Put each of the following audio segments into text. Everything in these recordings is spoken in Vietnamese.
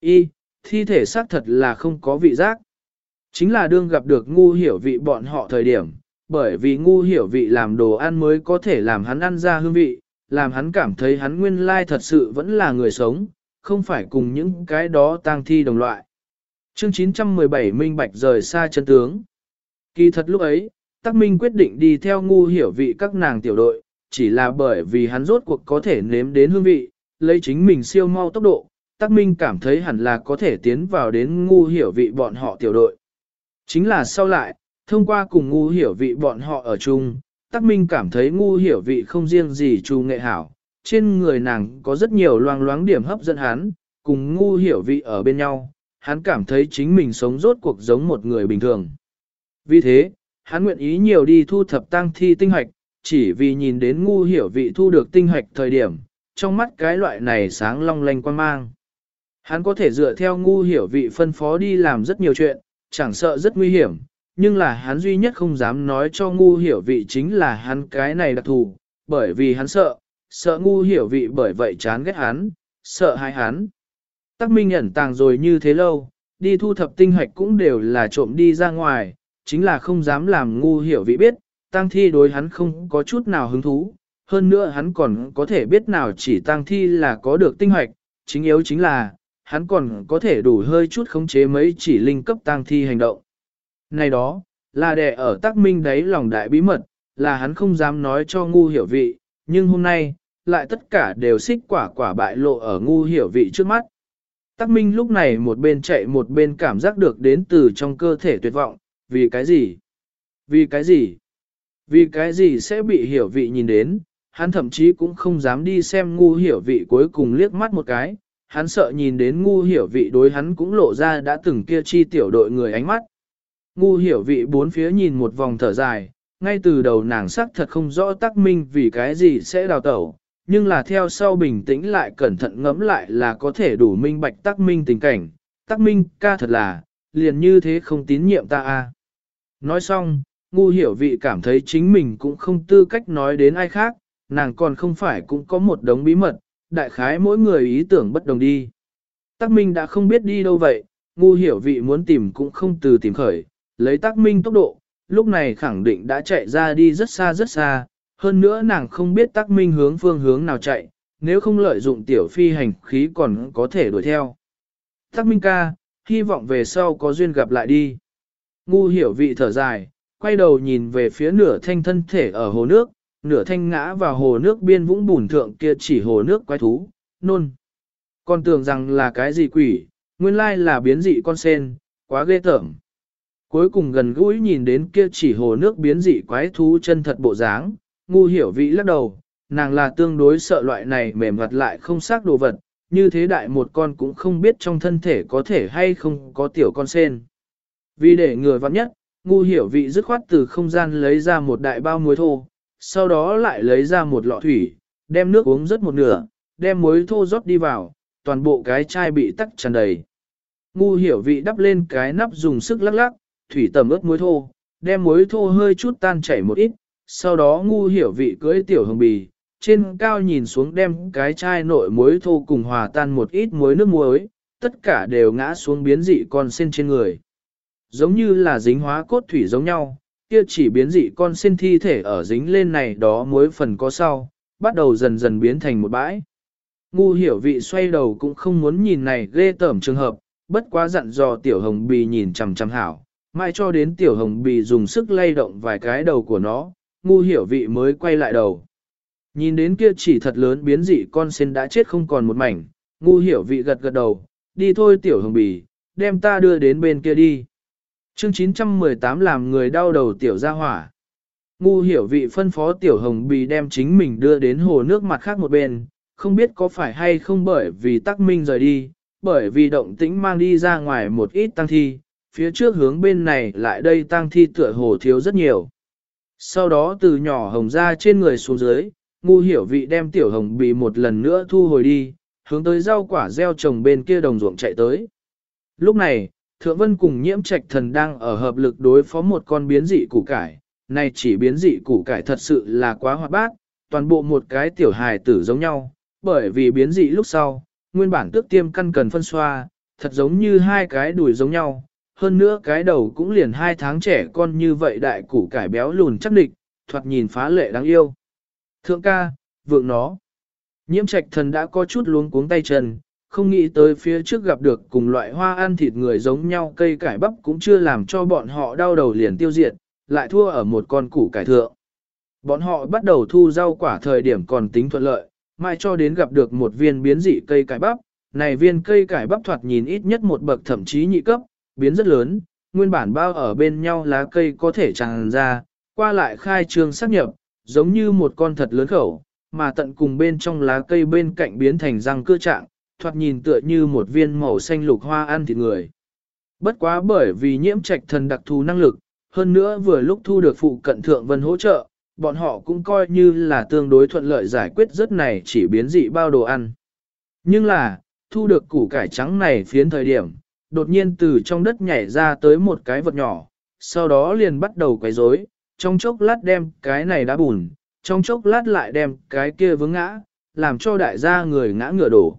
Y, thi thể xác thật là không có vị giác. Chính là đương gặp được ngu hiểu vị bọn họ thời điểm, bởi vì ngu hiểu vị làm đồ ăn mới có thể làm hắn ăn ra hương vị, làm hắn cảm thấy hắn nguyên lai thật sự vẫn là người sống, không phải cùng những cái đó tang thi đồng loại. Chương 917 Minh Bạch rời xa chân tướng. Kỳ thật lúc ấy, Tắc Minh quyết định đi theo ngu hiểu vị các nàng tiểu đội, chỉ là bởi vì hắn rốt cuộc có thể nếm đến hương vị, lấy chính mình siêu mau tốc độ, Tắc Minh cảm thấy hẳn là có thể tiến vào đến ngu hiểu vị bọn họ tiểu đội. Chính là sau lại, thông qua cùng ngu hiểu vị bọn họ ở chung, Tắc Minh cảm thấy ngu hiểu vị không riêng gì Chu nghệ hảo, trên người nàng có rất nhiều loang loáng điểm hấp dẫn hắn, cùng ngu hiểu vị ở bên nhau, hắn cảm thấy chính mình sống rốt cuộc giống một người bình thường. Vì thế, hắn nguyện ý nhiều đi thu thập tăng thi tinh hoạch, chỉ vì nhìn đến ngu hiểu vị thu được tinh hoạch thời điểm, trong mắt cái loại này sáng long lanh quan mang. Hắn có thể dựa theo ngu hiểu vị phân phó đi làm rất nhiều chuyện, chẳng sợ rất nguy hiểm, nhưng là hắn duy nhất không dám nói cho ngu hiểu vị chính là hắn cái này đặc thù, bởi vì hắn sợ, sợ ngu hiểu vị bởi vậy chán ghét hắn, sợ hai hắn. Tắc Minh ẩn tàng rồi như thế lâu, đi thu thập tinh hoạch cũng đều là trộm đi ra ngoài, chính là không dám làm ngu hiểu vị biết, tăng thi đối hắn không có chút nào hứng thú, hơn nữa hắn còn có thể biết nào chỉ tăng thi là có được tinh hoạch, chính yếu chính là, hắn còn có thể đủ hơi chút khống chế mấy chỉ linh cấp tăng thi hành động. Này đó, là đẻ ở tác minh đấy lòng đại bí mật, là hắn không dám nói cho ngu hiểu vị, nhưng hôm nay, lại tất cả đều xích quả quả bại lộ ở ngu hiểu vị trước mắt. Tắc Minh lúc này một bên chạy một bên cảm giác được đến từ trong cơ thể tuyệt vọng, vì cái gì? Vì cái gì? Vì cái gì sẽ bị hiểu vị nhìn đến, hắn thậm chí cũng không dám đi xem ngu hiểu vị cuối cùng liếc mắt một cái, hắn sợ nhìn đến ngu hiểu vị đối hắn cũng lộ ra đã từng kia chi tiểu đội người ánh mắt. Ngu hiểu vị bốn phía nhìn một vòng thở dài, ngay từ đầu nàng sắc thật không rõ tắc minh vì cái gì sẽ đào tẩu, nhưng là theo sau bình tĩnh lại cẩn thận ngẫm lại là có thể đủ minh bạch tắc minh tình cảnh, tắc minh ca thật là, liền như thế không tín nhiệm ta a. Nói xong, ngu hiểu vị cảm thấy chính mình cũng không tư cách nói đến ai khác, nàng còn không phải cũng có một đống bí mật, đại khái mỗi người ý tưởng bất đồng đi. Tắc Minh đã không biết đi đâu vậy, ngu hiểu vị muốn tìm cũng không từ tìm khởi, lấy Tắc Minh tốc độ, lúc này khẳng định đã chạy ra đi rất xa rất xa, hơn nữa nàng không biết Tắc Minh hướng phương hướng nào chạy, nếu không lợi dụng tiểu phi hành khí còn có thể đuổi theo. Tắc Minh ca, hy vọng về sau có duyên gặp lại đi. Ngu hiểu vị thở dài, quay đầu nhìn về phía nửa thanh thân thể ở hồ nước, nửa thanh ngã vào hồ nước biên vũng bùn thượng kia chỉ hồ nước quái thú, nôn. Con tưởng rằng là cái gì quỷ, nguyên lai là biến dị con sen, quá ghê tởm. Cuối cùng gần gũi nhìn đến kia chỉ hồ nước biến dị quái thú chân thật bộ dáng, ngu hiểu vị lắc đầu, nàng là tương đối sợ loại này mềm mặt lại không xác đồ vật, như thế đại một con cũng không biết trong thân thể có thể hay không có tiểu con sen. Vì để người vặn nhất, ngu hiểu vị dứt khoát từ không gian lấy ra một đại bao muối thô, sau đó lại lấy ra một lọ thủy, đem nước uống rất một nửa, đem muối thô rót đi vào, toàn bộ cái chai bị tắc tràn đầy. Ngu hiểu vị đắp lên cái nắp dùng sức lắc lắc, thủy tầm ướt muối thô, đem muối thô hơi chút tan chảy một ít, sau đó ngu hiểu vị cưỡi tiểu hồng bì, trên cao nhìn xuống đem cái chai nội muối thô cùng hòa tan một ít muối nước muối, tất cả đều ngã xuống biến dị con sen trên người. Giống như là dính hóa cốt thủy giống nhau, kia chỉ biến dị con sen thi thể ở dính lên này đó muối phần có sau, bắt đầu dần dần biến thành một bãi. Ngu hiểu vị xoay đầu cũng không muốn nhìn này ghê tởm trường hợp, bất quá dặn dò tiểu hồng bì nhìn chằm chằm hảo, mai cho đến tiểu hồng bì dùng sức lay động vài cái đầu của nó, ngu hiểu vị mới quay lại đầu. Nhìn đến kia chỉ thật lớn biến dị con sen đã chết không còn một mảnh, ngu hiểu vị gật gật đầu, đi thôi tiểu hồng bì, đem ta đưa đến bên kia đi. Chương 918 làm người đau đầu tiểu gia hỏa. Ngu hiểu vị phân phó tiểu hồng bì đem chính mình đưa đến hồ nước mặt khác một bên, không biết có phải hay không bởi vì tắc minh rời đi, bởi vì động tĩnh mang đi ra ngoài một ít tăng thi, phía trước hướng bên này lại đây tăng thi tựa hồ thiếu rất nhiều. Sau đó từ nhỏ hồng ra trên người xuống dưới, ngu hiểu vị đem tiểu hồng bì một lần nữa thu hồi đi, hướng tới rau quả gieo trồng bên kia đồng ruộng chạy tới. Lúc này, Thượng Vân cùng nhiễm trạch thần đang ở hợp lực đối phó một con biến dị củ cải, này chỉ biến dị củ cải thật sự là quá hoạt bát, toàn bộ một cái tiểu hài tử giống nhau, bởi vì biến dị lúc sau, nguyên bản tước tiêm căn cần phân xoa, thật giống như hai cái đùi giống nhau, hơn nữa cái đầu cũng liền hai tháng trẻ con như vậy đại củ cải béo lùn chắc địch, thoạt nhìn phá lệ đáng yêu. Thượng ca, vượng nó. Nhiễm trạch thần đã có chút luống cuống tay chân, không nghĩ tới phía trước gặp được cùng loại hoa ăn thịt người giống nhau cây cải bắp cũng chưa làm cho bọn họ đau đầu liền tiêu diệt, lại thua ở một con củ cải thượng. Bọn họ bắt đầu thu rau quả thời điểm còn tính thuận lợi, mai cho đến gặp được một viên biến dị cây cải bắp, này viên cây cải bắp thoạt nhìn ít nhất một bậc thậm chí nhị cấp, biến rất lớn, nguyên bản bao ở bên nhau lá cây có thể tràn ra, qua lại khai trương xác nhập, giống như một con thật lớn khẩu, mà tận cùng bên trong lá cây bên cạnh biến thành răng cưa trạng, thoạt nhìn tựa như một viên màu xanh lục hoa ăn thịt người. Bất quá bởi vì nhiễm trạch thần đặc thù năng lực, hơn nữa vừa lúc thu được phụ cận thượng vân hỗ trợ, bọn họ cũng coi như là tương đối thuận lợi giải quyết rất này chỉ biến dị bao đồ ăn. Nhưng là, thu được củ cải trắng này phiến thời điểm, đột nhiên từ trong đất nhảy ra tới một cái vật nhỏ, sau đó liền bắt đầu quấy rối, trong chốc lát đem cái này đã bùn, trong chốc lát lại đem cái kia vướng ngã, làm cho đại gia người ngã ngựa đổ.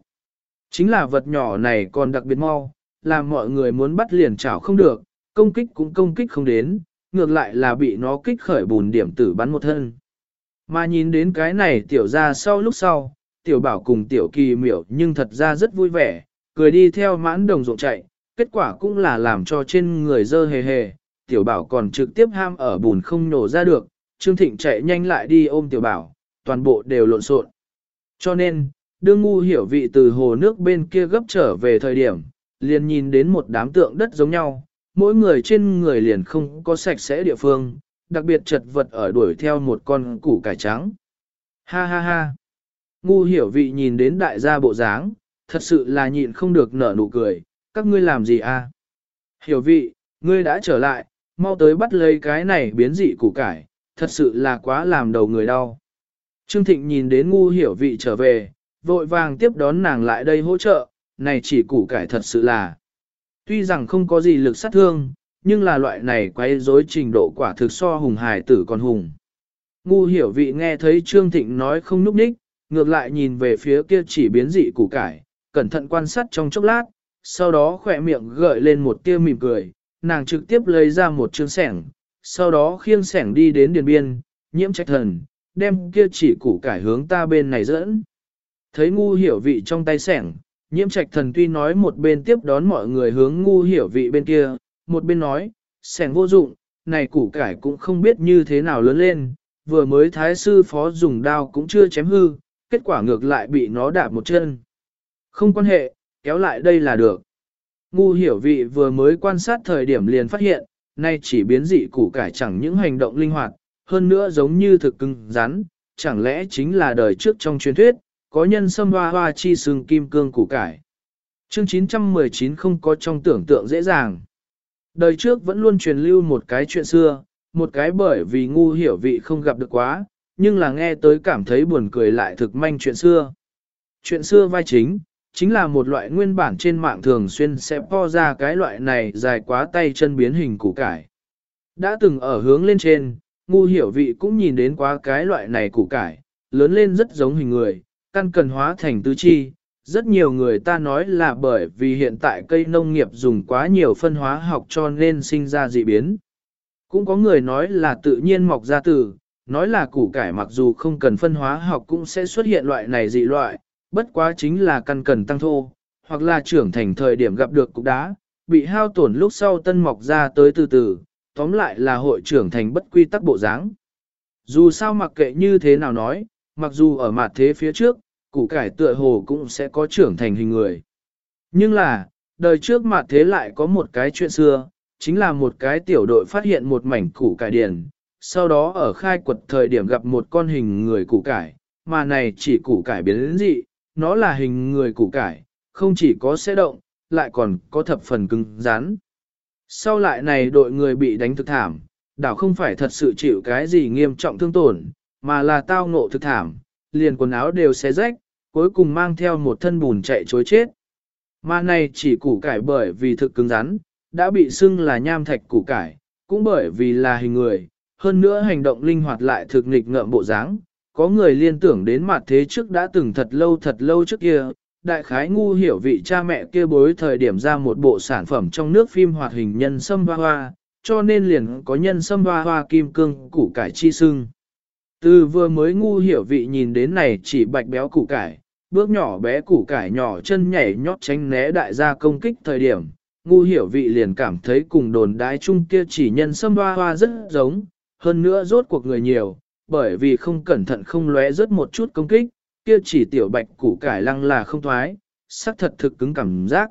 Chính là vật nhỏ này còn đặc biệt mau, làm mọi người muốn bắt liền chảo không được, công kích cũng công kích không đến, ngược lại là bị nó kích khởi bùn điểm tử bắn một thân. Mà nhìn đến cái này tiểu ra sau lúc sau, tiểu bảo cùng tiểu kỳ miểu nhưng thật ra rất vui vẻ, cười đi theo mãn đồng ruộng chạy, kết quả cũng là làm cho trên người dơ hề hề, tiểu bảo còn trực tiếp ham ở bùn không nổ ra được, Trương Thịnh chạy nhanh lại đi ôm tiểu bảo, toàn bộ đều lộn xộn. Cho nên, đương ngu hiểu vị từ hồ nước bên kia gấp trở về thời điểm, liền nhìn đến một đám tượng đất giống nhau, mỗi người trên người liền không có sạch sẽ địa phương, đặc biệt chật vật ở đuổi theo một con củ cải trắng. Ha ha ha! Ngu hiểu vị nhìn đến đại gia bộ dáng, thật sự là nhịn không được nở nụ cười, các ngươi làm gì à? Hiểu vị, ngươi đã trở lại, mau tới bắt lấy cái này biến dị củ cải, thật sự là quá làm đầu người đau. Trương Thịnh nhìn đến ngu hiểu vị trở về, vội vàng tiếp đón nàng lại đây hỗ trợ, này chỉ củ cải thật sự là. Tuy rằng không có gì lực sát thương, nhưng là loại này quay rối trình độ quả thực so hùng hài tử còn hùng. Ngu hiểu vị nghe thấy Trương Thịnh nói không núp ních, ngược lại nhìn về phía kia chỉ biến dị củ cải, cẩn thận quan sát trong chốc lát, sau đó khỏe miệng gợi lên một tia mỉm cười, nàng trực tiếp lấy ra một chương sẻng, sau đó khiêng sẻng đi đến điền biên, nhiễm trách thần, đem kia chỉ củ cải hướng ta bên này dẫn. Thấy ngu hiểu vị trong tay sẻng, nhiễm trạch thần tuy nói một bên tiếp đón mọi người hướng ngu hiểu vị bên kia, một bên nói, sẻng vô dụng, này củ cải cũng không biết như thế nào lớn lên, vừa mới thái sư phó dùng đao cũng chưa chém hư, kết quả ngược lại bị nó đạp một chân. Không quan hệ, kéo lại đây là được. Ngu hiểu vị vừa mới quan sát thời điểm liền phát hiện, nay chỉ biến dị củ cải chẳng những hành động linh hoạt, hơn nữa giống như thực cứng rắn, chẳng lẽ chính là đời trước trong truyền thuyết, có nhân sâm hoa hoa chi sừng kim cương củ cải. Chương 919 không có trong tưởng tượng dễ dàng. Đời trước vẫn luôn truyền lưu một cái chuyện xưa, một cái bởi vì ngu hiểu vị không gặp được quá, nhưng là nghe tới cảm thấy buồn cười lại thực manh chuyện xưa. Chuyện xưa vai chính, chính là một loại nguyên bản trên mạng thường xuyên sẽ po ra cái loại này dài quá tay chân biến hình củ cải. Đã từng ở hướng lên trên, ngu hiểu vị cũng nhìn đến quá cái loại này củ cải, lớn lên rất giống hình người, căn cần hóa thành tứ chi. Rất nhiều người ta nói là bởi vì hiện tại cây nông nghiệp dùng quá nhiều phân hóa học cho nên sinh ra dị biến. Cũng có người nói là tự nhiên mọc ra từ, nói là củ cải mặc dù không cần phân hóa học cũng sẽ xuất hiện loại này dị loại, bất quá chính là căn cần tăng thô, hoặc là trưởng thành thời điểm gặp được cục đá, bị hao tổn lúc sau tân mọc ra tới từ từ, tóm lại là hội trưởng thành bất quy tắc bộ dáng. Dù sao mặc kệ như thế nào nói, mặc dù ở mặt thế phía trước, củ cải tựa hồ cũng sẽ có trưởng thành hình người. Nhưng là, đời trước mặt thế lại có một cái chuyện xưa, chính là một cái tiểu đội phát hiện một mảnh củ cải điền, sau đó ở khai quật thời điểm gặp một con hình người củ cải, mà này chỉ củ cải biến đến dị, nó là hình người củ cải, không chỉ có xe động, lại còn có thập phần cứng rắn. Sau lại này đội người bị đánh thực thảm, đảo không phải thật sự chịu cái gì nghiêm trọng thương tổn, mà là tao ngộ thực thảm, liền quần áo đều xé rách, cuối cùng mang theo một thân bùn chạy chối chết. Mà này chỉ củ cải bởi vì thực cứng rắn, đã bị xưng là nham thạch củ cải, cũng bởi vì là hình người, hơn nữa hành động linh hoạt lại thực nghịch ngợm bộ dáng. Có người liên tưởng đến mặt thế trước đã từng thật lâu thật lâu trước kia, đại khái ngu hiểu vị cha mẹ kia bối thời điểm ra một bộ sản phẩm trong nước phim hoạt hình nhân sâm hoa hoa, cho nên liền có nhân sâm hoa hoa kim cương củ cải chi sưng. Từ vừa mới ngu hiểu vị nhìn đến này chỉ bạch béo củ cải, bước nhỏ bé củ cải nhỏ chân nhảy nhót tránh né đại gia công kích thời điểm, ngu hiểu vị liền cảm thấy cùng đồn đái chung kia chỉ nhân sâm hoa hoa rất giống, hơn nữa rốt cuộc người nhiều, bởi vì không cẩn thận không lóe rớt một chút công kích, kia chỉ tiểu bạch củ cải lăng là không thoái, sắc thật thực cứng cảm giác.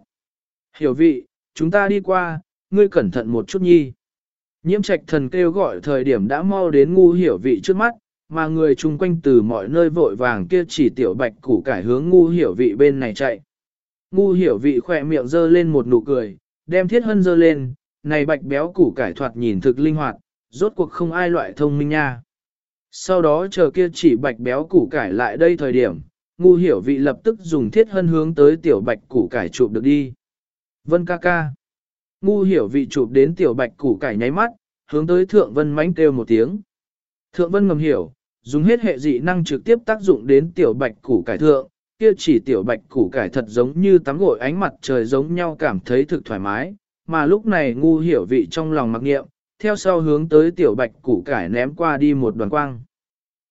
Hiểu vị, chúng ta đi qua, ngươi cẩn thận một chút nhi. Nhiễm trạch thần kêu gọi thời điểm đã mau đến ngu hiểu vị trước mắt, mà người chung quanh từ mọi nơi vội vàng kia chỉ tiểu bạch củ cải hướng ngu hiểu vị bên này chạy. Ngu hiểu vị khỏe miệng dơ lên một nụ cười, đem thiết hân dơ lên, này bạch béo củ cải thoạt nhìn thực linh hoạt, rốt cuộc không ai loại thông minh nha. Sau đó chờ kia chỉ bạch béo củ cải lại đây thời điểm, ngu hiểu vị lập tức dùng thiết hân hướng tới tiểu bạch củ cải chụp được đi. Vân ca ca. Ngu hiểu vị chụp đến tiểu bạch củ cải nháy mắt, hướng tới thượng vân mánh kêu một tiếng. Thượng vân ngầm hiểu, dùng hết hệ dị năng trực tiếp tác dụng đến tiểu bạch củ cải thượng, kia chỉ tiểu bạch củ cải thật giống như tắm gội ánh mặt trời giống nhau cảm thấy thực thoải mái, mà lúc này ngu hiểu vị trong lòng mặc nghiệm, theo sau hướng tới tiểu bạch củ cải ném qua đi một đoàn quang.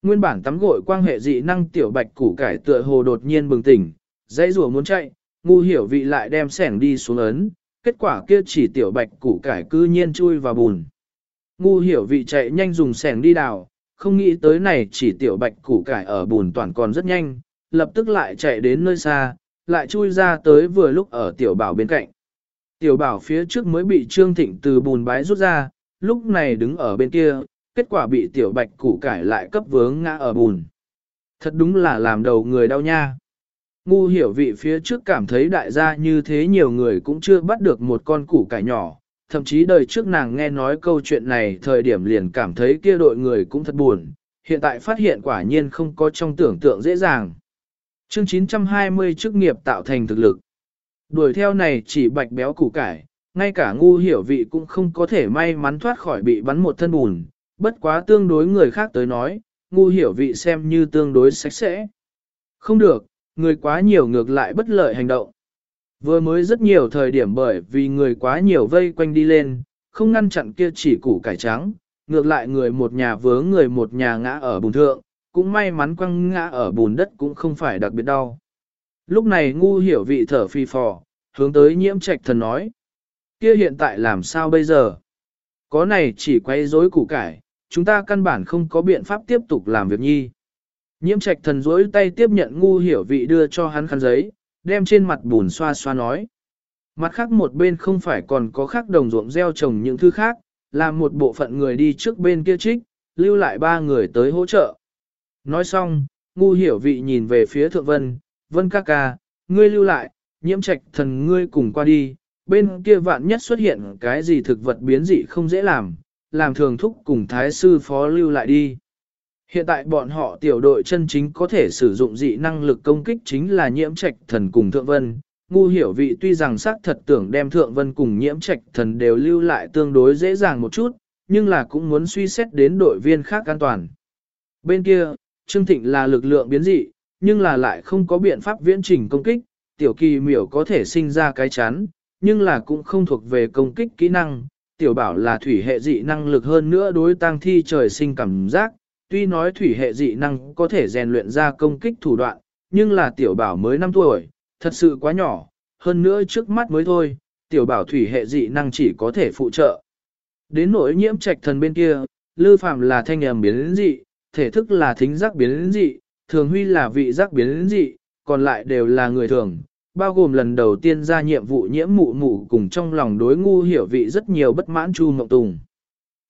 Nguyên bản tắm gội quang hệ dị năng tiểu bạch củ cải tựa hồ đột nhiên bừng tỉnh, dãy rùa muốn chạy, ngu hiểu vị lại đem sẻng đi xuống ấn, kết quả kia chỉ tiểu bạch củ cải cư nhiên chui vào bùn. Ngu hiểu vị chạy nhanh dùng sẻng đi đào, không nghĩ tới này chỉ tiểu bạch củ cải ở bùn toàn còn rất nhanh, lập tức lại chạy đến nơi xa, lại chui ra tới vừa lúc ở tiểu bảo bên cạnh. Tiểu bảo phía trước mới bị Trương Thịnh từ bùn bái rút ra, lúc này đứng ở bên kia, kết quả bị tiểu bạch củ cải lại cấp vướng ngã ở bùn. Thật đúng là làm đầu người đau nha. Ngu hiểu vị phía trước cảm thấy đại gia như thế nhiều người cũng chưa bắt được một con củ cải nhỏ, thậm chí đời trước nàng nghe nói câu chuyện này thời điểm liền cảm thấy kia đội người cũng thật buồn, hiện tại phát hiện quả nhiên không có trong tưởng tượng dễ dàng. Chương 920 chức nghiệp tạo thành thực lực. Đuổi theo này chỉ bạch béo củ cải, ngay cả ngu hiểu vị cũng không có thể may mắn thoát khỏi bị bắn một thân bùn, bất quá tương đối người khác tới nói, ngu hiểu vị xem như tương đối sạch sẽ. Không được, người quá nhiều ngược lại bất lợi hành động. Vừa mới rất nhiều thời điểm bởi vì người quá nhiều vây quanh đi lên, không ngăn chặn kia chỉ củ cải trắng, ngược lại người một nhà vớ người một nhà ngã ở bùn thượng, cũng may mắn quăng ngã ở bùn đất cũng không phải đặc biệt đau. Lúc này ngu hiểu vị thở phi phò, hướng tới nhiễm trạch thần nói. Kia hiện tại làm sao bây giờ? Có này chỉ quay rối củ cải, chúng ta căn bản không có biện pháp tiếp tục làm việc nhi. Nhiễm trạch thần rối tay tiếp nhận ngu hiểu vị đưa cho hắn khăn giấy, đem trên mặt bùn xoa xoa nói. Mặt khác một bên không phải còn có khác đồng ruộng gieo trồng những thứ khác, làm một bộ phận người đi trước bên kia trích, lưu lại ba người tới hỗ trợ. Nói xong, ngu hiểu vị nhìn về phía thượng vân, vân ca ca, ngươi lưu lại, nhiễm trạch thần ngươi cùng qua đi, bên kia vạn nhất xuất hiện cái gì thực vật biến dị không dễ làm, làm thường thúc cùng thái sư phó lưu lại đi. Hiện tại bọn họ tiểu đội chân chính có thể sử dụng dị năng lực công kích chính là nhiễm trạch thần cùng thượng vân. Ngu hiểu vị tuy rằng xác thật tưởng đem thượng vân cùng nhiễm trạch thần đều lưu lại tương đối dễ dàng một chút, nhưng là cũng muốn suy xét đến đội viên khác an toàn. Bên kia, Trương Thịnh là lực lượng biến dị, nhưng là lại không có biện pháp viễn trình công kích, tiểu kỳ miểu có thể sinh ra cái chán, nhưng là cũng không thuộc về công kích kỹ năng, tiểu bảo là thủy hệ dị năng lực hơn nữa đối tăng thi trời sinh cảm giác, tuy nói thủy hệ dị năng có thể rèn luyện ra công kích thủ đoạn, nhưng là tiểu bảo mới 5 tuổi, thật sự quá nhỏ, hơn nữa trước mắt mới thôi, tiểu bảo thủy hệ dị năng chỉ có thể phụ trợ. Đến nỗi nhiễm trạch thần bên kia, lư phạm là thanh âm biến dị, thể thức là thính giác biến dị, thường huy là vị giác biến dị, còn lại đều là người thường, bao gồm lần đầu tiên ra nhiệm vụ nhiễm mụ mụ cùng trong lòng đối ngu hiểu vị rất nhiều bất mãn chu mộng tùng.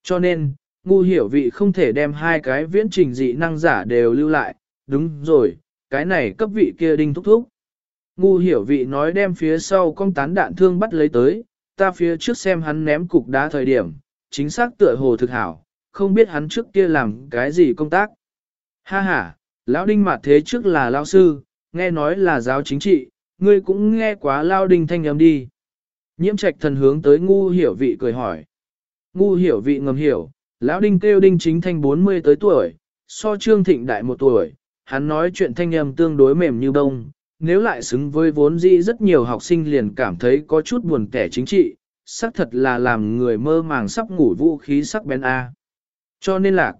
Cho nên, ngu hiểu vị không thể đem hai cái viễn trình dị năng giả đều lưu lại, đúng rồi, cái này cấp vị kia đinh thúc thúc. Ngu hiểu vị nói đem phía sau con tán đạn thương bắt lấy tới, ta phía trước xem hắn ném cục đá thời điểm, chính xác tựa hồ thực hảo, không biết hắn trước kia làm cái gì công tác. Ha ha, lão đinh mặt thế trước là lão sư, nghe nói là giáo chính trị, ngươi cũng nghe quá lao đinh thanh âm đi. Nhiễm trạch thần hướng tới ngu hiểu vị cười hỏi. Ngu hiểu vị ngầm hiểu, lão đinh kêu đinh chính thanh 40 tới tuổi, so trương thịnh đại một tuổi, hắn nói chuyện thanh âm tương đối mềm như bông, nếu lại xứng với vốn dĩ rất nhiều học sinh liền cảm thấy có chút buồn kẻ chính trị, xác thật là làm người mơ màng sắp ngủ vũ khí sắc bén A. Cho nên là,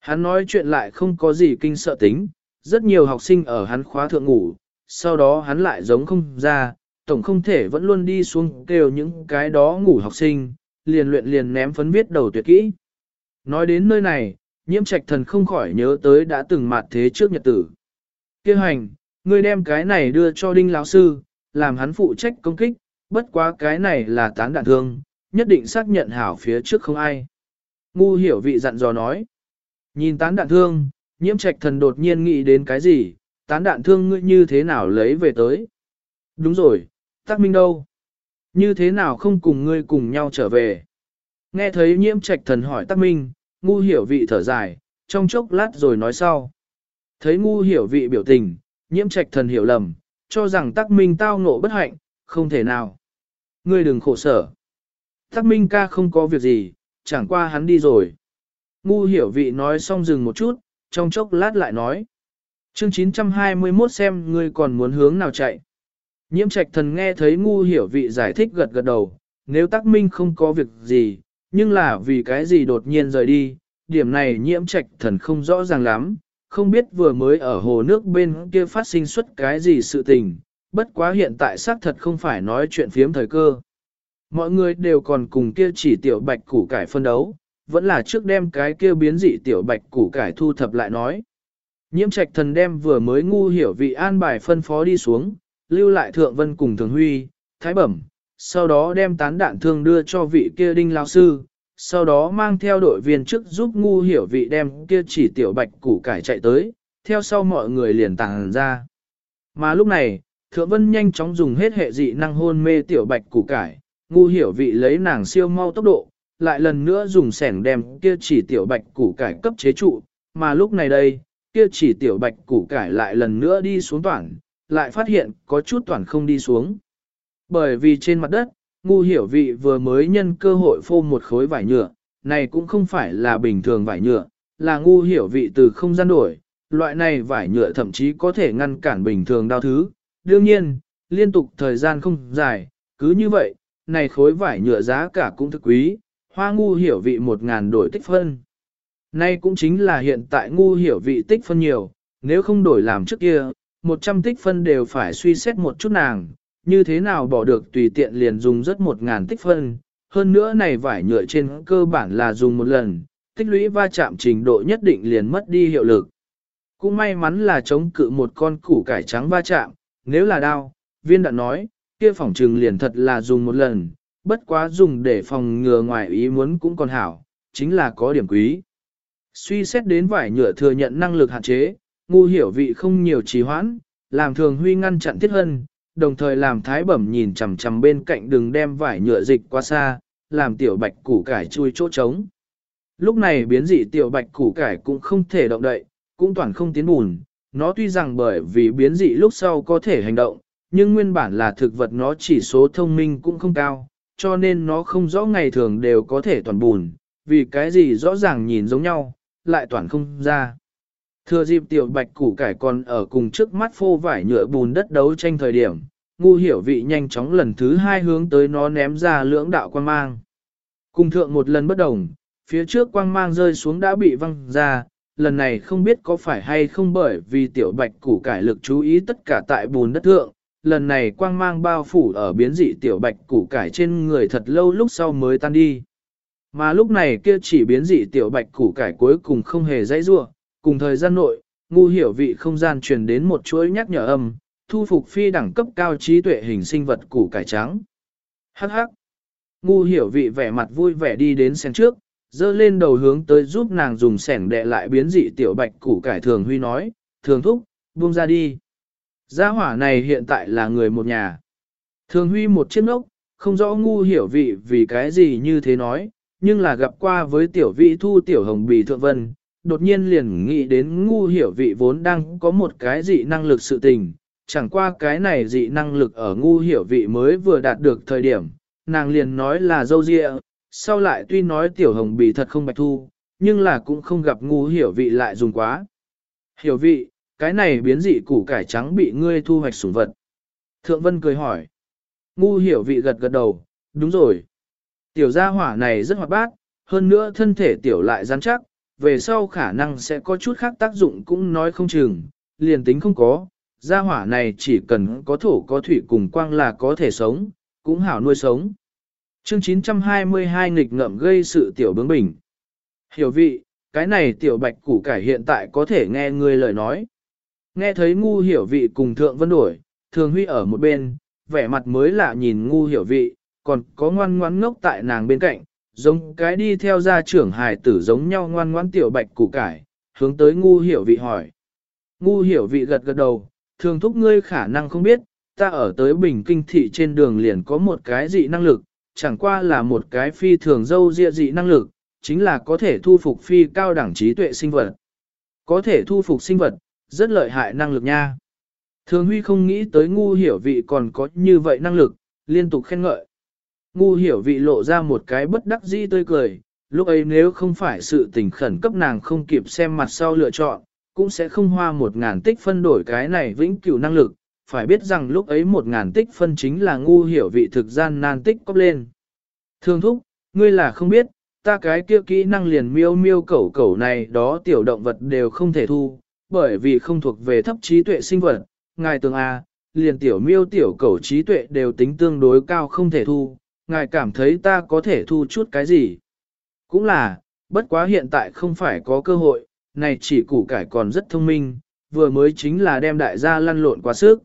hắn nói chuyện lại không có gì kinh sợ tính, rất nhiều học sinh ở hắn khóa thượng ngủ, sau đó hắn lại giống không ra, tổng không thể vẫn luôn đi xuống kêu những cái đó ngủ học sinh, liền luyện liền ném phấn viết đầu tuyệt kỹ. Nói đến nơi này, nhiễm trạch thần không khỏi nhớ tới đã từng mặt thế trước nhật tử. Kêu hành, ngươi đem cái này đưa cho đinh lão sư, làm hắn phụ trách công kích, bất quá cái này là tán đạn thương, nhất định xác nhận hảo phía trước không ai. Ngu hiểu vị dặn dò nói. Nhìn tán đạn thương, nhiễm trạch thần đột nhiên nghĩ đến cái gì, tán đạn thương ngươi như thế nào lấy về tới. Đúng rồi, tắc minh đâu? Như thế nào không cùng ngươi cùng nhau trở về? Nghe thấy nhiễm trạch thần hỏi tắc minh, ngu hiểu vị thở dài, trong chốc lát rồi nói sau. Thấy ngu hiểu vị biểu tình, nhiễm trạch thần hiểu lầm, cho rằng tắc minh tao ngộ bất hạnh, không thể nào. Ngươi đừng khổ sở. Tắc minh ca không có việc gì, chẳng qua hắn đi rồi. Ngu hiểu vị nói xong dừng một chút, trong chốc lát lại nói. Chương 921 xem ngươi còn muốn hướng nào chạy. Nhiễm trạch thần nghe thấy ngu hiểu vị giải thích gật gật đầu, nếu tắc minh không có việc gì, nhưng là vì cái gì đột nhiên rời đi, điểm này nhiễm trạch thần không rõ ràng lắm, không biết vừa mới ở hồ nước bên kia phát sinh xuất cái gì sự tình, bất quá hiện tại xác thật không phải nói chuyện phiếm thời cơ. Mọi người đều còn cùng kia chỉ tiểu bạch củ cải phân đấu, vẫn là trước đem cái kia biến dị tiểu bạch củ cải thu thập lại nói. Nhiễm trạch thần đem vừa mới ngu hiểu vị an bài phân phó đi xuống, lưu lại thượng vân cùng thường huy, thái bẩm, sau đó đem tán đạn thương đưa cho vị kia đinh lao sư, sau đó mang theo đội viên trước giúp ngu hiểu vị đem kia chỉ tiểu bạch củ cải chạy tới, theo sau mọi người liền tàng ra. Mà lúc này, thượng vân nhanh chóng dùng hết hệ dị năng hôn mê tiểu bạch củ cải, ngu hiểu vị lấy nàng siêu mau tốc độ, lại lần nữa dùng sẻng đem kia chỉ tiểu bạch củ cải cấp chế trụ, mà lúc này đây, kia chỉ tiểu bạch củ cải lại lần nữa đi xuống toàn, lại phát hiện có chút toàn không đi xuống. Bởi vì trên mặt đất, ngu hiểu vị vừa mới nhân cơ hội phô một khối vải nhựa, này cũng không phải là bình thường vải nhựa, là ngu hiểu vị từ không gian đổi, loại này vải nhựa thậm chí có thể ngăn cản bình thường đau thứ. Đương nhiên, liên tục thời gian không dài, cứ như vậy, này khối vải nhựa giá cả cũng thực quý, hoa ngu hiểu vị một ngàn đổi tích phân. Nay cũng chính là hiện tại ngu hiểu vị tích phân nhiều, nếu không đổi làm trước kia, 100 tích phân đều phải suy xét một chút nàng, như thế nào bỏ được tùy tiện liền dùng rất một ngàn tích phân. Hơn nữa này vải nhựa trên cơ bản là dùng một lần, tích lũy va chạm trình độ nhất định liền mất đi hiệu lực. Cũng may mắn là chống cự một con củ cải trắng va chạm, nếu là đao, viên đạn nói, kia phòng trừng liền thật là dùng một lần, bất quá dùng để phòng ngừa ngoài ý muốn cũng còn hảo, chính là có điểm quý. Suy xét đến vải nhựa thừa nhận năng lực hạn chế, ngu hiểu vị không nhiều trì hoãn, làm thường huy ngăn chặn tiết hân, đồng thời làm thái bẩm nhìn chằm chằm bên cạnh đừng đem vải nhựa dịch qua xa, làm tiểu bạch củ cải chui chỗ trống. Lúc này biến dị tiểu bạch củ cải cũng không thể động đậy, cũng toàn không tiến bùn, nó tuy rằng bởi vì biến dị lúc sau có thể hành động, nhưng nguyên bản là thực vật nó chỉ số thông minh cũng không cao, cho nên nó không rõ ngày thường đều có thể toàn bùn, vì cái gì rõ ràng nhìn giống nhau, lại toàn không ra. Thừa dịp tiểu bạch củ cải còn ở cùng trước mắt phô vải nhựa bùn đất đấu tranh thời điểm, ngu hiểu vị nhanh chóng lần thứ hai hướng tới nó ném ra lưỡng đạo quang mang. Cùng thượng một lần bất đồng, phía trước quang mang rơi xuống đã bị văng ra, lần này không biết có phải hay không bởi vì tiểu bạch củ cải lực chú ý tất cả tại bùn đất thượng, lần này quang mang bao phủ ở biến dị tiểu bạch củ cải trên người thật lâu lúc sau mới tan đi. Mà lúc này kia chỉ biến dị tiểu bạch củ cải cuối cùng không hề dãy rua, cùng thời gian nội, ngu hiểu vị không gian truyền đến một chuỗi nhắc nhở âm, thu phục phi đẳng cấp cao trí tuệ hình sinh vật củ cải trắng. Hắc hắc. Ngu hiểu vị vẻ mặt vui vẻ đi đến sen trước, dơ lên đầu hướng tới giúp nàng dùng sẻng đệ lại biến dị tiểu bạch củ cải thường huy nói, thường thúc, buông ra đi. Gia hỏa này hiện tại là người một nhà. Thường huy một chiếc ốc, không rõ ngu hiểu vị vì cái gì như thế nói, nhưng là gặp qua với tiểu vị thu tiểu hồng bì thượng vân, đột nhiên liền nghĩ đến ngu hiểu vị vốn đang có một cái dị năng lực sự tình, chẳng qua cái này dị năng lực ở ngu hiểu vị mới vừa đạt được thời điểm, nàng liền nói là dâu dịa, sau lại tuy nói tiểu hồng bì thật không bạch thu, nhưng là cũng không gặp ngu hiểu vị lại dùng quá. Hiểu vị, cái này biến dị củ cải trắng bị ngươi thu hoạch sủng vật. Thượng Vân cười hỏi. Ngu hiểu vị gật gật đầu, đúng rồi. Tiểu gia hỏa này rất hoạt bát, hơn nữa thân thể tiểu lại rắn chắc, về sau khả năng sẽ có chút khác tác dụng cũng nói không chừng, liền tính không có, gia hỏa này chỉ cần có thổ có thủy cùng quang là có thể sống, cũng hảo nuôi sống. Chương 922 nghịch ngợm gây sự tiểu bướng bình. Hiểu vị, cái này tiểu bạch củ cải hiện tại có thể nghe người lời nói. Nghe thấy ngu hiểu vị cùng thượng vân đổi, thường huy ở một bên, vẻ mặt mới lạ nhìn ngu hiểu vị, còn có ngoan ngoãn ngốc tại nàng bên cạnh, giống cái đi theo gia trưởng hài tử giống nhau ngoan ngoãn tiểu bạch củ cải, hướng tới ngu hiểu vị hỏi. Ngu hiểu vị gật gật đầu, thường thúc ngươi khả năng không biết, ta ở tới bình kinh thị trên đường liền có một cái dị năng lực, chẳng qua là một cái phi thường dâu dịa dị năng lực, chính là có thể thu phục phi cao đẳng trí tuệ sinh vật. Có thể thu phục sinh vật, rất lợi hại năng lực nha. Thường Huy không nghĩ tới ngu hiểu vị còn có như vậy năng lực, liên tục khen ngợi. Ngu hiểu vị lộ ra một cái bất đắc dĩ tươi cười, lúc ấy nếu không phải sự tình khẩn cấp nàng không kịp xem mặt sau lựa chọn, cũng sẽ không hoa một ngàn tích phân đổi cái này vĩnh cửu năng lực, phải biết rằng lúc ấy một ngàn tích phân chính là ngu hiểu vị thực gian nan tích cóp lên. Thương thúc, ngươi là không biết, ta cái kia kỹ năng liền miêu miêu cẩu cẩu này đó tiểu động vật đều không thể thu, bởi vì không thuộc về thấp trí tuệ sinh vật, ngài tường A, à, liền tiểu miêu tiểu cẩu trí tuệ đều tính tương đối cao không thể thu, ngài cảm thấy ta có thể thu chút cái gì. Cũng là, bất quá hiện tại không phải có cơ hội, này chỉ củ cải còn rất thông minh, vừa mới chính là đem đại gia lăn lộn quá sức.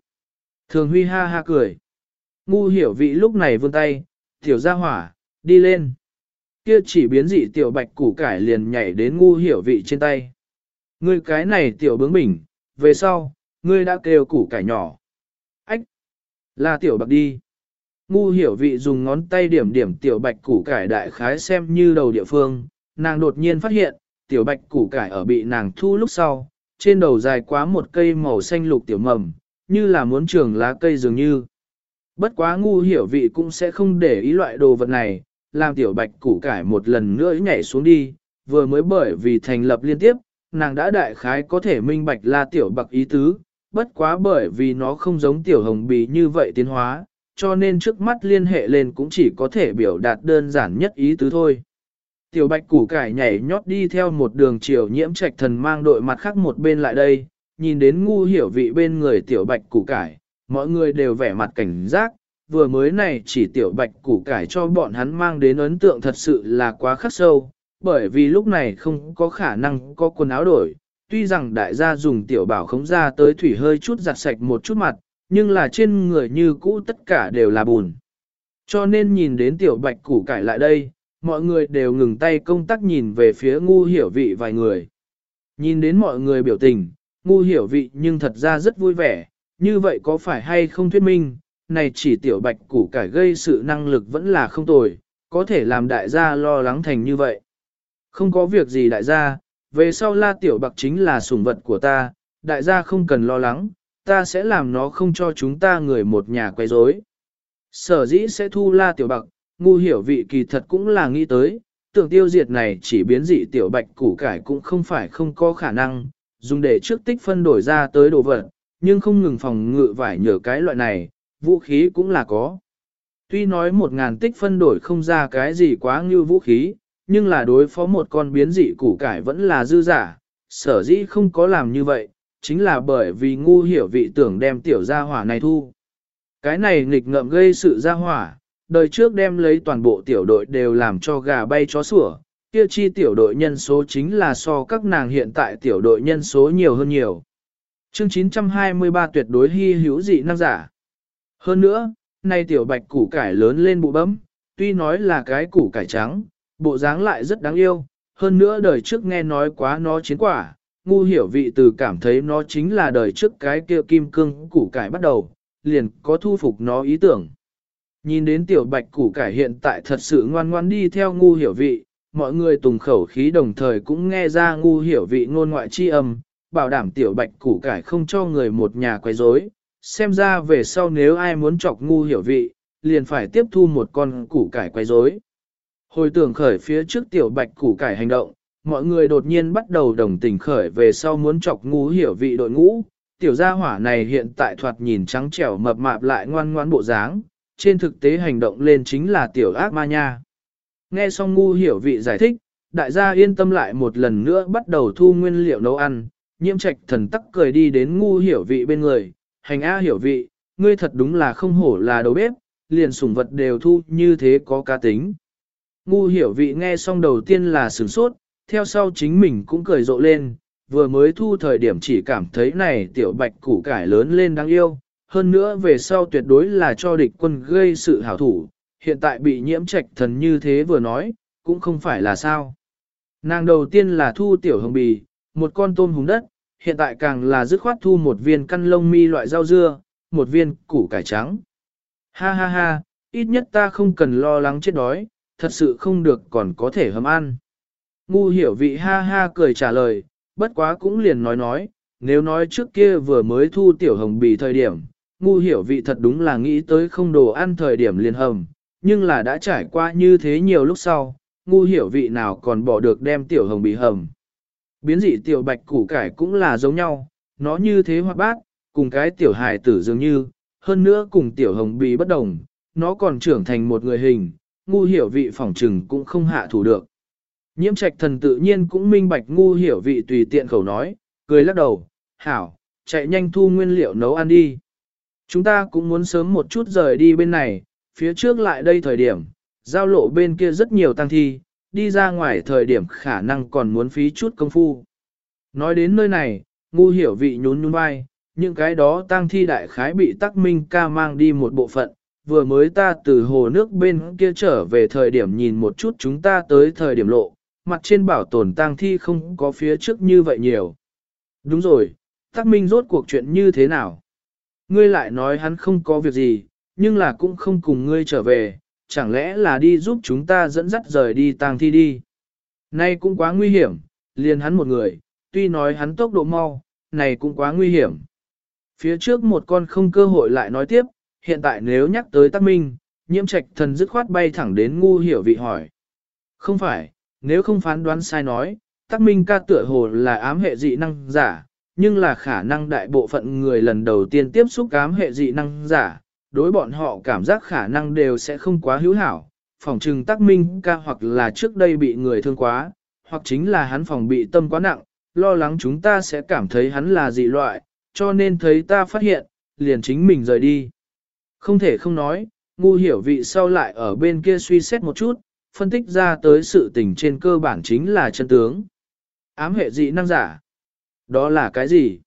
Thường Huy ha ha cười. Ngu hiểu vị lúc này vươn tay, tiểu gia hỏa, đi lên. Kia chỉ biến dị tiểu bạch củ cải liền nhảy đến ngu hiểu vị trên tay. Ngươi cái này tiểu bướng bỉnh, về sau, ngươi đã kêu củ cải nhỏ. Ách! Là tiểu bạc đi. Ngu hiểu vị dùng ngón tay điểm điểm tiểu bạch củ cải đại khái xem như đầu địa phương, nàng đột nhiên phát hiện, tiểu bạch củ cải ở bị nàng thu lúc sau, trên đầu dài quá một cây màu xanh lục tiểu mầm, như là muốn trường lá cây dường như. Bất quá ngu hiểu vị cũng sẽ không để ý loại đồ vật này, làm tiểu bạch củ cải một lần nữa nhảy xuống đi, vừa mới bởi vì thành lập liên tiếp, nàng đã đại khái có thể minh bạch là tiểu bạc ý tứ, bất quá bởi vì nó không giống tiểu hồng bì như vậy tiến hóa, cho nên trước mắt liên hệ lên cũng chỉ có thể biểu đạt đơn giản nhất ý tứ thôi. Tiểu bạch củ cải nhảy nhót đi theo một đường chiều nhiễm trạch thần mang đội mặt khác một bên lại đây, nhìn đến ngu hiểu vị bên người tiểu bạch củ cải, mọi người đều vẻ mặt cảnh giác, vừa mới này chỉ tiểu bạch củ cải cho bọn hắn mang đến ấn tượng thật sự là quá khắc sâu, bởi vì lúc này không có khả năng có quần áo đổi, tuy rằng đại gia dùng tiểu bảo khống ra tới thủy hơi chút giặt sạch một chút mặt, nhưng là trên người như cũ tất cả đều là bùn. Cho nên nhìn đến tiểu bạch củ cải lại đây, mọi người đều ngừng tay công tác nhìn về phía ngu hiểu vị vài người. Nhìn đến mọi người biểu tình, ngu hiểu vị nhưng thật ra rất vui vẻ, như vậy có phải hay không thuyết minh, này chỉ tiểu bạch củ cải gây sự năng lực vẫn là không tồi, có thể làm đại gia lo lắng thành như vậy. Không có việc gì đại gia, về sau la tiểu bạc chính là sủng vật của ta, đại gia không cần lo lắng, ta sẽ làm nó không cho chúng ta người một nhà quay rối. Sở dĩ sẽ thu la tiểu bạc, ngu hiểu vị kỳ thật cũng là nghĩ tới, tưởng tiêu diệt này chỉ biến dị tiểu bạch củ cải cũng không phải không có khả năng, dùng để trước tích phân đổi ra tới đồ vật, nhưng không ngừng phòng ngự vải nhờ cái loại này, vũ khí cũng là có. Tuy nói một ngàn tích phân đổi không ra cái gì quá như vũ khí, nhưng là đối phó một con biến dị củ cải vẫn là dư giả, sở dĩ không có làm như vậy, chính là bởi vì ngu hiểu vị tưởng đem tiểu gia hỏa này thu. Cái này nghịch ngợm gây sự gia hỏa, đời trước đem lấy toàn bộ tiểu đội đều làm cho gà bay chó sủa, kia chi tiểu đội nhân số chính là so các nàng hiện tại tiểu đội nhân số nhiều hơn nhiều. Chương 923 tuyệt đối hy hữu dị năng giả. Hơn nữa, nay tiểu bạch củ cải lớn lên bụ bấm, tuy nói là cái củ cải trắng, bộ dáng lại rất đáng yêu, hơn nữa đời trước nghe nói quá nó chiến quả, ngu hiểu vị từ cảm thấy nó chính là đời trước cái kia kim cương củ cải bắt đầu, liền có thu phục nó ý tưởng. Nhìn đến tiểu bạch củ cải hiện tại thật sự ngoan ngoan đi theo ngu hiểu vị, mọi người tùng khẩu khí đồng thời cũng nghe ra ngu hiểu vị ngôn ngoại chi âm, bảo đảm tiểu bạch củ cải không cho người một nhà quay rối. xem ra về sau nếu ai muốn chọc ngu hiểu vị, liền phải tiếp thu một con củ cải quay rối. Hồi tưởng khởi phía trước tiểu bạch củ cải hành động, mọi người đột nhiên bắt đầu đồng tình khởi về sau muốn chọc ngu hiểu vị đội ngũ. Tiểu gia hỏa này hiện tại thoạt nhìn trắng trẻo mập mạp lại ngoan ngoãn bộ dáng, trên thực tế hành động lên chính là tiểu ác ma nha. Nghe xong ngu hiểu vị giải thích, đại gia yên tâm lại một lần nữa bắt đầu thu nguyên liệu nấu ăn, nhiễm trạch thần tắc cười đi đến ngu hiểu vị bên người, hành a hiểu vị, ngươi thật đúng là không hổ là đầu bếp, liền sủng vật đều thu như thế có cá tính. Ngu hiểu vị nghe xong đầu tiên là sửng sốt, theo sau chính mình cũng cười rộ lên, vừa mới thu thời điểm chỉ cảm thấy này tiểu bạch củ cải lớn lên đáng yêu, hơn nữa về sau tuyệt đối là cho địch quân gây sự hảo thủ, hiện tại bị nhiễm trạch thần như thế vừa nói, cũng không phải là sao. Nàng đầu tiên là thu tiểu hồng bì, một con tôm hùng đất, hiện tại càng là dứt khoát thu một viên căn lông mi loại rau dưa, một viên củ cải trắng. Ha ha ha, ít nhất ta không cần lo lắng chết đói, thật sự không được còn có thể hầm ăn. Ngu hiểu vị ha ha cười trả lời, bất quá cũng liền nói nói, nếu nói trước kia vừa mới thu tiểu hồng bì thời điểm, ngu hiểu vị thật đúng là nghĩ tới không đồ ăn thời điểm liền hầm, nhưng là đã trải qua như thế nhiều lúc sau, ngu hiểu vị nào còn bỏ được đem tiểu hồng bì hầm. Biến dị tiểu bạch củ cải cũng là giống nhau, nó như thế hoạt bát, cùng cái tiểu hài tử dường như, hơn nữa cùng tiểu hồng bì bất đồng, nó còn trưởng thành một người hình, ngu hiểu vị phỏng trừng cũng không hạ thủ được. Nhiễm trạch thần tự nhiên cũng minh bạch ngu hiểu vị tùy tiện khẩu nói, cười lắc đầu, hảo, chạy nhanh thu nguyên liệu nấu ăn đi. Chúng ta cũng muốn sớm một chút rời đi bên này, phía trước lại đây thời điểm, giao lộ bên kia rất nhiều tăng thi, đi ra ngoài thời điểm khả năng còn muốn phí chút công phu. Nói đến nơi này, ngu hiểu vị nhún nhún vai, những cái đó tăng thi đại khái bị tắc minh ca mang đi một bộ phận, vừa mới ta từ hồ nước bên kia trở về thời điểm nhìn một chút chúng ta tới thời điểm lộ, mặt trên bảo tồn tang thi không có phía trước như vậy nhiều. Đúng rồi, tắc minh rốt cuộc chuyện như thế nào? Ngươi lại nói hắn không có việc gì, nhưng là cũng không cùng ngươi trở về, chẳng lẽ là đi giúp chúng ta dẫn dắt rời đi tang thi đi. Nay cũng quá nguy hiểm, liền hắn một người, tuy nói hắn tốc độ mau, này cũng quá nguy hiểm. Phía trước một con không cơ hội lại nói tiếp, hiện tại nếu nhắc tới tắc minh, nhiễm trạch thần dứt khoát bay thẳng đến ngu hiểu vị hỏi. Không phải, nếu không phán đoán sai nói, tắc minh ca tựa hồ là ám hệ dị năng giả, nhưng là khả năng đại bộ phận người lần đầu tiên tiếp xúc ám hệ dị năng giả, đối bọn họ cảm giác khả năng đều sẽ không quá hữu hảo. Phòng trừng tắc minh ca hoặc là trước đây bị người thương quá, hoặc chính là hắn phòng bị tâm quá nặng, lo lắng chúng ta sẽ cảm thấy hắn là dị loại, cho nên thấy ta phát hiện, liền chính mình rời đi. Không thể không nói, ngu hiểu vị sau lại ở bên kia suy xét một chút, phân tích ra tới sự tình trên cơ bản chính là chân tướng. Ám hệ dị năng giả. Đó là cái gì?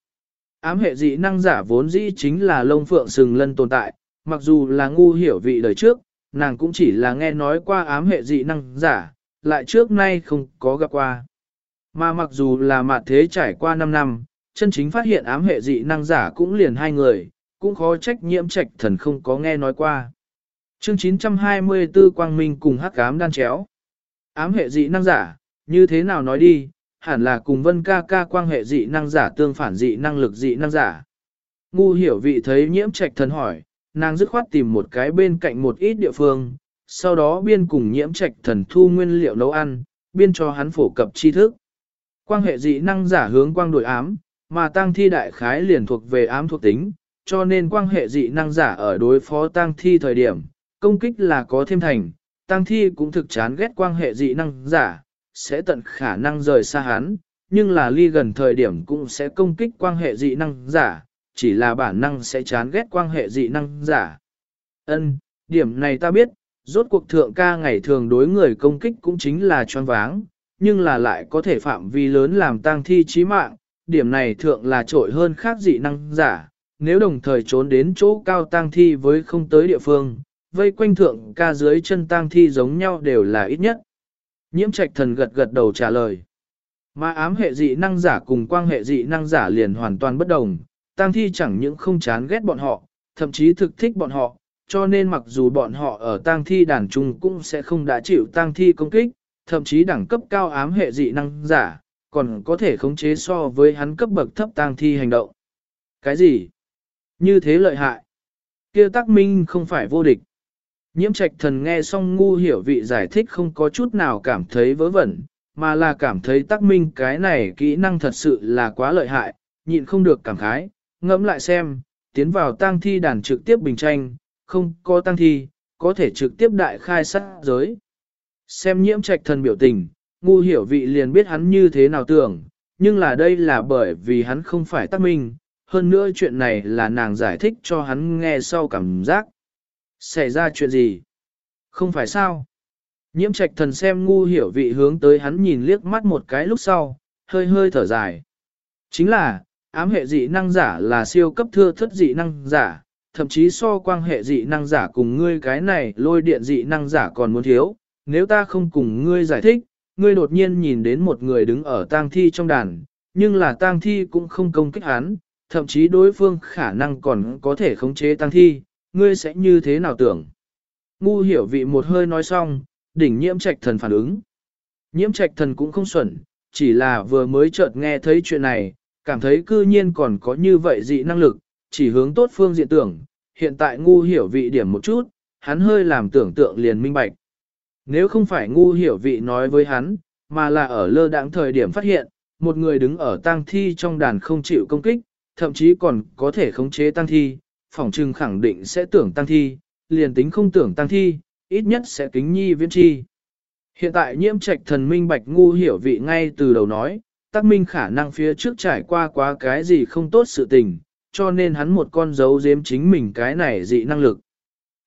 Ám hệ dị năng giả vốn dĩ chính là lông phượng sừng lân tồn tại, mặc dù là ngu hiểu vị đời trước, nàng cũng chỉ là nghe nói qua ám hệ dị năng giả, lại trước nay không có gặp qua. Mà mặc dù là mặt thế trải qua 5 năm, chân chính phát hiện ám hệ dị năng giả cũng liền hai người, cũng khó trách nhiễm trạch thần không có nghe nói qua. Chương 924 Quang Minh cùng hắc ám đan chéo. Ám hệ dị năng giả, như thế nào nói đi, hẳn là cùng vân ca ca quang hệ dị năng giả tương phản dị năng lực dị năng giả. Ngu hiểu vị thấy nhiễm trạch thần hỏi, nàng dứt khoát tìm một cái bên cạnh một ít địa phương, sau đó biên cùng nhiễm trạch thần thu nguyên liệu nấu ăn, biên cho hắn phổ cập tri thức. Quang hệ dị năng giả hướng quang đổi ám, mà tăng thi đại khái liền thuộc về ám thuộc tính, cho nên quang hệ dị năng giả ở đối phó tăng thi thời điểm, công kích là có thêm thành, tăng thi cũng thực chán ghét quang hệ dị năng giả, sẽ tận khả năng rời xa hắn, nhưng là ly gần thời điểm cũng sẽ công kích quang hệ dị năng giả, chỉ là bản năng sẽ chán ghét quang hệ dị năng giả. Ân, điểm này ta biết, rốt cuộc thượng ca ngày thường đối người công kích cũng chính là choáng váng, nhưng là lại có thể phạm vi lớn làm tăng thi chí mạng, điểm này thượng là trội hơn khác dị năng giả, nếu đồng thời trốn đến chỗ cao tăng thi với không tới địa phương, vây quanh thượng ca dưới chân tang thi giống nhau đều là ít nhất. Nhiễm trạch thần gật gật đầu trả lời. Mà ám hệ dị năng giả cùng quang hệ dị năng giả liền hoàn toàn bất đồng, tang thi chẳng những không chán ghét bọn họ, thậm chí thực thích bọn họ, cho nên mặc dù bọn họ ở tang thi đàn trung cũng sẽ không đã chịu tang thi công kích, thậm chí đẳng cấp cao ám hệ dị năng giả, còn có thể khống chế so với hắn cấp bậc thấp tang thi hành động. Cái gì? Như thế lợi hại. kia tác minh không phải vô địch. Nhiễm trạch thần nghe xong ngu hiểu vị giải thích không có chút nào cảm thấy vớ vẩn, mà là cảm thấy tắc minh cái này kỹ năng thật sự là quá lợi hại, nhịn không được cảm khái, ngẫm lại xem, tiến vào tang thi đàn trực tiếp bình tranh, không có tang thi, có thể trực tiếp đại khai sát giới. Xem nhiễm trạch thần biểu tình, ngu hiểu vị liền biết hắn như thế nào tưởng, nhưng là đây là bởi vì hắn không phải tắc minh, hơn nữa chuyện này là nàng giải thích cho hắn nghe sau cảm giác. Xảy ra chuyện gì? Không phải sao? Nhiễm trạch thần xem ngu hiểu vị hướng tới hắn nhìn liếc mắt một cái lúc sau, hơi hơi thở dài. Chính là, ám hệ dị năng giả là siêu cấp thưa thất dị năng giả, thậm chí so quan hệ dị năng giả cùng ngươi cái này lôi điện dị năng giả còn muốn thiếu. Nếu ta không cùng ngươi giải thích, ngươi đột nhiên nhìn đến một người đứng ở tang thi trong đàn, nhưng là tang thi cũng không công kích hắn, thậm chí đối phương khả năng còn có thể khống chế tang thi, ngươi sẽ như thế nào tưởng? Ngu hiểu vị một hơi nói xong, đỉnh nhiễm trạch thần phản ứng. Nhiễm trạch thần cũng không xuẩn, chỉ là vừa mới chợt nghe thấy chuyện này, cảm thấy cư nhiên còn có như vậy dị năng lực, chỉ hướng tốt phương diện tưởng, hiện tại ngu hiểu vị điểm một chút, hắn hơi làm tưởng tượng liền minh bạch. Nếu không phải ngu hiểu vị nói với hắn, mà là ở lơ đãng thời điểm phát hiện, một người đứng ở tang thi trong đàn không chịu công kích, thậm chí còn có thể khống chế tang thi, phỏng trừng khẳng định sẽ tưởng tăng thi, liền tính không tưởng tăng thi, ít nhất sẽ kính nhi viễn chi. Hiện tại nhiễm trạch thần minh bạch ngu hiểu vị ngay từ đầu nói, tác minh khả năng phía trước trải qua quá cái gì không tốt sự tình, cho nên hắn một con dấu giếm chính mình cái này dị năng lực.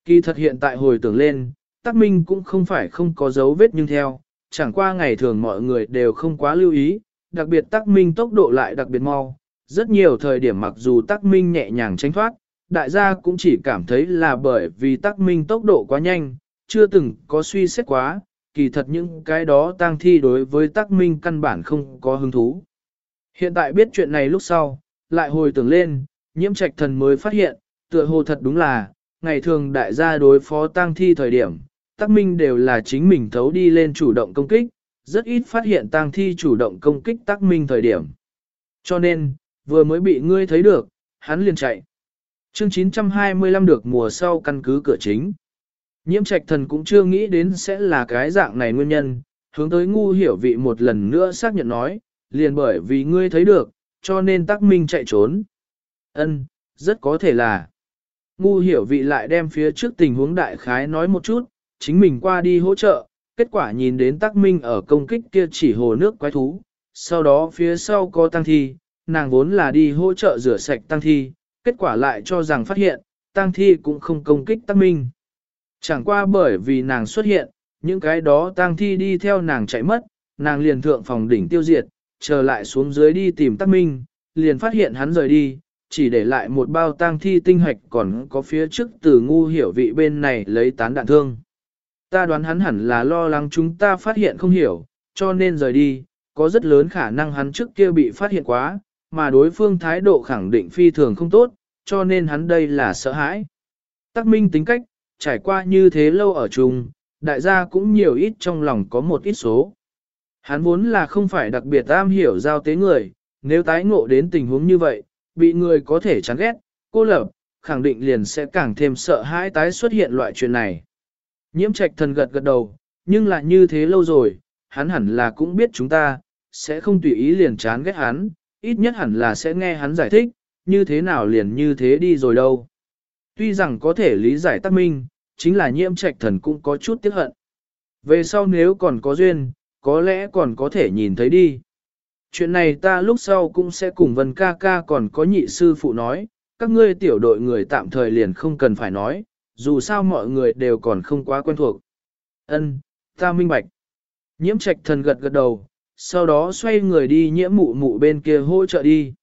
Kỳ thật hiện tại hồi tưởng lên, tác minh cũng không phải không có dấu vết nhưng theo, chẳng qua ngày thường mọi người đều không quá lưu ý, đặc biệt tác minh tốc độ lại đặc biệt mau. Rất nhiều thời điểm mặc dù tác minh nhẹ nhàng tránh thoát, đại gia cũng chỉ cảm thấy là bởi vì Tắc minh tốc độ quá nhanh, chưa từng có suy xét quá, kỳ thật những cái đó tang thi đối với Tắc minh căn bản không có hứng thú. Hiện tại biết chuyện này lúc sau, lại hồi tưởng lên, nhiễm trạch thần mới phát hiện, tựa hồ thật đúng là, ngày thường đại gia đối phó tang thi thời điểm, Tắc minh đều là chính mình thấu đi lên chủ động công kích, rất ít phát hiện tang thi chủ động công kích Tắc minh thời điểm. Cho nên, vừa mới bị ngươi thấy được, hắn liền chạy. Chương 925 được mùa sau căn cứ cửa chính. Nhiễm trạch thần cũng chưa nghĩ đến sẽ là cái dạng này nguyên nhân, hướng tới ngu hiểu vị một lần nữa xác nhận nói, liền bởi vì ngươi thấy được, cho nên tắc minh chạy trốn. Ân, rất có thể là. Ngu hiểu vị lại đem phía trước tình huống đại khái nói một chút, chính mình qua đi hỗ trợ, kết quả nhìn đến tắc minh ở công kích kia chỉ hồ nước quái thú, sau đó phía sau có tăng thi, nàng vốn là đi hỗ trợ rửa sạch tăng thi, kết quả lại cho rằng phát hiện, tang thi cũng không công kích Tắc minh. Chẳng qua bởi vì nàng xuất hiện, những cái đó tang thi đi theo nàng chạy mất, nàng liền thượng phòng đỉnh tiêu diệt, trở lại xuống dưới đi tìm Tắc Minh, liền phát hiện hắn rời đi, chỉ để lại một bao tang thi tinh hạch còn có phía trước từ ngu hiểu vị bên này lấy tán đạn thương. Ta đoán hắn hẳn là lo lắng chúng ta phát hiện không hiểu, cho nên rời đi, có rất lớn khả năng hắn trước kia bị phát hiện quá, mà đối phương thái độ khẳng định phi thường không tốt, cho nên hắn đây là sợ hãi. Tắc Minh tính cách, trải qua như thế lâu ở chung, đại gia cũng nhiều ít trong lòng có một ít số. Hắn vốn là không phải đặc biệt am hiểu giao tế người, nếu tái ngộ đến tình huống như vậy, bị người có thể chán ghét, cô lập, khẳng định liền sẽ càng thêm sợ hãi tái xuất hiện loại chuyện này. Nhiễm trạch thần gật gật đầu, nhưng là như thế lâu rồi, hắn hẳn là cũng biết chúng ta, sẽ không tùy ý liền chán ghét hắn, ít nhất hẳn là sẽ nghe hắn giải thích, như thế nào liền như thế đi rồi đâu. Tuy rằng có thể lý giải tắc minh, chính là nhiễm trạch thần cũng có chút tiếc hận. Về sau nếu còn có duyên, có lẽ còn có thể nhìn thấy đi. Chuyện này ta lúc sau cũng sẽ cùng Vân ca ca còn có nhị sư phụ nói, các ngươi tiểu đội người tạm thời liền không cần phải nói, dù sao mọi người đều còn không quá quen thuộc. Ân, ta minh bạch. Nhiễm trạch thần gật gật đầu, sau đó xoay người đi nhiễm mụ mụ bên kia hỗ trợ đi.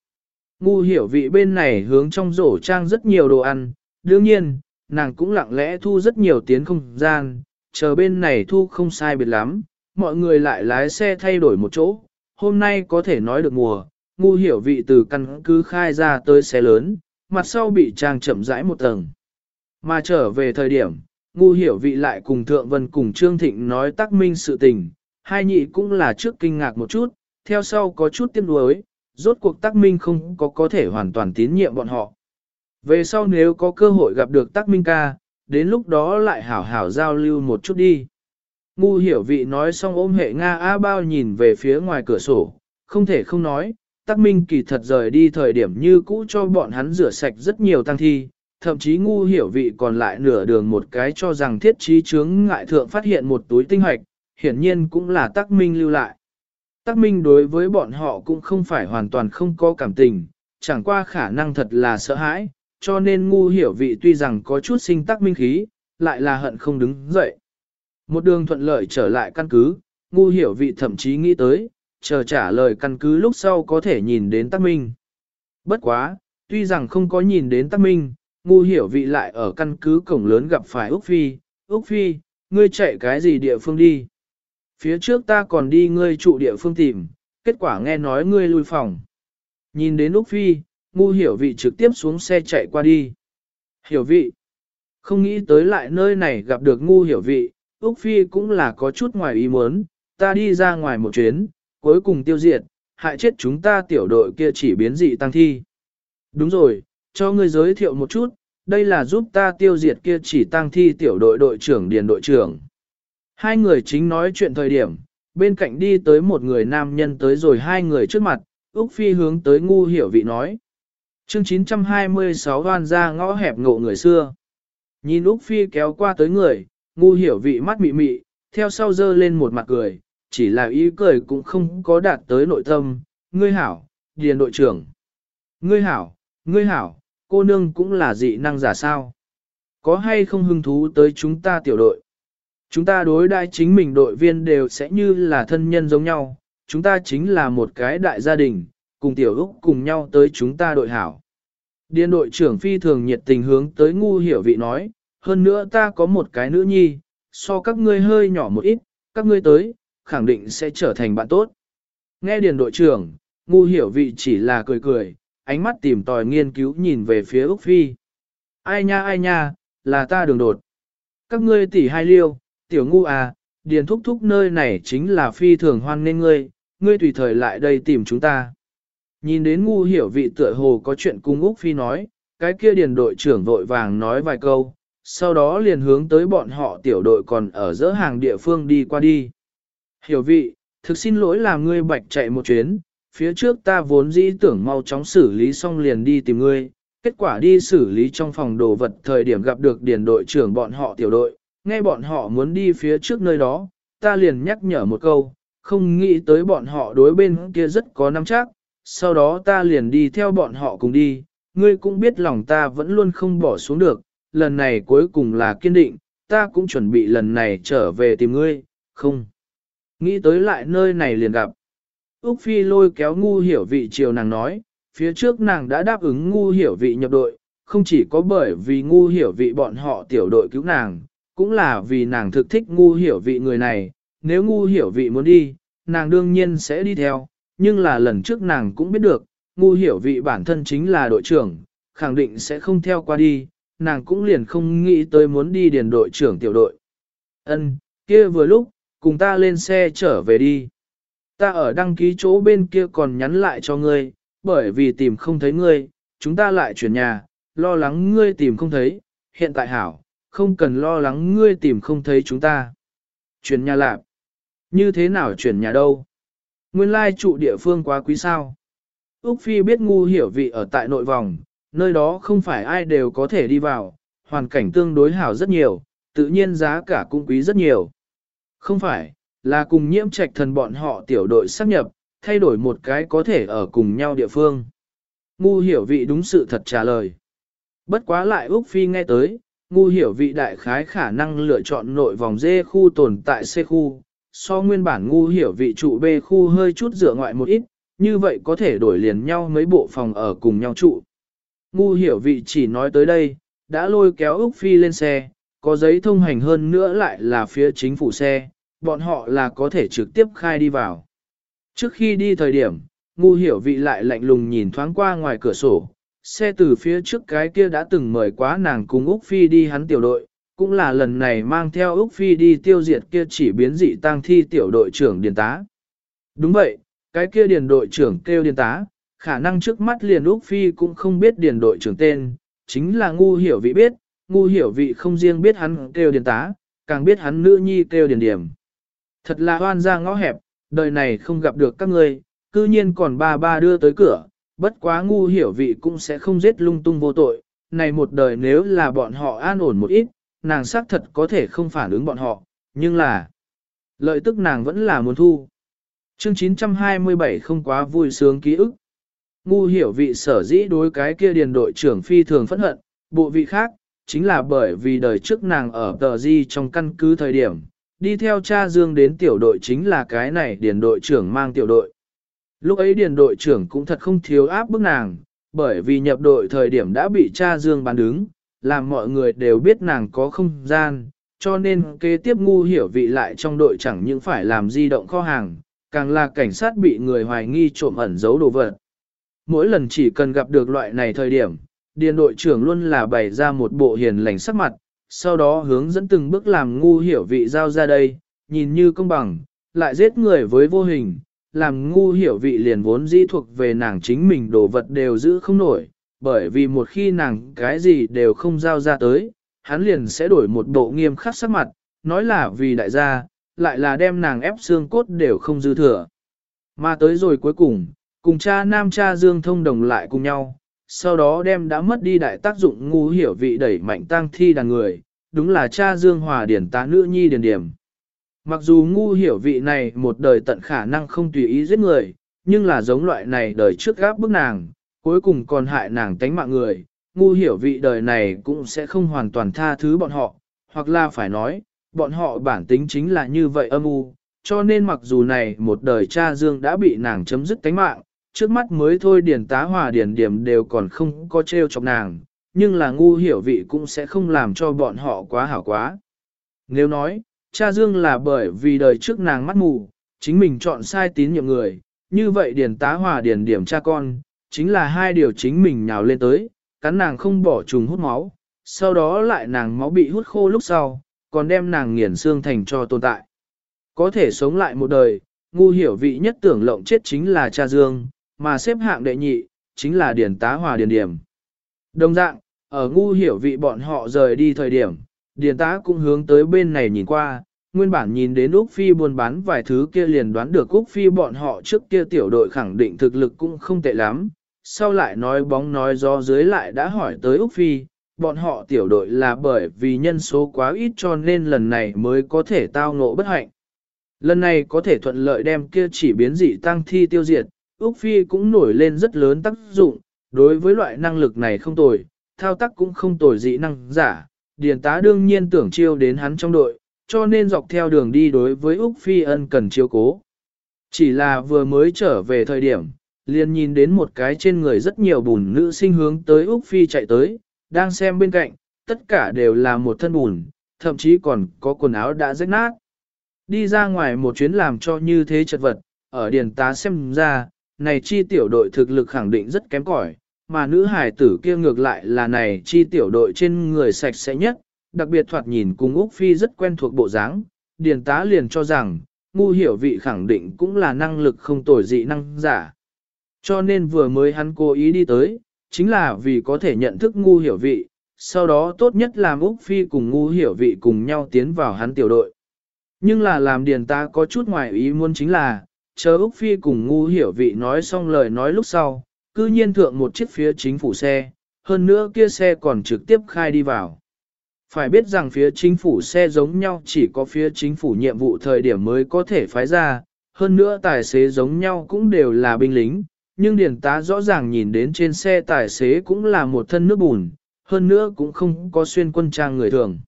Ngu hiểu vị bên này hướng trong rổ trang rất nhiều đồ ăn, đương nhiên, nàng cũng lặng lẽ thu rất nhiều tiến không gian, chờ bên này thu không sai biệt lắm, mọi người lại lái xe thay đổi một chỗ, hôm nay có thể nói được mùa, ngu hiểu vị từ căn cứ khai ra tới xe lớn, mặt sau bị trang chậm rãi một tầng. Mà trở về thời điểm, ngu hiểu vị lại cùng Thượng Vân cùng Trương Thịnh nói tác minh sự tình, hai nhị cũng là trước kinh ngạc một chút, theo sau có chút tiếc nuối, rốt cuộc Tắc minh không có có thể hoàn toàn tín nhiệm bọn họ. Về sau nếu có cơ hội gặp được Tắc Minh ca, đến lúc đó lại hảo hảo giao lưu một chút đi. Ngu hiểu vị nói xong ôm hệ Nga A bao nhìn về phía ngoài cửa sổ, không thể không nói, Tắc Minh kỳ thật rời đi thời điểm như cũ cho bọn hắn rửa sạch rất nhiều tăng thi, thậm chí ngu hiểu vị còn lại nửa đường một cái cho rằng thiết trí chướng ngại thượng phát hiện một túi tinh hoạch, hiển nhiên cũng là Tắc Minh lưu lại. Tắc Minh đối với bọn họ cũng không phải hoàn toàn không có cảm tình, chẳng qua khả năng thật là sợ hãi, cho nên ngu hiểu vị tuy rằng có chút sinh Tắc Minh khí, lại là hận không đứng dậy. Một đường thuận lợi trở lại căn cứ, ngu hiểu vị thậm chí nghĩ tới, chờ trả lời căn cứ lúc sau có thể nhìn đến Tắc Minh. Bất quá, tuy rằng không có nhìn đến Tắc Minh, ngu hiểu vị lại ở căn cứ cổng lớn gặp phải Úc Phi. Úc Phi, ngươi chạy cái gì địa phương đi? Phía trước ta còn đi ngươi trụ địa phương tìm, kết quả nghe nói ngươi lui phòng. Nhìn đến Úc Phi, ngu hiểu vị trực tiếp xuống xe chạy qua đi. Hiểu vị. Không nghĩ tới lại nơi này gặp được ngu hiểu vị, Úc Phi cũng là có chút ngoài ý muốn, ta đi ra ngoài một chuyến, cuối cùng tiêu diệt, hại chết chúng ta tiểu đội kia chỉ biến dị tăng thi. Đúng rồi, cho ngươi giới thiệu một chút, đây là giúp ta tiêu diệt kia chỉ tăng thi tiểu đội đội trưởng điền đội trưởng. Hai người chính nói chuyện thời điểm, bên cạnh đi tới một người nam nhân tới rồi hai người trước mặt, Úc Phi hướng tới ngu hiểu vị nói. Chương 926 hoan ra ngõ hẹp ngộ người xưa. Nhìn Úc Phi kéo qua tới người, ngu hiểu vị mắt mị mị, theo sau dơ lên một mặt cười, chỉ là ý cười cũng không có đạt tới nội tâm. Ngươi hảo, điền đội trưởng. Ngươi hảo, ngươi hảo, cô nương cũng là dị năng giả sao. Có hay không hứng thú tới chúng ta tiểu đội? Chúng ta đối đại chính mình đội viên đều sẽ như là thân nhân giống nhau, chúng ta chính là một cái đại gia đình, cùng tiểu Úc cùng nhau tới chúng ta đội hảo. Điền đội trưởng phi thường nhiệt tình hướng tới ngu hiểu vị nói, hơn nữa ta có một cái nữ nhi, so các ngươi hơi nhỏ một ít, các ngươi tới, khẳng định sẽ trở thành bạn tốt. Nghe điền đội trưởng, ngu hiểu vị chỉ là cười cười, ánh mắt tìm tòi nghiên cứu nhìn về phía Úc Phi. Ai nha ai nha, là ta đường đột. Các ngươi tỷ hai liêu, tiểu ngu à, điền thúc thúc nơi này chính là phi thường hoan nên ngươi, ngươi tùy thời lại đây tìm chúng ta. Nhìn đến ngu hiểu vị tựa hồ có chuyện cung Úc Phi nói, cái kia điền đội trưởng vội vàng nói vài câu, sau đó liền hướng tới bọn họ tiểu đội còn ở giữa hàng địa phương đi qua đi. Hiểu vị, thực xin lỗi là ngươi bạch chạy một chuyến, phía trước ta vốn dĩ tưởng mau chóng xử lý xong liền đi tìm ngươi, kết quả đi xử lý trong phòng đồ vật thời điểm gặp được điền đội trưởng bọn họ tiểu đội, nghe bọn họ muốn đi phía trước nơi đó, ta liền nhắc nhở một câu, không nghĩ tới bọn họ đối bên kia rất có nắm chắc, sau đó ta liền đi theo bọn họ cùng đi, ngươi cũng biết lòng ta vẫn luôn không bỏ xuống được, lần này cuối cùng là kiên định, ta cũng chuẩn bị lần này trở về tìm ngươi, không. Nghĩ tới lại nơi này liền gặp. Úc Phi lôi kéo ngu hiểu vị chiều nàng nói, phía trước nàng đã đáp ứng ngu hiểu vị nhập đội, không chỉ có bởi vì ngu hiểu vị bọn họ tiểu đội cứu nàng, cũng là vì nàng thực thích ngu hiểu vị người này, nếu ngu hiểu vị muốn đi, nàng đương nhiên sẽ đi theo, nhưng là lần trước nàng cũng biết được, ngu hiểu vị bản thân chính là đội trưởng, khẳng định sẽ không theo qua đi, nàng cũng liền không nghĩ tới muốn đi điền đội trưởng tiểu đội. Ân, kia vừa lúc, cùng ta lên xe trở về đi. Ta ở đăng ký chỗ bên kia còn nhắn lại cho ngươi, bởi vì tìm không thấy ngươi, chúng ta lại chuyển nhà, lo lắng ngươi tìm không thấy, hiện tại hảo, không cần lo lắng ngươi tìm không thấy chúng ta. Chuyển nhà lạp. Như thế nào chuyển nhà đâu? Nguyên lai trụ địa phương quá quý sao. Úc Phi biết ngu hiểu vị ở tại nội vòng, nơi đó không phải ai đều có thể đi vào, hoàn cảnh tương đối hảo rất nhiều, tự nhiên giá cả cũng quý rất nhiều. Không phải, là cùng nhiễm trạch thần bọn họ tiểu đội sắp nhập, thay đổi một cái có thể ở cùng nhau địa phương. Ngu hiểu vị đúng sự thật trả lời. Bất quá lại Úc Phi nghe tới, ngu hiểu vị đại khái khả năng lựa chọn nội vòng D khu tồn tại C khu, so nguyên bản ngu hiểu vị trụ B khu hơi chút dựa ngoại một ít, như vậy có thể đổi liền nhau mấy bộ phòng ở cùng nhau trụ. Ngu hiểu vị chỉ nói tới đây, đã lôi kéo Úc Phi lên xe, có giấy thông hành hơn nữa lại là phía chính phủ xe, bọn họ là có thể trực tiếp khai đi vào. Trước khi đi thời điểm, ngu hiểu vị lại lạnh lùng nhìn thoáng qua ngoài cửa sổ, xe từ phía trước cái kia đã từng mời quá nàng cùng Úc Phi đi hắn tiểu đội, cũng là lần này mang theo Úc Phi đi tiêu diệt kia chỉ biến dị tăng thi tiểu đội trưởng điền tá. Đúng vậy, cái kia điền đội trưởng kêu điền tá, khả năng trước mắt liền Úc Phi cũng không biết điền đội trưởng tên, chính là ngu hiểu vị biết, ngu hiểu vị không riêng biết hắn kêu điền tá, càng biết hắn nữ nhi kêu điền điểm, Thật là hoan ra ngõ hẹp, đời này không gặp được các ngươi, cư nhiên còn ba ba đưa tới cửa, bất quá ngu hiểu vị cũng sẽ không giết lung tung vô tội, này một đời nếu là bọn họ an ổn một ít, nàng xác thật có thể không phản ứng bọn họ, nhưng là lợi tức nàng vẫn là muốn thu. Chương 927 không quá vui sướng ký ức. Ngu hiểu vị sở dĩ đối cái kia điền đội trưởng phi thường phẫn hận, bộ vị khác, chính là bởi vì đời trước nàng ở tờ di trong căn cứ thời điểm, đi theo cha Dương đến tiểu đội chính là cái này điền đội trưởng mang tiểu đội. Lúc ấy điền đội trưởng cũng thật không thiếu áp bức nàng, bởi vì nhập đội thời điểm đã bị cha Dương bán đứng, làm mọi người đều biết nàng có không gian, cho nên kế tiếp ngu hiểu vị lại trong đội chẳng những phải làm di động kho hàng, càng là cảnh sát bị người hoài nghi trộm ẩn giấu đồ vật. Mỗi lần chỉ cần gặp được loại này thời điểm, điền đội trưởng luôn là bày ra một bộ hiền lành sắc mặt, sau đó hướng dẫn từng bước làm ngu hiểu vị giao ra đây, nhìn như công bằng, lại giết người với vô hình, làm ngu hiểu vị liền vốn di thuộc về nàng chính mình đồ vật đều giữ không nổi, bởi vì một khi nàng cái gì đều không giao ra tới, hắn liền sẽ đổi một bộ nghiêm khắc sắc mặt, nói là vì đại gia, lại là đem nàng ép xương cốt đều không dư thừa. Mà tới rồi cuối cùng, cùng cha nam cha dương thông đồng lại cùng nhau, sau đó đem đã mất đi đại tác dụng ngu hiểu vị đẩy mạnh tăng thi đàn người, đúng là cha dương hòa điển tá nữ nhi điển điểm. Mặc dù ngu hiểu vị này một đời tận khả năng không tùy ý giết người, nhưng là giống loại này đời trước gáp bức nàng, cuối cùng còn hại nàng tánh mạng người, ngu hiểu vị đời này cũng sẽ không hoàn toàn tha thứ bọn họ, hoặc là phải nói, bọn họ bản tính chính là như vậy âm u, cho nên mặc dù này một đời cha Dương đã bị nàng chấm dứt tánh mạng, trước mắt mới thôi điển tá hòa điển điểm đều còn không có treo chọc nàng, nhưng là ngu hiểu vị cũng sẽ không làm cho bọn họ quá hảo quá. Nếu nói, cha Dương là bởi vì đời trước nàng mắt mù, chính mình chọn sai tín nhiệm người, như vậy điển tá hòa điển điểm cha con, chính là hai điều chính mình nhào lên tới, cắn nàng không bỏ trùng hút máu, sau đó lại nàng máu bị hút khô lúc sau, còn đem nàng nghiền xương thành cho tồn tại. Có thể sống lại một đời, ngu hiểu vị nhất tưởng lộng chết chính là cha Dương, mà xếp hạng đệ nhị, chính là điển tá hòa điển điểm. Đồng dạng, ở ngu hiểu vị bọn họ rời đi thời điểm, Điền tá cũng hướng tới bên này nhìn qua, nguyên bản nhìn đến Úc Phi buôn bán vài thứ kia liền đoán được Úc Phi bọn họ trước kia tiểu đội khẳng định thực lực cũng không tệ lắm, sau lại nói bóng nói gió dưới lại đã hỏi tới Úc Phi, bọn họ tiểu đội là bởi vì nhân số quá ít cho nên lần này mới có thể tao ngộ bất hạnh. Lần này có thể thuận lợi đem kia chỉ biến dị tăng thi tiêu diệt, Úc Phi cũng nổi lên rất lớn tác dụng, đối với loại năng lực này không tồi, thao tác cũng không tồi dị năng giả, điền tá đương nhiên tưởng chiêu đến hắn trong đội, cho nên dọc theo đường đi đối với Úc Phi ân cần chiêu cố. Chỉ là vừa mới trở về thời điểm, liền nhìn đến một cái trên người rất nhiều bùn nữ sinh hướng tới Úc Phi chạy tới, đang xem bên cạnh, tất cả đều là một thân bùn, thậm chí còn có quần áo đã rách nát. Đi ra ngoài một chuyến làm cho như thế chật vật, ở điền tá xem ra, này chi tiểu đội thực lực khẳng định rất kém cỏi, mà nữ hải tử kia ngược lại là này chi tiểu đội trên người sạch sẽ nhất, đặc biệt thoạt nhìn cùng Úc Phi rất quen thuộc bộ dáng, điền tá liền cho rằng, ngu hiểu vị khẳng định cũng là năng lực không tồi dị năng giả. Cho nên vừa mới hắn cố ý đi tới, chính là vì có thể nhận thức ngu hiểu vị, sau đó tốt nhất làm Úc Phi cùng ngu hiểu vị cùng nhau tiến vào hắn tiểu đội. Nhưng là làm điền ta có chút ngoài ý muốn chính là, chờ Úc Phi cùng ngu hiểu vị nói xong lời nói lúc sau, cư nhiên thượng một chiếc phía chính phủ xe, hơn nữa kia xe còn trực tiếp khai đi vào. Phải biết rằng phía chính phủ xe giống nhau chỉ có phía chính phủ nhiệm vụ thời điểm mới có thể phái ra, hơn nữa tài xế giống nhau cũng đều là binh lính, nhưng điển tá rõ ràng nhìn đến trên xe tài xế cũng là một thân nước bùn, hơn nữa cũng không có xuyên quân trang người thường.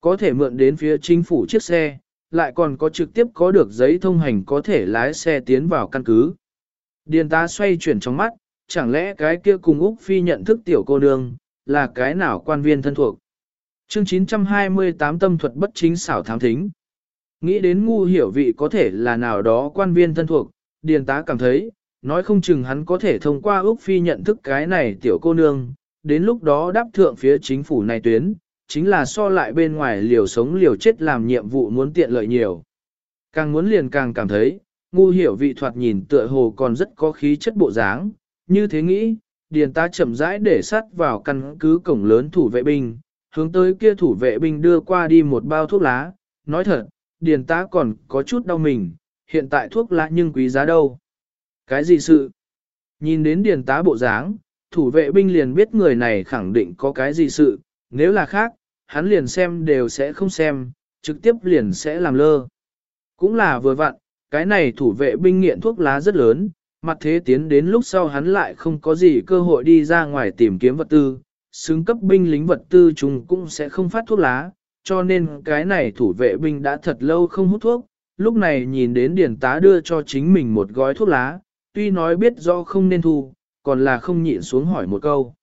Có thể mượn đến phía chính phủ chiếc xe, lại còn có trực tiếp có được giấy thông hành có thể lái xe tiến vào căn cứ. Điền tá xoay chuyển trong mắt, chẳng lẽ cái kia cùng Úc Phi nhận thức tiểu cô nương, là cái nào quan viên thân thuộc. Chương 928 tâm thuật bất chính xảo thám thính. Nghĩ đến ngu hiểu vị có thể là nào đó quan viên thân thuộc, điền tá cảm thấy, nói không chừng hắn có thể thông qua Úc Phi nhận thức cái này tiểu cô nương, đến lúc đó đáp thượng phía chính phủ này tuyến, chính là so lại bên ngoài liều sống liều chết làm nhiệm vụ muốn tiện lợi nhiều. Càng muốn liền càng cảm thấy, ngu hiểu vị thoạt nhìn tựa hồ còn rất có khí chất bộ dáng, như thế nghĩ, điền ta chậm rãi để sắt vào căn cứ cổng lớn thủ vệ binh, hướng tới kia thủ vệ binh đưa qua đi một bao thuốc lá, nói thật, điền tá còn có chút đau mình, hiện tại thuốc lá nhưng quý giá đâu. Cái gì sự? Nhìn đến điền tá bộ dáng, thủ vệ binh liền biết người này khẳng định có cái gì sự, nếu là khác, hắn liền xem đều sẽ không xem, trực tiếp liền sẽ làm lơ. Cũng là vừa vặn, cái này thủ vệ binh nghiện thuốc lá rất lớn, mặt thế tiến đến lúc sau hắn lại không có gì cơ hội đi ra ngoài tìm kiếm vật tư, xứng cấp binh lính vật tư chúng cũng sẽ không phát thuốc lá, cho nên cái này thủ vệ binh đã thật lâu không hút thuốc, lúc này nhìn đến điển tá đưa cho chính mình một gói thuốc lá, tuy nói biết do không nên thu, còn là không nhịn xuống hỏi một câu.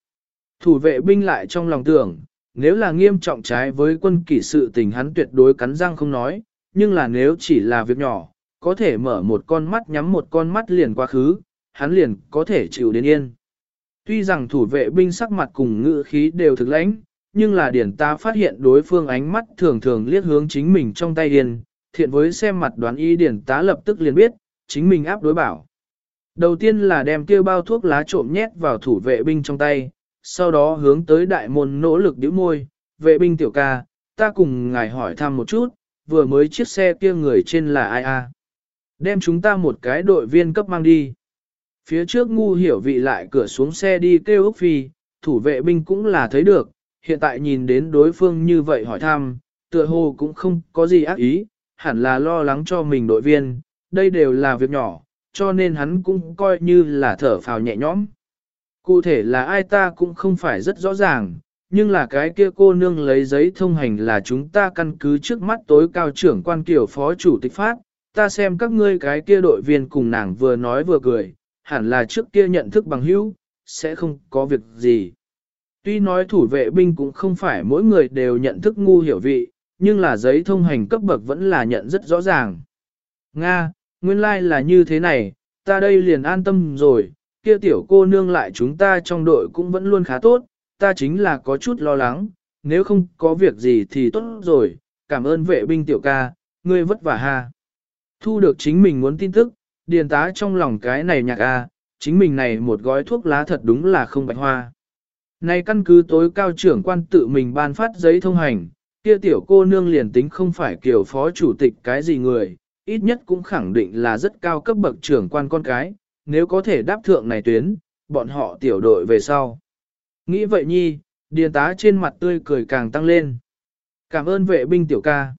Thủ vệ binh lại trong lòng tưởng, nếu là nghiêm trọng trái với quân kỷ sự tình hắn tuyệt đối cắn răng không nói, nhưng là nếu chỉ là việc nhỏ, có thể mở một con mắt nhắm một con mắt liền quá khứ, hắn liền có thể chịu đến yên. Tuy rằng thủ vệ binh sắc mặt cùng ngữ khí đều thực lãnh, nhưng là điển ta phát hiện đối phương ánh mắt thường thường liếc hướng chính mình trong tay điền, thiện với xem mặt đoán ý điển tá lập tức liền biết, chính mình áp đối bảo. Đầu tiên là đem kia bao thuốc lá trộm nhét vào thủ vệ binh trong tay, sau đó hướng tới đại môn nỗ lực điếu môi, vệ binh tiểu ca, ta cùng ngài hỏi thăm một chút, vừa mới chiếc xe kia người trên là ai a? Đem chúng ta một cái đội viên cấp mang đi. Phía trước ngu hiểu vị lại cửa xuống xe đi kêu Úc Phi, thủ vệ binh cũng là thấy được, hiện tại nhìn đến đối phương như vậy hỏi thăm, tựa hồ cũng không có gì ác ý, hẳn là lo lắng cho mình đội viên, đây đều là việc nhỏ, cho nên hắn cũng coi như là thở phào nhẹ nhõm. Cụ thể là ai ta cũng không phải rất rõ ràng, nhưng là cái kia cô nương lấy giấy thông hành là chúng ta căn cứ trước mắt tối cao trưởng quan kiểu phó chủ tịch phát, ta xem các ngươi cái kia đội viên cùng nàng vừa nói vừa cười, hẳn là trước kia nhận thức bằng hữu, sẽ không có việc gì. Tuy nói thủ vệ binh cũng không phải mỗi người đều nhận thức ngu hiểu vị, nhưng là giấy thông hành cấp bậc vẫn là nhận rất rõ ràng. Nga, nguyên lai like là như thế này, ta đây liền an tâm rồi, kia tiểu cô nương lại chúng ta trong đội cũng vẫn luôn khá tốt, ta chính là có chút lo lắng, nếu không có việc gì thì tốt rồi, cảm ơn vệ binh tiểu ca, ngươi vất vả ha. Thu được chính mình muốn tin tức, điền tá trong lòng cái này nhạc a, chính mình này một gói thuốc lá thật đúng là không bạch hoa. Này căn cứ tối cao trưởng quan tự mình ban phát giấy thông hành, kia tiểu cô nương liền tính không phải kiểu phó chủ tịch cái gì người, ít nhất cũng khẳng định là rất cao cấp bậc trưởng quan con cái, nếu có thể đáp thượng này tuyến, bọn họ tiểu đội về sau. Nghĩ vậy nhi, điền tá trên mặt tươi cười càng tăng lên. Cảm ơn vệ binh tiểu ca.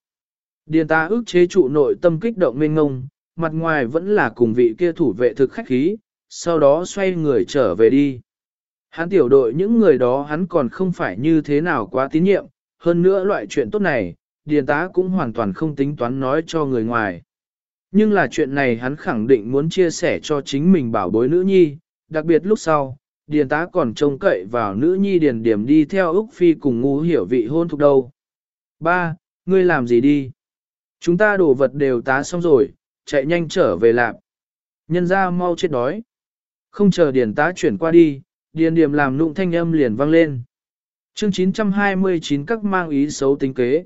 Điền ta ước chế trụ nội tâm kích động mênh ngông, mặt ngoài vẫn là cùng vị kia thủ vệ thực khách khí, sau đó xoay người trở về đi. Hắn tiểu đội những người đó hắn còn không phải như thế nào quá tín nhiệm, hơn nữa loại chuyện tốt này, điền tá cũng hoàn toàn không tính toán nói cho người ngoài. Nhưng là chuyện này hắn khẳng định muốn chia sẻ cho chính mình bảo bối nữ nhi, đặc biệt lúc sau, điền tá còn trông cậy vào nữ nhi điền điểm đi theo Úc Phi cùng ngu hiểu vị hôn thục đâu. Ba, ngươi làm gì đi? Chúng ta đổ vật đều tá xong rồi, chạy nhanh trở về lạp. Nhân ra mau chết đói. Không chờ điền tá chuyển qua đi, điền điểm làm nụng thanh âm liền vang lên. Chương 929 các mang ý xấu tính kế.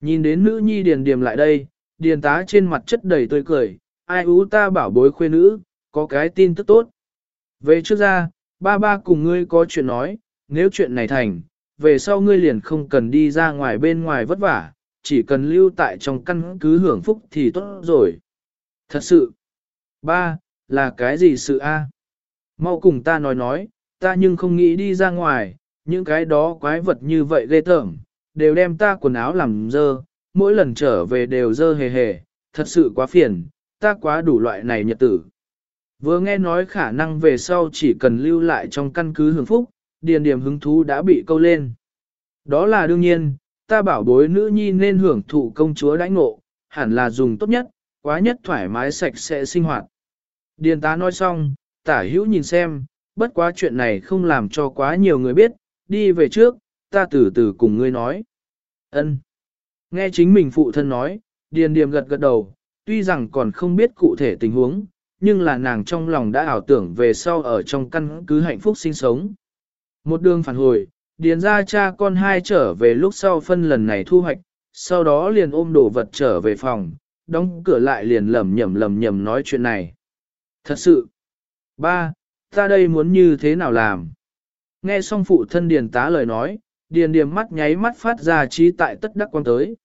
Nhìn đến nữ nhi điền điểm lại đây, điền tá trên mặt chất đầy tươi cười, ai ú ta bảo bối khuê nữ, có cái tin tức tốt. Về trước ra, ba ba cùng ngươi có chuyện nói, nếu chuyện này thành, về sau ngươi liền không cần đi ra ngoài bên ngoài vất vả, chỉ cần lưu tại trong căn cứ hưởng phúc thì tốt rồi. Thật sự, ba, là cái gì sự a? Mau cùng ta nói nói, ta nhưng không nghĩ đi ra ngoài, những cái đó quái vật như vậy ghê tởm, đều đem ta quần áo làm dơ, mỗi lần trở về đều dơ hề hề, thật sự quá phiền, ta quá đủ loại này nhật tử. Vừa nghe nói khả năng về sau chỉ cần lưu lại trong căn cứ hưởng phúc, điền điểm hứng thú đã bị câu lên. Đó là đương nhiên, ta bảo bối nữ nhi nên hưởng thụ công chúa đãi ngộ, hẳn là dùng tốt nhất, quá nhất thoải mái sạch sẽ sinh hoạt. Điền tá nói xong, tả hữu nhìn xem, bất quá chuyện này không làm cho quá nhiều người biết, đi về trước, ta từ từ cùng ngươi nói. Ân. Nghe chính mình phụ thân nói, điền Điềm gật gật đầu, tuy rằng còn không biết cụ thể tình huống, nhưng là nàng trong lòng đã ảo tưởng về sau ở trong căn cứ hạnh phúc sinh sống. Một đường phản hồi, điền ra cha con hai trở về lúc sau phân lần này thu hoạch, sau đó liền ôm đồ vật trở về phòng, đóng cửa lại liền lầm nhầm lầm nhầm nói chuyện này. Thật sự, ba, ta đây muốn như thế nào làm? Nghe xong phụ thân điền tá lời nói, điền điềm mắt nháy mắt phát ra trí tại tất đắc quan tới.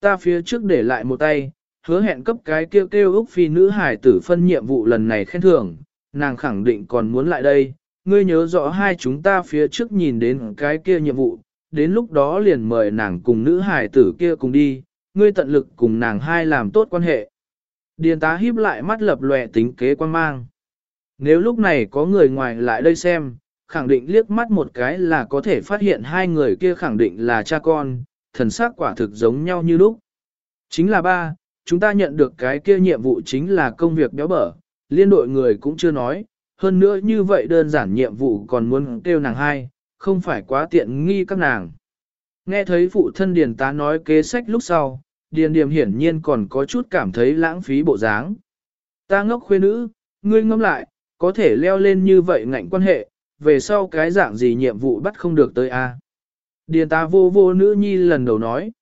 Ta phía trước để lại một tay, hứa hẹn cấp cái kêu kêu Úc Phi nữ hải tử phân nhiệm vụ lần này khen thưởng, nàng khẳng định còn muốn lại đây, ngươi nhớ rõ hai chúng ta phía trước nhìn đến cái kia nhiệm vụ, đến lúc đó liền mời nàng cùng nữ hải tử kia cùng đi, ngươi tận lực cùng nàng hai làm tốt quan hệ. Điền tá híp lại mắt lập lòe tính kế quan mang. Nếu lúc này có người ngoài lại đây xem, khẳng định liếc mắt một cái là có thể phát hiện hai người kia khẳng định là cha con, thần sắc quả thực giống nhau như lúc. Chính là ba, chúng ta nhận được cái kia nhiệm vụ chính là công việc béo bở, liên đội người cũng chưa nói, hơn nữa như vậy đơn giản nhiệm vụ còn muốn kêu nàng hai, không phải quá tiện nghi các nàng. Nghe thấy phụ thân Điền tá nói kế sách lúc sau, Điền Điềm hiển nhiên còn có chút cảm thấy lãng phí bộ dáng. Ta ngốc khuê nữ, ngươi ngâm lại, có thể leo lên như vậy ngạnh quan hệ, về sau cái dạng gì nhiệm vụ bắt không được tới a? Điền tá vô vô nữ nhi lần đầu nói.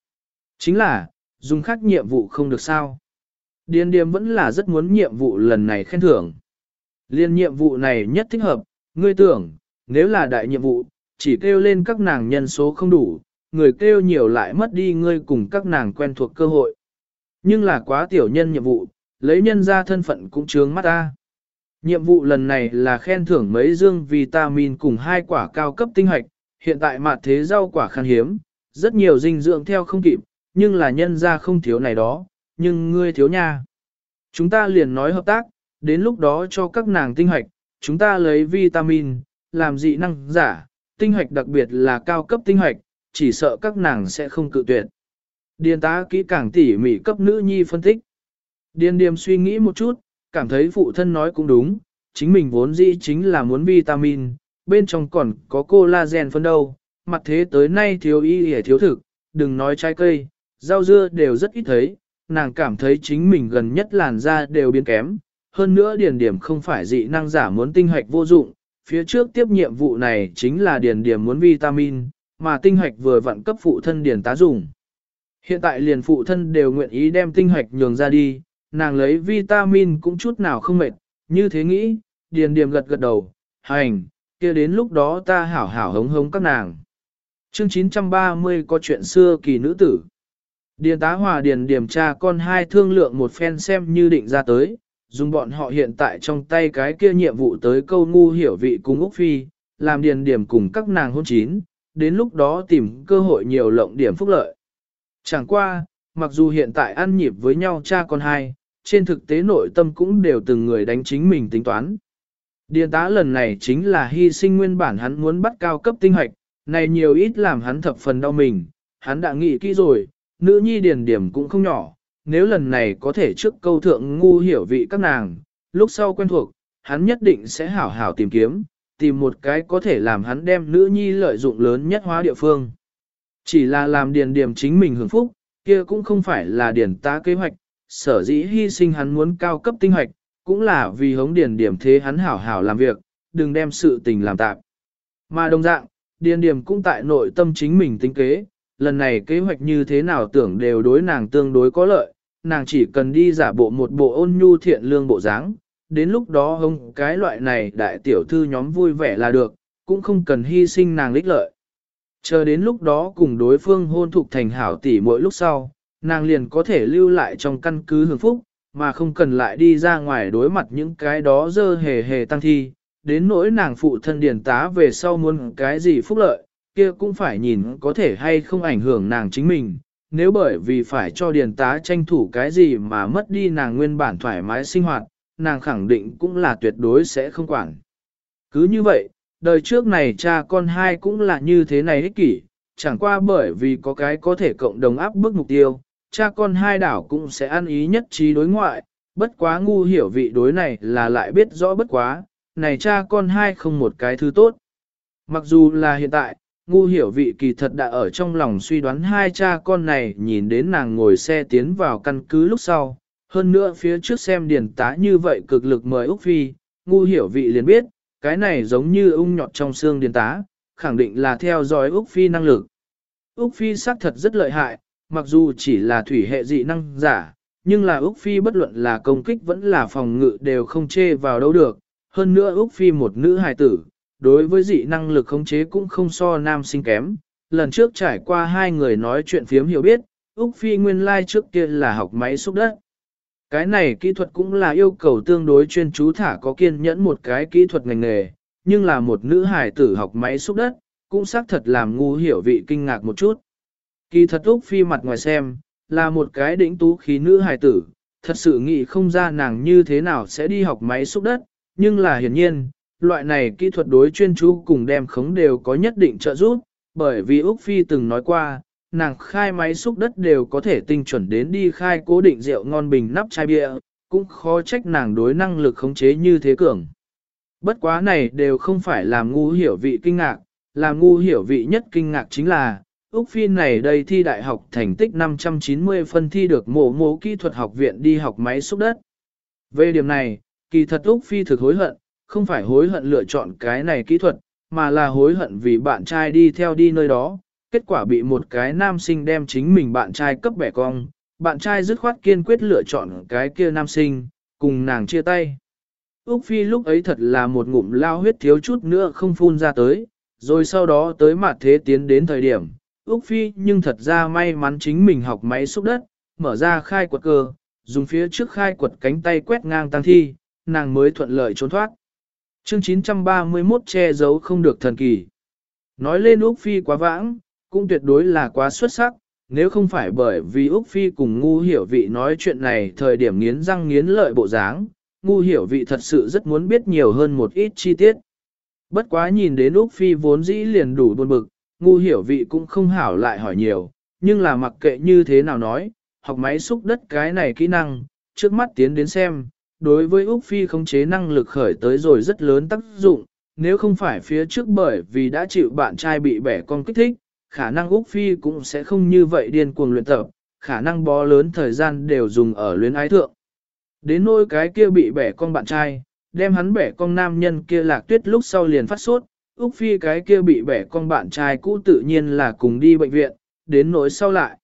Chính là, dùng khác nhiệm vụ không được sao. Điền Điềm vẫn là rất muốn nhiệm vụ lần này khen thưởng. Liên nhiệm vụ này nhất thích hợp, ngươi tưởng, nếu là đại nhiệm vụ, chỉ kêu lên các nàng nhân số không đủ, người kêu nhiều lại mất đi ngươi cùng các nàng quen thuộc cơ hội. Nhưng là quá tiểu nhân nhiệm vụ, lấy nhân ra thân phận cũng chướng mắt ta. Nhiệm vụ lần này là khen thưởng mấy dương vitamin cùng hai quả cao cấp tinh hoạch, hiện tại mặt thế rau quả khan hiếm, rất nhiều dinh dưỡng theo không kịp, nhưng là nhân ra không thiếu này đó, nhưng ngươi thiếu nha. Chúng ta liền nói hợp tác, đến lúc đó cho các nàng tinh hoạch, chúng ta lấy vitamin, làm dị năng giả, tinh hoạch đặc biệt là cao cấp tinh hoạch, chỉ sợ các nàng sẽ không cự tuyệt. Điền tá kỹ càng tỉ mỉ cấp nữ nhi phân tích. Điền điềm suy nghĩ một chút, cảm thấy phụ thân nói cũng đúng, chính mình vốn dĩ chính là muốn vitamin, bên trong còn có collagen phân đâu, mặt thế tới nay thiếu y hề thiếu thực, đừng nói trái cây, rau dưa đều rất ít thấy, nàng cảm thấy chính mình gần nhất làn da đều biến kém, hơn nữa điền điểm không phải dị năng giả muốn tinh hoạch vô dụng, phía trước tiếp nhiệm vụ này chính là điền điểm muốn vitamin, mà tinh hoạch vừa vặn cấp phụ thân điền tá dùng. Hiện tại liền phụ thân đều nguyện ý đem tinh hoạch nhường ra đi, nàng lấy vitamin cũng chút nào không mệt, như thế nghĩ, điền điểm gật gật đầu, hành, kia đến lúc đó ta hảo hảo hống hống các nàng. Chương 930 có chuyện xưa kỳ nữ tử. Điền tá hòa điền điểm tra con hai thương lượng một phen xem như định ra tới, dùng bọn họ hiện tại trong tay cái kia nhiệm vụ tới câu ngu hiểu vị cung Úc Phi, làm điền điểm cùng các nàng hôn chín, đến lúc đó tìm cơ hội nhiều lộng điểm phúc lợi. Chẳng qua, mặc dù hiện tại ăn nhịp với nhau cha con hai, trên thực tế nội tâm cũng đều từng người đánh chính mình tính toán. Điền tá lần này chính là hy sinh nguyên bản hắn muốn bắt cao cấp tinh hoạch, này nhiều ít làm hắn thập phần đau mình, hắn đã nghĩ kỹ rồi, nữ nhi điền điểm cũng không nhỏ, nếu lần này có thể trước câu thượng ngu hiểu vị các nàng, lúc sau quen thuộc, hắn nhất định sẽ hảo hảo tìm kiếm, tìm một cái có thể làm hắn đem nữ nhi lợi dụng lớn nhất hóa địa phương. Chỉ là làm điền điểm chính mình hưởng phúc, kia cũng không phải là điền ta kế hoạch, sở dĩ hy sinh hắn muốn cao cấp tinh hoạch, cũng là vì hống điền điểm thế hắn hảo hảo làm việc, đừng đem sự tình làm tạm. Mà đồng dạng, điền điểm cũng tại nội tâm chính mình tính kế, lần này kế hoạch như thế nào tưởng đều đối nàng tương đối có lợi, nàng chỉ cần đi giả bộ một bộ ôn nhu thiện lương bộ dáng, đến lúc đó hông cái loại này đại tiểu thư nhóm vui vẻ là được, cũng không cần hy sinh nàng lích lợi. Chờ đến lúc đó cùng đối phương hôn thục thành hảo tỷ mỗi lúc sau, nàng liền có thể lưu lại trong căn cứ hưởng phúc, mà không cần lại đi ra ngoài đối mặt những cái đó dơ hề hề tăng thi, đến nỗi nàng phụ thân điền tá về sau muốn cái gì phúc lợi, kia cũng phải nhìn có thể hay không ảnh hưởng nàng chính mình, nếu bởi vì phải cho điền tá tranh thủ cái gì mà mất đi nàng nguyên bản thoải mái sinh hoạt, nàng khẳng định cũng là tuyệt đối sẽ không quản. Cứ như vậy, đời trước này cha con hai cũng là như thế này ích kỷ, chẳng qua bởi vì có cái có thể cộng đồng áp bức mục tiêu, cha con hai đảo cũng sẽ ăn ý nhất trí đối ngoại, bất quá ngu hiểu vị đối này là lại biết rõ bất quá, này cha con hai không một cái thứ tốt. Mặc dù là hiện tại, ngu hiểu vị kỳ thật đã ở trong lòng suy đoán hai cha con này nhìn đến nàng ngồi xe tiến vào căn cứ lúc sau. Hơn nữa phía trước xem điền tá như vậy cực lực mời Úc Phi, ngu hiểu vị liền biết, cái này giống như ung nhọt trong xương điền tá, khẳng định là theo dõi Úc Phi năng lực. Úc Phi xác thật rất lợi hại, mặc dù chỉ là thủy hệ dị năng giả, nhưng là Úc Phi bất luận là công kích vẫn là phòng ngự đều không chê vào đâu được. Hơn nữa Úc Phi một nữ hài tử, đối với dị năng lực khống chế cũng không so nam sinh kém. Lần trước trải qua hai người nói chuyện phiếm hiểu biết, Úc Phi nguyên lai like trước kia là học máy xúc đất. Cái này kỹ thuật cũng là yêu cầu tương đối chuyên chú thả có kiên nhẫn một cái kỹ thuật ngành nghề, nhưng là một nữ hải tử học máy xúc đất, cũng xác thật làm ngu hiểu vị kinh ngạc một chút. Kỳ thật Úc Phi mặt ngoài xem, là một cái đỉnh tú khí nữ hải tử, thật sự nghĩ không ra nàng như thế nào sẽ đi học máy xúc đất, nhưng là hiển nhiên, loại này kỹ thuật đối chuyên chú cùng đem khống đều có nhất định trợ giúp, bởi vì Úc Phi từng nói qua, nàng khai máy xúc đất đều có thể tinh chuẩn đến đi khai cố định rượu ngon bình nắp chai bia, cũng khó trách nàng đối năng lực khống chế như thế cường. Bất quá này đều không phải làm ngu hiểu vị kinh ngạc, làm ngu hiểu vị nhất kinh ngạc chính là, Úc Phi này đây thi đại học thành tích 590 phân thi được mổ mố kỹ thuật học viện đi học máy xúc đất. Về điểm này, kỳ thật Úc Phi thực hối hận, không phải hối hận lựa chọn cái này kỹ thuật, mà là hối hận vì bạn trai đi theo đi nơi đó, kết quả bị một cái nam sinh đem chính mình bạn trai cấp bẻ cong, bạn trai dứt khoát kiên quyết lựa chọn cái kia nam sinh, cùng nàng chia tay. Úc Phi lúc ấy thật là một ngụm lao huyết thiếu chút nữa không phun ra tới, rồi sau đó tới mặt thế tiến đến thời điểm, Úc Phi nhưng thật ra may mắn chính mình học máy xúc đất, mở ra khai quật cơ, dùng phía trước khai quật cánh tay quét ngang tăng thi, nàng mới thuận lợi trốn thoát. Chương 931 che giấu không được thần kỳ. Nói lên Úc Phi quá vãng, cũng tuyệt đối là quá xuất sắc, nếu không phải bởi vì Úc Phi cùng ngu hiểu vị nói chuyện này thời điểm nghiến răng nghiến lợi bộ dáng, ngu hiểu vị thật sự rất muốn biết nhiều hơn một ít chi tiết. Bất quá nhìn đến Úc Phi vốn dĩ liền đủ buồn bực, ngu hiểu vị cũng không hảo lại hỏi nhiều, nhưng là mặc kệ như thế nào nói, học máy xúc đất cái này kỹ năng, trước mắt tiến đến xem, đối với Úc Phi khống chế năng lực khởi tới rồi rất lớn tác dụng, nếu không phải phía trước bởi vì đã chịu bạn trai bị bẻ con kích thích, khả năng Úc Phi cũng sẽ không như vậy điên cuồng luyện tập, khả năng bó lớn thời gian đều dùng ở luyến ái thượng. Đến nỗi cái kia bị bẻ con bạn trai, đem hắn bẻ con nam nhân kia lạc tuyết lúc sau liền phát sốt, Úc Phi cái kia bị bẻ con bạn trai cũ tự nhiên là cùng đi bệnh viện, đến nỗi sau lại.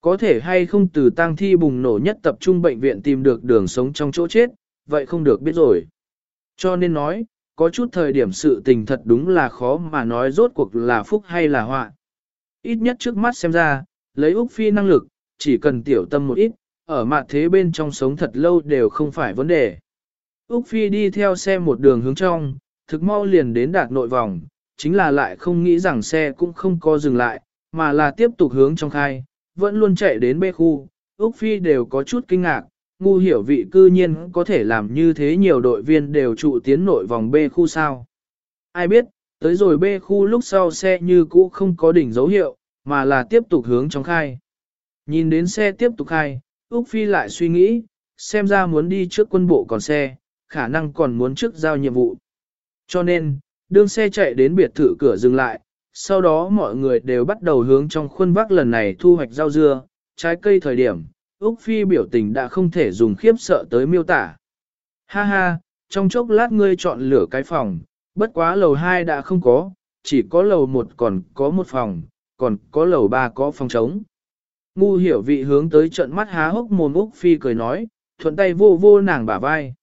Có thể hay không từ tang thi bùng nổ nhất tập trung bệnh viện tìm được đường sống trong chỗ chết, vậy không được biết rồi. Cho nên nói, có chút thời điểm sự tình thật đúng là khó mà nói rốt cuộc là phúc hay là họa. Ít nhất trước mắt xem ra, lấy Úc Phi năng lực, chỉ cần tiểu tâm một ít, ở mặt thế bên trong sống thật lâu đều không phải vấn đề. Úc Phi đi theo xe một đường hướng trong, thực mau liền đến đạt nội vòng, chính là lại không nghĩ rằng xe cũng không có dừng lại, mà là tiếp tục hướng trong khai, vẫn luôn chạy đến bê khu. Úc Phi đều có chút kinh ngạc, ngu hiểu vị cư nhiên có thể làm như thế nhiều đội viên đều trụ tiến nội vòng bê khu sao. Ai biết, tới rồi bê khu lúc sau xe như cũ không có đỉnh dấu hiệu, mà là tiếp tục hướng trong khai. Nhìn đến xe tiếp tục khai, Úc Phi lại suy nghĩ, xem ra muốn đi trước quân bộ còn xe, khả năng còn muốn trước giao nhiệm vụ. Cho nên, đương xe chạy đến biệt thự cửa dừng lại, sau đó mọi người đều bắt đầu hướng trong khuôn vác lần này thu hoạch rau dưa, trái cây thời điểm, Úc Phi biểu tình đã không thể dùng khiếp sợ tới miêu tả. Ha ha, trong chốc lát ngươi chọn lửa cái phòng, bất quá lầu 2 đã không có, chỉ có lầu 1 còn có một phòng, còn có lầu 3 có phòng trống. Ngu hiểu vị hướng tới trận mắt há hốc mồm Úc Phi cười nói, thuận tay vô vô nàng bả vai.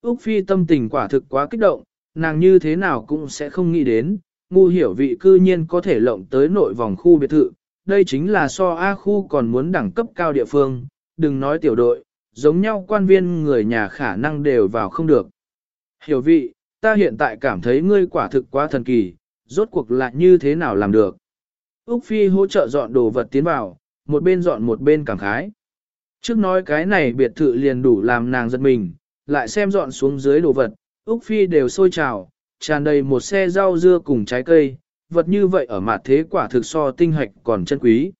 Úc Phi tâm tình quả thực quá kích động, nàng như thế nào cũng sẽ không nghĩ đến, ngu hiểu vị cư nhiên có thể lộng tới nội vòng khu biệt thự, đây chính là so A khu còn muốn đẳng cấp cao địa phương, đừng nói tiểu đội, giống nhau quan viên người nhà khả năng đều vào không được. Hiểu vị, ta hiện tại cảm thấy ngươi quả thực quá thần kỳ, rốt cuộc lại như thế nào làm được. Úc Phi hỗ trợ dọn đồ vật tiến vào, một bên dọn một bên cảm khái. Trước nói cái này biệt thự liền đủ làm nàng giật mình, lại xem dọn xuống dưới đồ vật, Úc Phi đều sôi trào, tràn đầy một xe rau dưa cùng trái cây, vật như vậy ở mặt thế quả thực so tinh hạch còn chân quý.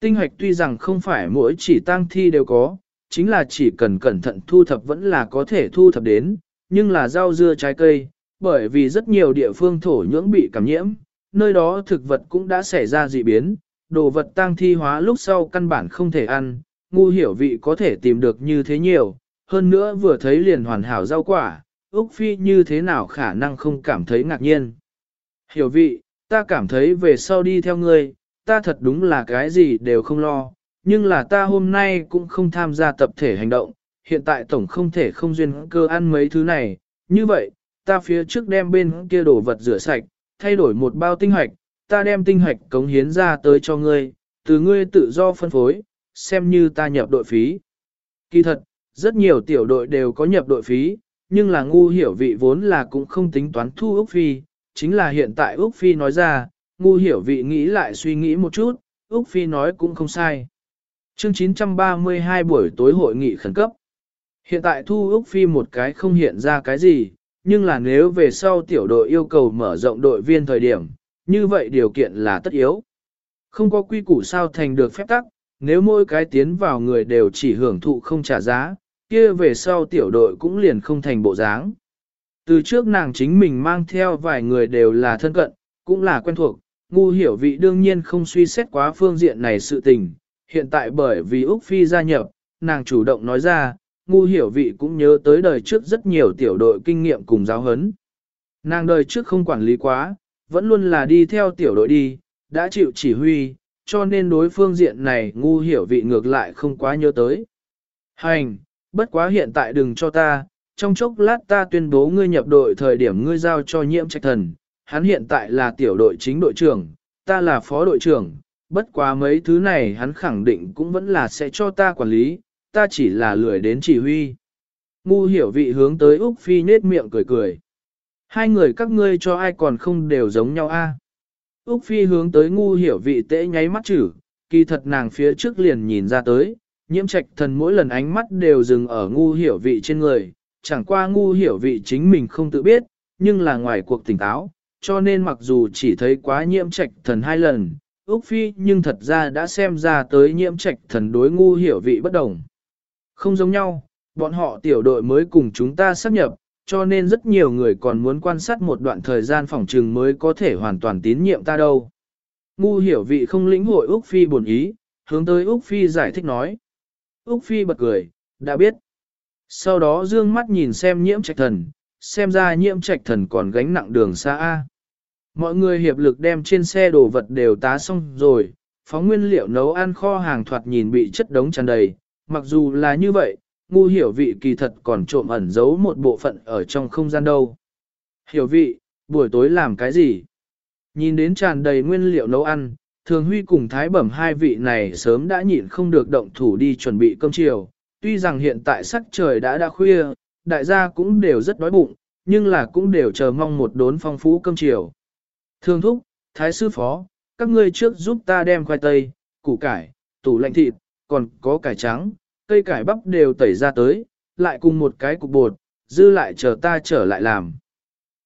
Tinh hạch tuy rằng không phải mỗi chỉ tang thi đều có, chính là chỉ cần cẩn thận thu thập vẫn là có thể thu thập đến, nhưng là rau dưa trái cây, bởi vì rất nhiều địa phương thổ nhưỡng bị cảm nhiễm, nơi đó thực vật cũng đã xảy ra dị biến, đồ vật tang thi hóa lúc sau căn bản không thể ăn, ngu hiểu vị có thể tìm được như thế nhiều, hơn nữa vừa thấy liền hoàn hảo rau quả, Úc Phi như thế nào khả năng không cảm thấy ngạc nhiên. Hiểu vị, ta cảm thấy về sau đi theo ngươi, ta thật đúng là cái gì đều không lo, nhưng là ta hôm nay cũng không tham gia tập thể hành động, hiện tại tổng không thể không duyên cơ ăn mấy thứ này, như vậy, ta phía trước đem bên kia đổ vật rửa sạch, thay đổi một bao tinh hoạch, ta đem tinh hoạch cống hiến ra tới cho ngươi, từ ngươi tự do phân phối, xem như ta nhập đội phí. Kỳ thật, rất nhiều tiểu đội đều có nhập đội phí, nhưng là ngu hiểu vị vốn là cũng không tính toán thu Úc Phi, chính là hiện tại Úc Phi nói ra, ngu hiểu vị nghĩ lại suy nghĩ một chút, Úc Phi nói cũng không sai. Chương 932 buổi tối hội nghị khẩn cấp. Hiện tại thu Úc Phi một cái không hiện ra cái gì, nhưng là nếu về sau tiểu đội yêu cầu mở rộng đội viên thời điểm, như vậy điều kiện là tất yếu. Không có quy củ sao thành được phép tắc, nếu mỗi cái tiến vào người đều chỉ hưởng thụ không trả giá, kia về sau tiểu đội cũng liền không thành bộ dáng. Từ trước nàng chính mình mang theo vài người đều là thân cận, cũng là quen thuộc, ngu hiểu vị đương nhiên không suy xét quá phương diện này sự tình. Hiện tại bởi vì Úc Phi gia nhập, nàng chủ động nói ra, ngu hiểu vị cũng nhớ tới đời trước rất nhiều tiểu đội kinh nghiệm cùng giáo hấn. Nàng đời trước không quản lý quá, vẫn luôn là đi theo tiểu đội đi, đã chịu chỉ huy, cho nên đối phương diện này ngu hiểu vị ngược lại không quá nhớ tới. Hành, bất quá hiện tại đừng cho ta, trong chốc lát ta tuyên bố ngươi nhập đội thời điểm ngươi giao cho nhiễm trạch thần, hắn hiện tại là tiểu đội chính đội trưởng, ta là phó đội trưởng, bất quá mấy thứ này hắn khẳng định cũng vẫn là sẽ cho ta quản lý, ta chỉ là lười đến chỉ huy. Ngu hiểu vị hướng tới Úc Phi nết miệng cười cười. Hai người các ngươi cho ai còn không đều giống nhau a? Úc Phi hướng tới ngu hiểu vị tễ nháy mắt chử, kỳ thật nàng phía trước liền nhìn ra tới, nhiễm trạch thần mỗi lần ánh mắt đều dừng ở ngu hiểu vị trên người, chẳng qua ngu hiểu vị chính mình không tự biết, nhưng là ngoài cuộc tỉnh táo, cho nên mặc dù chỉ thấy quá nhiễm trạch thần hai lần, Úc Phi nhưng thật ra đã xem ra tới nhiễm trạch thần đối ngu hiểu vị bất đồng. Không giống nhau, bọn họ tiểu đội mới cùng chúng ta sắp nhập, cho nên rất nhiều người còn muốn quan sát một đoạn thời gian phòng trừng mới có thể hoàn toàn tín nhiệm ta đâu. Ngu hiểu vị không lĩnh hội Úc Phi buồn ý, hướng tới Úc Phi giải thích nói. Úc Phi bật cười, đã biết. Sau đó dương mắt nhìn xem nhiễm trạch thần, xem ra nhiễm trạch thần còn gánh nặng đường xa A. Mọi người hiệp lực đem trên xe đồ vật đều tá xong rồi, phóng nguyên liệu nấu ăn kho hàng thoạt nhìn bị chất đống tràn đầy, mặc dù là như vậy, ngu hiểu vị kỳ thật còn trộm ẩn giấu một bộ phận ở trong không gian đâu. Hiểu vị, buổi tối làm cái gì? Nhìn đến tràn đầy nguyên liệu nấu ăn, thường huy cùng thái bẩm hai vị này sớm đã nhịn không được động thủ đi chuẩn bị cơm chiều. Tuy rằng hiện tại sắc trời đã đã khuya, đại gia cũng đều rất đói bụng, nhưng là cũng đều chờ mong một đốn phong phú cơm chiều. Thường thúc, thái sư phó, các ngươi trước giúp ta đem khoai tây, củ cải, tủ lạnh thịt, còn có cải trắng, cây cải bắp đều tẩy ra tới, lại cùng một cái cục bột, dư lại chờ ta trở lại làm.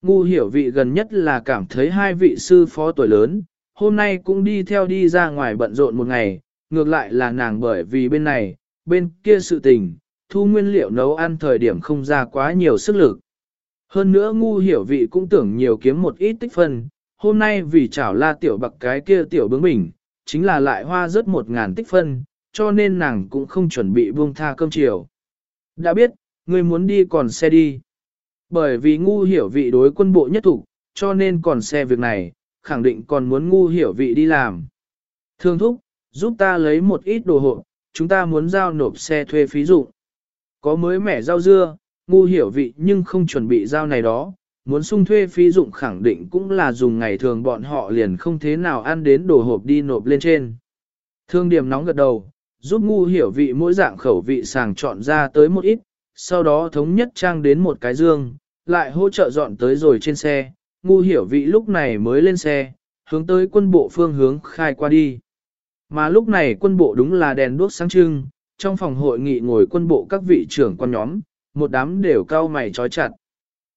Ngu hiểu vị gần nhất là cảm thấy hai vị sư phó tuổi lớn, hôm nay cũng đi theo đi ra ngoài bận rộn một ngày, ngược lại là nàng bởi vì bên này, bên kia sự tình, thu nguyên liệu nấu ăn thời điểm không ra quá nhiều sức lực. Hơn nữa ngu hiểu vị cũng tưởng nhiều kiếm một ít tích phân, hôm nay vì chảo la tiểu bậc cái kia tiểu bướng bình, chính là lại hoa rớt một ngàn tích phân, cho nên nàng cũng không chuẩn bị buông tha cơm chiều. Đã biết, người muốn đi còn xe đi. Bởi vì ngu hiểu vị đối quân bộ nhất thủ, cho nên còn xe việc này, khẳng định còn muốn ngu hiểu vị đi làm. Thương thúc, giúp ta lấy một ít đồ hộp, chúng ta muốn giao nộp xe thuê phí dụng. Có mới mẻ rau dưa, ngu hiểu vị nhưng không chuẩn bị giao này đó, muốn sung thuê phí dụng khẳng định cũng là dùng ngày thường bọn họ liền không thế nào ăn đến đồ hộp đi nộp lên trên. Thương điểm nóng gật đầu, giúp ngu hiểu vị mỗi dạng khẩu vị sàng chọn ra tới một ít, sau đó thống nhất trang đến một cái dương, lại hỗ trợ dọn tới rồi trên xe, ngu hiểu vị lúc này mới lên xe, hướng tới quân bộ phương hướng khai qua đi. Mà lúc này quân bộ đúng là đèn đuốc sáng trưng, trong phòng hội nghị ngồi quân bộ các vị trưởng quan nhóm, một đám đều cao mày trói chặt.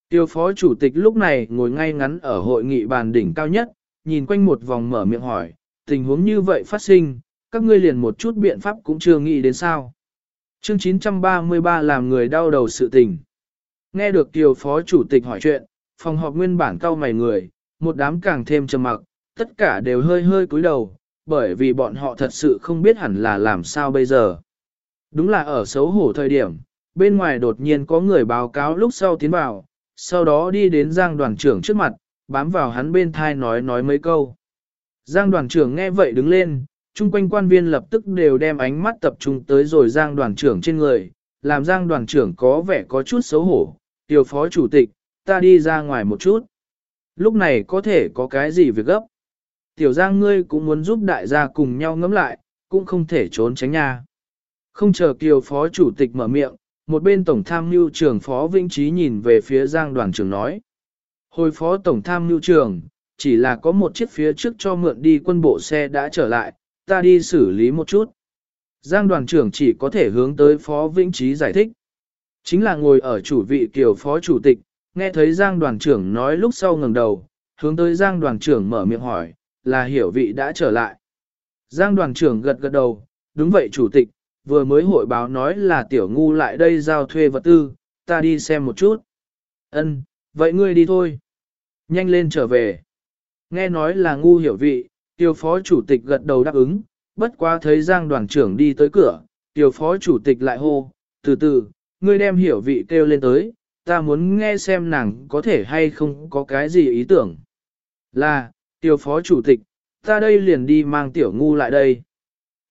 Tiêu phó chủ tịch lúc này ngồi ngay ngắn ở hội nghị bàn đỉnh cao nhất, nhìn quanh một vòng mở miệng hỏi, tình huống như vậy phát sinh, các ngươi liền một chút biện pháp cũng chưa nghĩ đến sao. Chương 933 làm người đau đầu sự tình. Nghe được tiêu phó chủ tịch hỏi chuyện, phòng họp nguyên bản cao mày người, một đám càng thêm trầm mặc, tất cả đều hơi hơi cúi đầu, bởi vì bọn họ thật sự không biết hẳn là làm sao bây giờ. Đúng là ở xấu hổ thời điểm, bên ngoài đột nhiên có người báo cáo lúc sau tiến vào, sau đó đi đến Giang đoàn trưởng trước mặt, bám vào hắn bên thai nói nói mấy câu. Giang đoàn trưởng nghe vậy đứng lên, chung quanh quan viên lập tức đều đem ánh mắt tập trung tới rồi Giang đoàn trưởng trên người, làm Giang đoàn trưởng có vẻ có chút xấu hổ, tiểu phó chủ tịch, ta đi ra ngoài một chút. Lúc này có thể có cái gì việc gấp? Tiểu Giang ngươi cũng muốn giúp đại gia cùng nhau ngẫm lại, cũng không thể trốn tránh nha. Không chờ Kiều Phó Chủ tịch mở miệng, một bên Tổng Tham mưu trưởng Phó Vĩnh Trí nhìn về phía Giang đoàn trưởng nói. Hồi Phó Tổng Tham mưu trưởng, chỉ là có một chiếc phía trước cho mượn đi quân bộ xe đã trở lại, ta đi xử lý một chút. Giang đoàn trưởng chỉ có thể hướng tới Phó Vĩnh Trí giải thích. Chính là ngồi ở chủ vị Kiều Phó Chủ tịch, nghe thấy Giang đoàn trưởng nói lúc sau ngẩng đầu, hướng tới Giang đoàn trưởng mở miệng hỏi, là hiểu vị đã trở lại. Giang đoàn trưởng gật gật đầu, đúng vậy chủ tịch, vừa mới hội báo nói là tiểu ngu lại đây giao thuê vật tư, ta đi xem một chút. Ân, vậy ngươi đi thôi. Nhanh lên trở về. Nghe nói là ngu hiểu vị, tiểu phó chủ tịch gật đầu đáp ứng, bất quá thấy Giang đoàn trưởng đi tới cửa, tiểu phó chủ tịch lại hô, từ từ, ngươi đem hiểu vị kêu lên tới, ta muốn nghe xem nàng có thể hay không có cái gì ý tưởng. Là, tiểu phó chủ tịch, ta đây liền đi mang tiểu ngu lại đây.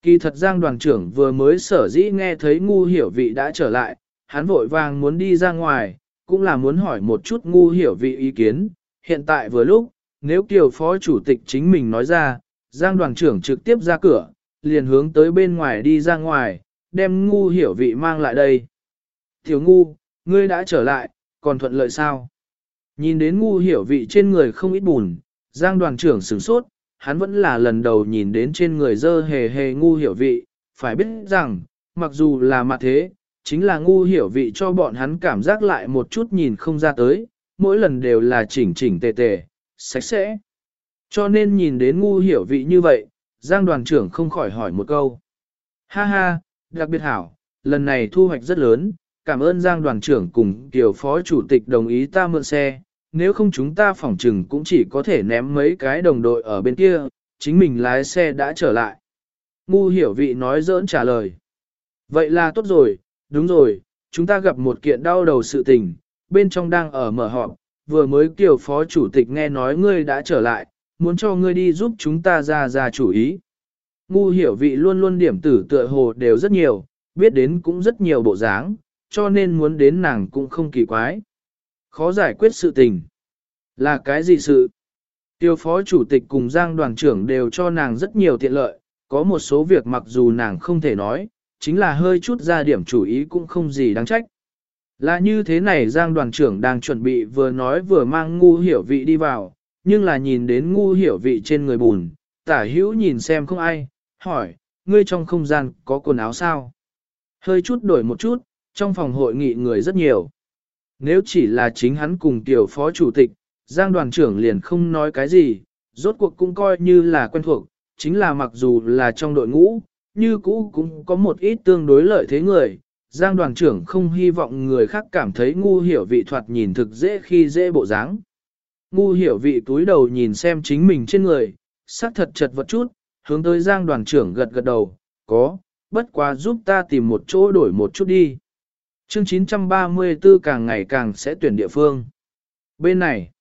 Kỳ thật Giang đoàn trưởng vừa mới sở dĩ nghe thấy ngu hiểu vị đã trở lại, hắn vội vàng muốn đi ra ngoài, cũng là muốn hỏi một chút ngu hiểu vị ý kiến. Hiện tại vừa lúc, nếu tiểu phó chủ tịch chính mình nói ra, Giang đoàn trưởng trực tiếp ra cửa, liền hướng tới bên ngoài đi ra ngoài, đem ngu hiểu vị mang lại đây. Tiểu ngu, ngươi đã trở lại, còn thuận lợi sao? Nhìn đến ngu hiểu vị trên người không ít bùn, Giang đoàn trưởng sửng sốt, hắn vẫn là lần đầu nhìn đến trên người dơ hề hề ngu hiểu vị, phải biết rằng, mặc dù là mặt thế, chính là ngu hiểu vị cho bọn hắn cảm giác lại một chút nhìn không ra tới, mỗi lần đều là chỉnh chỉnh tề tề, sạch sẽ. Cho nên nhìn đến ngu hiểu vị như vậy, Giang đoàn trưởng không khỏi hỏi một câu. Ha ha, đặc biệt hảo, lần này thu hoạch rất lớn, cảm ơn Giang đoàn trưởng cùng tiểu phó chủ tịch đồng ý ta mượn xe, nếu không chúng ta phỏng trừng cũng chỉ có thể ném mấy cái đồng đội ở bên kia, chính mình lái xe đã trở lại. Ngu hiểu vị nói dỡn trả lời. Vậy là tốt rồi, đúng rồi, chúng ta gặp một kiện đau đầu sự tình, bên trong đang ở mở họp, vừa mới kiểu phó chủ tịch nghe nói ngươi đã trở lại, muốn cho ngươi đi giúp chúng ta ra ra chủ ý. Ngu hiểu vị luôn luôn điểm tử tựa hồ đều rất nhiều, biết đến cũng rất nhiều bộ dáng, cho nên muốn đến nàng cũng không kỳ quái khó giải quyết sự tình. Là cái gì sự? Tiêu phó chủ tịch cùng Giang đoàn trưởng đều cho nàng rất nhiều tiện lợi, có một số việc mặc dù nàng không thể nói, chính là hơi chút ra điểm chủ ý cũng không gì đáng trách. Là như thế này Giang đoàn trưởng đang chuẩn bị vừa nói vừa mang ngu hiểu vị đi vào, nhưng là nhìn đến ngu hiểu vị trên người bùn, tả hữu nhìn xem không ai, hỏi, ngươi trong không gian có quần áo sao? Hơi chút đổi một chút, trong phòng hội nghị người rất nhiều. Nếu chỉ là chính hắn cùng tiểu phó chủ tịch, Giang đoàn trưởng liền không nói cái gì, rốt cuộc cũng coi như là quen thuộc, chính là mặc dù là trong đội ngũ, như cũ cũng có một ít tương đối lợi thế người. Giang đoàn trưởng không hy vọng người khác cảm thấy ngu hiểu vị thoạt nhìn thực dễ khi dễ bộ dáng. Ngu hiểu vị túi đầu nhìn xem chính mình trên người, sắc thật chật vật chút, hướng tới Giang đoàn trưởng gật gật đầu, có, bất quá giúp ta tìm một chỗ đổi một chút đi. Chương 934 càng ngày càng sẽ tuyển địa phương. Bên này,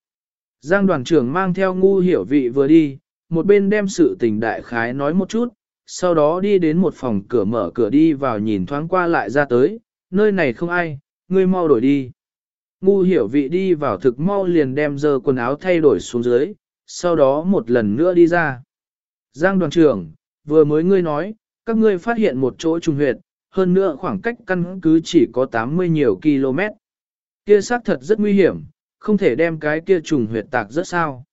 Giang đoàn trưởng mang theo ngu hiểu vị vừa đi, một bên đem sự tình đại khái nói một chút, sau đó đi đến một phòng cửa mở cửa đi vào nhìn thoáng qua lại ra tới, nơi này không ai, ngươi mau đổi đi. Ngu hiểu vị đi vào thực mau liền đem dơ quần áo thay đổi xuống dưới, sau đó một lần nữa đi ra. Giang đoàn trưởng, vừa mới ngươi nói, các ngươi phát hiện một chỗ trùng huyệt, hơn nữa khoảng cách căn cứ chỉ có 80 nhiều km. Kia xác thật rất nguy hiểm, không thể đem cái kia trùng huyệt tạc rất sao.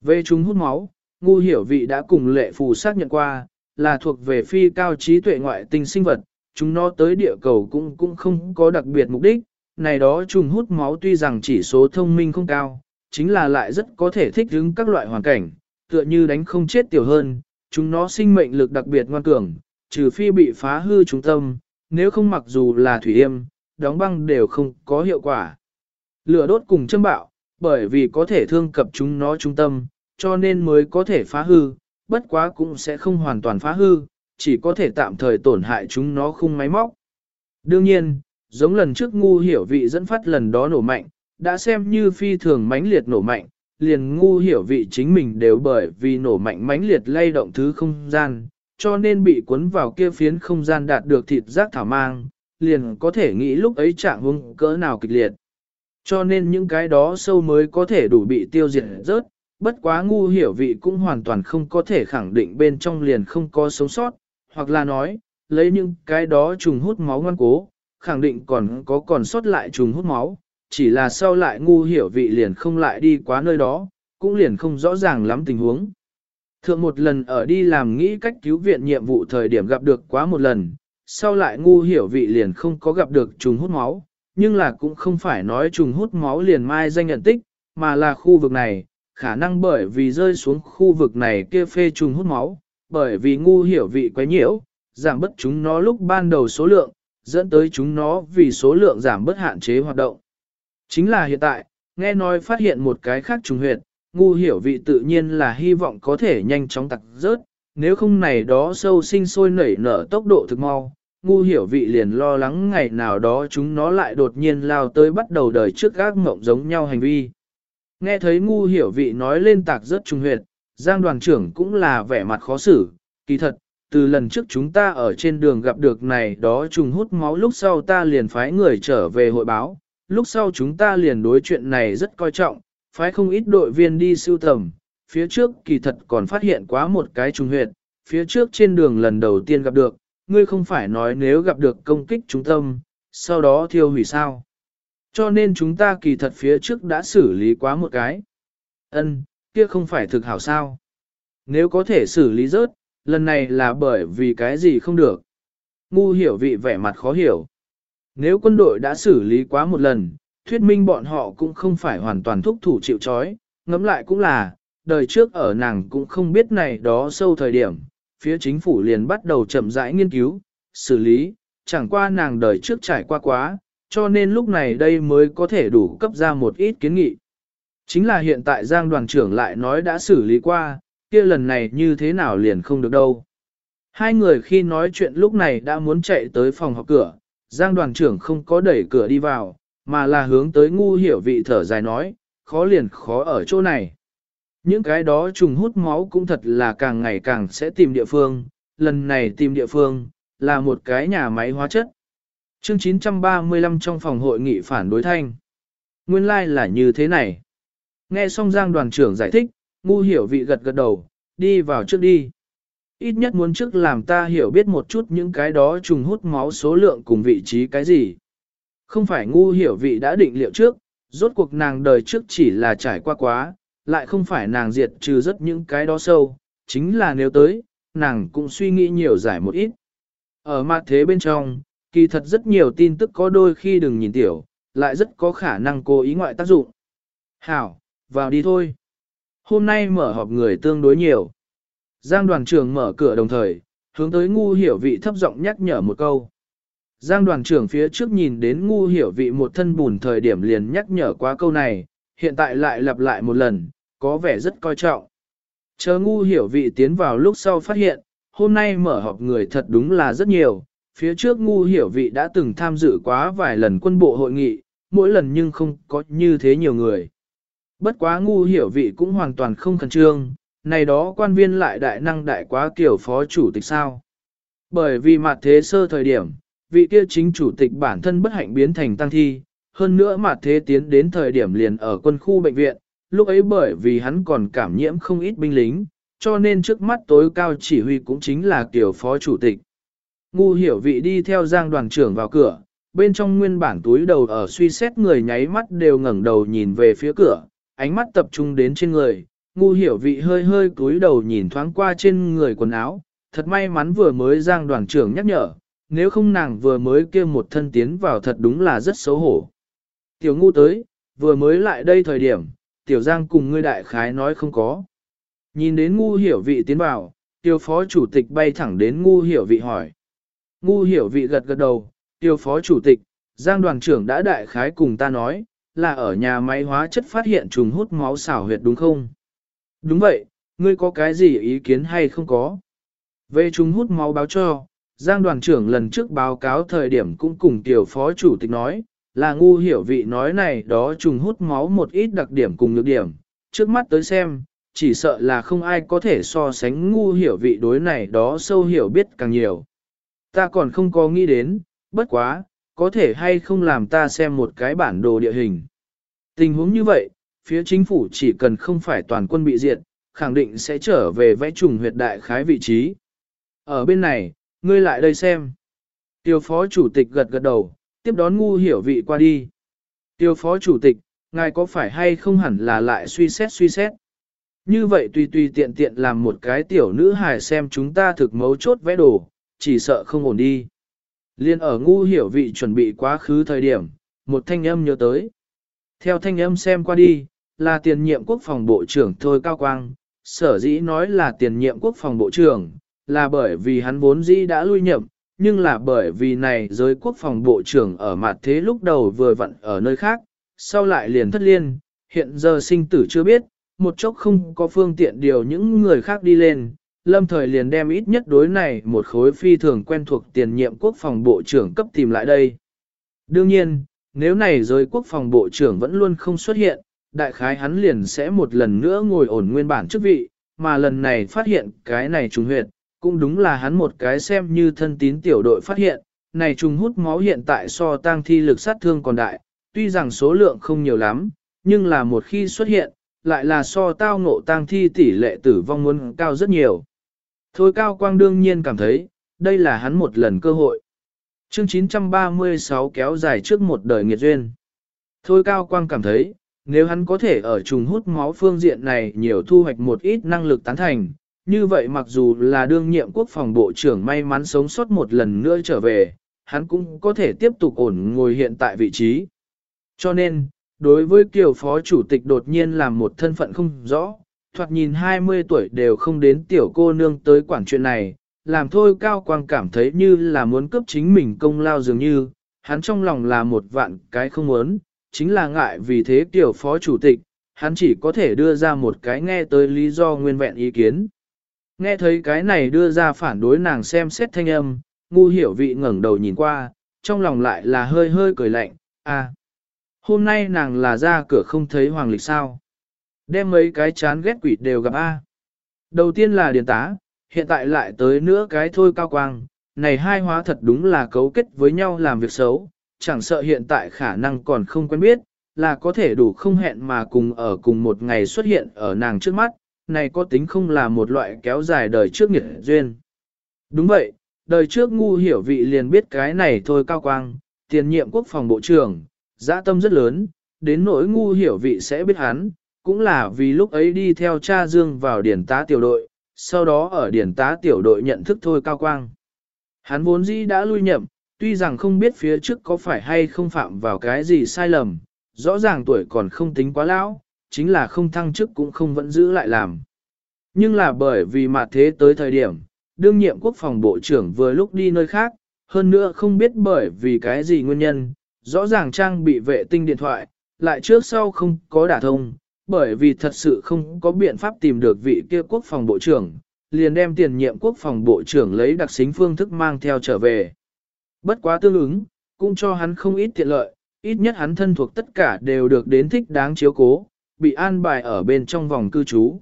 Về chúng hút máu, ngu hiểu vị đã cùng lệ phù xác nhận qua, là thuộc về phi cao trí tuệ ngoại tinh sinh vật, chúng nó tới địa cầu cũng cũng không có đặc biệt mục đích, này đó trùng hút máu tuy rằng chỉ số thông minh không cao, chính là lại rất có thể thích ứng các loại hoàn cảnh, tựa như đánh không chết tiểu hơn, chúng nó sinh mệnh lực đặc biệt ngoan cường, trừ phi bị phá hư trung tâm, nếu không mặc dù là thủy yêm, đóng băng đều không có hiệu quả. Lửa đốt cùng châm bạo, bởi vì có thể thương cập chúng nó trung tâm, cho nên mới có thể phá hư, bất quá cũng sẽ không hoàn toàn phá hư, chỉ có thể tạm thời tổn hại chúng nó khung máy móc. Đương nhiên, giống lần trước ngu hiểu vị dẫn phát lần đó nổ mạnh, đã xem như phi thường mãnh liệt nổ mạnh, liền ngu hiểu vị chính mình đều bởi vì nổ mạnh mãnh liệt lay động thứ không gian, cho nên bị cuốn vào kia phiến không gian đạt được thịt giác thảo mang, liền có thể nghĩ lúc ấy trạng hung cỡ nào kịch liệt. Cho nên những cái đó sâu mới có thể đủ bị tiêu diệt rớt, Bất quá ngu hiểu vị cũng hoàn toàn không có thể khẳng định bên trong liền không có sống sót, hoặc là nói, lấy những cái đó trùng hút máu ngoan cố, khẳng định còn có còn sót lại trùng hút máu, chỉ là sau lại ngu hiểu vị liền không lại đi quá nơi đó, cũng liền không rõ ràng lắm tình huống. Thượng một lần ở đi làm nghĩ cách cứu viện nhiệm vụ thời điểm gặp được quá một lần, sau lại ngu hiểu vị liền không có gặp được trùng hút máu, nhưng là cũng không phải nói trùng hút máu liền mai danh nhận tích, mà là khu vực này, khả năng bởi vì rơi xuống khu vực này kia phê trùng hút máu, bởi vì ngu hiểu vị quá nhiễu, giảm bất chúng nó lúc ban đầu số lượng, dẫn tới chúng nó vì số lượng giảm bất hạn chế hoạt động. Chính là hiện tại, nghe nói phát hiện một cái khác trùng huyệt, ngu hiểu vị tự nhiên là hy vọng có thể nhanh chóng tặc rớt, nếu không này đó sâu sinh sôi nảy nở tốc độ thực mau, ngu hiểu vị liền lo lắng ngày nào đó chúng nó lại đột nhiên lao tới bắt đầu đời trước gác mộng giống nhau hành vi. Nghe thấy ngu hiểu vị nói lên tạc rớt trung huyệt, Giang đoàn trưởng cũng là vẻ mặt khó xử, kỳ thật, từ lần trước chúng ta ở trên đường gặp được này đó trùng hút máu lúc sau ta liền phái người trở về hội báo, lúc sau chúng ta liền đối chuyện này rất coi trọng, phái không ít đội viên đi sưu tầm, phía trước kỳ thật còn phát hiện quá một cái trùng huyệt, phía trước trên đường lần đầu tiên gặp được, ngươi không phải nói nếu gặp được công kích trung tâm, sau đó thiêu hủy sao. Cho nên chúng ta kỳ thật phía trước đã xử lý quá một cái. Ân, kia không phải thực hảo sao. Nếu có thể xử lý rớt, lần này là bởi vì cái gì không được. Ngu hiểu vị vẻ mặt khó hiểu. Nếu quân đội đã xử lý quá một lần, thuyết minh bọn họ cũng không phải hoàn toàn thúc thủ chịu chói, ngẫm lại cũng là, đời trước ở nàng cũng không biết này đó sâu thời điểm, phía chính phủ liền bắt đầu chậm rãi nghiên cứu, xử lý, chẳng qua nàng đời trước trải qua quá, cho nên lúc này đây mới có thể đủ cấp ra một ít kiến nghị. Chính là hiện tại Giang đoàn trưởng lại nói đã xử lý qua, kia lần này như thế nào liền không được đâu. Hai người khi nói chuyện lúc này đã muốn chạy tới phòng họp cửa, Giang đoàn trưởng không có đẩy cửa đi vào, mà là hướng tới ngu hiểu vị thở dài nói, khó liền khó ở chỗ này. Những cái đó trùng hút máu cũng thật là càng ngày càng sẽ tìm địa phương, lần này tìm địa phương, là một cái nhà máy hóa chất. Chương 935 trong phòng hội nghị phản đối thanh. Nguyên lai like là như thế này. Nghe xong Giang đoàn trưởng giải thích, ngu hiểu vị gật gật đầu, đi vào trước đi. Ít nhất muốn trước làm ta hiểu biết một chút những cái đó trùng hút máu số lượng cùng vị trí cái gì. Không phải ngu hiểu vị đã định liệu trước, rốt cuộc nàng đời trước chỉ là trải qua quá, lại không phải nàng diệt trừ rất những cái đó sâu, chính là nếu tới, nàng cũng suy nghĩ nhiều giải một ít. Ở mặt thế bên trong, kỳ thật rất nhiều tin tức có đôi khi đừng nhìn tiểu, lại rất có khả năng cố ý ngoại tác dụng. Hảo, vào đi thôi. Hôm nay mở họp người tương đối nhiều. Giang đoàn trưởng mở cửa đồng thời, hướng tới ngu hiểu vị thấp giọng nhắc nhở một câu. Giang đoàn trưởng phía trước nhìn đến ngu hiểu vị một thân bùn thời điểm liền nhắc nhở qua câu này, hiện tại lại lặp lại một lần, có vẻ rất coi trọng. Chờ ngu hiểu vị tiến vào lúc sau phát hiện, hôm nay mở họp người thật đúng là rất nhiều, phía trước ngu hiểu vị đã từng tham dự quá vài lần quân bộ hội nghị, mỗi lần nhưng không có như thế nhiều người. Bất quá ngu hiểu vị cũng hoàn toàn không khẩn trương, này đó quan viên lại đại năng đại quá kiểu phó chủ tịch sao. Bởi vì mặt thế sơ thời điểm, vị kia chính chủ tịch bản thân bất hạnh biến thành tăng thi, hơn nữa mà thế tiến đến thời điểm liền ở quân khu bệnh viện, lúc ấy bởi vì hắn còn cảm nhiễm không ít binh lính, cho nên trước mắt tối cao chỉ huy cũng chính là kiểu phó chủ tịch. Ngu hiểu vị đi theo giang đoàn trưởng vào cửa, bên trong nguyên bản túi đầu ở suy xét người nháy mắt đều ngẩng đầu nhìn về phía cửa, ánh mắt tập trung đến trên người, ngu hiểu vị hơi hơi túi đầu nhìn thoáng qua trên người quần áo, thật may mắn vừa mới giang đoàn trưởng nhắc nhở, nếu không nàng vừa mới kia một thân tiến vào thật đúng là rất xấu hổ. Tiểu ngu tới, vừa mới lại đây thời điểm, tiểu giang cùng ngươi đại khái nói không có. Nhìn đến ngu hiểu vị tiến vào, tiểu phó chủ tịch bay thẳng đến ngu hiểu vị hỏi. Ngu hiểu vị gật gật đầu, tiểu phó chủ tịch, giang đoàn trưởng đã đại khái cùng ta nói, là ở nhà máy hóa chất phát hiện trùng hút máu xảo huyệt đúng không? Đúng vậy, ngươi có cái gì ý kiến hay không có? Về trùng hút máu báo cho, Giang đoàn trưởng lần trước báo cáo thời điểm cũng cùng tiểu phó chủ tịch nói, là ngu hiểu vị nói này đó trùng hút máu một ít đặc điểm cùng nhược điểm, trước mắt tới xem, chỉ sợ là không ai có thể so sánh ngu hiểu vị đối này đó sâu hiểu biết càng nhiều. Ta còn không có nghĩ đến, bất quá, có thể hay không làm ta xem một cái bản đồ địa hình. Tình huống như vậy, phía chính phủ chỉ cần không phải toàn quân bị diệt, khẳng định sẽ trở về vẽ trùng huyệt đại khái vị trí. Ở bên này, ngươi lại đây xem. Tiêu phó chủ tịch gật gật đầu, tiếp đón ngu hiểu vị qua đi. Tiêu phó chủ tịch, ngài có phải hay không hẳn là lại suy xét suy xét. Như vậy tùy tùy tiện tiện làm một cái tiểu nữ hài xem chúng ta thực mấu chốt vẽ đồ, chỉ sợ không ổn đi. Liên ở ngu hiểu vị chuẩn bị quá khứ thời điểm, một thanh âm nhớ tới. Theo thanh âm xem qua đi, là tiền nhiệm quốc phòng bộ trưởng Thôi Cao Quang, sở dĩ nói là tiền nhiệm quốc phòng bộ trưởng, là bởi vì hắn vốn dĩ đã lui nhậm, nhưng là bởi vì này giới quốc phòng bộ trưởng ở mặt thế lúc đầu vừa vặn ở nơi khác, sau lại liền thất liên, hiện giờ sinh tử chưa biết, một chốc không có phương tiện điều những người khác đi lên, lâm thời liền đem ít nhất đối này một khối phi thường quen thuộc tiền nhiệm quốc phòng bộ trưởng cấp tìm lại đây. Đương nhiên, nếu này giới quốc phòng bộ trưởng vẫn luôn không xuất hiện, đại khái hắn liền sẽ một lần nữa ngồi ổn nguyên bản chức vị, mà lần này phát hiện cái này trùng huyệt, cũng đúng là hắn một cái xem như thân tín tiểu đội phát hiện, này trùng hút máu hiện tại so tăng thi lực sát thương còn đại, tuy rằng số lượng không nhiều lắm, nhưng là một khi xuất hiện, lại là so tao ngộ tăng thi tỷ lệ tử vong muốn cao rất nhiều. Thôi Cao Quang đương nhiên cảm thấy, đây là hắn một lần cơ hội. Chương 936 kéo dài trước một đời nghiệt duyên. Thôi Cao Quang cảm thấy, nếu hắn có thể ở trùng hút máu phương diện này nhiều thu hoạch một ít năng lực tán thành, như vậy mặc dù là đương nhiệm quốc phòng bộ trưởng may mắn sống sót một lần nữa trở về, hắn cũng có thể tiếp tục ổn ngồi hiện tại vị trí. Cho nên, đối với kiều phó chủ tịch đột nhiên làm một thân phận không rõ, thoạt nhìn 20 tuổi đều không đến tiểu cô nương tới quản chuyện này, làm thôi cao quang cảm thấy như là muốn cướp chính mình công lao dường như, hắn trong lòng là một vạn cái không muốn, chính là ngại vì thế tiểu phó chủ tịch, hắn chỉ có thể đưa ra một cái nghe tới lý do nguyên vẹn ý kiến. Nghe thấy cái này đưa ra phản đối nàng xem xét thanh âm, ngu hiểu vị ngẩng đầu nhìn qua, trong lòng lại là hơi hơi cười lạnh, à, hôm nay nàng là ra cửa không thấy hoàng lịch sao. Đem mấy cái chán ghét quỷ đều gặp A. Đầu tiên là điền tá, hiện tại lại tới nữa cái thôi cao quang, này hai hóa thật đúng là cấu kết với nhau làm việc xấu, chẳng sợ hiện tại khả năng còn không quen biết, là có thể đủ không hẹn mà cùng ở cùng một ngày xuất hiện ở nàng trước mắt, này có tính không là một loại kéo dài đời trước nghiệt duyên. Đúng vậy, đời trước ngu hiểu vị liền biết cái này thôi cao quang, tiền nhiệm quốc phòng bộ trưởng, dã tâm rất lớn, đến nỗi ngu hiểu vị sẽ biết hắn, cũng là vì lúc ấy đi theo cha Dương vào điển tá tiểu đội, sau đó ở điển tá tiểu đội nhận thức thôi cao quang. Hắn vốn dĩ đã lui nhậm, tuy rằng không biết phía trước có phải hay không phạm vào cái gì sai lầm, rõ ràng tuổi còn không tính quá lão, chính là không thăng chức cũng không vẫn giữ lại làm. Nhưng là bởi vì mà thế tới thời điểm, đương nhiệm quốc phòng bộ trưởng vừa lúc đi nơi khác, hơn nữa không biết bởi vì cái gì nguyên nhân, rõ ràng trang bị vệ tinh điện thoại, lại trước sau không có đả thông, bởi vì thật sự không có biện pháp tìm được vị kia quốc phòng bộ trưởng, liền đem tiền nhiệm quốc phòng bộ trưởng lấy đặc xính phương thức mang theo trở về. Bất quá tương ứng, cũng cho hắn không ít tiện lợi, ít nhất hắn thân thuộc tất cả đều được đến thích đáng chiếu cố, bị an bài ở bên trong vòng cư trú.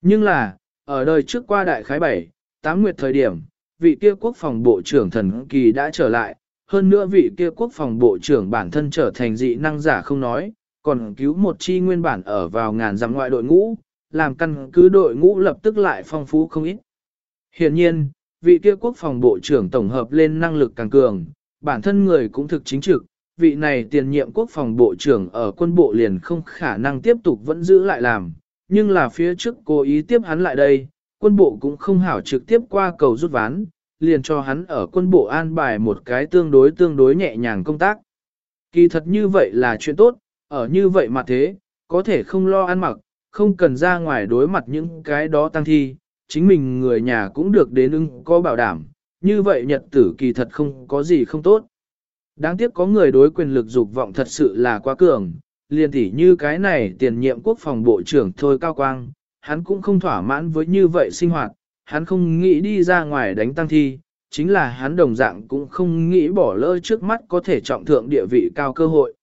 Nhưng là, ở đời trước qua đại khái 7, 8 nguyệt thời điểm, vị kia quốc phòng bộ trưởng thần kỳ đã trở lại, hơn nữa vị kia quốc phòng bộ trưởng bản thân trở thành dị năng giả không nói, còn cứu một chi nguyên bản ở vào ngàn dặm ngoại đội ngũ, làm căn cứ đội ngũ lập tức lại phong phú không ít. Hiện nhiên, vị kia quốc phòng bộ trưởng tổng hợp lên năng lực càng cường, bản thân người cũng thực chính trực, vị này tiền nhiệm quốc phòng bộ trưởng ở quân bộ liền không khả năng tiếp tục vẫn giữ lại làm, nhưng là phía trước cố ý tiếp hắn lại đây, quân bộ cũng không hảo trực tiếp qua cầu rút ván, liền cho hắn ở quân bộ an bài một cái tương đối tương đối nhẹ nhàng công tác. Kỳ thật như vậy là chuyện tốt, ở như vậy mà thế, có thể không lo ăn mặc, không cần ra ngoài đối mặt những cái đó tăng thi, chính mình người nhà cũng được đến ưng có bảo đảm, như vậy nhật tử kỳ thật không có gì không tốt. Đáng tiếc có người đối quyền lực dục vọng thật sự là quá cường, liền tỉ như cái này tiền nhiệm quốc phòng bộ trưởng thôi cao quang, hắn cũng không thỏa mãn với như vậy sinh hoạt, hắn không nghĩ đi ra ngoài đánh tăng thi, chính là hắn đồng dạng cũng không nghĩ bỏ lỡ trước mắt có thể trọng thượng địa vị cao cơ hội.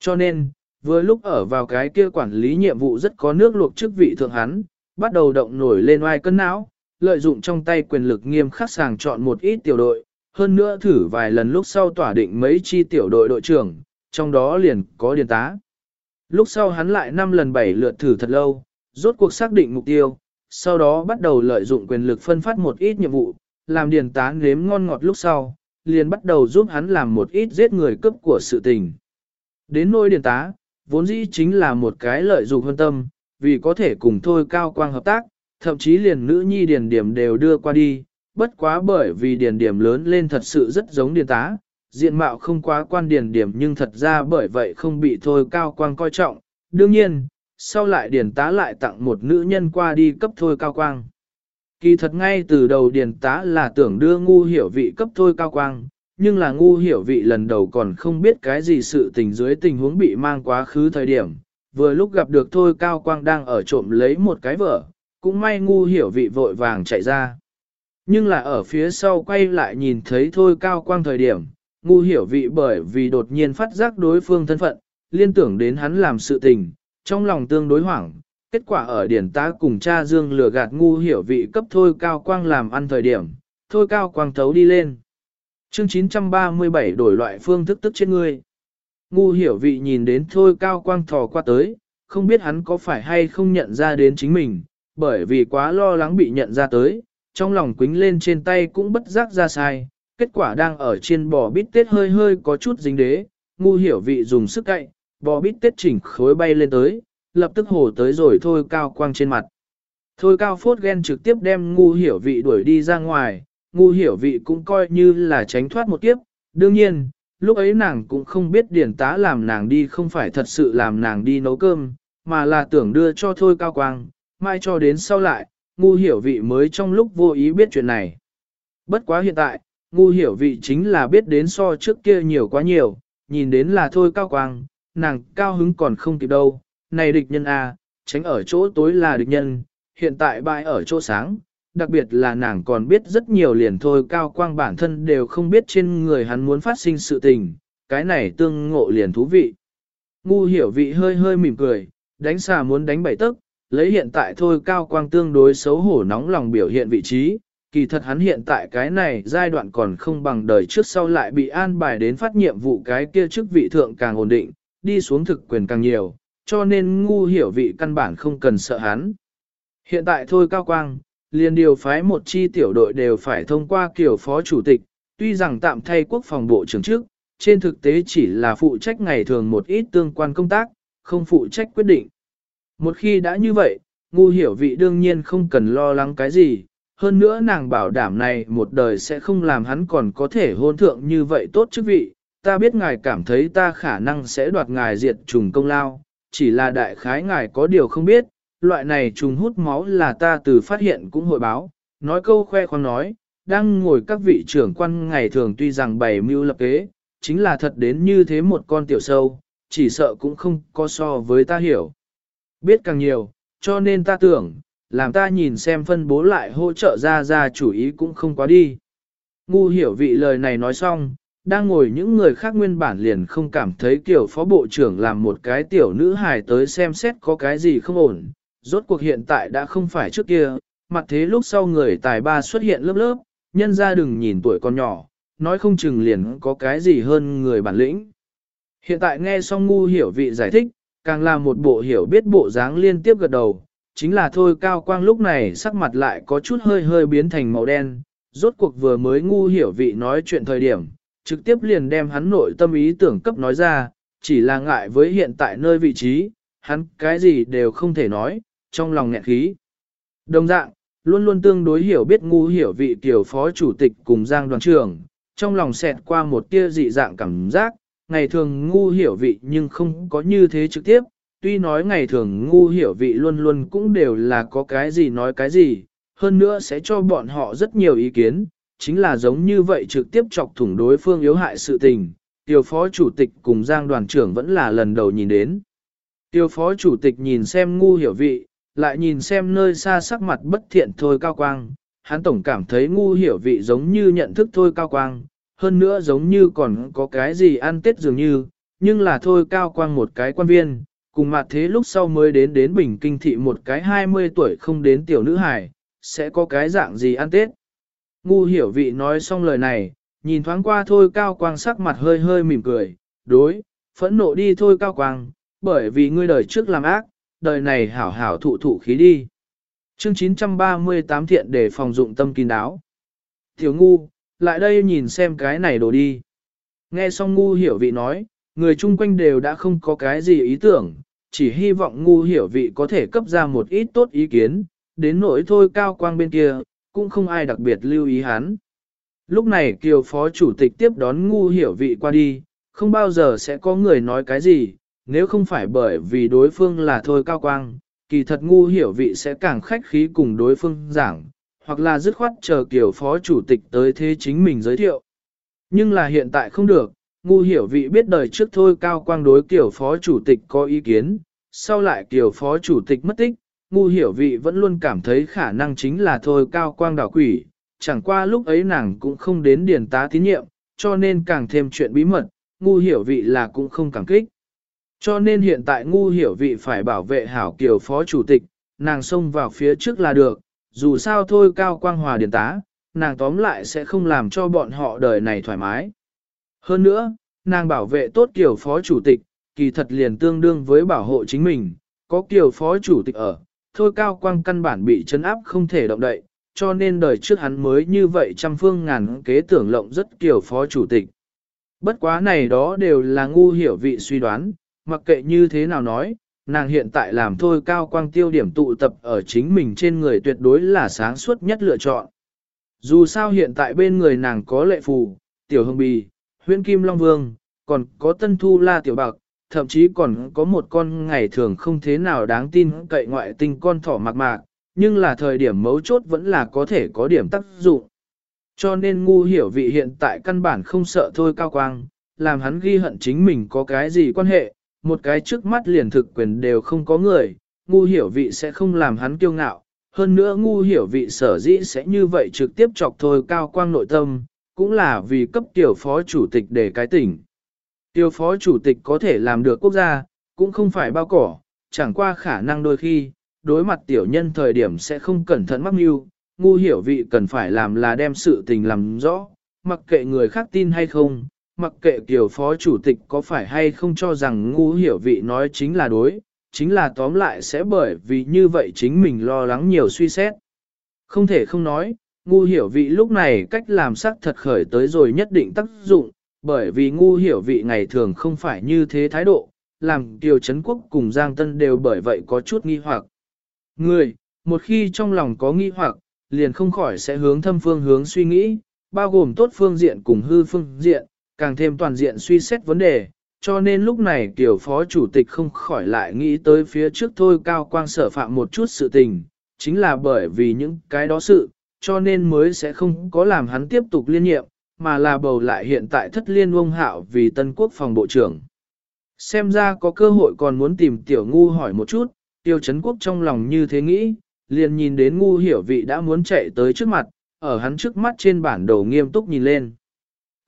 Cho nên, vừa lúc ở vào cái kia quản lý nhiệm vụ rất có nước luộc chức vị thượng hắn, bắt đầu động nổi lên oai cân não, lợi dụng trong tay quyền lực nghiêm khắc sàng chọn một ít tiểu đội, hơn nữa thử vài lần lúc sau tỏa định mấy chi tiểu đội đội trưởng, trong đó liền có điền tá. Lúc sau hắn lại năm lần bảy lượt thử thật lâu, rốt cuộc xác định mục tiêu, sau đó bắt đầu lợi dụng quyền lực phân phát một ít nhiệm vụ, làm điền tá nếm ngon ngọt lúc sau, liền bắt đầu giúp hắn làm một ít giết người cướp của sự tình. Đến nôi điền tá, vốn dĩ chính là một cái lợi dụng hơn tâm, vì có thể cùng thôi cao quang hợp tác, thậm chí liền nữ nhi điền điểm đều đưa qua đi, bất quá bởi vì điền điểm lớn lên thật sự rất giống điền tá, diện mạo không quá quan điền điểm nhưng thật ra bởi vậy không bị thôi cao quang coi trọng. Đương nhiên, sau lại điền tá lại tặng một nữ nhân qua đi cấp thôi cao quang. Kỳ thật ngay từ đầu điền tá là tưởng đưa ngu hiểu vị cấp thôi cao quang, nhưng là ngu hiểu vị lần đầu còn không biết cái gì sự tình dưới tình huống bị mang quá khứ thời điểm. Vừa lúc gặp được thôi cao quang đang ở trộm lấy một cái vợ, cũng may ngu hiểu vị vội vàng chạy ra. Nhưng là ở phía sau quay lại nhìn thấy thôi cao quang thời điểm, ngu hiểu vị bởi vì đột nhiên phát giác đối phương thân phận, liên tưởng đến hắn làm sự tình, trong lòng tương đối hoảng. Kết quả ở điển tá cùng cha Dương lừa gạt ngu hiểu vị cấp thôi cao quang làm ăn thời điểm, thôi cao quang thấu đi lên. Chương 937 đổi loại phương thức tức chết ngươi. Ngu hiểu vị nhìn đến thôi cao quang thò qua tới, không biết hắn có phải hay không nhận ra đến chính mình, bởi vì quá lo lắng bị nhận ra tới, trong lòng quính lên trên tay cũng bất giác ra sai, kết quả đang ở trên bò bít tết hơi hơi có chút dính đế, ngu hiểu vị dùng sức cậy, bò bít tết chỉnh khối bay lên tới, lập tức hổ tới rồi thôi cao quang trên mặt. Thôi cao phốt ghen trực tiếp đem ngu hiểu vị đuổi đi ra ngoài, ngu hiểu vị cũng coi như là tránh thoát một kiếp, đương nhiên, lúc ấy nàng cũng không biết điển tá làm nàng đi không phải thật sự làm nàng đi nấu cơm, mà là tưởng đưa cho thôi cao quang, mai cho đến sau lại, ngu hiểu vị mới trong lúc vô ý biết chuyện này. Bất quá hiện tại, ngu hiểu vị chính là biết đến so trước kia nhiều quá nhiều, nhìn đến là thôi cao quang, nàng cao hứng còn không kịp đâu, này địch nhân a, à, tránh ở chỗ tối là địch nhân, hiện tại bại ở chỗ sáng, đặc biệt là nàng còn biết rất nhiều liền thôi cao quang bản thân đều không biết trên người hắn muốn phát sinh sự tình, cái này tương ngộ liền thú vị. Ngu hiểu vị hơi hơi mỉm cười, đánh xà muốn đánh bảy tức, lấy hiện tại thôi cao quang tương đối xấu hổ nóng lòng biểu hiện vị trí, kỳ thật hắn hiện tại cái này giai đoạn còn không bằng đời trước sau lại bị an bài đến phát nhiệm vụ cái kia chức vị thượng càng ổn định, đi xuống thực quyền càng nhiều, cho nên ngu hiểu vị căn bản không cần sợ hắn. Hiện tại thôi cao quang, liền điều phái một chi tiểu đội đều phải thông qua kiểu phó chủ tịch, tuy rằng tạm thay quốc phòng bộ trưởng trước, trên thực tế chỉ là phụ trách ngày thường một ít tương quan công tác, không phụ trách quyết định. Một khi đã như vậy, ngu hiểu vị đương nhiên không cần lo lắng cái gì, hơn nữa nàng bảo đảm này một đời sẽ không làm hắn còn có thể hôn thượng như vậy tốt chức vị, ta biết ngài cảm thấy ta khả năng sẽ đoạt ngài diệt trùng công lao, chỉ là đại khái ngài có điều không biết, loại này trùng hút máu là ta từ phát hiện cũng hội báo, nói câu khoe khoang nói, đang ngồi các vị trưởng quan ngày thường tuy rằng bày mưu lập kế, chính là thật đến như thế một con tiểu sâu, chỉ sợ cũng không có so với ta hiểu. Biết càng nhiều, cho nên ta tưởng, làm ta nhìn xem phân bố lại hỗ trợ ra ra chủ ý cũng không quá đi. Ngu hiểu vị lời này nói xong, đang ngồi những người khác nguyên bản liền không cảm thấy kiểu phó bộ trưởng làm một cái tiểu nữ hài tới xem xét có cái gì không ổn. Rốt cuộc hiện tại đã không phải trước kia, mặt thế lúc sau người tài ba xuất hiện lớp lớp, nhân ra đừng nhìn tuổi con nhỏ, nói không chừng liền có cái gì hơn người bản lĩnh. Hiện tại nghe xong ngu hiểu vị giải thích, càng là một bộ hiểu biết bộ dáng liên tiếp gật đầu, chính là thôi cao quang lúc này sắc mặt lại có chút hơi hơi biến thành màu đen, rốt cuộc vừa mới ngu hiểu vị nói chuyện thời điểm, trực tiếp liền đem hắn nội tâm ý tưởng cấp nói ra, chỉ là ngại với hiện tại nơi vị trí, hắn cái gì đều không thể nói, trong lòng nghẹn khí. Đồng dạng, luôn luôn tương đối hiểu biết ngu hiểu vị tiểu phó chủ tịch cùng Giang đoàn trưởng, trong lòng xẹt qua một tia dị dạng cảm giác, ngày thường ngu hiểu vị nhưng không có như thế trực tiếp, tuy nói ngày thường ngu hiểu vị luôn luôn cũng đều là có cái gì nói cái gì, hơn nữa sẽ cho bọn họ rất nhiều ý kiến, chính là giống như vậy trực tiếp chọc thủng đối phương yếu hại sự tình, tiểu phó chủ tịch cùng giang đoàn trưởng vẫn là lần đầu nhìn đến. Tiêu phó chủ tịch nhìn xem ngu hiểu vị, lại nhìn xem nơi xa sắc mặt bất thiện thôi cao quang, hắn tổng cảm thấy ngu hiểu vị giống như nhận thức thôi cao quang, hơn nữa giống như còn có cái gì ăn tết dường như, nhưng là thôi cao quang một cái quan viên, cùng mặt thế lúc sau mới đến đến Bình Kinh thị một cái 20 tuổi không đến tiểu nữ hải sẽ có cái dạng gì ăn tết. Ngu hiểu vị nói xong lời này, nhìn thoáng qua thôi cao quang sắc mặt hơi hơi mỉm cười, đối, phẫn nộ đi thôi cao quang, bởi vì ngươi đời trước làm ác, đời này hảo hảo thụ thụ khí đi. Chương 938 thiện để phòng dụng tâm kín đáo. Tiểu ngu, lại đây nhìn xem cái này đồ đi. Nghe xong ngu hiểu vị nói, người chung quanh đều đã không có cái gì ý tưởng, chỉ hy vọng ngu hiểu vị có thể cấp ra một ít tốt ý kiến, đến nỗi thôi cao quang bên kia, cũng không ai đặc biệt lưu ý hắn. Lúc này kiều phó chủ tịch tiếp đón ngu hiểu vị qua đi, không bao giờ sẽ có người nói cái gì, nếu không phải bởi vì đối phương là thôi cao quang, kỳ thật ngu hiểu vị sẽ càng khách khí cùng đối phương giảng, hoặc là dứt khoát chờ kiểu phó chủ tịch tới thế chính mình giới thiệu. Nhưng là hiện tại không được, ngu hiểu vị biết đời trước thôi cao quang đối kiểu phó chủ tịch có ý kiến, sau lại kiểu phó chủ tịch mất tích, ngu hiểu vị vẫn luôn cảm thấy khả năng chính là thôi cao quang đảo quỷ, chẳng qua lúc ấy nàng cũng không đến điền tá tín nhiệm, cho nên càng thêm chuyện bí mật, ngu hiểu vị là cũng không cảm kích. Cho nên hiện tại ngu hiểu vị phải bảo vệ hảo kiểu phó chủ tịch, nàng xông vào phía trước là được, dù sao thôi cao quang hòa điền tá, nàng tóm lại sẽ không làm cho bọn họ đời này thoải mái. Hơn nữa, nàng bảo vệ tốt kiểu phó chủ tịch, kỳ thật liền tương đương với bảo hộ chính mình, có kiểu phó chủ tịch ở, thôi cao quang căn bản bị chấn áp không thể động đậy, cho nên đời trước hắn mới như vậy trăm phương ngàn kế tưởng lộng rất kiểu phó chủ tịch. Bất quá này đó đều là ngu hiểu vị suy đoán, mặc kệ như thế nào nói, nàng hiện tại làm thôi cao quang tiêu điểm tụ tập ở chính mình trên người tuyệt đối là sáng suốt nhất lựa chọn. Dù sao hiện tại bên người nàng có lệ phù, tiểu hương bì, huyễn kim long vương, còn có tân thu la tiểu bạc, thậm chí còn có một con ngày thường không thế nào đáng tin cậy ngoại tinh con thỏ mạc mạc, nhưng là thời điểm mấu chốt vẫn là có thể có điểm tác dụng. Cho nên ngu hiểu vị hiện tại căn bản không sợ thôi cao quang, làm hắn ghi hận chính mình có cái gì quan hệ, một cái trước mắt liền thực quyền đều không có người, ngu hiểu vị sẽ không làm hắn kiêu ngạo, hơn nữa ngu hiểu vị sở dĩ sẽ như vậy trực tiếp chọc thôi cao quang nội tâm, cũng là vì cấp tiểu phó chủ tịch để cái tỉnh. Tiểu phó chủ tịch có thể làm được quốc gia, cũng không phải bao cỏ, chẳng qua khả năng đôi khi, đối mặt tiểu nhân thời điểm sẽ không cẩn thận mắc mưu, ngu hiểu vị cần phải làm là đem sự tình làm rõ, mặc kệ người khác tin hay không, mặc kệ kiểu phó chủ tịch có phải hay không cho rằng ngu hiểu vị nói chính là đối, chính là tóm lại sẽ bởi vì như vậy chính mình lo lắng nhiều suy xét. Không thể không nói, ngu hiểu vị lúc này cách làm sắc thật khởi tới rồi nhất định tác dụng, bởi vì ngu hiểu vị ngày thường không phải như thế thái độ, làm Kiều Trấn Quốc cùng Giang Tân đều bởi vậy có chút nghi hoặc. Người, một khi trong lòng có nghi hoặc, liền không khỏi sẽ hướng thâm phương hướng suy nghĩ, bao gồm tốt phương diện cùng hư phương diện, càng thêm toàn diện suy xét vấn đề, cho nên lúc này tiểu phó chủ tịch không khỏi lại nghĩ tới phía trước thôi cao quang sở phạm một chút sự tình, chính là bởi vì những cái đó sự, cho nên mới sẽ không có làm hắn tiếp tục liên nhiệm, mà là bầu lại hiện tại thất liên ông hạo vì tân quốc phòng bộ trưởng. Xem ra có cơ hội còn muốn tìm tiểu ngu hỏi một chút, tiêu chấn quốc trong lòng như thế nghĩ, liền nhìn đến ngu hiểu vị đã muốn chạy tới trước mặt, ở hắn trước mắt trên bản đồ nghiêm túc nhìn lên.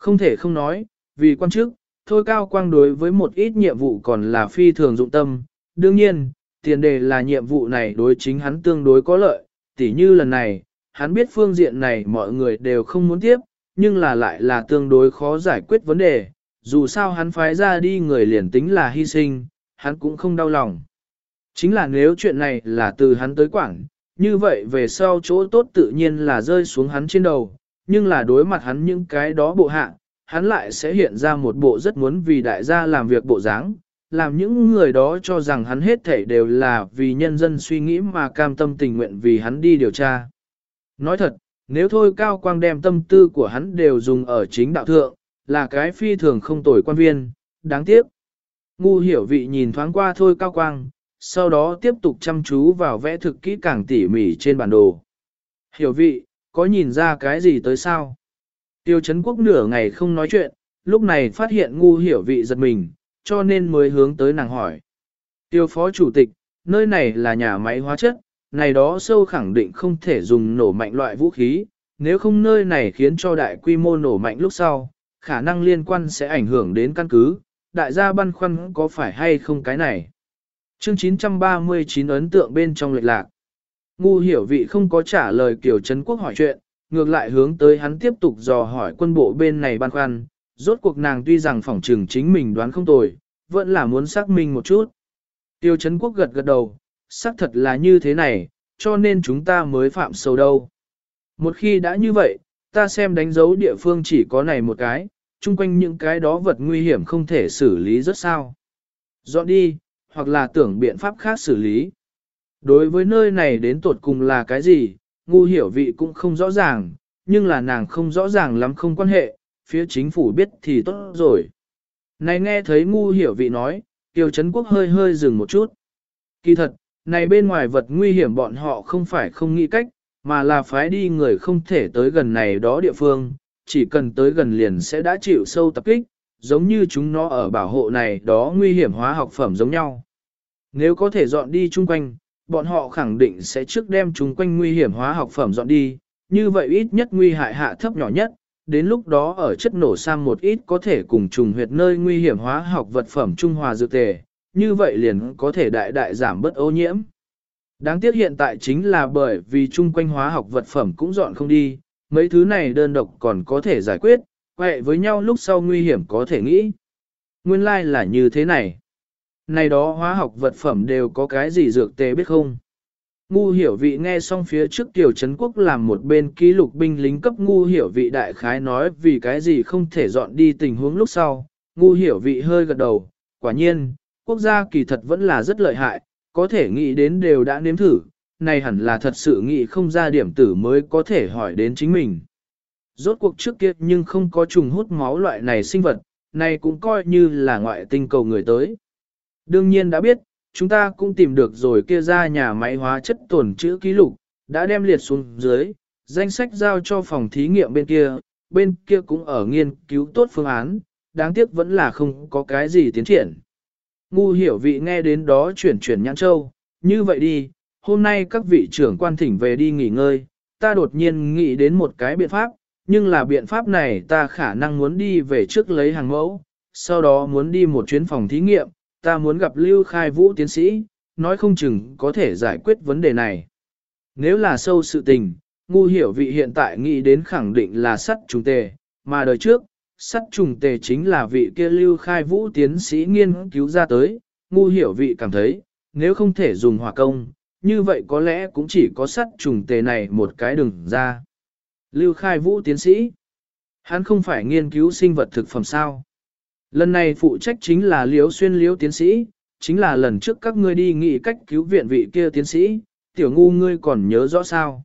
Không thể không nói, vì quan chức, thôi cao quang đối với một ít nhiệm vụ còn là phi thường dụng tâm. Đương nhiên, tiền đề là nhiệm vụ này đối chính hắn tương đối có lợi, tỉ như lần này, hắn biết phương diện này mọi người đều không muốn tiếp, nhưng là lại là tương đối khó giải quyết vấn đề, dù sao hắn phái ra đi người liền tính là hy sinh, hắn cũng không đau lòng. Chính là nếu chuyện này là từ hắn tới quảng như vậy về sau chỗ tốt tự nhiên là rơi xuống hắn trên đầu, nhưng là đối mặt hắn những cái đó bộ hạ, hắn lại sẽ hiện ra một bộ rất muốn vì đại gia làm việc bộ dáng, làm những người đó cho rằng hắn hết thảy đều là vì nhân dân suy nghĩ mà cam tâm tình nguyện vì hắn đi điều tra. Nói thật, nếu thôi cao quang đem tâm tư của hắn đều dùng ở chính đạo thượng, là cái phi thường không tồi quan viên, đáng tiếc. Ngu hiểu vị nhìn thoáng qua thôi cao quang, sau đó tiếp tục chăm chú vào vẽ thực kỹ càng tỉ mỉ trên bản đồ. Hiểu vị, có nhìn ra cái gì tới sao? Tiêu Trấn Quốc nửa ngày không nói chuyện, lúc này phát hiện ngu hiểu vị giật mình, cho nên mới hướng tới nàng hỏi. Tiêu Phó Chủ tịch, nơi này là nhà máy hóa chất, này đó sâu khẳng định không thể dùng nổ mạnh loại vũ khí, nếu không nơi này khiến cho đại quy mô nổ mạnh lúc sau, khả năng liên quan sẽ ảnh hưởng đến căn cứ, đại gia băn khoăn có phải hay không cái này. Chương 939 ấn tượng bên trong lệch lạc. Ngu hiểu vị không có trả lời kiểu Trấn Quốc hỏi chuyện, ngược lại hướng tới hắn tiếp tục dò hỏi quân bộ bên này băn khoăn, rốt cuộc nàng tuy rằng phỏng trừng chính mình đoán không tồi, vẫn là muốn xác minh một chút. Tiêu Trấn Quốc gật gật đầu, xác thật là như thế này, cho nên chúng ta mới phạm sâu đâu. Một khi đã như vậy, ta xem đánh dấu địa phương chỉ có này một cái, chung quanh những cái đó vật nguy hiểm không thể xử lý rất sao. Dọn đi, hoặc là tưởng biện pháp khác xử lý. Đối với nơi này đến tột cùng là cái gì, ngu hiểu vị cũng không rõ ràng, nhưng là nàng không rõ ràng lắm không quan hệ, phía chính phủ biết thì tốt rồi. Này nghe thấy ngu hiểu vị nói, Tiêu Trấn Quốc hơi hơi dừng một chút. Kỳ thật, này bên ngoài vật nguy hiểm bọn họ không phải không nghĩ cách, mà là phái đi người không thể tới gần này đó địa phương, chỉ cần tới gần liền sẽ đã chịu sâu tập kích, giống như chúng nó ở bảo hộ này đó nguy hiểm hóa học phẩm giống nhau. Nếu có thể dọn đi chung quanh, bọn họ khẳng định sẽ trước đem chúng quanh nguy hiểm hóa học phẩm dọn đi, như vậy ít nhất nguy hại hạ thấp nhỏ nhất, đến lúc đó ở chất nổ sang một ít có thể cùng trùng huyệt nơi nguy hiểm hóa học vật phẩm trung hòa dược tề, như vậy liền có thể đại đại giảm bất ô nhiễm. Đáng tiếc hiện tại chính là bởi vì chung quanh hóa học vật phẩm cũng dọn không đi, mấy thứ này đơn độc còn có thể giải quyết, quẹ với nhau lúc sau nguy hiểm có thể nghĩ. Nguyên lai like là như thế này. Này đó hóa học vật phẩm đều có cái gì dược tế biết không? Ngu hiểu vị nghe xong phía trước tiểu Trấn Quốc làm một bên ký lục binh lính cấp ngu hiểu vị đại khái nói vì cái gì không thể dọn đi tình huống lúc sau. Ngu hiểu vị hơi gật đầu, quả nhiên, quốc gia kỳ thật vẫn là rất lợi hại, có thể nghĩ đến đều đã nếm thử, này hẳn là thật sự nghĩ không ra điểm tử mới có thể hỏi đến chính mình. Rốt cuộc trước kia nhưng không có trùng hút máu loại này sinh vật, này cũng coi như là ngoại tinh cầu người tới. Đương nhiên đã biết, chúng ta cũng tìm được rồi kia ra nhà máy hóa chất tổn chữ ký lục, đã đem liệt xuống dưới, danh sách giao cho phòng thí nghiệm bên kia, bên kia cũng ở nghiên cứu tốt phương án, đáng tiếc vẫn là không có cái gì tiến triển. Ngu hiểu vị nghe đến đó chuyển chuyển nhãn châu, như vậy đi, hôm nay các vị trưởng quan thỉnh về đi nghỉ ngơi, ta đột nhiên nghĩ đến một cái biện pháp, nhưng là biện pháp này ta khả năng muốn đi về trước lấy hàng mẫu, sau đó muốn đi một chuyến phòng thí nghiệm, ta muốn gặp Lưu Khai Vũ tiến sĩ, nói không chừng có thể giải quyết vấn đề này. Nếu là sâu sự tình, ngu hiểu vị hiện tại nghĩ đến khẳng định là sắt trùng tề, mà đời trước, sắt trùng tề chính là vị kia Lưu Khai Vũ tiến sĩ nghiên cứu ra tới, ngu hiểu vị cảm thấy, nếu không thể dùng hỏa công, như vậy có lẽ cũng chỉ có sắt trùng tề này một cái đường ra. Lưu Khai Vũ tiến sĩ, hắn không phải nghiên cứu sinh vật thực phẩm sao? Lần này phụ trách chính là Liễu Xuyên Liễu tiến sĩ, chính là lần trước các ngươi đi nghị cách cứu viện vị kia tiến sĩ, tiểu ngu ngươi còn nhớ rõ sao.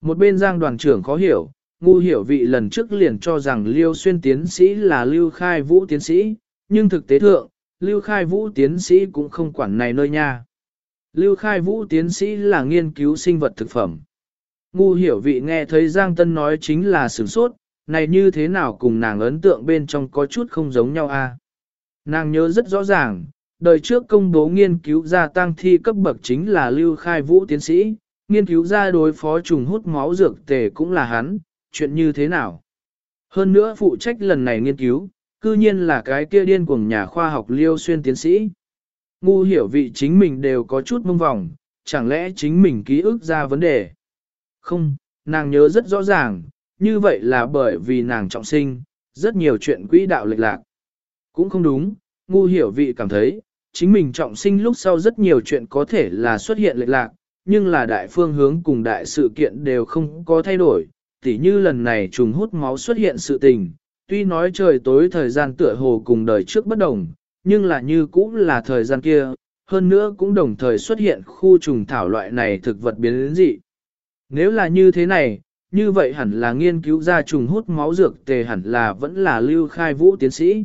Một bên giang đoàn trưởng khó hiểu, ngu hiểu vị lần trước liền cho rằng Liêu Xuyên tiến sĩ là Lưu Khai Vũ tiến sĩ, nhưng thực tế thượng, Lưu Khai Vũ tiến sĩ cũng không quản này nơi nha. Lưu Khai Vũ tiến sĩ là nghiên cứu sinh vật thực phẩm. Ngu hiểu vị nghe thấy Giang Tân nói chính là sửng sốt, này như thế nào cùng nàng ấn tượng bên trong có chút không giống nhau a? Nàng nhớ rất rõ ràng, đời trước công bố nghiên cứu ra tăng thi cấp bậc chính là Lưu Khai Vũ tiến sĩ, nghiên cứu ra đối phó trùng hút máu dược tề cũng là hắn, chuyện như thế nào? Hơn nữa phụ trách lần này nghiên cứu, cư nhiên là cái kia điên cuồng nhà khoa học Liêu Xuyên tiến sĩ. Ngu hiểu vị chính mình đều có chút mông vòng, chẳng lẽ chính mình ký ức ra vấn đề? Không, nàng nhớ rất rõ ràng, như vậy là bởi vì nàng trọng sinh, rất nhiều chuyện quỹ đạo lệch lạc. Cũng không đúng, ngu hiểu vị cảm thấy, chính mình trọng sinh lúc sau rất nhiều chuyện có thể là xuất hiện lệch lạc, nhưng là đại phương hướng cùng đại sự kiện đều không có thay đổi, tỉ như lần này trùng hút máu xuất hiện sự tình, tuy nói trời tối thời gian tựa hồ cùng đời trước bất đồng, nhưng là như cũng là thời gian kia, hơn nữa cũng đồng thời xuất hiện khu trùng thảo loại này thực vật biến dị. Nếu là như thế này, như vậy hẳn là nghiên cứu ra trùng hút máu dược tề hẳn là vẫn là lưu khai vũ tiến sĩ.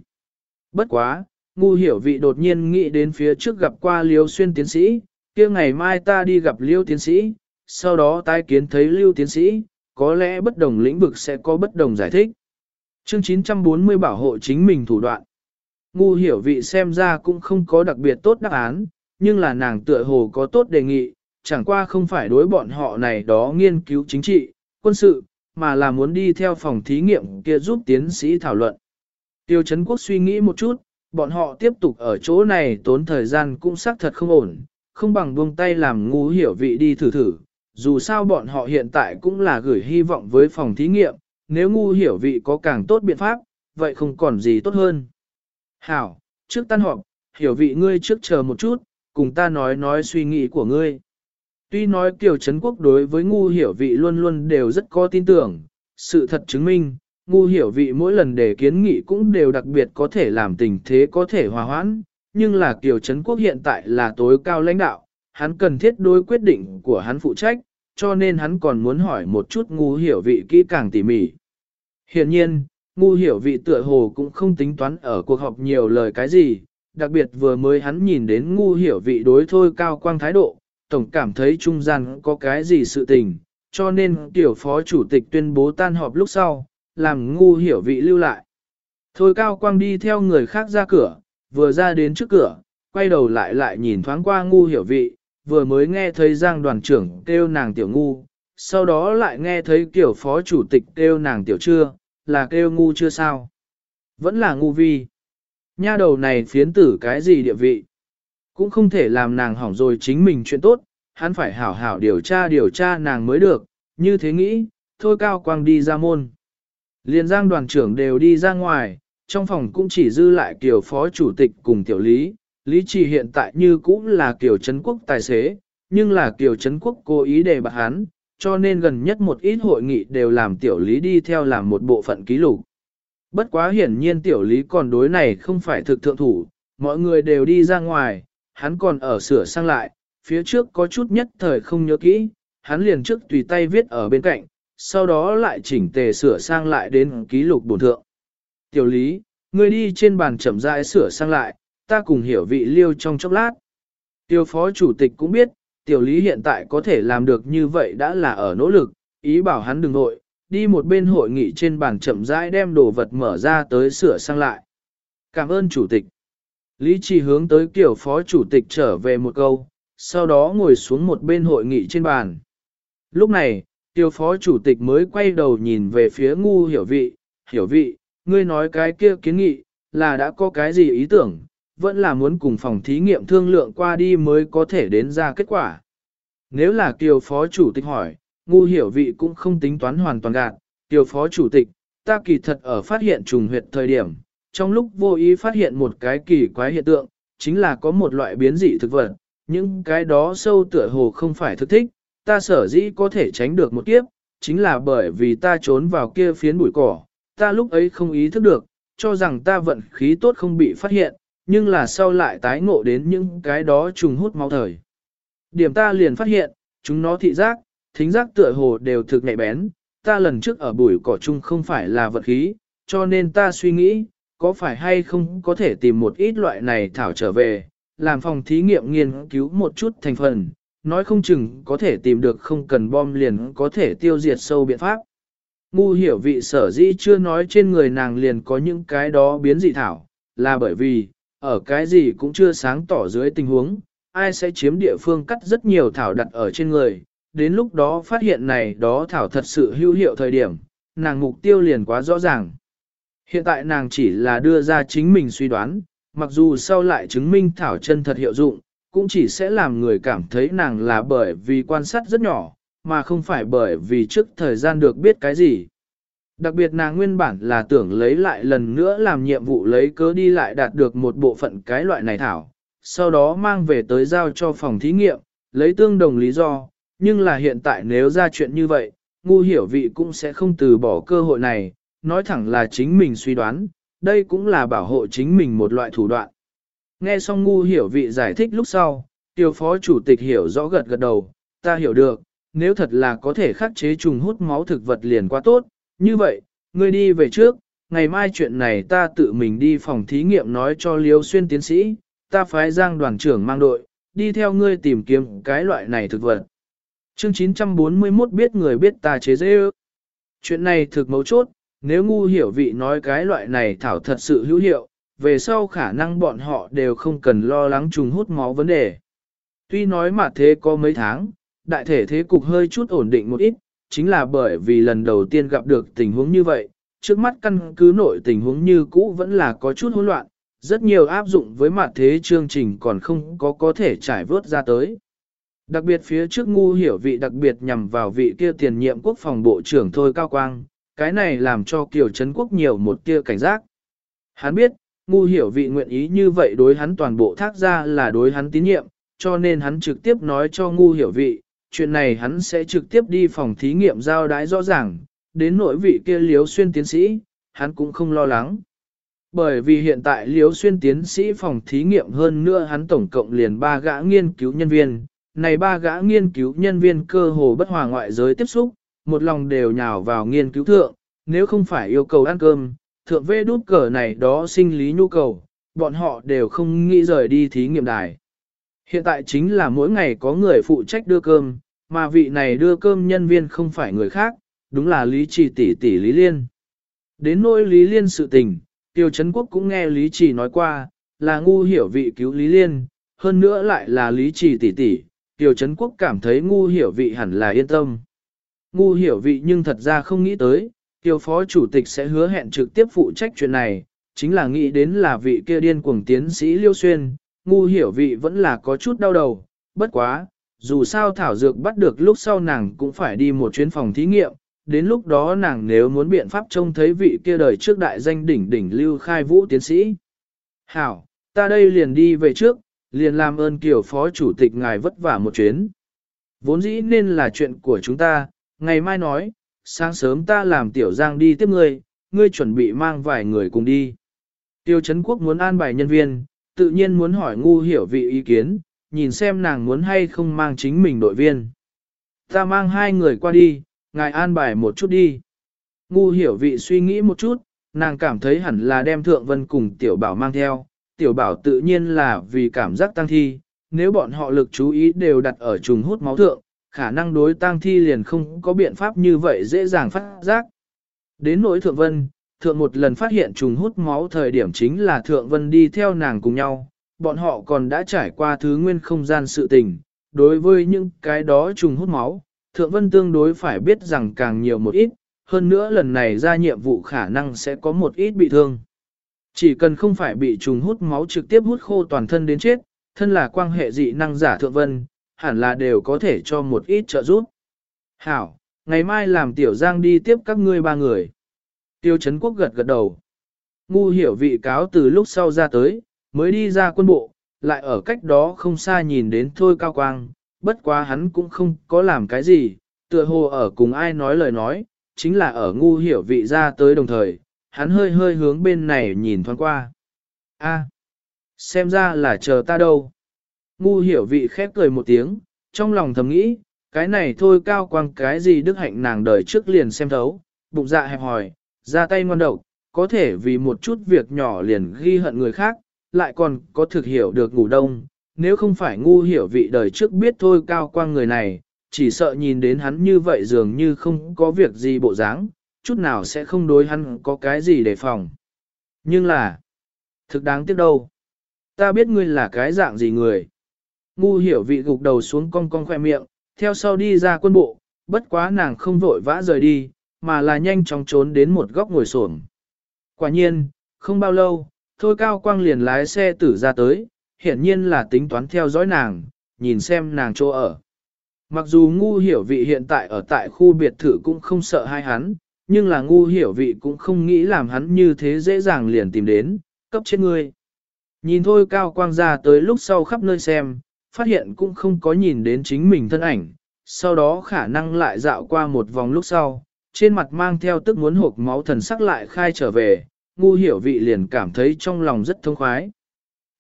Bất quá, ngu hiểu vị đột nhiên nghĩ đến phía trước gặp qua liêu xuyên tiến sĩ, kia ngày mai ta đi gặp liêu tiến sĩ, sau đó tái kiến thấy lưu tiến sĩ, có lẽ bất đồng lĩnh vực sẽ có bất đồng giải thích. Chương 940 bảo hộ chính mình thủ đoạn. Ngu hiểu vị xem ra cũng không có đặc biệt tốt đáp án, nhưng là nàng tựa hồ có tốt đề nghị, chẳng qua không phải đối bọn họ này đó nghiên cứu chính trị, quân sự, mà là muốn đi theo phòng thí nghiệm kia giúp tiến sĩ thảo luận. Tiêu Trấn Quốc suy nghĩ một chút, bọn họ tiếp tục ở chỗ này tốn thời gian cũng xác thật không ổn, không bằng buông tay làm ngu hiểu vị đi thử thử, dù sao bọn họ hiện tại cũng là gửi hy vọng với phòng thí nghiệm, nếu ngu hiểu vị có càng tốt biện pháp, vậy không còn gì tốt hơn. Hảo, trước tan họp, hiểu vị ngươi trước chờ một chút, cùng ta nói nói suy nghĩ của ngươi. Tuy nói Kiều Trấn Quốc đối với ngu hiểu vị luôn luôn đều rất có tin tưởng, sự thật chứng minh, ngu hiểu vị mỗi lần để kiến nghị cũng đều đặc biệt có thể làm tình thế có thể hòa hoãn, nhưng là Kiều Trấn Quốc hiện tại là tối cao lãnh đạo, hắn cần thiết đối quyết định của hắn phụ trách, cho nên hắn còn muốn hỏi một chút ngu hiểu vị kỹ càng tỉ mỉ. Hiện nhiên, ngu hiểu vị tựa hồ cũng không tính toán ở cuộc họp nhiều lời cái gì, đặc biệt vừa mới hắn nhìn đến ngu hiểu vị đối thôi cao quang thái độ, tổng cảm thấy trung gian có cái gì sự tình, cho nên tiểu phó chủ tịch tuyên bố tan họp lúc sau, làm ngu hiểu vị lưu lại. Thôi cao quang đi theo người khác ra cửa, vừa ra đến trước cửa, quay đầu lại lại nhìn thoáng qua ngu hiểu vị, vừa mới nghe thấy giang đoàn trưởng kêu nàng tiểu ngu, sau đó lại nghe thấy kiểu phó chủ tịch kêu nàng tiểu chưa, là kêu ngu chưa sao. Vẫn là ngu vi. Nha đầu này phiến tử cái gì địa vị. Cũng không thể làm nàng hỏng rồi chính mình chuyện tốt, hắn phải hảo hảo điều tra điều tra nàng mới được, như thế nghĩ, thôi cao quang đi ra môn. Liên giang đoàn trưởng đều đi ra ngoài, trong phòng cũng chỉ dư lại kiểu phó chủ tịch cùng tiểu lý, lý trì hiện tại như cũng là kiểu Trấn quốc tài xế, nhưng là kiểu Trấn quốc cố ý để bạc hắn, cho nên gần nhất một ít hội nghị đều làm tiểu lý đi theo làm một bộ phận ký lục. Bất quá hiển nhiên tiểu lý còn đối này không phải thực thượng thủ, mọi người đều đi ra ngoài, hắn còn ở sửa sang lại, phía trước có chút nhất thời không nhớ kỹ, hắn liền trước tùy tay viết ở bên cạnh, sau đó lại chỉnh tề sửa sang lại đến ký lục bổn thượng. Tiểu lý, ngươi đi trên bàn chậm rãi sửa sang lại, ta cùng hiểu vị liêu trong chốc lát. Tiêu phó chủ tịch cũng biết, tiểu lý hiện tại có thể làm được như vậy đã là ở nỗ lực, ý bảo hắn đừng nội, đi một bên hội nghị trên bàn chậm rãi đem đồ vật mở ra tới sửa sang lại. Cảm ơn chủ tịch. Lý Trì hướng tới kiểu phó chủ tịch trở về một câu, sau đó ngồi xuống một bên hội nghị trên bàn. Lúc này, tiểu phó chủ tịch mới quay đầu nhìn về phía ngu hiểu vị, hiểu vị, ngươi nói cái kia kiến nghị, là đã có cái gì ý tưởng, vẫn là muốn cùng phòng thí nghiệm thương lượng qua đi mới có thể đến ra kết quả. Nếu là kiều phó chủ tịch hỏi, ngu hiểu vị cũng không tính toán hoàn toàn gạt, kiều phó chủ tịch, ta kỳ thật ở phát hiện trùng huyệt thời điểm, trong lúc vô ý phát hiện một cái kỳ quái hiện tượng, chính là có một loại biến dị thực vật, những cái đó sâu tựa hồ không phải thực thích, ta sở dĩ có thể tránh được một kiếp, chính là bởi vì ta trốn vào kia phiến bụi cỏ, ta lúc ấy không ý thức được, cho rằng ta vận khí tốt không bị phát hiện, nhưng là sau lại tái ngộ đến những cái đó trùng hút máu thời. Điểm ta liền phát hiện, chúng nó thị giác, thính giác tựa hồ đều thực nhạy bén, ta lần trước ở bụi cỏ chung không phải là vật khí, cho nên ta suy nghĩ, có phải hay không có thể tìm một ít loại này thảo trở về, làm phòng thí nghiệm nghiên cứu một chút thành phần, nói không chừng có thể tìm được không cần bom liền có thể tiêu diệt sâu biện pháp. Ngu hiểu vị sở dĩ chưa nói trên người nàng liền có những cái đó biến dị thảo, là bởi vì, ở cái gì cũng chưa sáng tỏ dưới tình huống, ai sẽ chiếm địa phương cắt rất nhiều thảo đặt ở trên người, đến lúc đó phát hiện này đó thảo thật sự hữu hiệu thời điểm, nàng mục tiêu liền quá rõ ràng. Hiện tại nàng chỉ là đưa ra chính mình suy đoán, mặc dù sau lại chứng minh thảo chân thật hiệu dụng, cũng chỉ sẽ làm người cảm thấy nàng là bởi vì quan sát rất nhỏ, mà không phải bởi vì trước thời gian được biết cái gì. Đặc biệt nàng nguyên bản là tưởng lấy lại lần nữa làm nhiệm vụ lấy cớ đi lại đạt được một bộ phận cái loại này thảo, sau đó mang về tới giao cho phòng thí nghiệm, lấy tương đồng lý do, nhưng là hiện tại nếu ra chuyện như vậy, ngu hiểu vị cũng sẽ không từ bỏ cơ hội này, nói thẳng là chính mình suy đoán, đây cũng là bảo hộ chính mình một loại thủ đoạn. Nghe xong ngu hiểu vị giải thích lúc sau, tiêu phó chủ tịch hiểu rõ gật gật đầu, ta hiểu được, nếu thật là có thể khắc chế trùng hút máu thực vật liền quá tốt, như vậy, ngươi đi về trước, ngày mai chuyện này ta tự mình đi phòng thí nghiệm nói cho Liêu Xuyên tiến sĩ, ta phái giang đoàn trưởng mang đội, đi theo ngươi tìm kiếm cái loại này thực vật. Chương 941 biết người biết ta chế dễ ước. Chuyện này thực mấu chốt, nếu ngu hiểu vị nói cái loại này thảo thật sự hữu hiệu, về sau khả năng bọn họ đều không cần lo lắng trùng hút máu vấn đề. Tuy nói mà thế có mấy tháng, đại thể thế cục hơi chút ổn định một ít, chính là bởi vì lần đầu tiên gặp được tình huống như vậy, trước mắt căn cứ nội tình huống như cũ vẫn là có chút hỗn loạn, rất nhiều áp dụng với mặt thế chương trình còn không có có thể trải vớt ra tới. Đặc biệt phía trước ngu hiểu vị đặc biệt nhằm vào vị kia tiền nhiệm quốc phòng bộ trưởng Thôi Cao Quang, cái này làm cho Kiều Trấn Quốc nhiều một tia cảnh giác. Hắn biết, ngu hiểu vị nguyện ý như vậy đối hắn toàn bộ thác ra là đối hắn tín nhiệm, cho nên hắn trực tiếp nói cho ngu hiểu vị, chuyện này hắn sẽ trực tiếp đi phòng thí nghiệm giao đái rõ ràng, đến nỗi vị kia liếu xuyên tiến sĩ, hắn cũng không lo lắng. Bởi vì hiện tại liếu xuyên tiến sĩ phòng thí nghiệm hơn nữa hắn tổng cộng liền ba gã nghiên cứu nhân viên, này ba gã nghiên cứu nhân viên cơ hồ bất hòa ngoại giới tiếp xúc, một lòng đều nhào vào nghiên cứu thượng, nếu không phải yêu cầu ăn cơm, thượng vê đút cờ này đó sinh lý nhu cầu, bọn họ đều không nghĩ rời đi thí nghiệm đài. Hiện tại chính là mỗi ngày có người phụ trách đưa cơm, mà vị này đưa cơm nhân viên không phải người khác, đúng là Lý Trì tỷ tỷ Lý Liên. Đến nỗi Lý Liên sự tình, Tiêu Trấn Quốc cũng nghe Lý Trì nói qua, là ngu hiểu vị cứu Lý Liên, hơn nữa lại là Lý Trì tỷ tỷ, Tiêu Trấn Quốc cảm thấy ngu hiểu vị hẳn là yên tâm. Ngu hiểu vị nhưng thật ra không nghĩ tới, Tiêu Phó Chủ tịch sẽ hứa hẹn trực tiếp phụ trách chuyện này, chính là nghĩ đến là vị kia điên cuồng tiến sĩ Liêu Xuyên, ngu hiểu vị vẫn là có chút đau đầu, bất quá, dù sao thảo dược bắt được lúc sau nàng cũng phải đi một chuyến phòng thí nghiệm, đến lúc đó nàng nếu muốn biện pháp trông thấy vị kia đời trước đại danh đỉnh đỉnh lưu khai vũ tiến sĩ. Hảo, ta đây liền đi về trước, liền làm ơn kiểu phó chủ tịch ngài vất vả một chuyến. Vốn dĩ nên là chuyện của chúng ta, ngày mai nói, sáng sớm ta làm tiểu giang đi tiếp ngươi, ngươi chuẩn bị mang vài người cùng đi. Tiêu Trấn Quốc muốn an bài nhân viên, tự nhiên muốn hỏi ngu hiểu vị ý kiến, nhìn xem nàng muốn hay không mang chính mình đội viên. Ta mang hai người qua đi, ngài an bài một chút đi. Ngu hiểu vị suy nghĩ một chút, nàng cảm thấy hẳn là đem thượng vân cùng tiểu bảo mang theo. Tiểu bảo tự nhiên là vì cảm giác tăng thi, nếu bọn họ lực chú ý đều đặt ở trùng hút máu thượng, khả năng đối tang thi liền không có biện pháp như vậy dễ dàng phát giác. Đến nỗi thượng vân, thượng một lần phát hiện trùng hút máu thời điểm chính là thượng vân đi theo nàng cùng nhau, bọn họ còn đã trải qua thứ nguyên không gian sự tình, đối với những cái đó trùng hút máu, thượng vân tương đối phải biết rằng càng nhiều một ít, hơn nữa lần này ra nhiệm vụ khả năng sẽ có một ít bị thương. Chỉ cần không phải bị trùng hút máu trực tiếp hút khô toàn thân đến chết, thân là quan hệ dị năng giả thượng vân, hẳn là đều có thể cho một ít trợ giúp. Hảo, ngày mai làm tiểu giang đi tiếp các ngươi ba người. Tiêu Trấn Quốc gật gật đầu. Ngu hiểu vị cáo từ lúc sau ra tới, mới đi ra quân bộ, lại ở cách đó không xa nhìn đến thôi cao quang, bất quá hắn cũng không có làm cái gì, tựa hồ ở cùng ai nói lời nói, chính là ở ngu hiểu vị ra tới đồng thời, hắn hơi hơi hướng bên này nhìn thoáng qua. A, xem ra là chờ ta đâu. Ngu hiểu vị khép cười một tiếng, trong lòng thầm nghĩ, cái này thôi cao quang cái gì đức hạnh nàng đời trước liền xem thấu, bụng dạ hẹp hòi, ra tay ngoan độc, có thể vì một chút việc nhỏ liền ghi hận người khác, lại còn có thực hiểu được ngủ đông. Nếu không phải ngu hiểu vị đời trước biết thôi cao quang người này, chỉ sợ nhìn đến hắn như vậy dường như không có việc gì bộ dáng, chút nào sẽ không đối hắn có cái gì để phòng. Nhưng là, thực đáng tiếc đâu. Ta biết ngươi là cái dạng gì người. Ngu hiểu vị gục đầu xuống cong cong khoe miệng, theo sau đi ra quân bộ, bất quá nàng không vội vã rời đi, mà là nhanh chóng trốn đến một góc ngồi xổm. Quả nhiên, không bao lâu, thôi cao quang liền lái xe tử ra tới, hiển nhiên là tính toán theo dõi nàng, nhìn xem nàng chỗ ở. Mặc dù ngu hiểu vị hiện tại ở tại khu biệt thự cũng không sợ hai hắn, nhưng là ngu hiểu vị cũng không nghĩ làm hắn như thế dễ dàng liền tìm đến, cấp trên ngươi. Nhìn thôi cao quang ra tới lúc sau khắp nơi xem, phát hiện cũng không có nhìn đến chính mình thân ảnh, sau đó khả năng lại dạo qua một vòng lúc sau, trên mặt mang theo tức muốn hộp máu thần sắc lại khai trở về, ngu hiểu vị liền cảm thấy trong lòng rất thông khoái.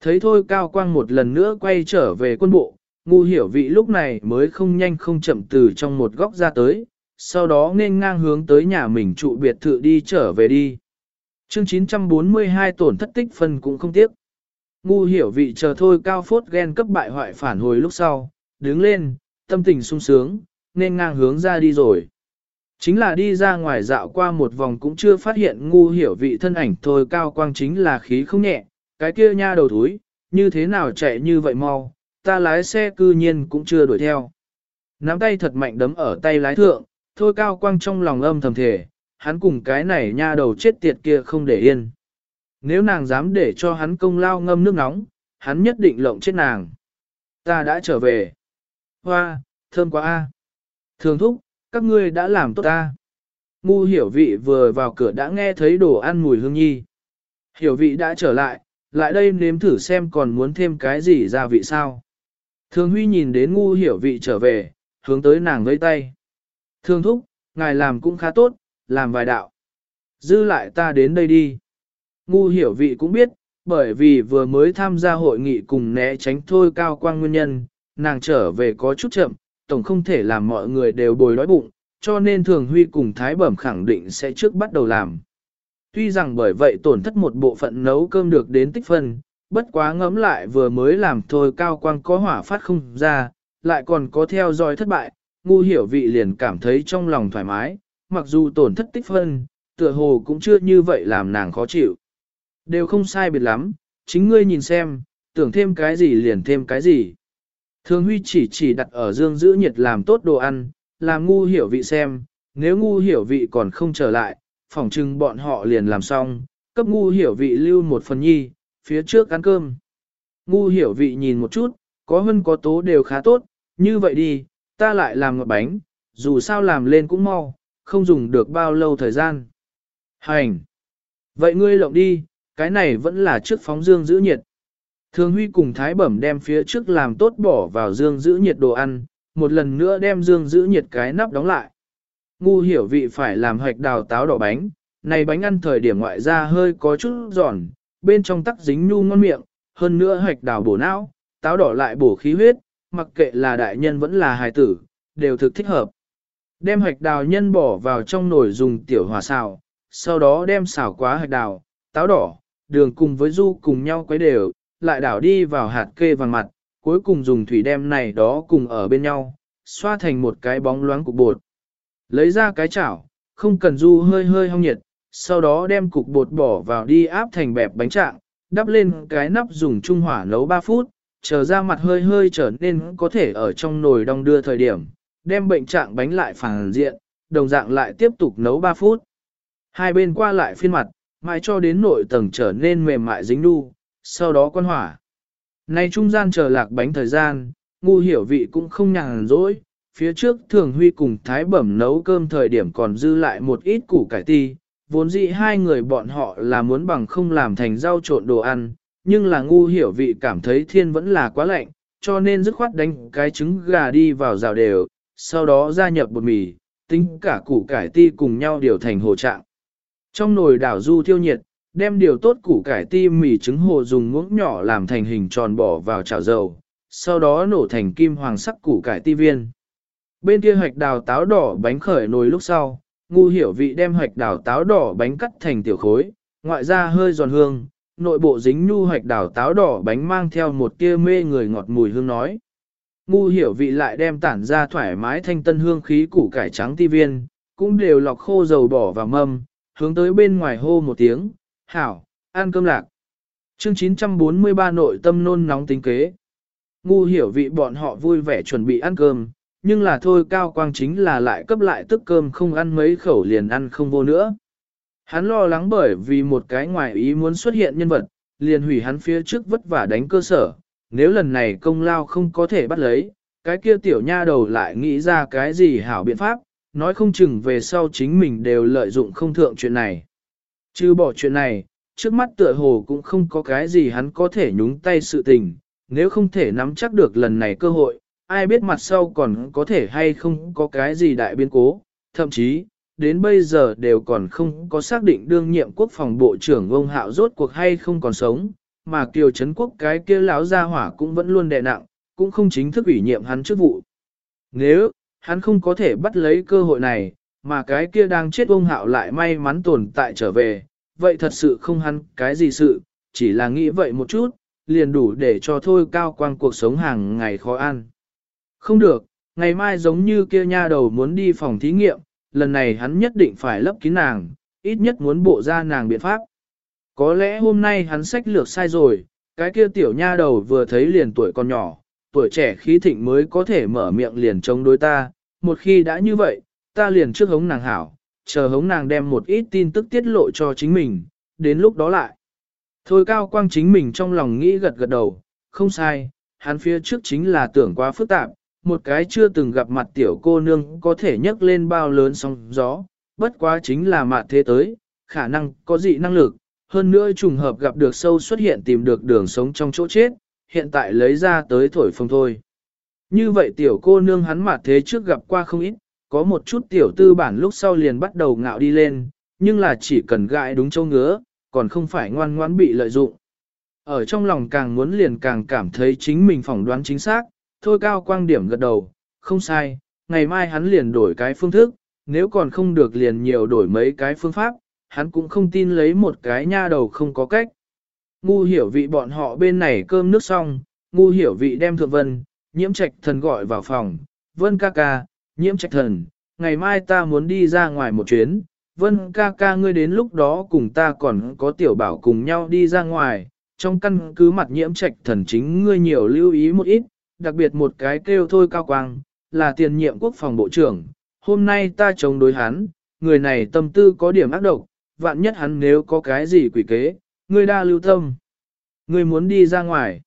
Thấy thôi cao quang một lần nữa quay trở về quân bộ, ngu hiểu vị lúc này mới không nhanh không chậm từ trong một góc ra tới, sau đó nên ngang hướng tới nhà mình trụ biệt thự đi trở về đi. Chương 942 tổn thất tích phân cũng không tiếc. Ngu hiểu vị chờ thôi cao phốt ghen cấp bại hoại phản hồi lúc sau, đứng lên, tâm tình sung sướng, nên ngang hướng ra đi rồi. Chính là đi ra ngoài dạo qua một vòng cũng chưa phát hiện ngu hiểu vị thân ảnh thôi cao quang chính là khí không nhẹ, cái kia nha đầu thúi, như thế nào chạy như vậy mau, ta lái xe cư nhiên cũng chưa đuổi theo. Nắm tay thật mạnh đấm ở tay lái thượng, thôi cao quang trong lòng âm thầm thể, hắn cùng cái này nha đầu chết tiệt kia không để yên. Nếu nàng dám để cho hắn công lao ngâm nước nóng, hắn nhất định lộng chết nàng. Ta đã trở về. Hoa, thơm quá a. Thường thúc, các ngươi đã làm tốt ta. Ngu hiểu vị vừa vào cửa đã nghe thấy đồ ăn mùi hương nhi. Hiểu vị đã trở lại, lại đây nếm thử xem còn muốn thêm cái gì gia vị sao. Thường Huy nhìn đến ngu hiểu vị trở về, hướng tới nàng với tay. Thường thúc, ngài làm cũng khá tốt, làm vài đạo. Dư lại ta đến đây đi. Ngu hiểu vị cũng biết, bởi vì vừa mới tham gia hội nghị cùng né tránh thôi cao quang nguyên nhân, nàng trở về có chút chậm, tổng không thể làm mọi người đều bồi đói bụng, cho nên thường huy cùng thái bẩm khẳng định sẽ trước bắt đầu làm. Tuy rằng bởi vậy tổn thất một bộ phận nấu cơm được đến tích phân, bất quá ngẫm lại vừa mới làm thôi cao quang có hỏa phát không ra, lại còn có theo dõi thất bại, ngu hiểu vị liền cảm thấy trong lòng thoải mái, mặc dù tổn thất tích phân, tựa hồ cũng chưa như vậy làm nàng khó chịu. Đều không sai biệt lắm, chính ngươi nhìn xem, tưởng thêm cái gì liền thêm cái gì. Thường Huy chỉ chỉ đặt ở dương giữ nhiệt làm tốt đồ ăn, làm ngu hiểu vị xem, nếu ngu hiểu vị còn không trở lại, phỏng chừng bọn họ liền làm xong, cấp ngu hiểu vị lưu một phần nhi, phía trước ăn cơm. Ngu hiểu vị nhìn một chút, có hơn có tố đều khá tốt, như vậy đi, ta lại làm ngọt bánh, dù sao làm lên cũng mau, không dùng được bao lâu thời gian. Hành! Vậy ngươi lộng đi, cái này vẫn là trước phóng dương giữ nhiệt. Thường Huy cùng Thái Bẩm đem phía trước làm tốt bỏ vào dương giữ nhiệt đồ ăn, một lần nữa đem dương giữ nhiệt cái nắp đóng lại. Ngu hiểu vị phải làm hoạch đào táo đỏ bánh, này bánh ăn thời điểm ngoại ra hơi có chút giòn, bên trong tắc dính nhu ngon miệng, hơn nữa hoạch đào bổ não, táo đỏ lại bổ khí huyết, mặc kệ là đại nhân vẫn là hài tử, đều thực thích hợp. Đem hoạch đào nhân bỏ vào trong nồi dùng tiểu hòa xào, sau đó đem xào quá hoạch đào, táo đỏ, đường cùng với du cùng nhau quấy đều, lại đảo đi vào hạt kê vàng mặt, cuối cùng dùng thủy đem này đó cùng ở bên nhau, xoa thành một cái bóng loáng cục bột. Lấy ra cái chảo, không cần du hơi hơi hong nhiệt, sau đó đem cục bột bỏ vào đi áp thành bẹp bánh trạng, đắp lên cái nắp dùng trung hỏa nấu 3 phút, chờ ra mặt hơi hơi trở nên có thể ở trong nồi đong đưa thời điểm, đem bệnh trạng bánh lại phản diện, đồng dạng lại tiếp tục nấu 3 phút. Hai bên qua lại phiên mặt, mãi cho đến nội tầng trở nên mềm mại dính đu, sau đó quan hỏa. Nay trung gian chờ lạc bánh thời gian, ngu hiểu vị cũng không nhàn rỗi, phía trước thường huy cùng thái bẩm nấu cơm thời điểm còn dư lại một ít củ cải ti, vốn dĩ hai người bọn họ là muốn bằng không làm thành rau trộn đồ ăn, nhưng là ngu hiểu vị cảm thấy thiên vẫn là quá lạnh, cho nên dứt khoát đánh cái trứng gà đi vào rào đều, sau đó gia nhập bột mì, tính cả củ cải ti cùng nhau điều thành hồ trạng. Trong nồi đảo du thiêu nhiệt, đem điều tốt củ cải ti mì trứng hồ dùng muỗng nhỏ làm thành hình tròn bỏ vào chảo dầu, sau đó nổ thành kim hoàng sắc củ cải ti viên. Bên kia hoạch đào táo đỏ bánh khởi nồi lúc sau, ngu hiểu vị đem hoạch đào táo đỏ bánh cắt thành tiểu khối, ngoại ra hơi giòn hương, nội bộ dính nhu hoạch đào táo đỏ bánh mang theo một tia mê người ngọt mùi hương nói. Ngu hiểu vị lại đem tản ra thoải mái thanh tân hương khí củ cải trắng ti viên, cũng đều lọc khô dầu bỏ vào mâm, hướng tới bên ngoài hô một tiếng, hảo, ăn cơm lạc. Chương 943 nội tâm nôn nóng tính kế. Ngu hiểu vị bọn họ vui vẻ chuẩn bị ăn cơm, nhưng là thôi cao quang chính là lại cấp lại tức cơm không ăn mấy khẩu liền ăn không vô nữa. Hắn lo lắng bởi vì một cái ngoài ý muốn xuất hiện nhân vật, liền hủy hắn phía trước vất vả đánh cơ sở, nếu lần này công lao không có thể bắt lấy, cái kia tiểu nha đầu lại nghĩ ra cái gì hảo biện pháp, nói không chừng về sau chính mình đều lợi dụng không thượng chuyện này. Chứ bỏ chuyện này, trước mắt tựa hồ cũng không có cái gì hắn có thể nhúng tay sự tình, nếu không thể nắm chắc được lần này cơ hội, ai biết mặt sau còn có thể hay không có cái gì đại biến cố, thậm chí, đến bây giờ đều còn không có xác định đương nhiệm quốc phòng bộ trưởng ông Hạo rốt cuộc hay không còn sống, mà Kiều Trấn Quốc cái kia lão gia hỏa cũng vẫn luôn đè nặng, cũng không chính thức ủy nhiệm hắn chức vụ. Nếu, hắn không có thể bắt lấy cơ hội này, mà cái kia đang chết ông hạo lại may mắn tồn tại trở về, vậy thật sự không hắn cái gì sự, chỉ là nghĩ vậy một chút, liền đủ để cho thôi cao quang cuộc sống hàng ngày khó ăn. Không được, ngày mai giống như kia nha đầu muốn đi phòng thí nghiệm, lần này hắn nhất định phải lấp kín nàng, ít nhất muốn bộ ra nàng biện pháp. Có lẽ hôm nay hắn sách lược sai rồi, cái kia tiểu nha đầu vừa thấy liền tuổi còn nhỏ, tuổi trẻ khí thịnh mới có thể mở miệng liền chống đối ta, một khi đã như vậy, ta liền trước hống nàng hảo, chờ hống nàng đem một ít tin tức tiết lộ cho chính mình, đến lúc đó lại. Thôi cao quang chính mình trong lòng nghĩ gật gật đầu, không sai, hắn phía trước chính là tưởng quá phức tạp, một cái chưa từng gặp mặt tiểu cô nương có thể nhấc lên bao lớn sóng gió, bất quá chính là mạn thế tới, khả năng có dị năng lực, hơn nữa trùng hợp gặp được sâu xuất hiện tìm được đường sống trong chỗ chết, hiện tại lấy ra tới thổi phồng thôi. Như vậy tiểu cô nương hắn mặt thế trước gặp qua không ít, có một chút tiểu tư bản lúc sau liền bắt đầu ngạo đi lên, nhưng là chỉ cần gãi đúng châu ngứa, còn không phải ngoan ngoãn bị lợi dụng. Ở trong lòng càng muốn liền càng cảm thấy chính mình phỏng đoán chính xác, thôi cao quang điểm gật đầu, không sai, ngày mai hắn liền đổi cái phương thức, nếu còn không được liền nhiều đổi mấy cái phương pháp, hắn cũng không tin lấy một cái nha đầu không có cách. Ngu hiểu vị bọn họ bên này cơm nước xong, ngu hiểu vị đem thượng vân, nhiễm trạch thần gọi vào phòng, vân ca ca, nhiễm trạch thần, ngày mai ta muốn đi ra ngoài một chuyến, vân ca ca ngươi đến lúc đó cùng ta còn có tiểu bảo cùng nhau đi ra ngoài, trong căn cứ mặt nhiễm trạch thần chính ngươi nhiều lưu ý một ít, đặc biệt một cái kêu thôi cao quang, là tiền nhiệm quốc phòng bộ trưởng, hôm nay ta chống đối hắn, người này tâm tư có điểm ác độc, vạn nhất hắn nếu có cái gì quỷ kế, ngươi đa lưu tâm. Ngươi muốn đi ra ngoài.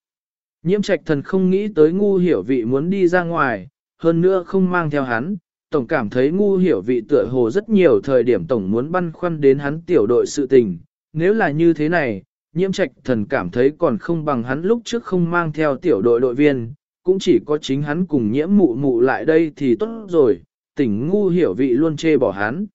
Nhiễm trạch thần không nghĩ tới ngu hiểu vị muốn đi ra ngoài, hơn nữa không mang theo hắn. Tổng cảm thấy ngu hiểu vị tựa hồ rất nhiều thời điểm Tổng muốn băn khoăn đến hắn tiểu đội sự tình. Nếu là như thế này, nhiễm trạch thần cảm thấy còn không bằng hắn lúc trước không mang theo tiểu đội đội viên, cũng chỉ có chính hắn cùng nhiễm mụ mụ lại đây thì tốt rồi, tỉnh ngu hiểu vị luôn chê bỏ hắn.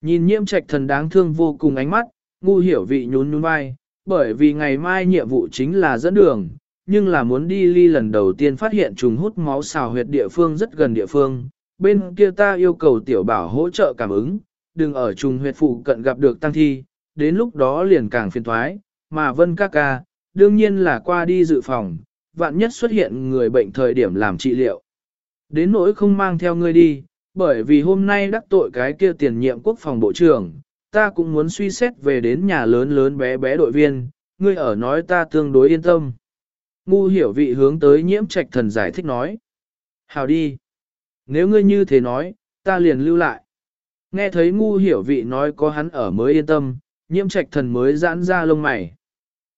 Nhìn nhiễm trạch thần đáng thương vô cùng ánh mắt, ngu hiểu vị nhún nhún vai, bởi vì ngày mai nhiệm vụ chính là dẫn đường, nhưng là muốn đi ly lần đầu tiên phát hiện trùng hút máu xào huyệt địa phương rất gần địa phương, bên kia ta yêu cầu tiểu bảo hỗ trợ cảm ứng, đừng ở trùng huyệt phụ cận gặp được tăng thi, đến lúc đó liền càng phiền thoái, mà vân ca ca, đương nhiên là qua đi dự phòng, vạn nhất xuất hiện người bệnh thời điểm làm trị liệu. Đến nỗi không mang theo ngươi đi, bởi vì hôm nay đắc tội cái kia tiền nhiệm quốc phòng bộ trưởng, ta cũng muốn suy xét về đến nhà lớn lớn bé bé đội viên, ngươi ở nói ta tương đối yên tâm. Ngu hiểu vị hướng tới nhiễm trạch thần giải thích nói. Hào đi. Nếu ngươi như thế nói, ta liền lưu lại. Nghe thấy ngu hiểu vị nói có hắn ở mới yên tâm, nhiễm trạch thần mới giãn ra lông mày.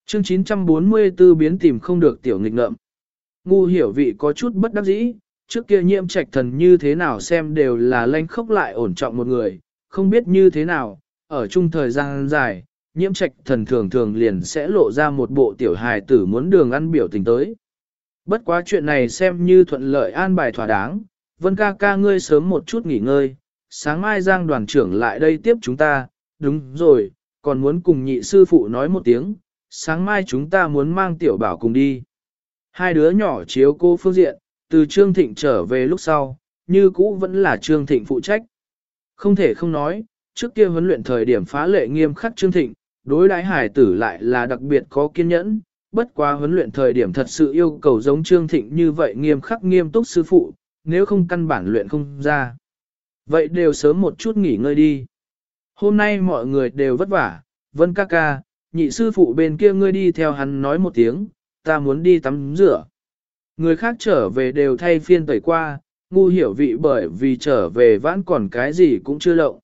Chương 944 biến tìm không được tiểu nghịch ngợm. Ngu hiểu vị có chút bất đắc dĩ, trước kia nhiễm trạch thần như thế nào xem đều là lanh khốc lại ổn trọng một người, không biết như thế nào, ở chung thời gian dài, nhiễm trạch thần thường thường liền sẽ lộ ra một bộ tiểu hài tử muốn đường ăn biểu tình tới. Bất quá chuyện này xem như thuận lợi an bài thỏa đáng, vân ca ca ngươi sớm một chút nghỉ ngơi, sáng mai giang đoàn trưởng lại đây tiếp chúng ta, đúng rồi, còn muốn cùng nhị sư phụ nói một tiếng, sáng mai chúng ta muốn mang tiểu bảo cùng đi. Hai đứa nhỏ chiếu cô phương diện, từ Trương Thịnh trở về lúc sau, như cũ vẫn là Trương Thịnh phụ trách. Không thể không nói, trước kia huấn luyện thời điểm phá lệ nghiêm khắc Trương Thịnh, đối đãi hải tử lại là đặc biệt có kiên nhẫn, bất quá huấn luyện thời điểm thật sự yêu cầu giống Trương Thịnh như vậy nghiêm khắc nghiêm túc sư phụ, nếu không căn bản luyện không ra. Vậy đều sớm một chút nghỉ ngơi đi. Hôm nay mọi người đều vất vả, Vân ca ca, nhị sư phụ bên kia ngươi đi theo hắn nói một tiếng, ta muốn đi tắm rửa. Người khác trở về đều thay phiên tẩy qua, ngu hiểu vị bởi vì trở về vãn còn cái gì cũng chưa lộng.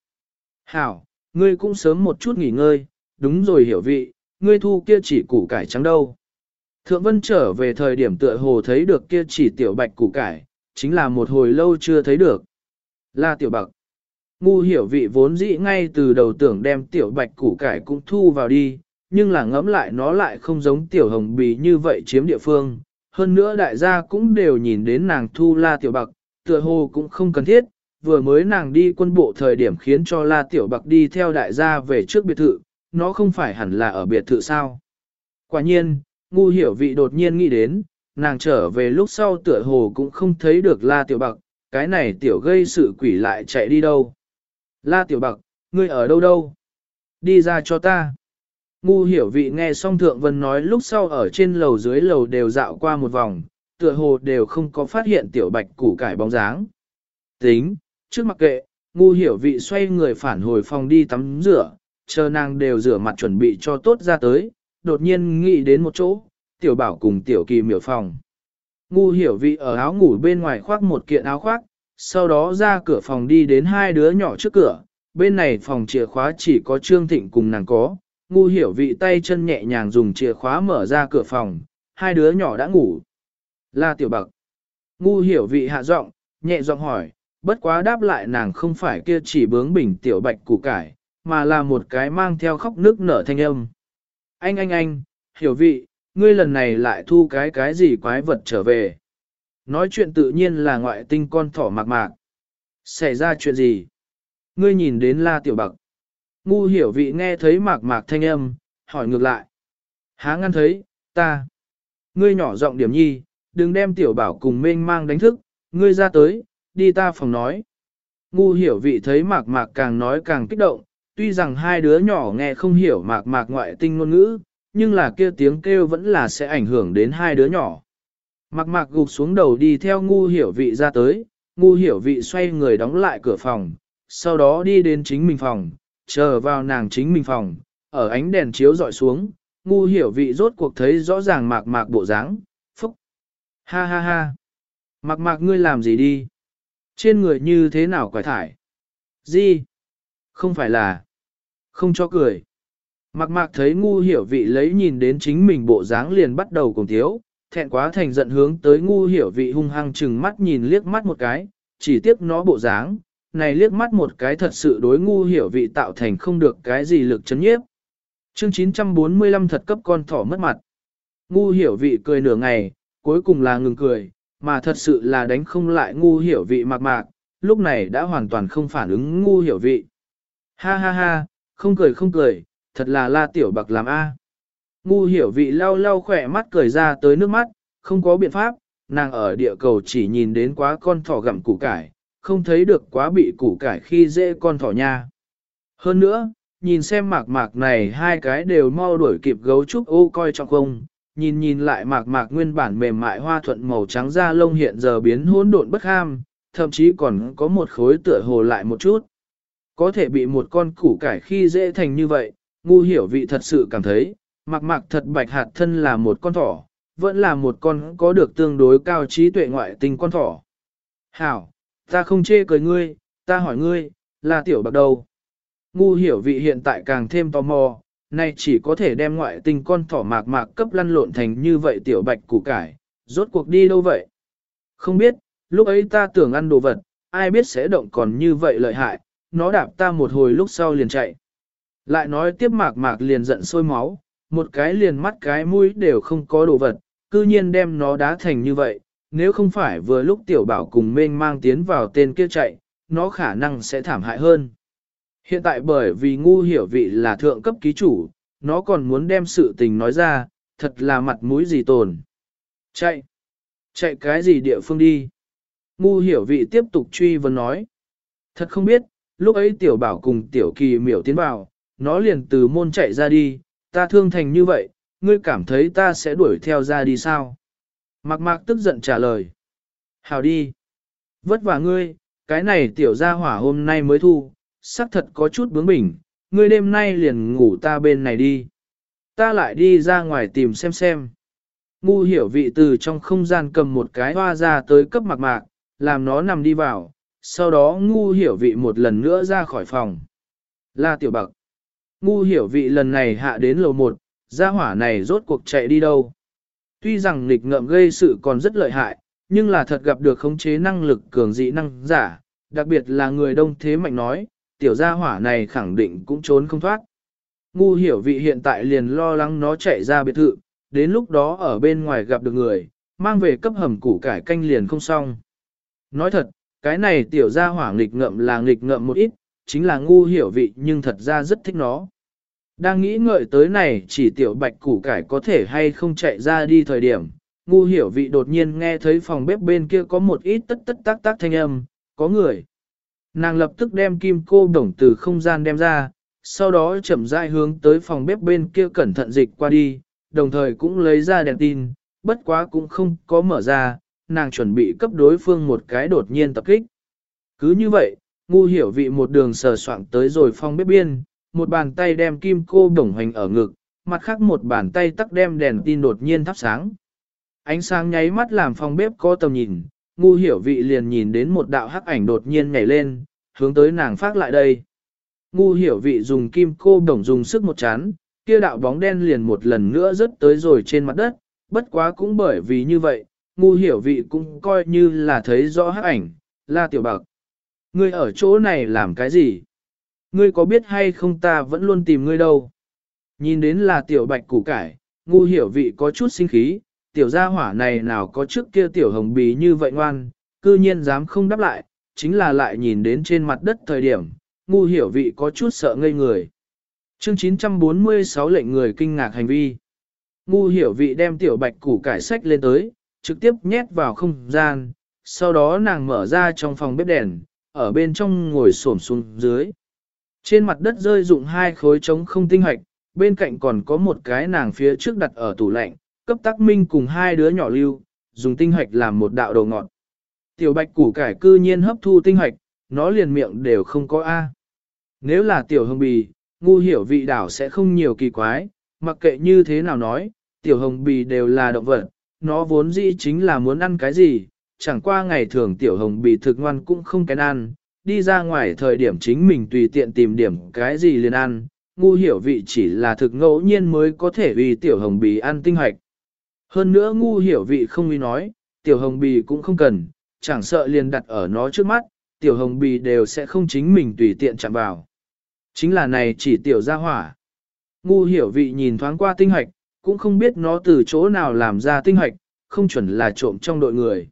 Hảo, ngươi cũng sớm một chút nghỉ ngơi, đúng rồi hiểu vị, ngươi thu kia chỉ củ cải trắng đâu. Thượng Vân trở về thời điểm tựa hồ thấy được kia chỉ tiểu bạch củ cải, chính là một hồi lâu chưa thấy được. Là tiểu bạch. Ngu hiểu vị vốn dĩ ngay từ đầu tưởng đem tiểu bạch củ cải cũng thu vào đi, nhưng là ngẫm lại nó lại không giống tiểu hồng bì như vậy chiếm địa phương. Hơn nữa đại gia cũng đều nhìn đến nàng thu la tiểu bạc, tựa hồ cũng không cần thiết, vừa mới nàng đi quân bộ thời điểm khiến cho la tiểu bạc đi theo đại gia về trước biệt thự, nó không phải hẳn là ở biệt thự sao. Quả nhiên, ngu hiểu vị đột nhiên nghĩ đến, nàng trở về lúc sau tựa hồ cũng không thấy được la tiểu bạc, cái này tiểu gây sự quỷ lại chạy đi đâu. La tiểu bạc, ngươi ở đâu đâu? Đi ra cho ta. Ngu hiểu vị nghe xong thượng vân nói lúc sau ở trên lầu dưới lầu đều dạo qua một vòng, tựa hồ đều không có phát hiện tiểu bạch củ cải bóng dáng. Tính, trước mặc kệ, ngu hiểu vị xoay người phản hồi phòng đi tắm rửa, chờ nàng đều rửa mặt chuẩn bị cho tốt ra tới, đột nhiên nghĩ đến một chỗ, tiểu bảo cùng tiểu kỳ miểu phòng. Ngu hiểu vị ở áo ngủ bên ngoài khoác một kiện áo khoác, sau đó ra cửa phòng đi đến hai đứa nhỏ trước cửa, bên này phòng chìa khóa chỉ có Trương Thịnh cùng nàng có, ngu hiểu vị tay chân nhẹ nhàng dùng chìa khóa mở ra cửa phòng, hai đứa nhỏ đã ngủ. là tiểu bậc. Ngu hiểu vị hạ giọng, nhẹ giọng hỏi, bất quá đáp lại nàng không phải kia chỉ bướng bỉnh tiểu bạch củ cải, mà là một cái mang theo khóc nước nở thanh âm. Anh anh anh, hiểu vị, ngươi lần này lại thu cái cái gì quái vật trở về. nói chuyện tự nhiên là ngoại tinh con thỏ mạc mạc. Xảy ra chuyện gì? Ngươi nhìn đến la tiểu bạc. Ngu hiểu vị nghe thấy mạc mạc thanh âm, hỏi ngược lại. Há ngăn thấy, ta. Ngươi nhỏ giọng điểm nhi, đừng đem tiểu bảo cùng mênh mang đánh thức, ngươi ra tới, đi ta phòng nói. Ngu hiểu vị thấy mạc mạc càng nói càng kích động, tuy rằng hai đứa nhỏ nghe không hiểu mạc mạc ngoại tinh ngôn ngữ, nhưng là kia tiếng kêu vẫn là sẽ ảnh hưởng đến hai đứa nhỏ. Mạc mạc gục xuống đầu đi theo ngu hiểu vị ra tới, ngu hiểu vị xoay người đóng lại cửa phòng, sau đó đi đến chính mình phòng, chờ vào nàng chính mình phòng, ở ánh đèn chiếu dọi xuống, ngu hiểu vị rốt cuộc thấy rõ ràng mạc mạc bộ dáng, phúc. Ha ha ha. Mạc mạc ngươi làm gì đi? Trên người như thế nào quải thải? Gì? Không phải là... Không cho cười. Mạc mạc thấy ngu hiểu vị lấy nhìn đến chính mình bộ dáng liền bắt đầu cùng thiếu, thẹn quá thành giận hướng tới ngu hiểu vị hung hăng chừng mắt nhìn liếc mắt một cái, chỉ tiếc nó bộ dáng, này liếc mắt một cái thật sự đối ngu hiểu vị tạo thành không được cái gì lực chấn nhiếp. Chương 945 thật cấp con thỏ mất mặt. Ngu hiểu vị cười nửa ngày, cuối cùng là ngừng cười, mà thật sự là đánh không lại ngu hiểu vị mạc mạc, lúc này đã hoàn toàn không phản ứng ngu hiểu vị. Ha ha ha, không cười không cười, thật là la tiểu bạc làm a. Ngu hiểu vị lau lau khỏe mắt cười ra tới nước mắt, không có biện pháp, nàng ở địa cầu chỉ nhìn đến quá con thỏ gặm củ cải, không thấy được quá bị củ cải khi dễ con thỏ nha. Hơn nữa, nhìn xem mạc mạc này hai cái đều mau đuổi kịp gấu trúc ô coi trong không, nhìn nhìn lại mạc mạc nguyên bản mềm mại hoa thuận màu trắng da lông hiện giờ biến hỗn độn bất ham, thậm chí còn có một khối tựa hồ lại một chút. Có thể bị một con củ cải khi dễ thành như vậy, ngu hiểu vị thật sự cảm thấy, mạc mạc thật bạch hạt thân là một con thỏ, vẫn là một con có được tương đối cao trí tuệ ngoại tình con thỏ. Hảo, ta không chê cười ngươi, ta hỏi ngươi, là tiểu bạc đầu. Ngu hiểu vị hiện tại càng thêm tò mò, nay chỉ có thể đem ngoại tình con thỏ mạc mạc cấp lăn lộn thành như vậy tiểu bạch củ cải, rốt cuộc đi đâu vậy? Không biết, lúc ấy ta tưởng ăn đồ vật, ai biết sẽ động còn như vậy lợi hại, nó đạp ta một hồi lúc sau liền chạy. Lại nói tiếp mạc mạc liền giận sôi máu, một cái liền mắt cái mũi đều không có đồ vật, cư nhiên đem nó đá thành như vậy, nếu không phải vừa lúc tiểu bảo cùng mênh mang tiến vào tên kia chạy, nó khả năng sẽ thảm hại hơn. Hiện tại bởi vì ngu hiểu vị là thượng cấp ký chủ, nó còn muốn đem sự tình nói ra, thật là mặt mũi gì tồn. Chạy! Chạy cái gì địa phương đi? Ngu hiểu vị tiếp tục truy vấn nói. Thật không biết, lúc ấy tiểu bảo cùng tiểu kỳ miểu tiến vào, nó liền từ môn chạy ra đi, ta thương thành như vậy, ngươi cảm thấy ta sẽ đuổi theo ra đi sao? Mạc mạc tức giận trả lời. Hào đi. Vất vả ngươi, cái này tiểu gia hỏa hôm nay mới thu, xác thật có chút bướng bỉnh, ngươi đêm nay liền ngủ ta bên này đi. Ta lại đi ra ngoài tìm xem xem. Ngu hiểu vị từ trong không gian cầm một cái hoa ra tới cấp mạc mạc, làm nó nằm đi vào, sau đó ngu hiểu vị một lần nữa ra khỏi phòng. La tiểu bạc. Ngu hiểu vị lần này hạ đến lầu một, gia hỏa này rốt cuộc chạy đi đâu. Tuy rằng nghịch ngợm gây sự còn rất lợi hại, nhưng là thật gặp được khống chế năng lực cường dị năng giả, đặc biệt là người đông thế mạnh nói, tiểu gia hỏa này khẳng định cũng trốn không thoát. Ngu hiểu vị hiện tại liền lo lắng nó chạy ra biệt thự, đến lúc đó ở bên ngoài gặp được người, mang về cấp hầm củ cải canh liền không xong. Nói thật, cái này tiểu gia hỏa nghịch ngợm là nghịch ngợm một ít, chính là ngu hiểu vị nhưng thật ra rất thích nó. Đang nghĩ ngợi tới này chỉ tiểu bạch củ cải có thể hay không chạy ra đi thời điểm, ngu hiểu vị đột nhiên nghe thấy phòng bếp bên kia có một ít tất tất tác tác thanh âm, có người. Nàng lập tức đem kim cô đồng từ không gian đem ra, sau đó chậm rãi hướng tới phòng bếp bên kia cẩn thận dịch qua đi, đồng thời cũng lấy ra đèn tin, bất quá cũng không có mở ra, nàng chuẩn bị cấp đối phương một cái đột nhiên tập kích. Cứ như vậy, ngu hiểu vị một đường sờ soạng tới rồi phòng bếp biên, một bàn tay đem kim cô đồng hành ở ngực, mặt khác một bàn tay tắt đem đèn tin đột nhiên thắp sáng. Ánh sáng nháy mắt làm phòng bếp có tầm nhìn, ngu hiểu vị liền nhìn đến một đạo hắc ảnh đột nhiên nhảy lên, hướng tới nàng phát lại đây. Ngu hiểu vị dùng kim cô đồng dùng sức một chán, kia đạo bóng đen liền một lần nữa rớt tới rồi trên mặt đất, bất quá cũng bởi vì như vậy, ngu hiểu vị cũng coi như là thấy rõ hắc ảnh, la tiểu bạc. Ngươi ở chỗ này làm cái gì? Ngươi có biết hay không ta vẫn luôn tìm ngươi đâu? Nhìn đến là tiểu bạch củ cải, ngu hiểu vị có chút sinh khí, tiểu gia hỏa này nào có trước kia tiểu hồng bì như vậy ngoan, cư nhiên dám không đáp lại, chính là lại nhìn đến trên mặt đất thời điểm, ngu hiểu vị có chút sợ ngây người. Chương 946 lệnh người kinh ngạc hành vi. Ngu hiểu vị đem tiểu bạch củ cải sách lên tới, trực tiếp nhét vào không gian, sau đó nàng mở ra trong phòng bếp đèn, ở bên trong ngồi xổm xuống dưới. Trên mặt đất rơi dụng hai khối trống không tinh hoạch, bên cạnh còn có một cái nàng phía trước đặt ở tủ lạnh, cấp tắc minh cùng hai đứa nhỏ lưu, dùng tinh hoạch làm một đạo đồ ngọt. Tiểu bạch củ cải cư nhiên hấp thu tinh hoạch, nó liền miệng đều không có A. Nếu là tiểu hồng bì, ngu hiểu vị đảo sẽ không nhiều kỳ quái, mặc kệ như thế nào nói, tiểu hồng bì đều là động vật, nó vốn dĩ chính là muốn ăn cái gì, chẳng qua ngày thường tiểu hồng bì thực ngoan cũng không kén ăn, đi ra ngoài thời điểm chính mình tùy tiện tìm điểm cái gì liền ăn, ngu hiểu vị chỉ là thực ngẫu nhiên mới có thể vì tiểu hồng bì ăn tinh hoạch. Hơn nữa ngu hiểu vị không uy nói, tiểu hồng bì cũng không cần, chẳng sợ liền đặt ở nó trước mắt, tiểu hồng bì đều sẽ không chính mình tùy tiện chạm vào. Chính là này chỉ tiểu gia hỏa. Ngu hiểu vị nhìn thoáng qua tinh hoạch, cũng không biết nó từ chỗ nào làm ra tinh hoạch, không chuẩn là trộm trong đội người.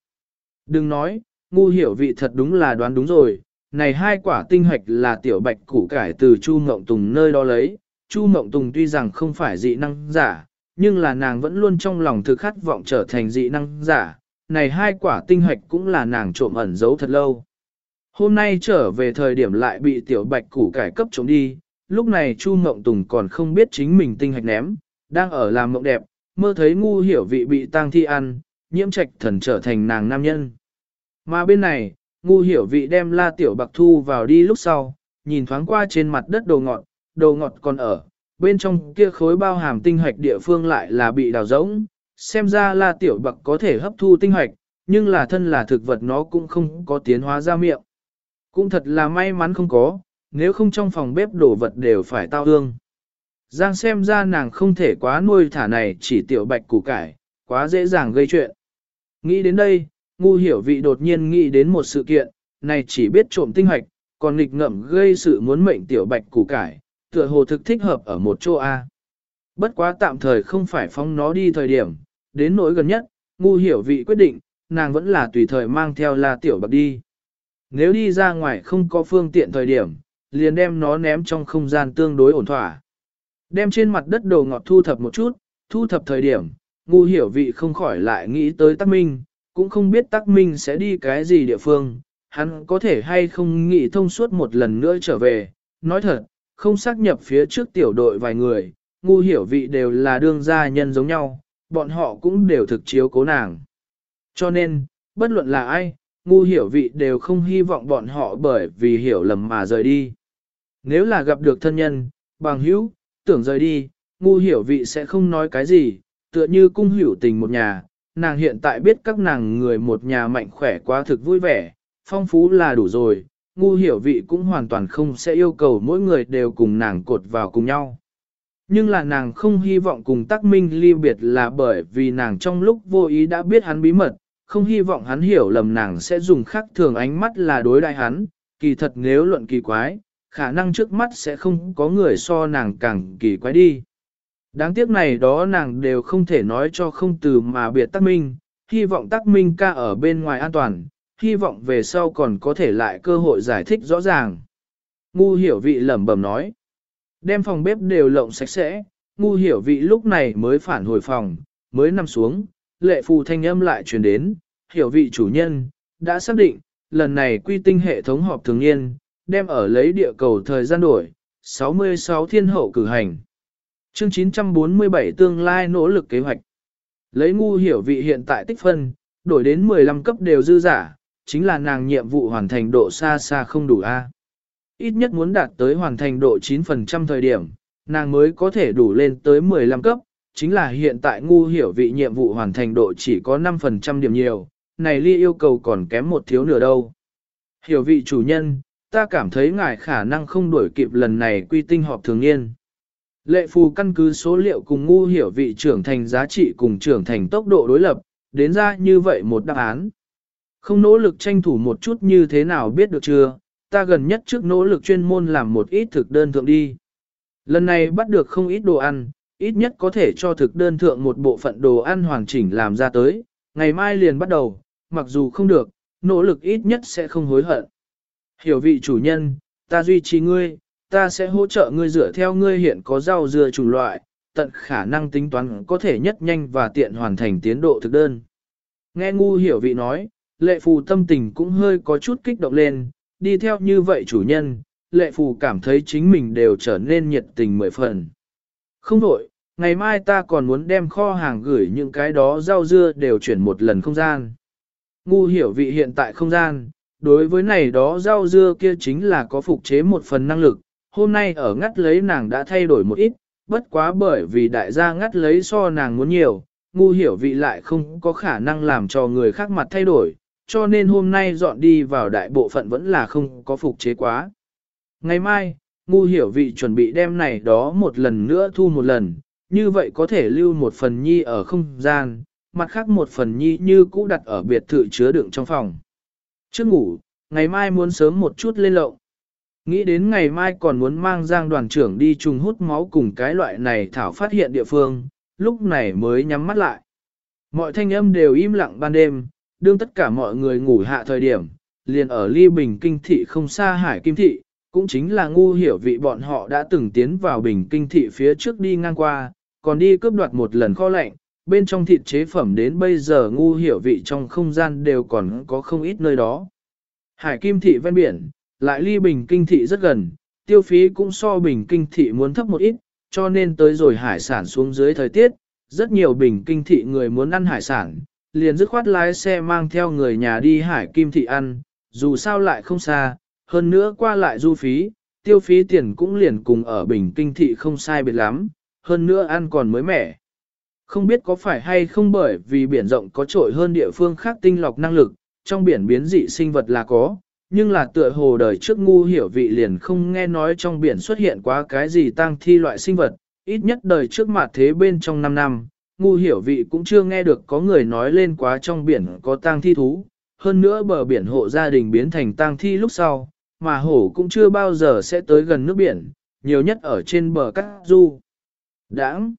Đừng nói, ngu hiểu vị thật đúng là đoán đúng rồi, này hai quả tinh hoạch là tiểu bạch củ cải từ Chu Mộng Tùng nơi đó lấy. Chu Mộng Tùng tuy rằng không phải dị năng giả, nhưng là nàng vẫn luôn trong lòng thực khát vọng trở thành dị năng giả. Này hai quả tinh hoạch cũng là nàng trộm ẩn giấu thật lâu. Hôm nay trở về thời điểm lại bị tiểu bạch củ cải cấp trộm đi, lúc này Chu Mộng Tùng còn không biết chính mình tinh hạch ném, đang ở làm mộng đẹp, mơ thấy ngu hiểu vị bị tang thi ăn, nhiễm trạch thần trở thành nàng nam nhân. Mà bên này, ngu hiểu vị đem la tiểu bạc thu vào đi lúc sau, nhìn thoáng qua trên mặt đất đồ ngọt, đồ ngọt còn ở, bên trong kia khối bao hàm tinh hạch địa phương lại là bị đào rỗng, xem ra la tiểu bạc có thể hấp thu tinh hạch, nhưng là thân là thực vật nó cũng không có tiến hóa ra miệng. Cũng thật là may mắn không có, nếu không trong phòng bếp đồ vật đều phải tao hương. Giang xem ra nàng không thể quá nuôi thả này chỉ tiểu bạch củ cải, quá dễ dàng gây chuyện. Nghĩ đến đây, ngu hiểu vị đột nhiên nghĩ đến một sự kiện, này chỉ biết trộm tinh hoạch, còn nghịch ngậm gây sự muốn mệnh tiểu bạch củ cải, tựa hồ thực thích hợp ở một chỗ A. Bất quá tạm thời không phải phóng nó đi thời điểm, đến nỗi gần nhất, ngu hiểu vị quyết định, nàng vẫn là tùy thời mang theo la tiểu bạch đi. Nếu đi ra ngoài không có phương tiện thời điểm, liền đem nó ném trong không gian tương đối ổn thỏa. Đem trên mặt đất đồ ngọt thu thập một chút, thu thập thời điểm, ngu hiểu vị không khỏi lại nghĩ tới Tắc Minh, cũng không biết Tắc Minh sẽ đi cái gì địa phương, hắn có thể hay không nghĩ thông suốt một lần nữa trở về. Nói thật, không xác nhập phía trước tiểu đội vài người, ngu hiểu vị đều là đương gia nhân giống nhau, bọn họ cũng đều thực chiếu cố nàng. Cho nên, bất luận là ai, ngu hiểu vị đều không hy vọng bọn họ bởi vì hiểu lầm mà rời đi. Nếu là gặp được thân nhân, bằng hữu, tưởng rời đi, ngu hiểu vị sẽ không nói cái gì, tựa như cung hiểu tình một nhà, nàng hiện tại biết các nàng người một nhà mạnh khỏe quá thực vui vẻ, phong phú là đủ rồi, ngu hiểu vị cũng hoàn toàn không sẽ yêu cầu mỗi người đều cùng nàng cột vào cùng nhau. Nhưng là nàng không hy vọng cùng tắc minh ly biệt là bởi vì nàng trong lúc vô ý đã biết hắn bí mật, không hy vọng hắn hiểu lầm nàng sẽ dùng khác thường ánh mắt là đối đại hắn, kỳ thật nếu luận kỳ quái, khả năng trước mắt sẽ không có người so nàng càng kỳ quái đi. Đáng tiếc này đó nàng đều không thể nói cho không từ mà biệt tắc minh, hy vọng tắc minh ca ở bên ngoài an toàn, hy vọng về sau còn có thể lại cơ hội giải thích rõ ràng. Ngu hiểu vị lẩm bẩm nói, đem phòng bếp đều lộng sạch sẽ, ngu hiểu vị lúc này mới phản hồi phòng, mới nằm xuống, lệ phù thanh âm lại truyền đến, hiểu vị chủ nhân, đã xác định, lần này quy tinh hệ thống họp thường niên, đem ở lấy địa cầu thời gian đổi, 66 thiên hậu cử hành. Chương 947 tương lai nỗ lực kế hoạch. Lấy ngu hiểu vị hiện tại tích phân, đổi đến 15 cấp đều dư giả, chính là nàng nhiệm vụ hoàn thành độ xa xa không đủ A. Ít nhất muốn đạt tới hoàn thành độ 9% thời điểm, nàng mới có thể đủ lên tới 15 cấp, chính là hiện tại ngu hiểu vị nhiệm vụ hoàn thành độ chỉ có 5% điểm nhiều, này ly yêu cầu còn kém một thiếu nửa đâu. Hiểu vị chủ nhân, ta cảm thấy ngài khả năng không đuổi kịp lần này quy tinh họp thường niên. Lệ phù căn cứ số liệu cùng ngu hiểu vị trưởng thành giá trị cùng trưởng thành tốc độ đối lập, đến ra như vậy một đáp án. Không nỗ lực tranh thủ một chút như thế nào biết được chưa, ta gần nhất trước nỗ lực chuyên môn làm một ít thực đơn thượng đi. Lần này bắt được không ít đồ ăn, ít nhất có thể cho thực đơn thượng một bộ phận đồ ăn hoàn chỉnh làm ra tới, ngày mai liền bắt đầu, mặc dù không được, nỗ lực ít nhất sẽ không hối hận. Hiểu vị chủ nhân, ta duy trì ngươi, ta sẽ hỗ trợ ngươi dựa theo ngươi hiện có rau dưa chủng loại, tận khả năng tính toán có thể nhất nhanh và tiện hoàn thành tiến độ thực đơn. Nghe ngu hiểu vị nói, lệ phù tâm tình cũng hơi có chút kích động lên, đi theo như vậy chủ nhân, lệ phù cảm thấy chính mình đều trở nên nhiệt tình mười phần. Không đổi, ngày mai ta còn muốn đem kho hàng gửi những cái đó rau dưa đều chuyển một lần không gian. Ngu hiểu vị hiện tại không gian, đối với này đó rau dưa kia chính là có phục chế một phần năng lực, hôm nay ở ngắt lấy nàng đã thay đổi một ít, bất quá bởi vì đại gia ngắt lấy so nàng muốn nhiều, ngu hiểu vị lại không có khả năng làm cho người khác mặt thay đổi, cho nên hôm nay dọn đi vào đại bộ phận vẫn là không có phục chế quá. Ngày mai, ngu hiểu vị chuẩn bị đem này đó một lần nữa thu một lần, như vậy có thể lưu một phần nhi ở không gian, mặt khác một phần nhi như cũ đặt ở biệt thự chứa đựng trong phòng. Trước ngủ, ngày mai muốn sớm một chút lên lộng. Nghĩ đến ngày mai còn muốn mang giang đoàn trưởng đi trùng hút máu cùng cái loại này thảo phát hiện địa phương, lúc này mới nhắm mắt lại. Mọi thanh âm đều im lặng ban đêm, đương tất cả mọi người ngủ hạ thời điểm, liền ở ly bình kinh thị không xa hải kim thị, cũng chính là ngu hiểu vị bọn họ đã từng tiến vào bình kinh thị phía trước đi ngang qua, còn đi cướp đoạt một lần kho lạnh, bên trong thịt chế phẩm đến bây giờ ngu hiểu vị trong không gian đều còn có không ít nơi đó. Hải kim thị ven biển, lại ly bình kinh thị rất gần, tiêu phí cũng so bình kinh thị muốn thấp một ít, cho nên tới rồi hải sản xuống dưới thời tiết, rất nhiều bình kinh thị người muốn ăn hải sản, liền dứt khoát lái xe mang theo người nhà đi hải kim thị ăn, dù sao lại không xa, hơn nữa qua lại du phí, tiêu phí tiền cũng liền cùng ở bình kinh thị không sai biệt lắm, hơn nữa ăn còn mới mẻ. Không biết có phải hay không bởi vì biển rộng có trội hơn địa phương khác tinh lọc năng lực, trong biển biến dị sinh vật là có, nhưng là tựa hồ đời trước ngu hiểu vị liền không nghe nói trong biển xuất hiện quá cái gì tăng thi loại sinh vật, ít nhất đời trước mặt thế bên trong 5 năm, ngu hiểu vị cũng chưa nghe được có người nói lên quá trong biển có tang thi thú, hơn nữa bờ biển hộ gia đình biến thành tang thi lúc sau, mà hổ cũng chưa bao giờ sẽ tới gần nước biển, nhiều nhất ở trên bờ cát du. Đãng!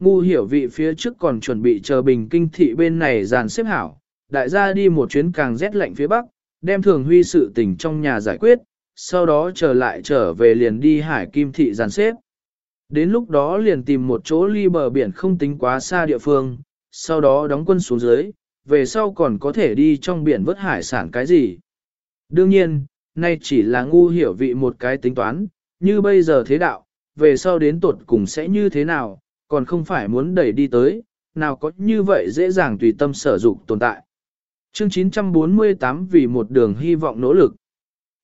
Ngu hiểu vị phía trước còn chuẩn bị chờ bình kinh thị bên này dàn xếp hảo, đại gia đi một chuyến càng rét lạnh phía bắc, đem thường huy sự tình trong nhà giải quyết, sau đó trở lại trở về liền đi hải kim thị dàn xếp. Đến lúc đó liền tìm một chỗ ly bờ biển không tính quá xa địa phương, sau đó đóng quân xuống dưới, về sau còn có thể đi trong biển vớt hải sản cái gì. Đương nhiên, nay chỉ là ngu hiểu vị một cái tính toán, như bây giờ thế đạo, về sau đến tuột cùng sẽ như thế nào, còn không phải muốn đẩy đi tới, nào có như vậy dễ dàng tùy tâm sở dụng tồn tại. Chương 948 vì một đường hy vọng nỗ lực.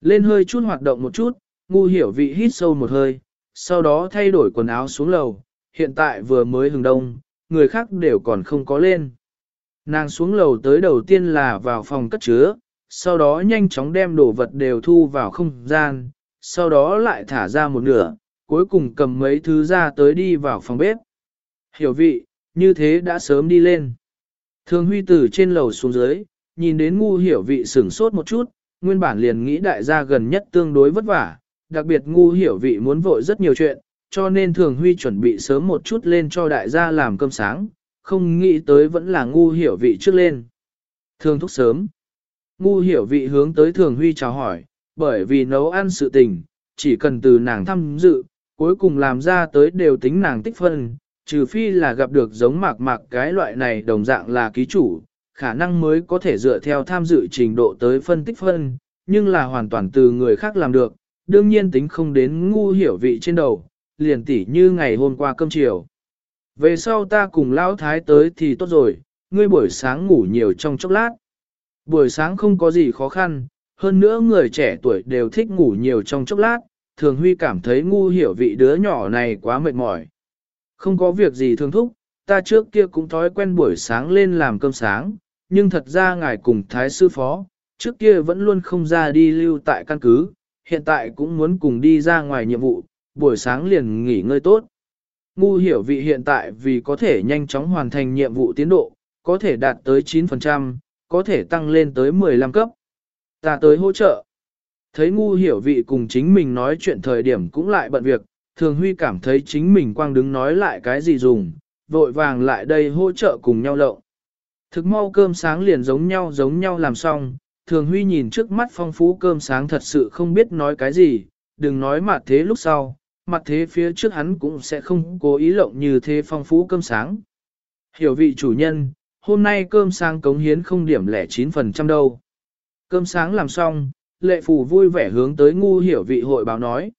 Lên hơi chút hoạt động một chút, ngu hiểu vị hít sâu một hơi, sau đó thay đổi quần áo xuống lầu, hiện tại vừa mới hừng đông, người khác đều còn không có lên. Nàng xuống lầu tới đầu tiên là vào phòng cất chứa, sau đó nhanh chóng đem đồ vật đều thu vào không gian, sau đó lại thả ra một nửa, cuối cùng cầm mấy thứ ra tới đi vào phòng bếp. Hiểu vị, như thế đã sớm đi lên. Thường huy từ trên lầu xuống dưới, nhìn đến ngu hiểu vị sửng sốt một chút, nguyên bản liền nghĩ đại gia gần nhất tương đối vất vả, đặc biệt ngu hiểu vị muốn vội rất nhiều chuyện, cho nên thường huy chuẩn bị sớm một chút lên cho đại gia làm cơm sáng, không nghĩ tới vẫn là ngu hiểu vị trước lên. Thường thúc sớm. Ngu hiểu vị hướng tới thường huy chào hỏi, bởi vì nấu ăn sự tình, chỉ cần từ nàng tham dự, cuối cùng làm ra tới đều tính nàng tích phân, trừ phi là gặp được giống mạc mạc cái loại này đồng dạng là ký chủ, khả năng mới có thể dựa theo tham dự trình độ tới phân tích phân, nhưng là hoàn toàn từ người khác làm được, đương nhiên tính không đến ngu hiểu vị trên đầu, liền tỉ như ngày hôm qua cơm chiều. Về sau ta cùng lão thái tới thì tốt rồi, ngươi buổi sáng ngủ nhiều trong chốc lát. Buổi sáng không có gì khó khăn, hơn nữa người trẻ tuổi đều thích ngủ nhiều trong chốc lát, thường huy cảm thấy ngu hiểu vị đứa nhỏ này quá mệt mỏi. Không có việc gì thương thúc, ta trước kia cũng thói quen buổi sáng lên làm cơm sáng, nhưng thật ra ngài cùng thái sư phó, trước kia vẫn luôn không ra đi lưu tại căn cứ, hiện tại cũng muốn cùng đi ra ngoài nhiệm vụ, buổi sáng liền nghỉ ngơi tốt. Ngu hiểu vị hiện tại vì có thể nhanh chóng hoàn thành nhiệm vụ tiến độ, có thể đạt tới 9%, có thể tăng lên tới 15 cấp. Ta tới hỗ trợ. Thấy ngu hiểu vị cùng chính mình nói chuyện thời điểm cũng lại bận việc, Thường Huy cảm thấy chính mình quang đứng nói lại cái gì dùng, vội vàng lại đây hỗ trợ cùng nhau lộng. Thực mau cơm sáng liền giống nhau giống nhau làm xong, Thường Huy nhìn trước mắt phong phú cơm sáng thật sự không biết nói cái gì, đừng nói mặt thế lúc sau, mặt thế phía trước hắn cũng sẽ không cố ý lộng như thế phong phú cơm sáng. Hiểu vị chủ nhân, hôm nay cơm sáng cống hiến không điểm lẻ 9% đâu. Cơm sáng làm xong, lệ phù vui vẻ hướng tới ngu hiểu vị hội báo nói.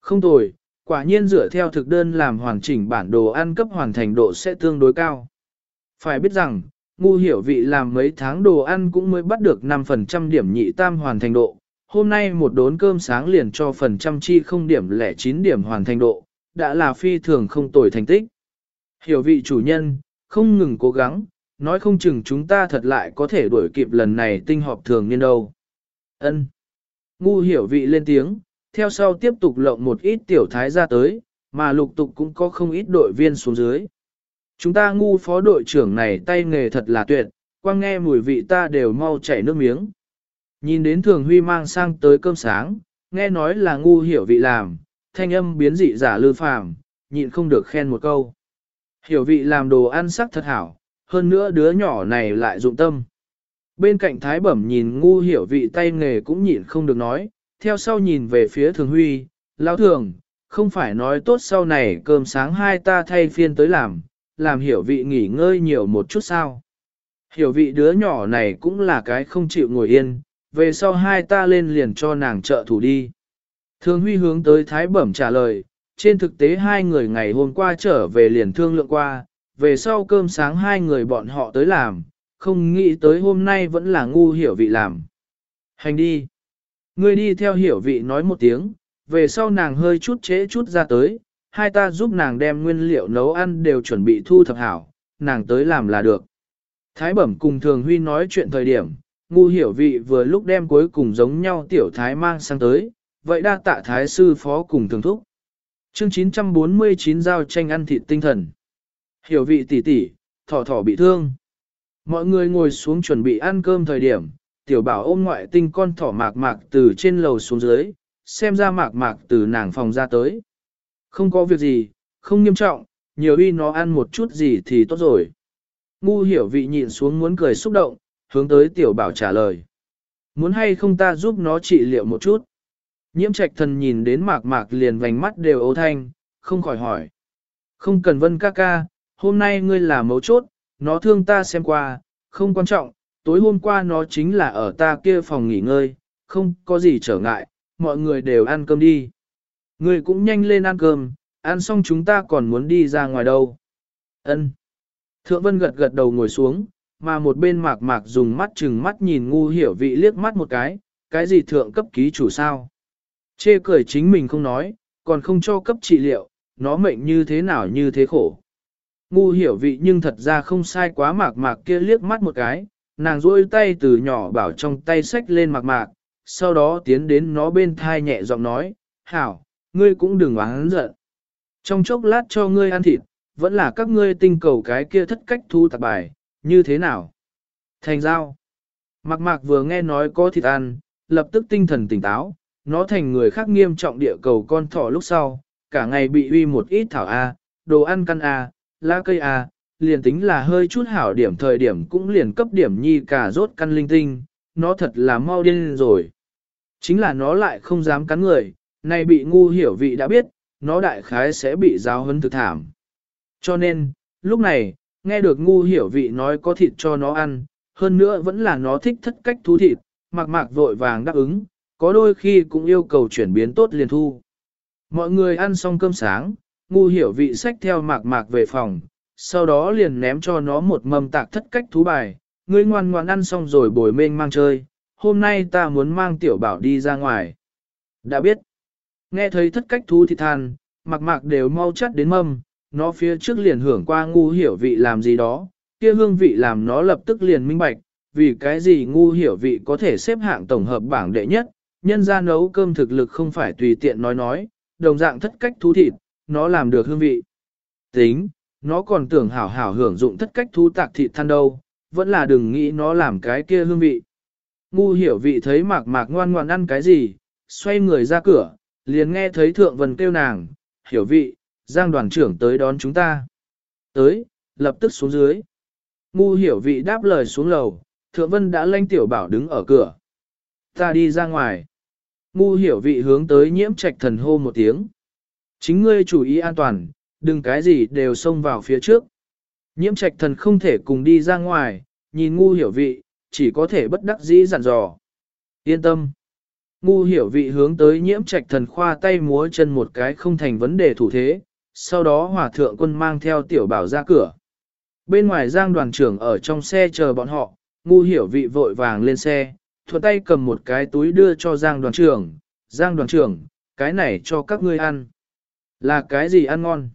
Không tồi, quả nhiên dựa theo thực đơn làm hoàn chỉnh bản đồ ăn cấp hoàn thành độ sẽ tương đối cao. Phải biết rằng, ngu hiểu vị làm mấy tháng đồ ăn cũng mới bắt được 5% điểm nhị tam hoàn thành độ. Hôm nay một đốn cơm sáng liền cho phần trăm chi không điểm lẻ 9 điểm hoàn thành độ, đã là phi thường không tồi thành tích. Hiểu vị chủ nhân, không ngừng cố gắng, nói không chừng chúng ta thật lại có thể đuổi kịp lần này tinh họp thường niên đâu. Ân. Ngu hiểu vị lên tiếng, theo sau tiếp tục lộng một ít tiểu thái ra tới, mà lục tục cũng có không ít đội viên xuống dưới. Chúng ta ngu phó đội trưởng này tay nghề thật là tuyệt, quang nghe mùi vị ta đều mau chảy nước miếng. Nhìn đến thường huy mang sang tới cơm sáng, nghe nói là ngu hiểu vị làm, thanh âm biến dị giả lư phàm, nhịn không được khen một câu. Hiểu vị làm đồ ăn sắc thật hảo, hơn nữa đứa nhỏ này lại dụng tâm. Bên cạnh thái bẩm nhìn ngu hiểu vị tay nghề cũng nhịn không được nói, theo sau nhìn về phía thường huy, lão thường, không phải nói tốt sau này cơm sáng hai ta thay phiên tới làm, làm hiểu vị nghỉ ngơi nhiều một chút sao. Hiểu vị đứa nhỏ này cũng là cái không chịu ngồi yên, về sau hai ta lên liền cho nàng trợ thủ đi. Thường huy hướng tới thái bẩm trả lời, trên thực tế hai người ngày hôm qua trở về liền thương lượng qua, về sau cơm sáng hai người bọn họ tới làm, không nghĩ tới hôm nay vẫn là ngu hiểu vị làm. Hành đi. Ngươi đi theo hiểu vị nói một tiếng, về sau nàng hơi chút chế chút ra tới, hai ta giúp nàng đem nguyên liệu nấu ăn đều chuẩn bị thu thập hảo, nàng tới làm là được. Thái bẩm cùng thường huy nói chuyện thời điểm, ngu hiểu vị vừa lúc đem cuối cùng giống nhau tiểu thái mang sang tới, vậy đa tạ thái sư phó cùng thường thúc. Chương 949 giao tranh ăn thịt tinh thần. Hiểu vị tỷ tỷ, thỏ thỏ bị thương. Mọi người ngồi xuống chuẩn bị ăn cơm thời điểm, tiểu bảo ôm ngoại tinh con thỏ mạc mạc từ trên lầu xuống dưới, xem ra mạc mạc từ nàng phòng ra tới. Không có việc gì, không nghiêm trọng, nhiều uy nó ăn một chút gì thì tốt rồi. Ngu hiểu vị nhịn xuống muốn cười xúc động, hướng tới tiểu bảo trả lời. Muốn hay không ta giúp nó trị liệu một chút. Nhiễm trạch thần nhìn đến mạc mạc liền vành mắt đều ấu thanh, không khỏi hỏi. Không cần vân ca ca, hôm nay ngươi là mấu chốt, nó thương ta xem qua, không quan trọng, tối hôm qua nó chính là ở ta kia phòng nghỉ ngơi, không có gì trở ngại, mọi người đều ăn cơm đi. Ngươi cũng nhanh lên ăn cơm, ăn xong chúng ta còn muốn đi ra ngoài đâu. Ân. Thượng Vân gật gật đầu ngồi xuống, mà một bên mạc mạc dùng mắt chừng mắt nhìn ngu hiểu vị liếc mắt một cái, cái gì thượng cấp ký chủ sao. Chê cười chính mình không nói, còn không cho cấp trị liệu, nó mệnh như thế nào như thế khổ. Ngu hiểu vị nhưng thật ra không sai quá mạc mạc kia liếc mắt một cái, nàng duỗi tay từ nhỏ bảo trong tay sách lên mạc mạc, sau đó tiến đến nó bên thai nhẹ giọng nói, hảo, ngươi cũng đừng oán giận. Trong chốc lát cho ngươi ăn thịt, vẫn là các ngươi tinh cầu cái kia thất cách thu tạp bài, như thế nào? Thành giao. Mạc mạc vừa nghe nói có thịt ăn, lập tức tinh thần tỉnh táo, nó thành người khác nghiêm trọng địa cầu con thỏ lúc sau, cả ngày bị uy một ít thảo A, đồ ăn căn A, lá cây A, liền tính là hơi chút hảo điểm thời điểm cũng liền cấp điểm nhi cả rốt căn linh tinh, nó thật là mau điên rồi. Chính là nó lại không dám cắn người, này bị ngu hiểu vị đã biết, nó đại khái sẽ bị giáo hấn thực thảm. Cho nên, lúc này, nghe được ngu hiểu vị nói có thịt cho nó ăn, hơn nữa vẫn là nó thích thất cách thú thịt, mạc mạc vội vàng đáp ứng, có đôi khi cũng yêu cầu chuyển biến tốt liền thu. Mọi người ăn xong cơm sáng, ngu hiểu vị sách theo mạc mạc về phòng, sau đó liền ném cho nó một mâm tạc thất cách thú bài, ngươi ngoan ngoan ăn xong rồi bồi mênh mang chơi, hôm nay ta muốn mang tiểu bảo đi ra ngoài. Đã biết, nghe thấy thất cách thú thì than, mạc mạc đều mau chắt đến mâm, nó phía trước liền hưởng qua ngu hiểu vị làm gì đó, kia hương vị làm nó lập tức liền minh bạch, vì cái gì ngu hiểu vị có thể xếp hạng tổng hợp bảng đệ nhất, nhân ra nấu cơm thực lực không phải tùy tiện nói nói, đồng dạng thất cách thú thịt, nó làm được hương vị. Tính, nó còn tưởng hảo hảo hưởng dụng thất cách thú tạc thịt than đâu, vẫn là đừng nghĩ nó làm cái kia hương vị. Ngu hiểu vị thấy mạc mạc ngoan ngoan ăn cái gì, xoay người ra cửa, liền nghe thấy thượng vần kêu nàng, hiểu vị, Giang đoàn trưởng tới đón chúng ta. Tới, lập tức xuống dưới. Ngu hiểu vị đáp lời xuống lầu, thượng vân đã lanh tiểu bảo đứng ở cửa. Ta đi ra ngoài. Ngu hiểu vị hướng tới nhiễm trạch thần hô một tiếng. Chính ngươi chủ ý an toàn, đừng cái gì đều xông vào phía trước. Nhiễm trạch thần không thể cùng đi ra ngoài, nhìn ngu hiểu vị, chỉ có thể bất đắc dĩ dặn dò. Yên tâm. Ngu hiểu vị hướng tới nhiễm trạch thần khoa tay múa chân một cái không thành vấn đề thủ thế, sau đó hòa thượng quân mang theo tiểu bảo ra cửa. Bên ngoài giang đoàn trưởng ở trong xe chờ bọn họ, ngu hiểu vị vội vàng lên xe, thuận tay cầm một cái túi đưa cho giang đoàn trưởng, giang đoàn trưởng, cái này cho các ngươi ăn. Là cái gì ăn ngon?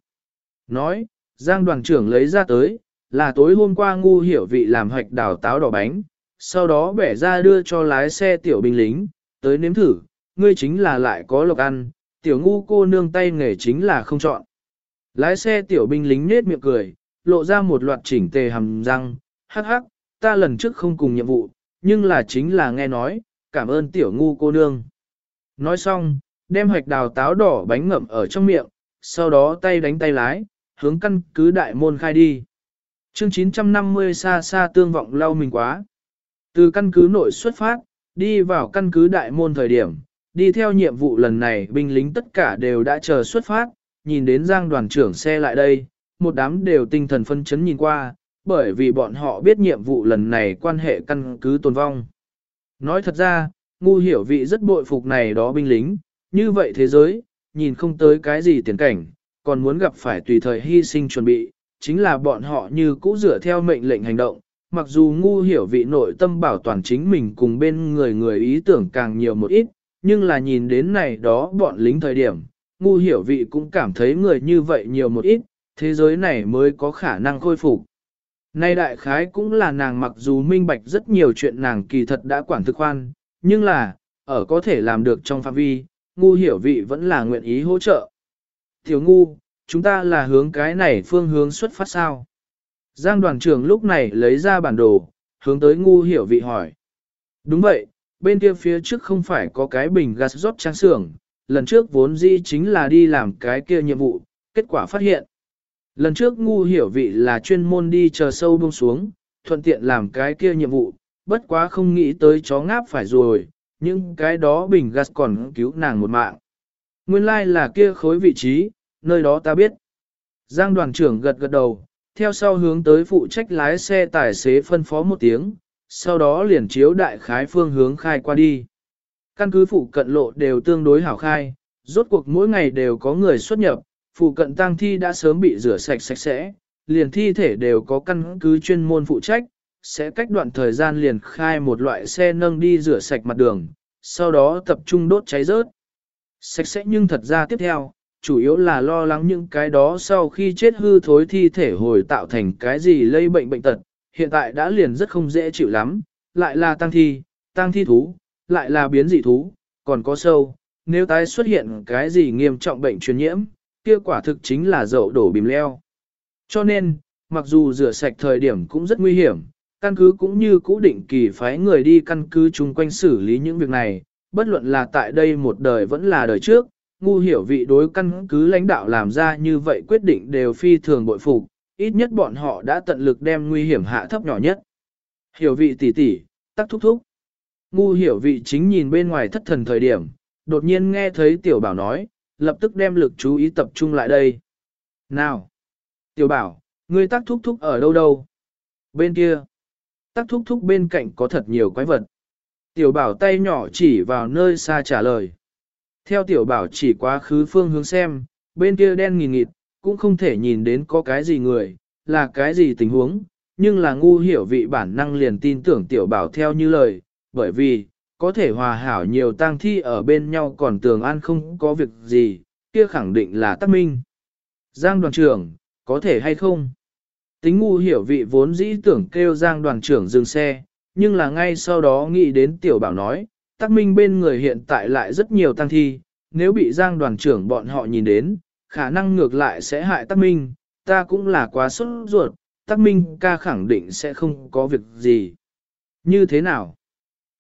Nói, giang đoàn trưởng lấy ra tới, là tối hôm qua ngu hiểu vị làm hoạch đào táo đỏ bánh, sau đó bẻ ra đưa cho lái xe tiểu binh lính, tới nếm thử, ngươi chính là lại có lộc ăn, tiểu ngu cô nương tay nghề chính là không chọn. Lái xe tiểu binh lính nết miệng cười, lộ ra một loạt chỉnh tề hầm răng, hắc hắc, ta lần trước không cùng nhiệm vụ, nhưng là chính là nghe nói, cảm ơn tiểu ngu cô nương. Nói xong, đem hoạch đào táo đỏ bánh ngậm ở trong miệng, sau đó tay đánh tay lái, hướng căn cứ đại môn khai đi. Chương 950 xa xa tương vọng lau mình quá. Từ căn cứ nội xuất phát, đi vào căn cứ đại môn thời điểm, đi theo nhiệm vụ lần này binh lính tất cả đều đã chờ xuất phát, nhìn đến giang đoàn trưởng xe lại đây, một đám đều tinh thần phân chấn nhìn qua, bởi vì bọn họ biết nhiệm vụ lần này quan hệ căn cứ tồn vong. Nói thật ra, ngu hiểu vị rất bội phục này đó binh lính, như vậy thế giới, nhìn không tới cái gì tiền cảnh, còn muốn gặp phải tùy thời hy sinh chuẩn bị, chính là bọn họ như cũ dựa theo mệnh lệnh hành động, mặc dù ngu hiểu vị nội tâm bảo toàn chính mình cùng bên người người ý tưởng càng nhiều một ít, nhưng là nhìn đến này đó bọn lính thời điểm, ngu hiểu vị cũng cảm thấy người như vậy nhiều một ít, thế giới này mới có khả năng khôi phục. Nay đại khái cũng là nàng mặc dù minh bạch rất nhiều chuyện nàng kỳ thật đã quản thực khoan, nhưng là, ở có thể làm được trong phạm vi, ngu hiểu vị vẫn là nguyện ý hỗ trợ. Tiểu ngu, chúng ta là hướng cái này phương hướng xuất phát sao? Giang đoàn trưởng lúc này lấy ra bản đồ, hướng tới ngu hiểu vị hỏi. Đúng vậy, bên kia phía trước không phải có cái bình gas rót trang xưởng, lần trước vốn dĩ chính là đi làm cái kia nhiệm vụ, kết quả phát hiện. Lần trước ngu hiểu vị là chuyên môn đi chờ sâu bông xuống, thuận tiện làm cái kia nhiệm vụ, bất quá không nghĩ tới chó ngáp phải rồi, nhưng cái đó bình gas còn cứu nàng một mạng. Nguyên lai like là kia khối vị trí, nơi đó ta biết. Giang đoàn trưởng gật gật đầu, theo sau hướng tới phụ trách lái xe tài xế phân phó một tiếng, sau đó liền chiếu đại khái phương hướng khai qua đi. Căn cứ phụ cận lộ đều tương đối hảo khai, rốt cuộc mỗi ngày đều có người xuất nhập, phụ cận tang thi đã sớm bị rửa sạch sạch sẽ, liền thi thể đều có căn cứ chuyên môn phụ trách, sẽ cách đoạn thời gian liền khai một loại xe nâng đi rửa sạch mặt đường, sau đó tập trung đốt cháy rớt. Sạch sẽ nhưng thật ra tiếp theo, chủ yếu là lo lắng những cái đó sau khi chết hư thối thi thể hồi tạo thành cái gì lây bệnh bệnh tật, hiện tại đã liền rất không dễ chịu lắm, lại là tăng thi, tăng thi thú, lại là biến dị thú, còn có sâu, nếu tái xuất hiện cái gì nghiêm trọng bệnh truyền nhiễm, kia quả thực chính là dậu đổ bìm leo. Cho nên, mặc dù rửa sạch thời điểm cũng rất nguy hiểm, căn cứ cũng như cũ định kỳ phái người đi căn cứ chung quanh xử lý những việc này, bất luận là tại đây một đời vẫn là đời trước, ngu hiểu vị đối căn cứ lãnh đạo làm ra như vậy quyết định đều phi thường bội phục, ít nhất bọn họ đã tận lực đem nguy hiểm hạ thấp nhỏ nhất. Hiểu vị tỷ tỷ, tắc thúc thúc. Ngu hiểu vị chính nhìn bên ngoài thất thần thời điểm, đột nhiên nghe thấy tiểu bảo nói, lập tức đem lực chú ý tập trung lại đây. Nào! Tiểu bảo, ngươi tắc thúc thúc ở đâu đâu? Bên kia. Tắc thúc thúc bên cạnh có thật nhiều quái vật. Tiểu bảo tay nhỏ chỉ vào nơi xa trả lời. Theo tiểu bảo chỉ quá khứ phương hướng xem, bên kia đen nghìn nghịt, cũng không thể nhìn đến có cái gì người, là cái gì tình huống, nhưng là ngu hiểu vị bản năng liền tin tưởng tiểu bảo theo như lời, bởi vì, có thể hòa hảo nhiều tang thi ở bên nhau còn tường an không có việc gì, kia khẳng định là tắc minh. Giang đoàn trưởng, có thể hay không? Tính ngu hiểu vị vốn dĩ tưởng kêu Giang đoàn trưởng dừng xe, nhưng là ngay sau đó nghĩ đến tiểu bảo nói, tắc minh bên người hiện tại lại rất nhiều tăng thi, nếu bị Giang đoàn trưởng bọn họ nhìn đến, khả năng ngược lại sẽ hại tắc minh, ta cũng là quá sốt ruột, tắc minh ca khẳng định sẽ không có việc gì. Như thế nào?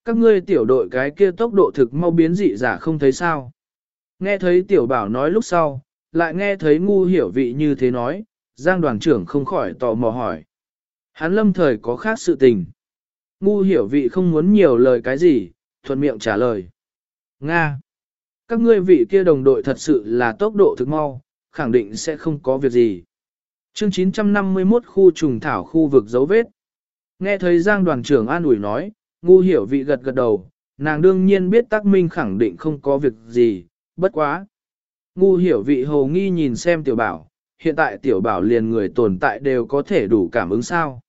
Các ngươi tiểu đội cái kia tốc độ thực mau biến dị giả không thấy sao? Nghe thấy tiểu bảo nói lúc sau, lại nghe thấy ngu hiểu vị như thế nói, Giang đoàn trưởng không khỏi tò mò hỏi. Hắn lâm thời có khác sự tình. Ngu hiểu vị không muốn nhiều lời cái gì, thuận miệng trả lời. Nga! Các ngươi vị kia đồng đội thật sự là tốc độ thực mau, khẳng định sẽ không có việc gì. Chương 951 khu trùng thảo khu vực dấu vết. Nghe thấy Giang đoàn trưởng an ủi nói, ngu hiểu vị gật gật đầu, nàng đương nhiên biết tác minh khẳng định không có việc gì, bất quá. Ngu hiểu vị hồ nghi nhìn xem tiểu bảo, hiện tại tiểu bảo liền người tồn tại đều có thể đủ cảm ứng sao.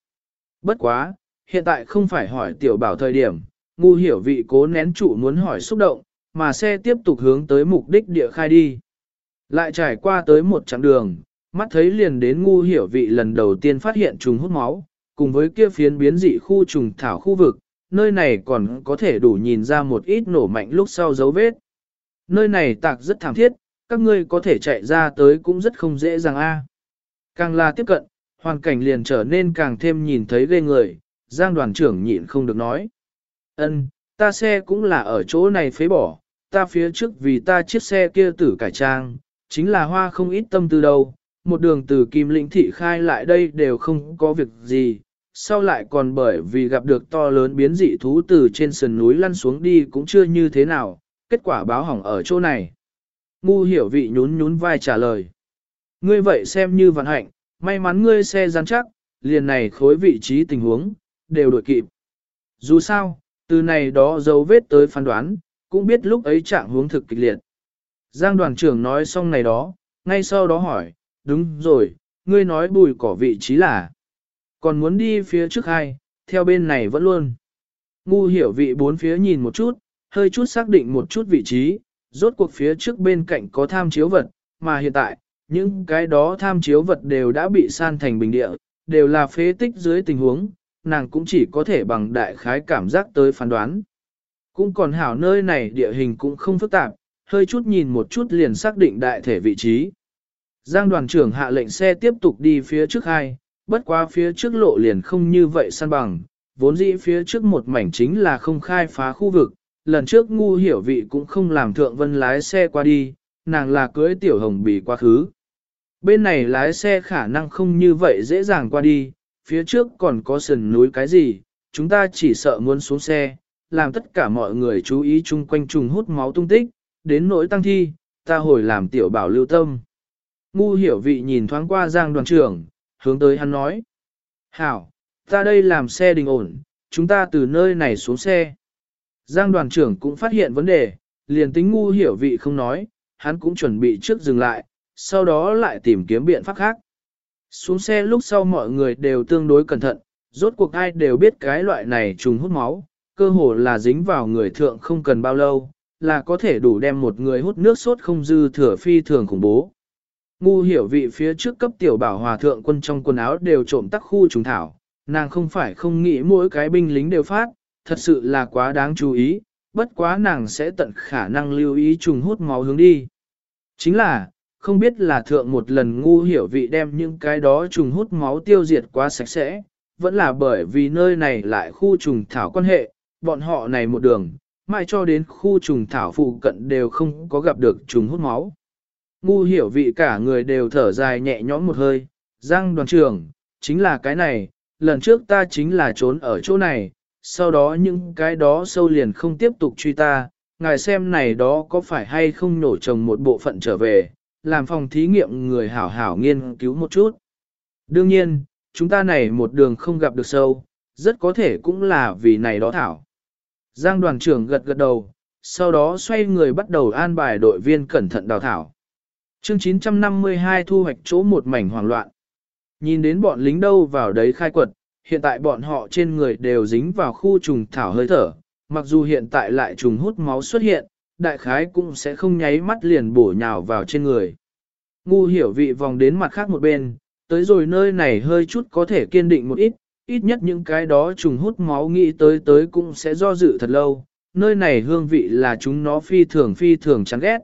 Bất quá, hiện tại không phải hỏi tiểu bảo thời điểm, ngu hiểu vị cố nén trụ muốn hỏi xúc động, mà xe tiếp tục hướng tới mục đích địa khai đi. Lại trải qua tới một chặng đường, mắt thấy liền đến ngu hiểu vị lần đầu tiên phát hiện trùng hút máu, cùng với kia phiến biến dị khu trùng thảo khu vực, nơi này còn có thể đủ nhìn ra một ít nổ mạnh lúc sau dấu vết. Nơi này tạc rất thảm thiết, các ngươi có thể chạy ra tới cũng rất không dễ dàng a. Càng là tiếp cận, hoàn cảnh liền trở nên càng thêm nhìn thấy ghê người, Giang đoàn trưởng nhịn không được nói. Ân, ta xe cũng là ở chỗ này phế bỏ, ta phía trước vì ta chiếc xe kia tử cải trang, chính là hoa không ít tâm tư đâu, một đường từ Kim Lĩnh Thị khai lại đây đều không có việc gì, sau lại còn bởi vì gặp được to lớn biến dị thú từ trên sườn núi lăn xuống đi cũng chưa như thế nào, kết quả báo hỏng ở chỗ này. Ngu hiểu vị nhún nhún vai trả lời. Ngươi vậy xem như vận hạnh, may mắn ngươi xe rắn chắc, liền này khối vị trí tình huống, đều đổi kịp. Dù sao, từ này đó dấu vết tới phán đoán, cũng biết lúc ấy trạng hướng thực kịch liệt. Giang đoàn trưởng nói xong này đó, ngay sau đó hỏi, đúng rồi, ngươi nói bùi cỏ vị trí là, còn muốn đi phía trước hai, theo bên này vẫn luôn. Ngu hiểu vị bốn phía nhìn một chút, hơi chút xác định một chút vị trí, rốt cuộc phía trước bên cạnh có tham chiếu vật, mà hiện tại, những cái đó tham chiếu vật đều đã bị san thành bình địa, đều là phế tích dưới tình huống, nàng cũng chỉ có thể bằng đại khái cảm giác tới phán đoán. Cũng còn hảo nơi này địa hình cũng không phức tạp, hơi chút nhìn một chút liền xác định đại thể vị trí. Giang đoàn trưởng hạ lệnh xe tiếp tục đi phía trước hai, bất qua phía trước lộ liền không như vậy săn bằng, vốn dĩ phía trước một mảnh chính là không khai phá khu vực, lần trước ngu hiểu vị cũng không làm thượng vân lái xe qua đi, nàng là cưới tiểu hồng bì quá khứ. Bên này lái xe khả năng không như vậy dễ dàng qua đi, phía trước còn có sườn núi cái gì, chúng ta chỉ sợ muốn xuống xe, làm tất cả mọi người chú ý chung quanh trùng hút máu tung tích, đến nỗi tăng thi, ta hồi làm tiểu bảo lưu tâm. Ngu hiểu vị nhìn thoáng qua giang đoàn trưởng, hướng tới hắn nói. Hảo, ta đây làm xe đình ổn, chúng ta từ nơi này xuống xe. Giang đoàn trưởng cũng phát hiện vấn đề, liền tính ngu hiểu vị không nói, hắn cũng chuẩn bị trước dừng lại, sau đó lại tìm kiếm biện pháp khác. Xuống xe lúc sau mọi người đều tương đối cẩn thận, rốt cuộc ai đều biết cái loại này trùng hút máu, cơ hồ là dính vào người thượng không cần bao lâu, là có thể đủ đem một người hút nước sốt không dư thừa phi thường khủng bố. Ngu hiểu vị phía trước cấp tiểu bảo hòa thượng quân trong quần áo đều trộm tắc khu trùng thảo, nàng không phải không nghĩ mỗi cái binh lính đều phát, thật sự là quá đáng chú ý, bất quá nàng sẽ tận khả năng lưu ý trùng hút máu hướng đi. Chính là, không biết là thượng một lần ngu hiểu vị đem những cái đó trùng hút máu tiêu diệt quá sạch sẽ, vẫn là bởi vì nơi này lại khu trùng thảo quan hệ, bọn họ này một đường, mãi cho đến khu trùng thảo phụ cận đều không có gặp được trùng hút máu. Ngu hiểu vị cả người đều thở dài nhẹ nhõm một hơi, Giang đoàn trưởng, chính là cái này, lần trước ta chính là trốn ở chỗ này, sau đó những cái đó sâu liền không tiếp tục truy ta, ngài xem này đó có phải hay không nổ trồng một bộ phận trở về, làm phòng thí nghiệm người hảo hảo nghiên cứu một chút. Đương nhiên, chúng ta này một đường không gặp được sâu, rất có thể cũng là vì này đó thảo. Giang đoàn trưởng gật gật đầu, sau đó xoay người bắt đầu an bài đội viên cẩn thận đào thảo. Chương 952 thu hoạch chỗ một mảnh hoảng loạn. Nhìn đến bọn lính đâu vào đấy khai quật, hiện tại bọn họ trên người đều dính vào khu trùng thảo hơi thở, mặc dù hiện tại lại trùng hút máu xuất hiện, đại khái cũng sẽ không nháy mắt liền bổ nhào vào trên người. Ngu hiểu vị vòng đến mặt khác một bên, tới rồi nơi này hơi chút có thể kiên định một ít, ít nhất những cái đó trùng hút máu nghĩ tới tới cũng sẽ do dự thật lâu, nơi này hương vị là chúng nó phi thường phi thường chán ghét.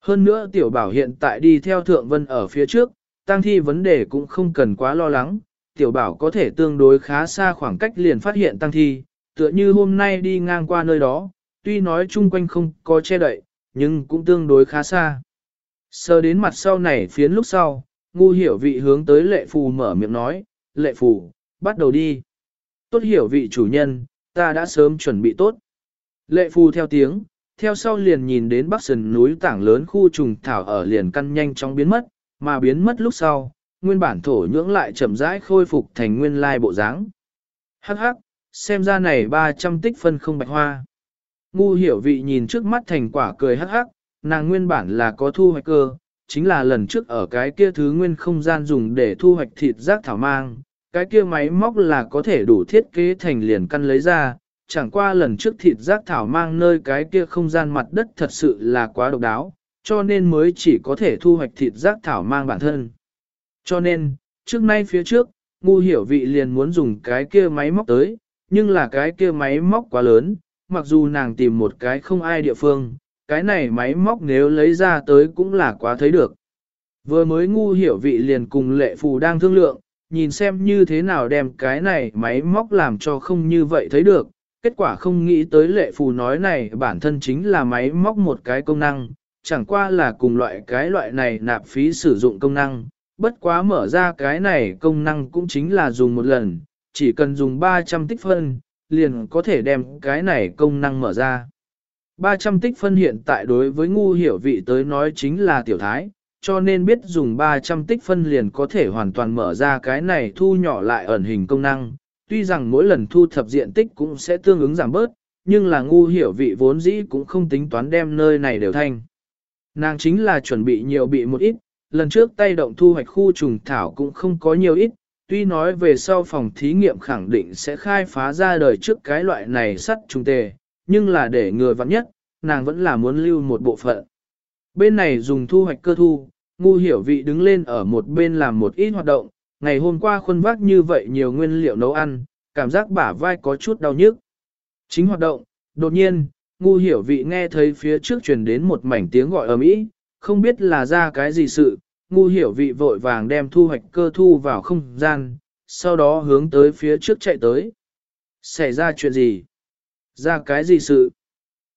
Hơn nữa tiểu bảo hiện tại đi theo thượng vân ở phía trước, tăng thi vấn đề cũng không cần quá lo lắng, tiểu bảo có thể tương đối khá xa khoảng cách liền phát hiện tăng thi, tựa như hôm nay đi ngang qua nơi đó, tuy nói chung quanh không có che đậy, nhưng cũng tương đối khá xa. Sờ đến mặt sau này phiến lúc sau, ngu hiểu vị hướng tới lệ phù mở miệng nói, lệ phù, bắt đầu đi. Tốt hiểu vị chủ nhân, ta đã sớm chuẩn bị tốt. Lệ phù theo tiếng, theo sau liền nhìn đến bắc sườn núi tảng lớn khu trùng thảo ở liền căn nhanh chóng biến mất, mà biến mất lúc sau, nguyên bản thổ nhưỡng lại chậm rãi khôi phục thành nguyên lai bộ dáng. Hắc hắc, xem ra này 300 tích phân không bạch hoa. Ngu hiểu vị nhìn trước mắt thành quả cười hắc hắc, nàng nguyên bản là có thu hoạch cơ, chính là lần trước ở cái kia thứ nguyên không gian dùng để thu hoạch thịt rác thảo mang, cái kia máy móc là có thể đủ thiết kế thành liền căn lấy ra, chẳng qua lần trước thịt rác thảo mang nơi cái kia không gian mặt đất thật sự là quá độc đáo, cho nên mới chỉ có thể thu hoạch thịt rác thảo mang bản thân. Cho nên, trước nay phía trước, ngu hiểu vị liền muốn dùng cái kia máy móc tới, nhưng là cái kia máy móc quá lớn, mặc dù nàng tìm một cái không ai địa phương, cái này máy móc nếu lấy ra tới cũng là quá thấy được. Vừa mới ngu hiểu vị liền cùng lệ phù đang thương lượng, nhìn xem như thế nào đem cái này máy móc làm cho không như vậy thấy được, kết quả không nghĩ tới lệ phù nói này bản thân chính là máy móc một cái công năng, chẳng qua là cùng loại cái loại này nạp phí sử dụng công năng, bất quá mở ra cái này công năng cũng chính là dùng một lần, chỉ cần dùng 300 tích phân, liền có thể đem cái này công năng mở ra. 300 tích phân hiện tại đối với ngu hiểu vị tới nói chính là tiểu thái, cho nên biết dùng 300 tích phân liền có thể hoàn toàn mở ra cái này thu nhỏ lại ẩn hình công năng. Tuy rằng mỗi lần thu thập diện tích cũng sẽ tương ứng giảm bớt, nhưng là ngu hiểu vị vốn dĩ cũng không tính toán đem nơi này đều thanh. Nàng chính là chuẩn bị nhiều bị một ít, lần trước tay động thu hoạch khu trùng thảo cũng không có nhiều ít, tuy nói về sau phòng thí nghiệm khẳng định sẽ khai phá ra đời trước cái loại này sắt trùng tề, nhưng là để người vắng nhất, nàng vẫn là muốn lưu một bộ phận. Bên này dùng thu hoạch cơ thu, ngu hiểu vị đứng lên ở một bên làm một ít hoạt động, ngày hôm qua khuôn vác như vậy nhiều nguyên liệu nấu ăn, cảm giác bả vai có chút đau nhức. Chính hoạt động, đột nhiên, ngu hiểu vị nghe thấy phía trước truyền đến một mảnh tiếng gọi ầm ĩ, không biết là ra cái gì sự, ngu hiểu vị vội vàng đem thu hoạch cơ thu vào không gian, sau đó hướng tới phía trước chạy tới. Xảy ra chuyện gì? Ra cái gì sự?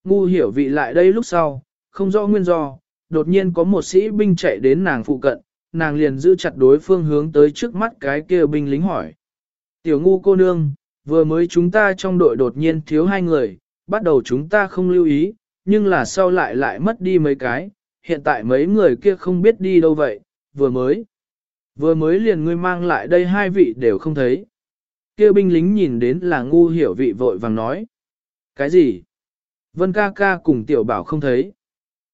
Ngu hiểu vị lại đây lúc sau, không rõ nguyên do, đột nhiên có một sĩ binh chạy đến nàng phụ cận, nàng liền giữ chặt đối phương hướng tới trước mắt cái kia binh lính hỏi. Tiểu ngu cô nương, vừa mới chúng ta trong đội đột nhiên thiếu hai người, bắt đầu chúng ta không lưu ý, nhưng là sau lại lại mất đi mấy cái, hiện tại mấy người kia không biết đi đâu vậy, vừa mới. Vừa mới liền ngươi mang lại đây hai vị đều không thấy. Kia binh lính nhìn đến là ngu hiểu vị vội vàng nói. Cái gì? Vân ca ca cùng tiểu bảo không thấy.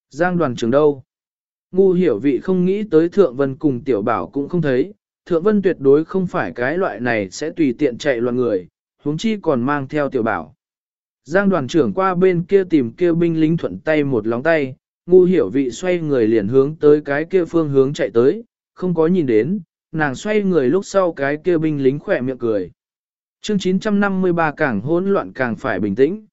Giang đoàn trưởng đâu? Ngu hiểu vị không nghĩ tới thượng vân cùng tiểu bảo cũng không thấy. Thượng vân tuyệt đối không phải cái loại này sẽ tùy tiện chạy loạn người, huống chi còn mang theo tiểu bảo. Giang đoàn trưởng qua bên kia tìm kêu binh lính thuận tay một lóng tay, ngu hiểu vị xoay người liền hướng tới cái kia phương hướng chạy tới, không có nhìn đến, nàng xoay người lúc sau cái kia binh lính khỏe miệng cười. Chương 953 càng hỗn loạn càng phải bình tĩnh.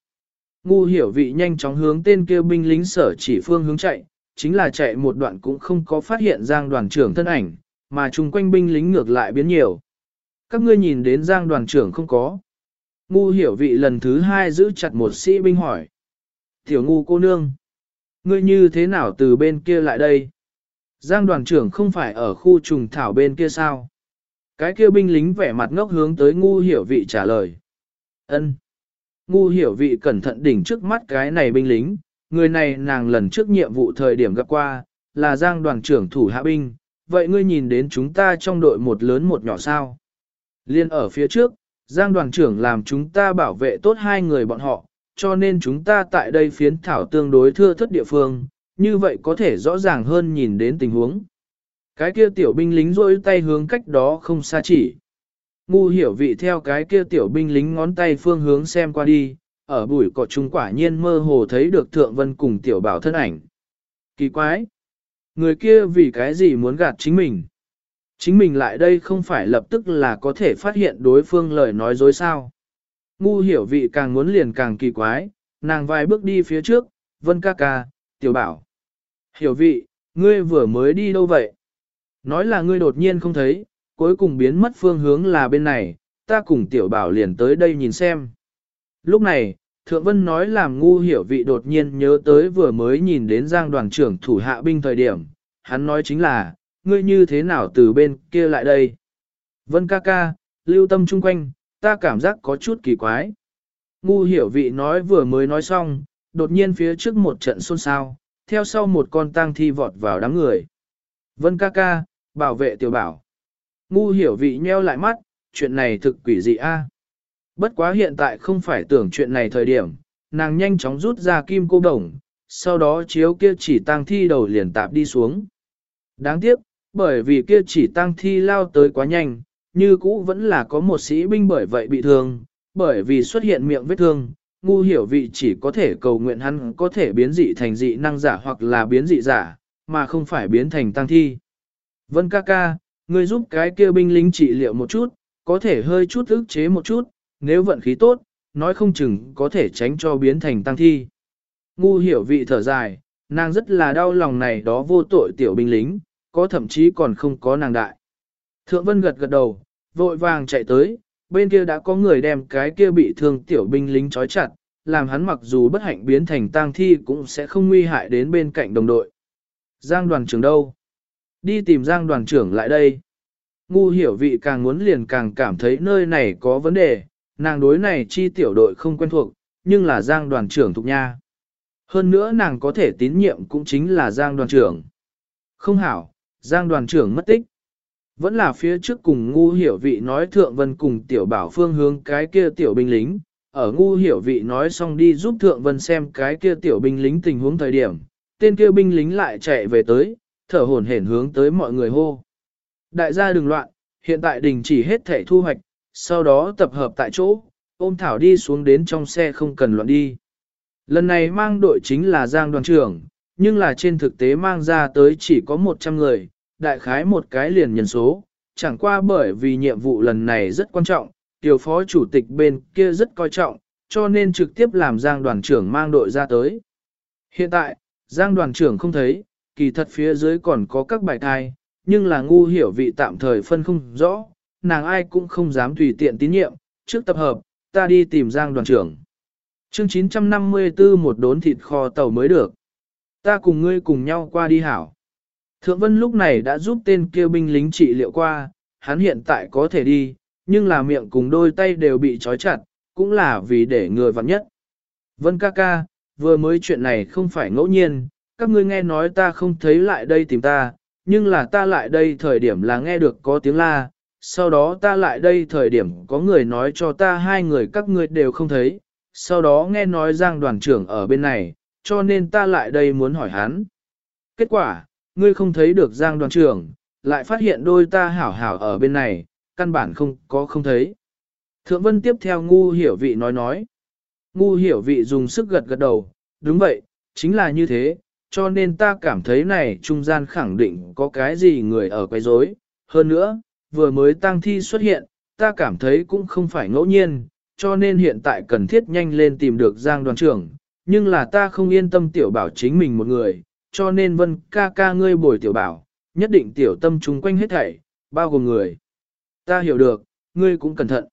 Ngu hiểu vị nhanh chóng hướng tên kia binh lính sở chỉ phương hướng chạy, chính là chạy một đoạn cũng không có phát hiện Giang đoàn trưởng thân ảnh, mà chung quanh binh lính ngược lại biến nhiều. Các ngươi nhìn đến Giang đoàn trưởng không có. Ngu hiểu vị lần thứ hai giữ chặt một sĩ binh hỏi. Tiểu ngu cô nương. Ngươi như thế nào từ bên kia lại đây? Giang đoàn trưởng không phải ở khu trùng thảo bên kia sao? Cái kia binh lính vẻ mặt ngốc hướng tới ngu hiểu vị trả lời. Ân. Ngu hiểu vị cẩn thận đỉnh trước mắt cái này binh lính, người này nàng lần trước nhiệm vụ thời điểm gặp qua, là giang đoàn trưởng thủ hạ binh, vậy ngươi nhìn đến chúng ta trong đội một lớn một nhỏ sao? Liên ở phía trước, giang đoàn trưởng làm chúng ta bảo vệ tốt hai người bọn họ, cho nên chúng ta tại đây phiến thảo tương đối thưa thất địa phương, như vậy có thể rõ ràng hơn nhìn đến tình huống. Cái kia tiểu binh lính rôi tay hướng cách đó không xa chỉ. Ngu hiểu vị theo cái kia tiểu binh lính ngón tay phương hướng xem qua đi, ở bụi cỏ trung quả nhiên mơ hồ thấy được thượng vân cùng tiểu bảo thân ảnh. Kỳ quái! Người kia vì cái gì muốn gạt chính mình? Chính mình lại đây không phải lập tức là có thể phát hiện đối phương lời nói dối sao. Ngu hiểu vị càng muốn liền càng kỳ quái, nàng vài bước đi phía trước, vân ca ca, tiểu bảo. Hiểu vị, ngươi vừa mới đi đâu vậy? Nói là ngươi đột nhiên không thấy, cuối cùng biến mất phương hướng là bên này, ta cùng tiểu bảo liền tới đây nhìn xem. Lúc này, Thượng Vân nói làm ngu hiểu vị đột nhiên nhớ tới vừa mới nhìn đến giang đoàn trưởng thủ hạ binh thời điểm, hắn nói chính là, ngươi như thế nào từ bên kia lại đây. Vân ca ca, lưu tâm chung quanh, ta cảm giác có chút kỳ quái. Ngu hiểu vị nói vừa mới nói xong, đột nhiên phía trước một trận xôn xao, theo sau một con tang thi vọt vào đám người. Vân ca ca, bảo vệ tiểu bảo. Ngu hiểu vị nheo lại mắt, chuyện này thực quỷ dị a. Bất quá hiện tại không phải tưởng chuyện này thời điểm, nàng nhanh chóng rút ra kim cô đồng, sau đó chiếu kia chỉ tang thi đầu liền tạp đi xuống. Đáng tiếc, bởi vì kia chỉ tang thi lao tới quá nhanh, như cũ vẫn là có một sĩ binh bởi vậy bị thương, bởi vì xuất hiện miệng vết thương, ngu hiểu vị chỉ có thể cầu nguyện hắn có thể biến dị thành dị năng giả hoặc là biến dị giả, mà không phải biến thành tăng thi. Vân ca ca, ngươi giúp cái kia binh lính trị liệu một chút, có thể hơi chút ức chế một chút, nếu vận khí tốt, nói không chừng có thể tránh cho biến thành tăng thi. Ngu hiểu vị thở dài, nàng rất là đau lòng này đó vô tội tiểu binh lính, có thậm chí còn không có nàng đại. Thượng Vân gật gật đầu, vội vàng chạy tới, bên kia đã có người đem cái kia bị thương tiểu binh lính trói chặt, làm hắn mặc dù bất hạnh biến thành tang thi cũng sẽ không nguy hại đến bên cạnh đồng đội. Giang đoàn trưởng đâu? Đi tìm Giang đoàn trưởng lại đây. Ngu hiểu vị càng muốn liền càng cảm thấy nơi này có vấn đề, nàng đối này chi tiểu đội không quen thuộc, nhưng là Giang đoàn trưởng thuộc nha. Hơn nữa nàng có thể tín nhiệm cũng chính là Giang đoàn trưởng. Không hảo, Giang đoàn trưởng mất tích. Vẫn là phía trước cùng ngu hiểu vị nói thượng vân cùng tiểu bảo phương hướng cái kia tiểu binh lính, ở ngu hiểu vị nói xong đi giúp thượng vân xem cái kia tiểu binh lính tình huống thời điểm, tên kia binh lính lại chạy về tới, thở hổn hển hướng tới mọi người hô. Đại gia đừng loạn, hiện tại đình chỉ hết thể thu hoạch, sau đó tập hợp tại chỗ, ôm thảo đi xuống đến trong xe không cần loạn đi. Lần này mang đội chính là Giang đoàn trưởng, nhưng là trên thực tế mang ra tới chỉ có 100 người, đại khái một cái liền nhân số, chẳng qua bởi vì nhiệm vụ lần này rất quan trọng, tiểu phó chủ tịch bên kia rất coi trọng, cho nên trực tiếp làm Giang đoàn trưởng mang đội ra tới. Hiện tại, Giang đoàn trưởng không thấy, kỳ thật phía dưới còn có các bài thai, nhưng là ngu hiểu vị tạm thời phân không rõ, nàng ai cũng không dám tùy tiện tín nhiệm, trước tập hợp, ta đi tìm Giang đoàn trưởng. Chương 954 một đốn thịt kho tàu mới được. Ta cùng ngươi cùng nhau qua đi hảo. Thượng Vân lúc này đã giúp tên kêu binh lính trị liệu qua, hắn hiện tại có thể đi, nhưng là miệng cùng đôi tay đều bị trói chặt, cũng là vì để người vặn nhất. Vân ca ca, vừa mới chuyện này không phải ngẫu nhiên, các ngươi nghe nói ta không thấy lại đây tìm ta, nhưng là ta lại đây thời điểm là nghe được có tiếng la, sau đó ta lại đây thời điểm có người nói cho ta hai người các ngươi đều không thấy, sau đó nghe nói Giang đoàn trưởng ở bên này, cho nên ta lại đây muốn hỏi hắn. Kết quả, ngươi không thấy được Giang đoàn trưởng, lại phát hiện đôi ta hảo hảo ở bên này, căn bản không có không thấy. Thượng vân tiếp theo ngu hiểu vị nói nói. Ngu hiểu vị dùng sức gật gật đầu, đúng vậy, chính là như thế, cho nên ta cảm thấy này trung gian khẳng định có cái gì người ở quấy rối. Hơn nữa, vừa mới tang thi xuất hiện, ta cảm thấy cũng không phải ngẫu nhiên, cho nên hiện tại cần thiết nhanh lên tìm được Giang đoàn trưởng, nhưng là ta không yên tâm tiểu bảo chính mình một người, cho nên vân ca ca ngươi bồi tiểu bảo, nhất định tiểu tâm chúng quanh hết thảy, bao gồm người. Ta hiểu được, ngươi cũng cẩn thận.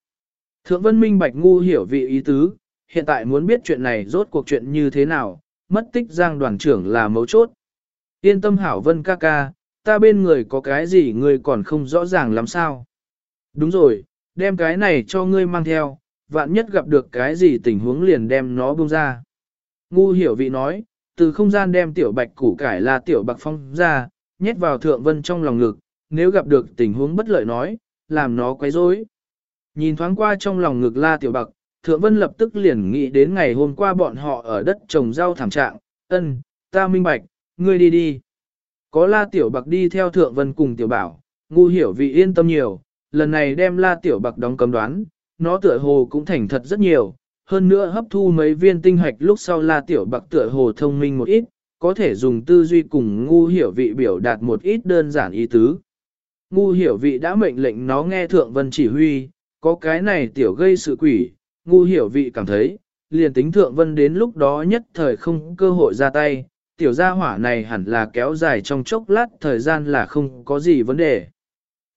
Thượng vân minh bạch ngu hiểu vị ý tứ, hiện tại muốn biết chuyện này rốt cuộc chuyện như thế nào, mất tích giang đoàn trưởng là mấu chốt. Yên tâm hảo vân ca ca, ta bên người có cái gì ngươi còn không rõ ràng làm sao. Đúng rồi, đem cái này cho ngươi mang theo, vạn nhất gặp được cái gì tình huống liền đem nó buông ra. Ngu hiểu vị nói, từ không gian đem tiểu bạch củ cải là tiểu bạc phong ra, nhét vào thượng vân trong lòng ngực, nếu gặp được tình huống bất lợi nói, làm nó quấy rối. Nhìn thoáng qua trong lòng ngực la tiểu bạc, thượng vân lập tức liền nghĩ đến ngày hôm qua bọn họ ở đất trồng rau thảm trạng, ân, ta minh bạch, ngươi đi đi. Có la tiểu bạc đi theo thượng vân cùng tiểu bảo, ngu hiểu vị yên tâm nhiều, lần này đem la tiểu bạc đóng cấm đoán, nó tựa hồ cũng thành thật rất nhiều, hơn nữa hấp thu mấy viên tinh hạch lúc sau la tiểu bạc tựa hồ thông minh một ít, có thể dùng tư duy cùng ngu hiểu vị biểu đạt một ít đơn giản ý tứ. Ngu hiểu vị đã mệnh lệnh nó nghe thượng vân chỉ huy, có cái này tiểu gây sự quỷ, ngu hiểu vị cảm thấy, liền tính thượng vân đến lúc đó nhất thời không cơ hội ra tay, tiểu gia hỏa này hẳn là kéo dài trong chốc lát thời gian là không có gì vấn đề.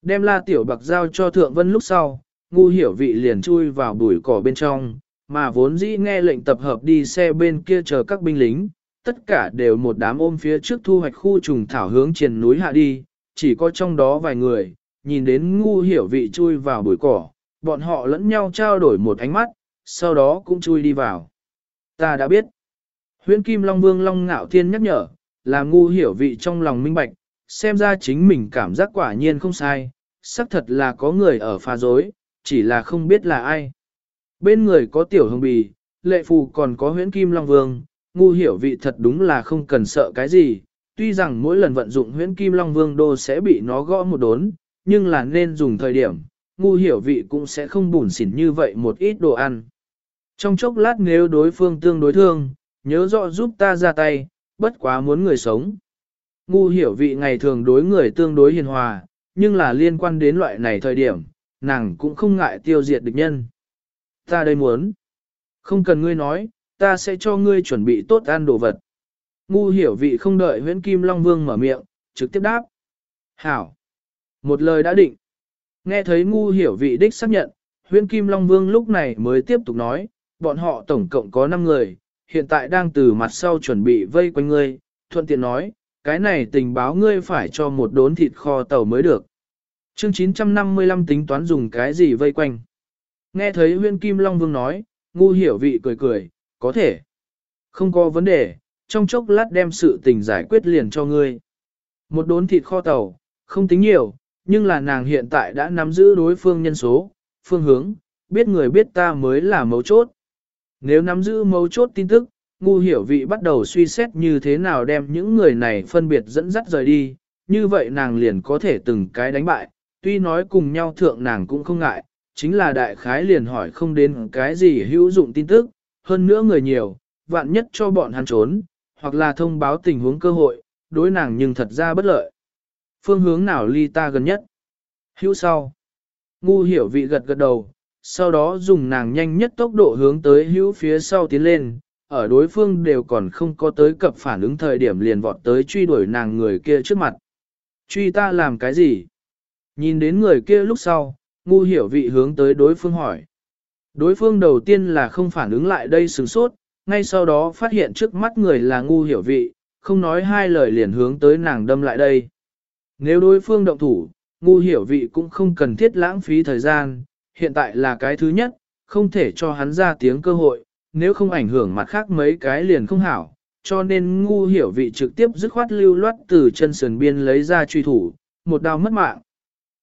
Đem la tiểu bạc giao cho thượng vân lúc sau, ngu hiểu vị liền chui vào bụi cỏ bên trong, mà vốn dĩ nghe lệnh tập hợp đi xe bên kia chờ các binh lính, tất cả đều một đám ôm phía trước thu hoạch khu trùng thảo hướng trên núi hạ đi, chỉ có trong đó vài người, nhìn đến ngu hiểu vị chui vào bụi cỏ, bọn họ lẫn nhau trao đổi một ánh mắt, sau đó cũng chui đi vào. Ta đã biết. Huyễn Kim Long Vương Long Ngạo Thiên nhắc nhở, là ngu hiểu vị trong lòng minh bạch, xem ra chính mình cảm giác quả nhiên không sai, xác thật là có người ở pha dối, chỉ là không biết là ai. Bên người có tiểu hồng bì, lệ phù còn có huyễn kim long vương, ngu hiểu vị thật đúng là không cần sợ cái gì, tuy rằng mỗi lần vận dụng huyễn kim long vương đô sẽ bị nó gõ một đốn, nhưng là nên dùng thời điểm, ngu hiểu vị cũng sẽ không bùn xỉn như vậy một ít đồ ăn. Trong chốc lát nếu đối phương tương đối thương, nhớ rõ giúp ta ra tay, bất quá muốn người sống. Ngu hiểu vị ngày thường đối người tương đối hiền hòa, nhưng là liên quan đến loại này thời điểm, nàng cũng không ngại tiêu diệt địch nhân. Ta đây muốn. Không cần ngươi nói, ta sẽ cho ngươi chuẩn bị tốt ăn đồ vật. Ngu hiểu vị không đợi huyễn kim long vương mở miệng, trực tiếp đáp. Hảo. Một lời đã định. Nghe thấy ngu hiểu vị đích xác nhận, huyễn kim long vương lúc này mới tiếp tục nói, bọn họ tổng cộng có 5 người, hiện tại đang từ mặt sau chuẩn bị vây quanh ngươi, thuận tiện nói, cái này tình báo ngươi phải cho một đốn thịt kho tàu mới được. Chương 955 tính toán dùng cái gì vây quanh. Nghe thấy huyên kim long vương nói, ngu hiểu vị cười cười, có thể. Không có vấn đề, trong chốc lát đem sự tình giải quyết liền cho ngươi. Một đốn thịt kho tàu, không tính nhiều, nhưng là nàng hiện tại đã nắm giữ đối phương nhân số, phương hướng, biết người biết ta mới là mấu chốt. Nếu nắm giữ mấu chốt tin tức, ngu hiểu vị bắt đầu suy xét như thế nào đem những người này phân biệt dẫn dắt rời đi, như vậy nàng liền có thể từng cái đánh bại, tuy nói cùng nhau thượng nàng cũng không ngại, chính là đại khái liền hỏi không đến cái gì hữu dụng tin tức, hơn nữa người nhiều, vạn nhất cho bọn hắn trốn, hoặc là thông báo tình huống cơ hội, đối nàng nhưng thật ra bất lợi. Phương hướng nào ly ta gần nhất? Hữu sau. Ngu hiểu vị gật gật đầu, sau đó dùng nàng nhanh nhất tốc độ hướng tới hữu phía sau tiến lên, ở đối phương đều còn không có tới cập phản ứng thời điểm liền vọt tới truy đuổi nàng người kia trước mặt. Truy ta làm cái gì? Nhìn đến người kia lúc sau, ngu hiểu vị hướng tới đối phương hỏi. Đối phương đầu tiên là không phản ứng lại đây sừng sốt, ngay sau đó phát hiện trước mắt người là ngu hiểu vị, không nói hai lời liền hướng tới nàng đâm lại đây. Nếu đối phương động thủ, ngu hiểu vị cũng không cần thiết lãng phí thời gian, hiện tại là cái thứ nhất, không thể cho hắn ra tiếng cơ hội, nếu không ảnh hưởng mặt khác mấy cái liền không hảo, cho nên ngu hiểu vị trực tiếp dứt khoát lưu loát từ chân sườn biên lấy ra truy thủ, một đao mất mạng.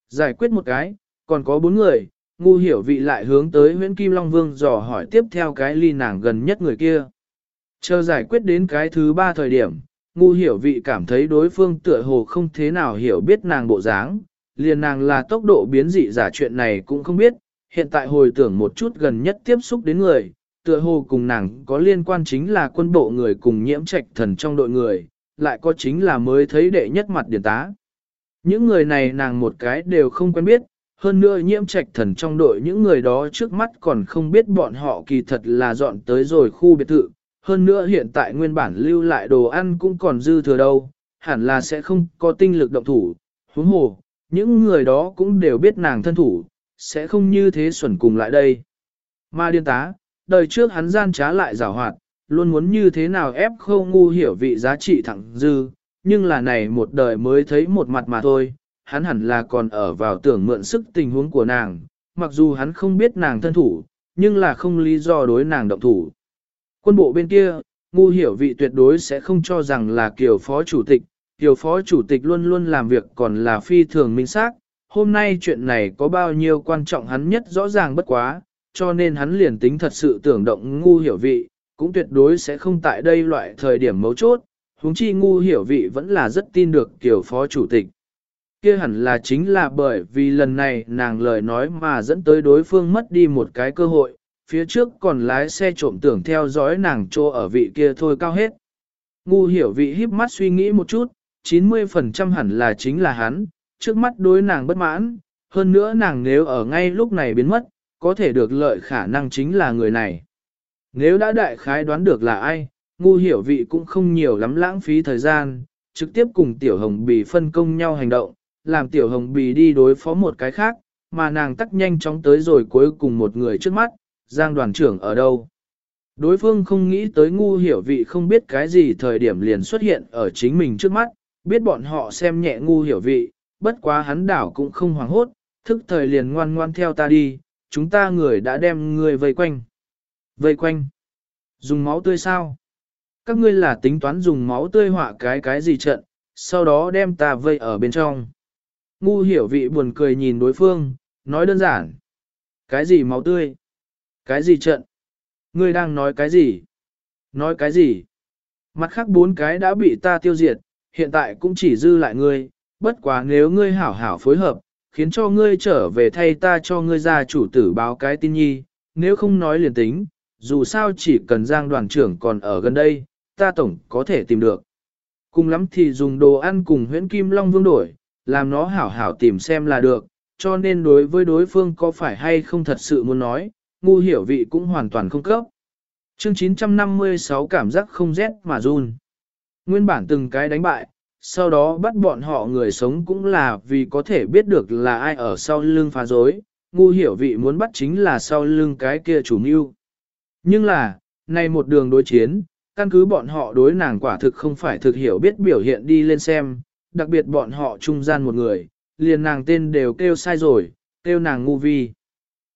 Giải quyết một cái, còn có bốn người, ngu hiểu vị lại hướng tới nguyễn Kim Long Vương dò hỏi tiếp theo cái ly nàng gần nhất người kia. Chờ giải quyết đến cái thứ ba thời điểm, ngu hiểu vị cảm thấy đối phương tựa hồ không thế nào hiểu biết nàng bộ dáng, liền nàng là tốc độ biến dị giả chuyện này cũng không biết, hiện tại hồi tưởng một chút gần nhất tiếp xúc đến người, tựa hồ cùng nàng có liên quan chính là quân bộ người cùng nhiễm trạch thần trong đội người, lại có chính là mới thấy đệ nhất mặt điển tá. Những người này nàng một cái đều không quen biết, hơn nữa nhiễm trạch thần trong đội những người đó trước mắt còn không biết bọn họ kỳ thật là dọn tới rồi khu biệt thự, hơn nữa hiện tại nguyên bản lưu lại đồ ăn cũng còn dư thừa đâu, hẳn là sẽ không có tinh lực động thủ, huống hồ, những người đó cũng đều biết nàng thân thủ, sẽ không như thế xuẩn cùng lại đây. Ma điên tá, đời trước hắn gian trá lại giảo hoạt, luôn muốn như thế nào ép khâu ngu hiểu vị giá trị thẳng dư, nhưng là này một đời mới thấy một mặt mà thôi, hắn hẳn là còn ở vào tưởng mượn sức tình huống của nàng, mặc dù hắn không biết nàng thân thủ, nhưng là không lý do đối nàng động thủ. Quân bộ bên kia, ngu hiểu vị tuyệt đối sẽ không cho rằng là kiểu phó chủ tịch, kiểu phó chủ tịch luôn luôn làm việc còn là phi thường minh xác. Hôm nay chuyện này có bao nhiêu quan trọng hắn nhất rõ ràng bất quá, cho nên hắn liền tính thật sự tưởng động ngu hiểu vị, cũng tuyệt đối sẽ không tại đây loại thời điểm mấu chốt, huống chi ngu hiểu vị vẫn là rất tin được kiểu phó chủ tịch. Kia hẳn là chính là bởi vì lần này nàng lời nói mà dẫn tới đối phương mất đi một cái cơ hội, phía trước còn lái xe trộm tưởng theo dõi nàng trô ở vị kia thôi cao hết. Ngu hiểu vị híp mắt suy nghĩ một chút, 90% hẳn là chính là hắn, trước mắt đối nàng bất mãn, hơn nữa nàng nếu ở ngay lúc này biến mất, có thể được lợi khả năng chính là người này. Nếu đã đại khái đoán được là ai, ngu hiểu vị cũng không nhiều lắm lãng phí thời gian, trực tiếp cùng tiểu hồng bì phân công nhau hành động, làm tiểu hồng bì đi đối phó một cái khác, mà nàng tắt nhanh chóng tới rồi cuối cùng một người trước mắt, giang đoàn trưởng ở đâu. Đối phương không nghĩ tới ngu hiểu vị không biết cái gì thời điểm liền xuất hiện ở chính mình trước mắt, biết bọn họ xem nhẹ ngu hiểu vị, bất quá hắn đảo cũng không hoảng hốt, thức thời liền ngoan ngoan theo ta đi, chúng ta người đã đem người vây quanh. Vây quanh? Dùng máu tươi sao? Các ngươi là tính toán dùng máu tươi họa cái cái gì trận, sau đó đem ta vây ở bên trong. Ngu hiểu vị buồn cười nhìn đối phương, nói đơn giản. Cái gì máu tươi? Cái gì trận? Ngươi đang nói cái gì? Nói cái gì? Mặt khác bốn cái đã bị ta tiêu diệt, hiện tại cũng chỉ dư lại ngươi, bất quá nếu ngươi hảo hảo phối hợp, khiến cho ngươi trở về thay ta cho ngươi ra chủ tử báo cái tin nhi, nếu không nói liền tính, dù sao chỉ cần giang đoàn trưởng còn ở gần đây, ta tổng có thể tìm được. Cùng lắm thì dùng đồ ăn cùng huyễn kim long vương đổi, làm nó hảo hảo tìm xem là được, cho nên đối với đối phương có phải hay không thật sự muốn nói, ngu hiểu vị cũng hoàn toàn không cấp. Chương 956 cảm giác không rét mà run. Nguyên bản từng cái đánh bại, sau đó bắt bọn họ người sống cũng là vì có thể biết được là ai ở sau lưng phá dối, ngu hiểu vị muốn bắt chính là sau lưng cái kia chủ mưu. Nhưng là, nay một đường đối chiến, căn cứ bọn họ đối nàng quả thực không phải thực hiểu biết biểu hiện đi lên xem, đặc biệt bọn họ trung gian một người, liền nàng tên đều kêu sai rồi, kêu nàng ngu vi.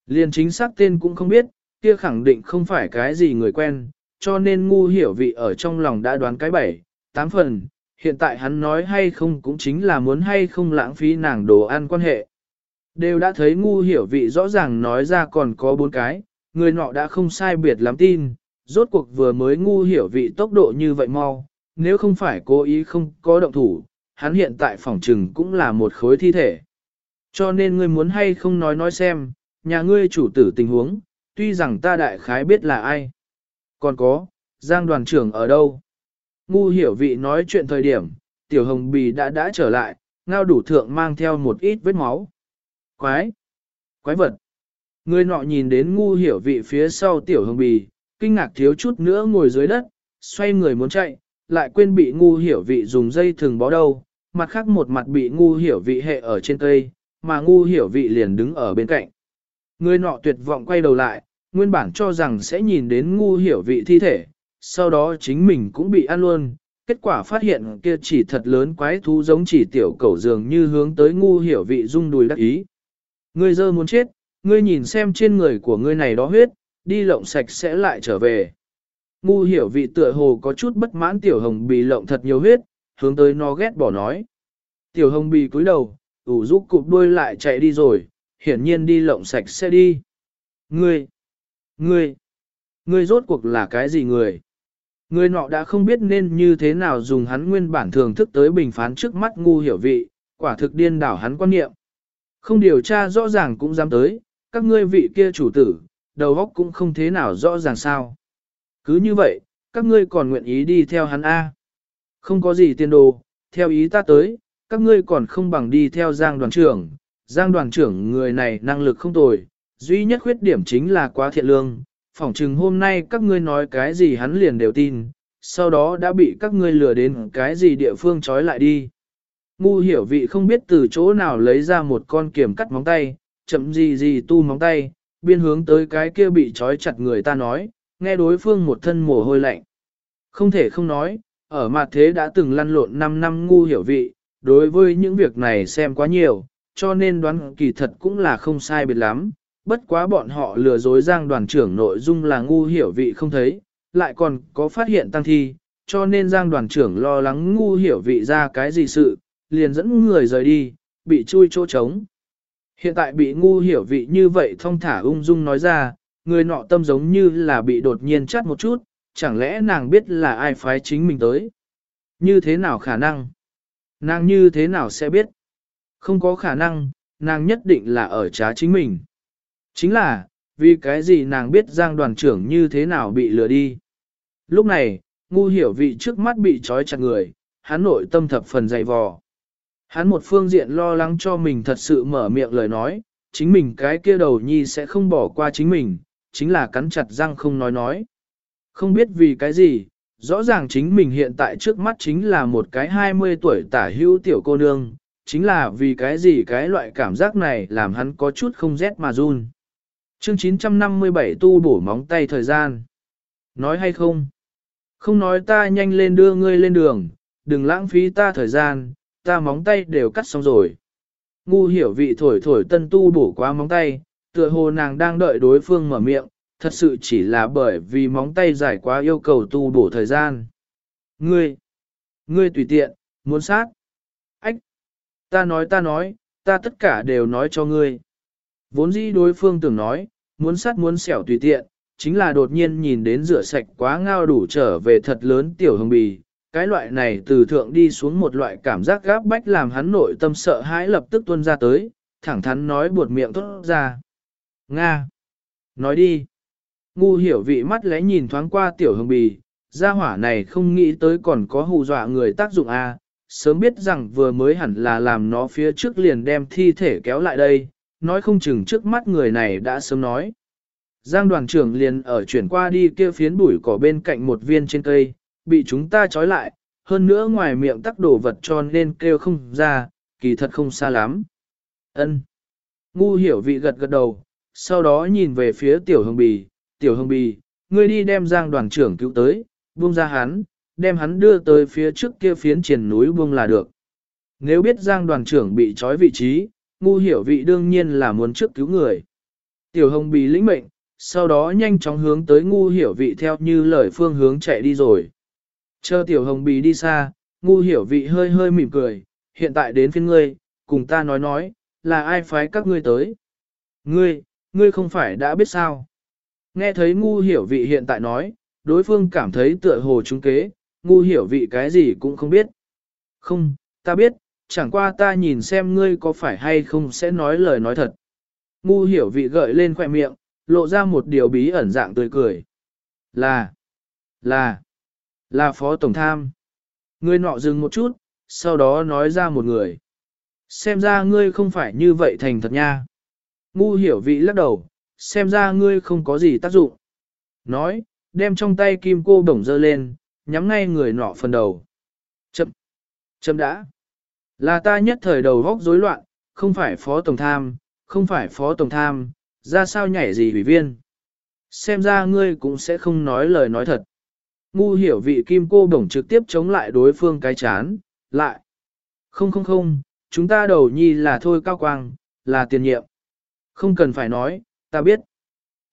Liền chính xác tên cũng không biết, kia khẳng định không phải cái gì người quen, cho nên ngu hiểu vị ở trong lòng đã đoán cái bảy, tám phần, hiện tại hắn nói hay không cũng chính là muốn hay không lãng phí nàng đồ ăn quan hệ. Đều đã thấy ngu hiểu vị rõ ràng nói ra còn có bốn cái, người nọ đã không sai biệt lắm tin, rốt cuộc vừa mới ngu hiểu vị tốc độ như vậy mau, nếu không phải cố ý không có động thủ, hắn hiện tại phòng trừng cũng là một khối thi thể. Cho nên ngươi muốn hay không nói nói xem, nhà ngươi chủ tử tình huống, tuy rằng ta đại khái biết là ai. Còn có, Giang đoàn trưởng ở đâu? Ngu hiểu vị nói chuyện thời điểm, tiểu hồng bì đã đã trở lại, ngao đủ thượng mang theo một ít vết máu. Quái! Quái vật! Người nọ nhìn đến ngu hiểu vị phía sau tiểu hồng bì, kinh ngạc thiếu chút nữa ngồi dưới đất, xoay người muốn chạy, lại quên bị ngu hiểu vị dùng dây thường bó đâu, mặt khác một mặt bị ngu hiểu vị hệ ở trên cây, mà ngu hiểu vị liền đứng ở bên cạnh. Người nọ tuyệt vọng quay đầu lại, nguyên bản cho rằng sẽ nhìn đến ngu hiểu vị thi thể, sau đó chính mình cũng bị ăn luôn. Kết quả phát hiện kia chỉ thật lớn quái thú giống chỉ tiểu cẩu dường như hướng tới ngu hiểu vị rung đùi đắc ý. Ngươi dơ muốn chết, ngươi nhìn xem trên người của ngươi này đó huyết, đi lộng sạch sẽ lại trở về. Ngu hiểu vị tựa hồ có chút bất mãn tiểu hồng Bì lộng thật nhiều huyết, hướng tới nó ghét bỏ nói. Tiểu hồng Bì cúi đầu, ủ giúp cụp đuôi lại chạy đi rồi, hiển nhiên đi lộng sạch sẽ đi. Ngươi, ngươi, ngươi rốt cuộc là cái gì người? Người nọ đã không biết nên như thế nào dùng hắn nguyên bản thường thức tới bình phán trước mắt ngu hiểu vị, quả thực điên đảo hắn quan niệm. Không điều tra rõ ràng cũng dám tới, các ngươi vị kia chủ tử, đầu óc cũng không thế nào rõ ràng sao. Cứ như vậy, các ngươi còn nguyện ý đi theo hắn A. Không có gì tiền đồ, theo ý ta tới, các ngươi còn không bằng đi theo Giang đoàn trưởng. Giang đoàn trưởng người này năng lực không tồi, duy nhất khuyết điểm chính là quá thiện lương. Phỏng chừng hôm nay các ngươi nói cái gì hắn liền đều tin, sau đó đã bị các ngươi lừa đến cái gì địa phương trói lại đi. Ngu hiểu vị không biết từ chỗ nào lấy ra một con kiểm cắt móng tay, chậm gì gì tu móng tay, biên hướng tới cái kia bị trói chặt người ta nói, nghe đối phương một thân mồ hôi lạnh. Không thể không nói, ở mặt thế đã từng lăn lộn 5 năm ngu hiểu vị, đối với những việc này xem quá nhiều, cho nên đoán kỳ thật cũng là không sai biệt lắm. Bất quá bọn họ lừa dối giang đoàn trưởng nội dung là ngu hiểu vị không thấy, lại còn có phát hiện tăng thi, cho nên giang đoàn trưởng lo lắng ngu hiểu vị ra cái gì sự, liền dẫn người rời đi, bị chui chỗ trống. Hiện tại bị ngu hiểu vị như vậy thông thả ung dung nói ra, người nọ tâm giống như là bị đột nhiên chắt một chút, chẳng lẽ nàng biết là ai phái chính mình tới? Như thế nào khả năng? Nàng như thế nào sẽ biết? Không có khả năng, nàng nhất định là ở trá chính mình. Chính là, vì cái gì nàng biết giang đoàn trưởng như thế nào bị lừa đi. Lúc này, ngu hiểu vị trước mắt bị trói chặt người, hắn nội tâm thập phần dày vò. Hắn một phương diện lo lắng cho mình thật sự mở miệng lời nói, chính mình cái kia đầu nhi sẽ không bỏ qua chính mình, chính là cắn chặt răng không nói nói. Không biết vì cái gì, rõ ràng chính mình hiện tại trước mắt chính là một cái 20 tuổi tả hữu tiểu cô nương, chính là vì cái gì cái loại cảm giác này làm hắn có chút không rét mà run. Chương 957 tu bổ móng tay thời gian. Nói hay không? Không nói ta nhanh lên đưa ngươi lên đường, đừng lãng phí ta thời gian, ta móng tay đều cắt xong rồi. Ngu hiểu vị thổi thổi tân tu bổ quá móng tay, tựa hồ nàng đang đợi đối phương mở miệng, thật sự chỉ là bởi vì móng tay dài quá yêu cầu tu bổ thời gian. Ngươi, ngươi tùy tiện, muốn sát. Ách, ta nói ta nói, ta tất cả đều nói cho ngươi. Vốn dĩ đối phương tưởng nói, muốn sát muốn xẻo tùy tiện, chính là đột nhiên nhìn đến rửa sạch quá ngao đủ trở về thật lớn tiểu hồng bì. Cái loại này từ thượng đi xuống một loại cảm giác gáp bách làm hắn nội tâm sợ hãi lập tức tuôn ra tới, thẳng thắn nói buột miệng thốt ra. Nga! Nói đi! Ngu hiểu vị mắt lẽ nhìn thoáng qua tiểu hồng bì, gia hỏa này không nghĩ tới còn có hù dọa người tác dụng A, sớm biết rằng vừa mới hẳn là làm nó phía trước liền đem thi thể kéo lại đây, nói không chừng trước mắt người này đã sớm nói. Giang đoàn trưởng liền ở chuyển qua đi kia phiến bụi cỏ bên cạnh một viên trên cây, bị chúng ta trói lại, hơn nữa ngoài miệng tắc đổ vật cho nên kêu không ra, kỳ thật không xa lắm. Ân. Ngu hiểu vị gật gật đầu, sau đó nhìn về phía tiểu hồng bì, tiểu hồng bì, ngươi đi đem giang đoàn trưởng cứu tới, buông ra hắn, đem hắn đưa tới phía trước kia phiến triển núi buông là được. Nếu biết giang đoàn trưởng bị trói vị trí, ngu hiểu vị đương nhiên là muốn trước cứu người. Tiểu hồng bì lĩnh mệnh, sau đó nhanh chóng hướng tới ngu hiểu vị theo như lời phương hướng chạy đi rồi. Chờ tiểu hồng bì đi xa, ngu hiểu vị hơi hơi mỉm cười, hiện tại đến phiên ngươi, cùng ta nói nói, là ai phái các ngươi tới. Ngươi, ngươi không phải đã biết sao. Nghe thấy ngu hiểu vị hiện tại nói, đối phương cảm thấy tựa hồ trúng kế, ngu hiểu vị cái gì cũng không biết. Không, ta biết, chẳng qua ta nhìn xem ngươi có phải hay không sẽ nói lời nói thật. Ngu hiểu vị gợi lên khỏe miệng, lộ ra một điều bí ẩn dạng tươi cười. Là, là, là phó tổng tham. Ngươi nọ dừng một chút, sau đó nói ra một người. Xem ra ngươi không phải như vậy thành thật nha. Ngu hiểu vị lắc đầu, xem ra ngươi không có gì tác dụng. Nói, đem trong tay kim cô bổng dơ lên, nhắm ngay người nọ phần đầu. Chậm, chậm đã. Là ta nhất thời đầu góc rối loạn, không phải phó tổng tham, không phải phó tổng tham, ra sao nhảy gì ủy viên. Xem ra ngươi cũng sẽ không nói lời nói thật. Ngu hiểu vị kim cô bổng trực tiếp chống lại đối phương cái chán, lại. Không không không, chúng ta đầu nhi là thôi cao quang, là tiền nhiệm. Không cần phải nói, ta biết.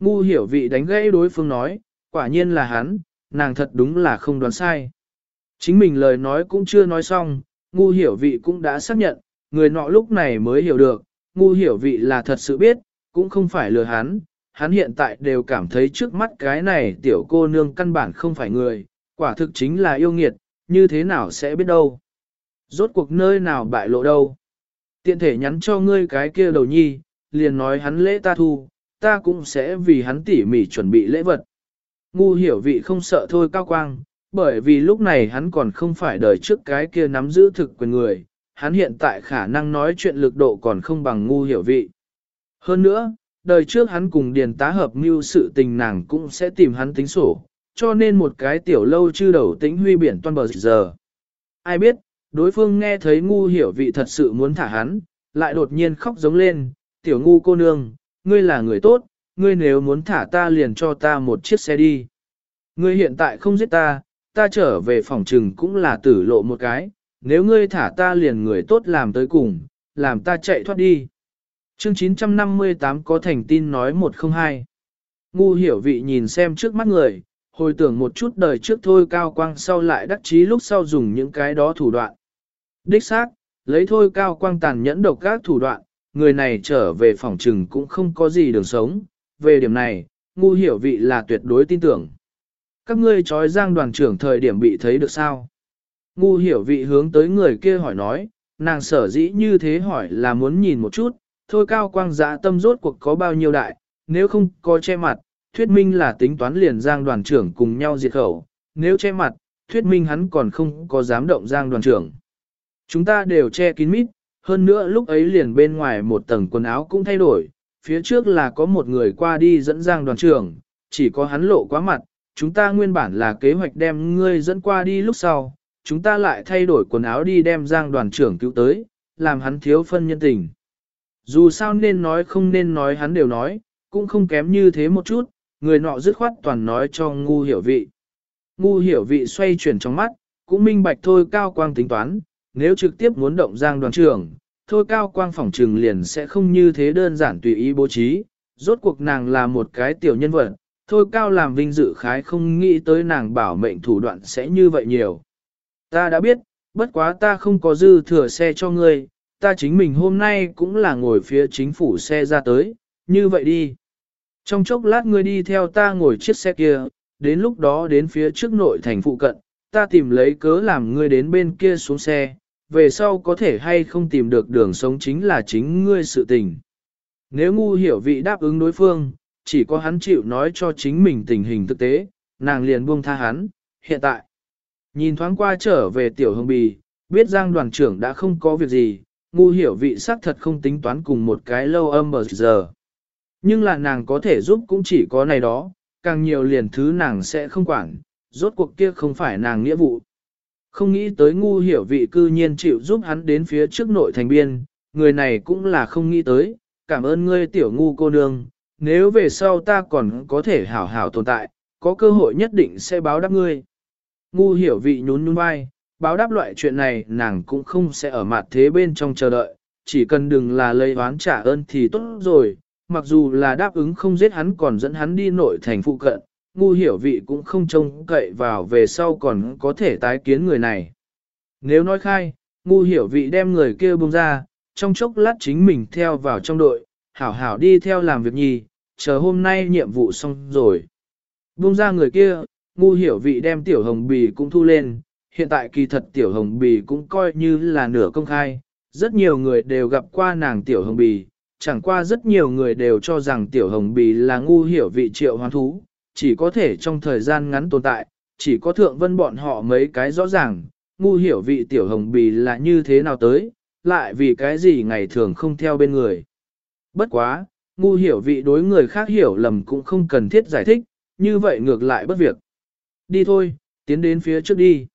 Ngu hiểu vị đánh gãy đối phương nói, quả nhiên là hắn, nàng thật đúng là không đoán sai. Chính mình lời nói cũng chưa nói xong, ngu hiểu vị cũng đã xác nhận, người nọ lúc này mới hiểu được, ngu hiểu vị là thật sự biết, cũng không phải lừa hắn, hắn hiện tại đều cảm thấy trước mắt cái này tiểu cô nương căn bản không phải người, quả thực chính là yêu nghiệt, như thế nào sẽ biết đâu. Rốt cuộc nơi nào bại lộ đâu. Tiện thể nhắn cho ngươi cái kia đầu nhi, liền nói hắn lễ ta thu, ta cũng sẽ vì hắn tỉ mỉ chuẩn bị lễ vật. Ngu hiểu vị không sợ thôi cao quang, bởi vì lúc này hắn còn không phải đời trước cái kia nắm giữ thực quyền người, hắn hiện tại khả năng nói chuyện lực độ còn không bằng ngu hiểu vị. Hơn nữa, đời trước hắn cùng điền tá hợp mưu sự tình nàng cũng sẽ tìm hắn tính sổ, cho nên một cái tiểu lâu chư đầu tính huy biển toàn bờ giờ. Ai biết, đối phương nghe thấy ngu hiểu vị thật sự muốn thả hắn, lại đột nhiên khóc giống lên, tiểu ngu cô nương, ngươi là người tốt, ngươi nếu muốn thả ta liền cho ta một chiếc xe đi. Ngươi hiện tại không giết ta, ta trở về phòng trừng cũng là tử lộ một cái, nếu ngươi thả ta liền người tốt làm tới cùng, làm ta chạy thoát đi. Chương 958 có thành tin nói 102. Ngu hiểu vị nhìn xem trước mắt người, hồi tưởng một chút đời trước thôi cao quang sau lại đắc chí lúc sau dùng những cái đó thủ đoạn. Đích xác, lấy thôi cao quang tàn nhẫn độc các thủ đoạn, người này trở về phòng trừng cũng không có gì đường sống, về điểm này, ngu hiểu vị là tuyệt đối tin tưởng. Các ngươi trói giang đoàn trưởng thời điểm bị thấy được sao? Ngu hiểu vị hướng tới người kia hỏi nói, nàng sở dĩ như thế hỏi là muốn nhìn một chút, thôi cao quang giã tâm rốt cuộc có bao nhiêu đại, nếu không có che mặt, thuyết minh là tính toán liền giang đoàn trưởng cùng nhau diệt khẩu, nếu che mặt, thuyết minh hắn còn không có dám động giang đoàn trưởng. Chúng ta đều che kín mít, hơn nữa lúc ấy liền bên ngoài một tầng quần áo cũng thay đổi, phía trước là có một người qua đi dẫn giang đoàn trưởng, chỉ có hắn lộ quá mặt, chúng ta nguyên bản là kế hoạch đem ngươi dẫn qua đi lúc sau, chúng ta lại thay đổi quần áo đi đem giang đoàn trưởng cứu tới, làm hắn thiếu phân nhân tình. Dù sao nên nói không nên nói hắn đều nói, cũng không kém như thế một chút, người nọ dứt khoát toàn nói cho ngu hiểu vị. Ngu hiểu vị xoay chuyển trong mắt, cũng minh bạch thôi cao quang tính toán, nếu trực tiếp muốn động giang đoàn trưởng, thôi cao quang phỏng trừng liền sẽ không như thế đơn giản tùy ý bố trí, rốt cuộc nàng là một cái tiểu nhân vật, thôi cao làm vinh dự khái không nghĩ tới nàng bảo mệnh thủ đoạn sẽ như vậy nhiều. Ta đã biết, bất quá ta không có dư thừa xe cho ngươi, ta chính mình hôm nay cũng là ngồi phía chính phủ xe ra tới, như vậy đi. Trong chốc lát ngươi đi theo ta ngồi chiếc xe kia, đến lúc đó đến phía trước nội thành phụ cận, ta tìm lấy cớ làm ngươi đến bên kia xuống xe, về sau có thể hay không tìm được đường sống chính là chính ngươi sự tình. Nếu ngu hiểu vị đáp ứng đối phương, chỉ có hắn chịu nói cho chính mình tình hình thực tế, nàng liền buông tha hắn, hiện tại. Nhìn thoáng qua trở về tiểu hương bì, biết giang đoàn trưởng đã không có việc gì, ngu hiểu vị xác thật không tính toán cùng một cái lâu âm ở giờ. Nhưng là nàng có thể giúp cũng chỉ có này đó, càng nhiều liền thứ nàng sẽ không quản, rốt cuộc kia không phải nàng nghĩa vụ. Không nghĩ tới ngu hiểu vị cư nhiên chịu giúp hắn đến phía trước nội thành biên, người này cũng là không nghĩ tới, cảm ơn ngươi tiểu ngu cô nương, nếu về sau ta còn có thể hảo hảo tồn tại, có cơ hội nhất định sẽ báo đáp ngươi. Ngu hiểu vị nhún nhún vai, báo đáp loại chuyện này nàng cũng không sẽ ở mặt thế bên trong chờ đợi, chỉ cần đừng là lấy oán trả ơn thì tốt rồi, mặc dù là đáp ứng không giết hắn còn dẫn hắn đi nội thành phụ cận, ngu hiểu vị cũng không trông cậy vào về sau còn có thể tái kiến người này. Nếu nói khai, ngu hiểu vị đem người kia buông ra, trong chốc lát chính mình theo vào trong đội, hảo hảo đi theo làm việc nhì, chờ hôm nay nhiệm vụ xong rồi. Buông ra người kia, ngu hiểu vị đem tiểu hồng bì cũng thu lên, hiện tại kỳ thật tiểu hồng bì cũng coi như là nửa công khai, rất nhiều người đều gặp qua nàng tiểu hồng bì, chẳng qua rất nhiều người đều cho rằng tiểu hồng bì là ngu hiểu vị triệu hoán thú, chỉ có thể trong thời gian ngắn tồn tại, chỉ có thượng vân bọn họ mấy cái rõ ràng, ngu hiểu vị tiểu hồng bì là như thế nào tới, lại vì cái gì ngày thường không theo bên người. Bất quá, ngu hiểu vị đối người khác hiểu lầm cũng không cần thiết giải thích, như vậy ngược lại bất việc. Đi thôi, tiến đến phía trước đi.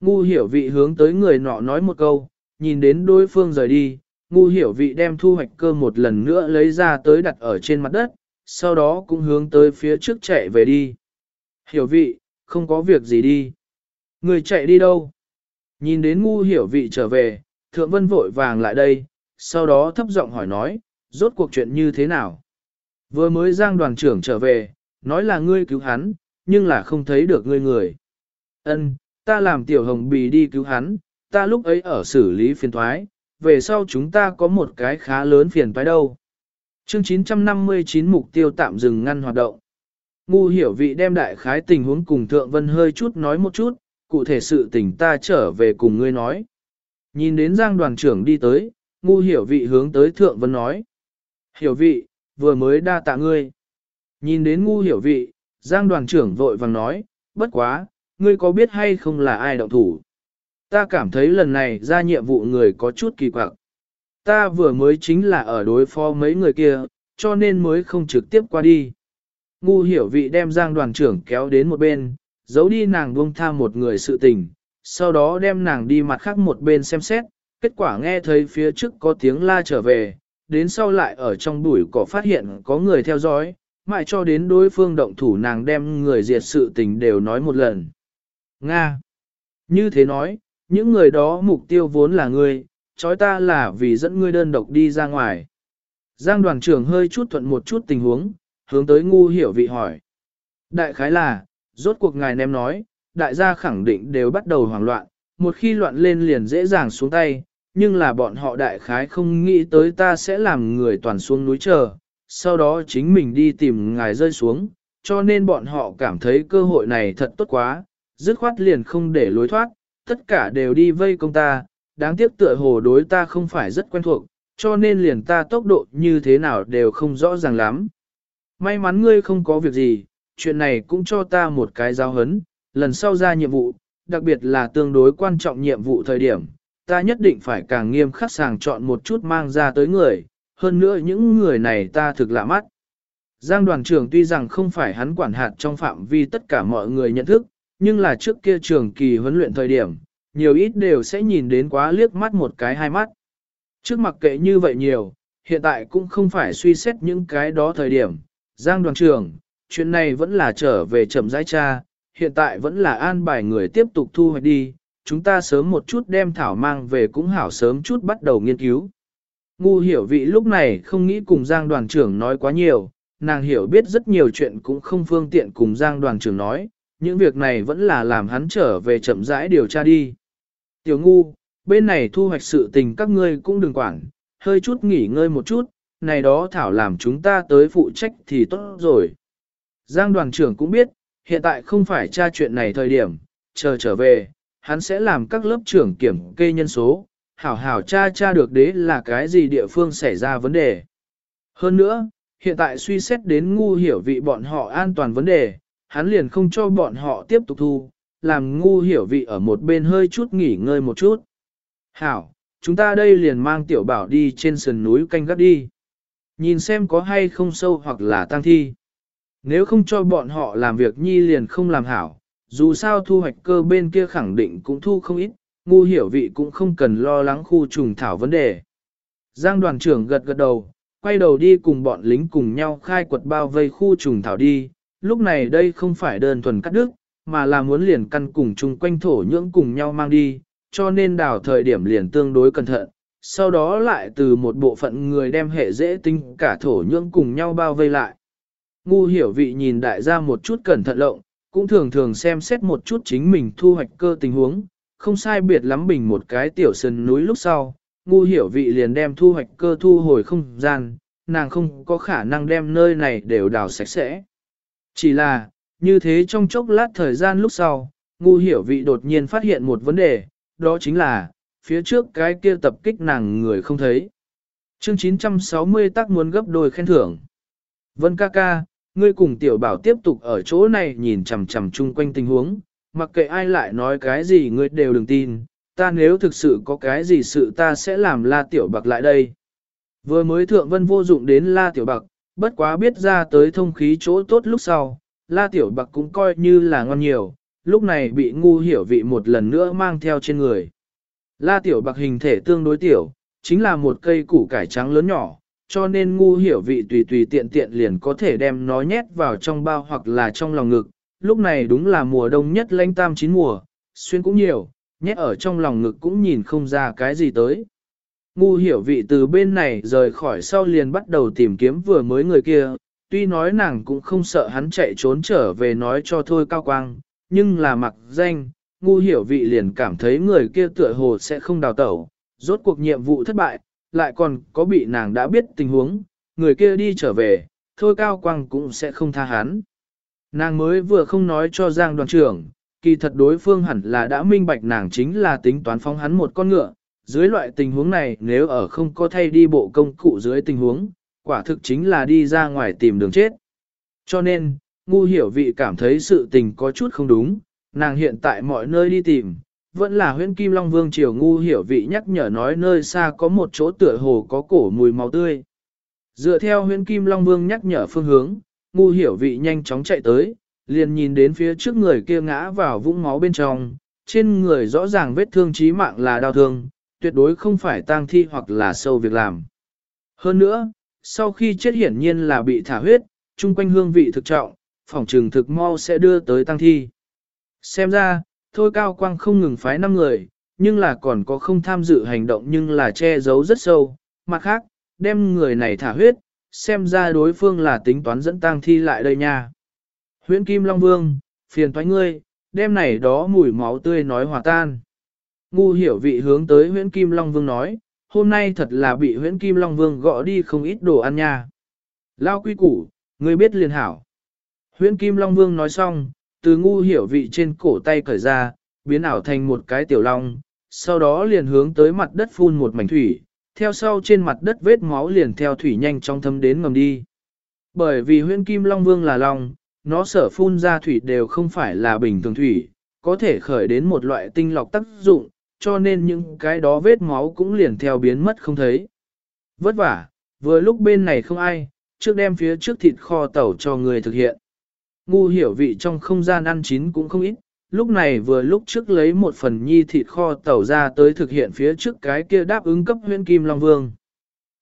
Ngu hiểu vị hướng tới người nọ nói một câu, nhìn đến đối phương rời đi, ngu hiểu vị đem thu hoạch cơ một lần nữa lấy ra tới đặt ở trên mặt đất, sau đó cũng hướng tới phía trước chạy về đi. Hiểu vị, không có việc gì đi. Người chạy đi đâu? Nhìn đến ngu hiểu vị trở về, thượng vân vội vàng lại đây, sau đó thấp giọng hỏi nói, rốt cuộc chuyện như thế nào? Vừa mới giang đoàn trưởng trở về, nói là ngươi cứu hắn, nhưng là không thấy được ngươi người. Ân, ta làm tiểu hồng bì đi cứu hắn, ta lúc ấy ở xử lý phiền thoái, về sau chúng ta có một cái khá lớn phiền toái đâu. Chương 959 mục tiêu tạm dừng ngăn hoạt động. Ngu hiểu vị đem đại khái tình huống cùng Thượng Vân hơi chút nói một chút, cụ thể sự tình ta trở về cùng ngươi nói. Nhìn đến Giang đoàn trưởng đi tới, ngu hiểu vị hướng tới Thượng Vân nói. Hiểu vị, vừa mới đa tạ ngươi. Nhìn đến ngu hiểu vị, Giang đoàn trưởng vội vàng nói, bất quá, ngươi có biết hay không là ai động thủ. Ta cảm thấy lần này ra nhiệm vụ người có chút kỳ quặc. Ta vừa mới chính là ở đối phó mấy người kia, cho nên mới không trực tiếp qua đi. Ngu hiểu vị đem giang đoàn trưởng kéo đến một bên, giấu đi nàng buông tha một người sự tình, sau đó đem nàng đi mặt khác một bên xem xét, kết quả nghe thấy phía trước có tiếng la trở về, đến sau lại ở trong bụi cỏ phát hiện có người theo dõi, mãi cho đến đối phương động thủ nàng đem người diệt sự tình đều nói một lần. Nga! Như thế nói, những người đó mục tiêu vốn là ngươi, chói ta là vì dẫn ngươi đơn độc đi ra ngoài. Giang đoàn trưởng hơi chút thuận một chút tình huống, hướng tới ngu hiểu vị hỏi. Đại khái là, rốt cuộc ngài ném nói, đại gia khẳng định đều bắt đầu hoảng loạn, một khi loạn lên liền dễ dàng xuống tay, nhưng là bọn họ đại khái không nghĩ tới ta sẽ làm người toàn xuống núi chờ, sau đó chính mình đi tìm ngài rơi xuống, cho nên bọn họ cảm thấy cơ hội này thật tốt quá, dứt khoát liền không để lối thoát, tất cả đều đi vây công ta, đáng tiếc tựa hồ đối ta không phải rất quen thuộc, cho nên liền ta tốc độ như thế nào đều không rõ ràng lắm. May mắn ngươi không có việc gì, chuyện này cũng cho ta một cái giáo hấn, lần sau ra nhiệm vụ, đặc biệt là tương đối quan trọng nhiệm vụ thời điểm, ta nhất định phải càng nghiêm khắc sàng chọn một chút mang ra tới người, hơn nữa những người này ta thực lạ mắt. Giang đoàn trưởng tuy rằng không phải hắn quản hạt trong phạm vi tất cả mọi người nhận thức, nhưng là trước kia trường kỳ huấn luyện thời điểm, nhiều ít đều sẽ nhìn đến quá liếc mắt một cái hai mắt. Trước mặc kệ như vậy nhiều, hiện tại cũng không phải suy xét những cái đó thời điểm. Giang đoàn trưởng, chuyện này vẫn là trở về chậm rãi cha, hiện tại vẫn là an bài người tiếp tục thu hoạch đi, chúng ta sớm một chút đem thảo mang về cũng hảo sớm chút bắt đầu nghiên cứu. Ngu hiểu vị lúc này không nghĩ cùng Giang đoàn trưởng nói quá nhiều, nàng hiểu biết rất nhiều chuyện cũng không phương tiện cùng Giang đoàn trưởng nói, những việc này vẫn là làm hắn trở về chậm rãi điều tra đi. Tiểu ngu, bên này thu hoạch sự tình các ngươi cũng đừng quản, hơi chút nghỉ ngơi một chút, này đó thảo làm chúng ta tới phụ trách thì tốt rồi. Giang đoàn trưởng cũng biết, hiện tại không phải tra chuyện này thời điểm, chờ trở về, hắn sẽ làm các lớp trưởng kiểm kê nhân số, hảo hảo tra tra được đế là cái gì địa phương xảy ra vấn đề. Hơn nữa, hiện tại suy xét đến ngu hiểu vị bọn họ an toàn vấn đề, hắn liền không cho bọn họ tiếp tục thu, làm ngu hiểu vị ở một bên hơi chút nghỉ ngơi một chút. Hảo, chúng ta đây liền mang tiểu bảo đi trên sườn núi canh gác đi. Nhìn xem có hay không sâu hoặc là tăng thi. Nếu không cho bọn họ làm việc nhi liền không làm hảo, dù sao thu hoạch cơ bên kia khẳng định cũng thu không ít, ngu hiểu vị cũng không cần lo lắng khu trùng thảo vấn đề. Giang đoàn trưởng gật gật đầu, quay đầu đi cùng bọn lính cùng nhau khai quật bao vây khu trùng thảo đi, lúc này đây không phải đơn thuần cắt đứt, mà là muốn liền căn cùng chung quanh thổ nhưỡng cùng nhau mang đi, cho nên đào thời điểm liền tương đối cẩn thận, sau đó lại từ một bộ phận người đem hệ dễ tinh cả thổ nhưỡng cùng nhau bao vây lại. Ngu hiểu vị nhìn đại gia một chút cẩn thận lộng, cũng thường thường xem xét một chút chính mình thu hoạch cơ tình huống, không sai biệt lắm bình một cái tiểu sân núi lúc sau, ngu hiểu vị liền đem thu hoạch cơ thu hồi không gian, nàng không có khả năng đem nơi này đều đào sạch sẽ. Chỉ là, như thế trong chốc lát thời gian lúc sau, ngu hiểu vị đột nhiên phát hiện một vấn đề, đó chính là, phía trước cái kia tập kích nàng người không thấy. Chương 960 tác muốn gấp đôi khen thưởng. Vân ca ca, ngươi cùng tiểu bảo tiếp tục ở chỗ này nhìn chằm chằm chung quanh tình huống, mặc kệ ai lại nói cái gì ngươi đều đừng tin, ta nếu thực sự có cái gì sự ta sẽ làm la tiểu bạc lại đây. Vừa mới thượng vân vô dụng đến la tiểu bạc, bất quá biết ra tới thông khí chỗ tốt lúc sau, la tiểu bạc cũng coi như là ngon nhiều, lúc này bị ngu hiểu vị một lần nữa mang theo trên người. La tiểu bạc hình thể tương đối tiểu, chính là một cây củ cải trắng lớn nhỏ, cho nên ngu hiểu vị tùy tùy tiện tiện liền có thể đem nó nhét vào trong bao hoặc là trong lòng ngực. Lúc này đúng là mùa đông nhất lãnh tam chín mùa, xuyên cũng nhiều, nhét ở trong lòng ngực cũng nhìn không ra cái gì tới. Ngu hiểu vị từ bên này rời khỏi sau liền bắt đầu tìm kiếm vừa mới người kia, tuy nói nàng cũng không sợ hắn chạy trốn trở về nói cho thôi cao quang, nhưng là mặc danh, ngu hiểu vị liền cảm thấy người kia tựa hồ sẽ không đào tẩu, rốt cuộc nhiệm vụ thất bại, lại còn có bị nàng đã biết tình huống, người kia đi trở về, thôi cao quang cũng sẽ không tha hắn. Nàng mới vừa không nói cho Giang đoàn trưởng, kỳ thật đối phương hẳn là đã minh bạch nàng chính là tính toán phóng hắn một con ngựa, dưới loại tình huống này nếu ở không có thay đi bộ công cụ dưới tình huống, quả thực chính là đi ra ngoài tìm đường chết. Cho nên, ngu hiểu vị cảm thấy sự tình có chút không đúng, nàng hiện tại mọi nơi đi tìm, vẫn là huyễn kim long vương triều ngu hiểu vị nhắc nhở nói nơi xa có một chỗ tựa hồ có cổ mùi máu tươi. Dựa theo huyễn kim long vương nhắc nhở phương hướng, ngu hiểu vị nhanh chóng chạy tới, liền nhìn đến phía trước người kia ngã vào vũng máu bên trong, trên người rõ ràng vết thương chí mạng là đau thương, tuyệt đối không phải tang thi hoặc là sâu việc làm. Hơn nữa, sau khi chết hiển nhiên là bị thả huyết, chung quanh hương vị thực trọng, phòng trường thực mau sẽ đưa tới tang thi. Xem ra, thôi cao quang không ngừng phái năm người, nhưng là còn có không tham dự hành động nhưng là che giấu rất sâu. Mặt khác, đem người này thả huyết, xem ra đối phương là tính toán dẫn tang thi lại đây nha. Huyễn Kim Long Vương, phiền thoái ngươi, đem này đó mùi máu tươi nói hòa tan. Ngu hiểu vị hướng tới huyễn Kim Long Vương nói, hôm nay thật là bị huyễn Kim Long Vương gõ đi không ít đồ ăn nha. Lao quy củ, ngươi biết liền hảo. Huyễn Kim Long Vương nói xong, từ ngu hiểu vị trên cổ tay cởi ra, biến ảo thành một cái tiểu long, sau đó liền hướng tới mặt đất phun một mảnh thủy, theo sau trên mặt đất vết máu liền theo thủy nhanh trong thâm đến ngầm đi. Bởi vì huyễn kim long vương là long, nó sở phun ra thủy đều không phải là bình thường thủy, có thể khởi đến một loại tinh lọc tác dụng, cho nên những cái đó vết máu cũng liền theo biến mất không thấy. Vất vả, vừa lúc bên này không ai, trước đem phía trước thịt kho tẩu cho người thực hiện. Ngu hiểu vị trong không gian ăn chín cũng không ít, lúc này vừa lúc trước lấy một phần nhi thịt kho tẩu ra tới thực hiện phía trước cái kia đáp ứng cấp huyện Kim Long Vương.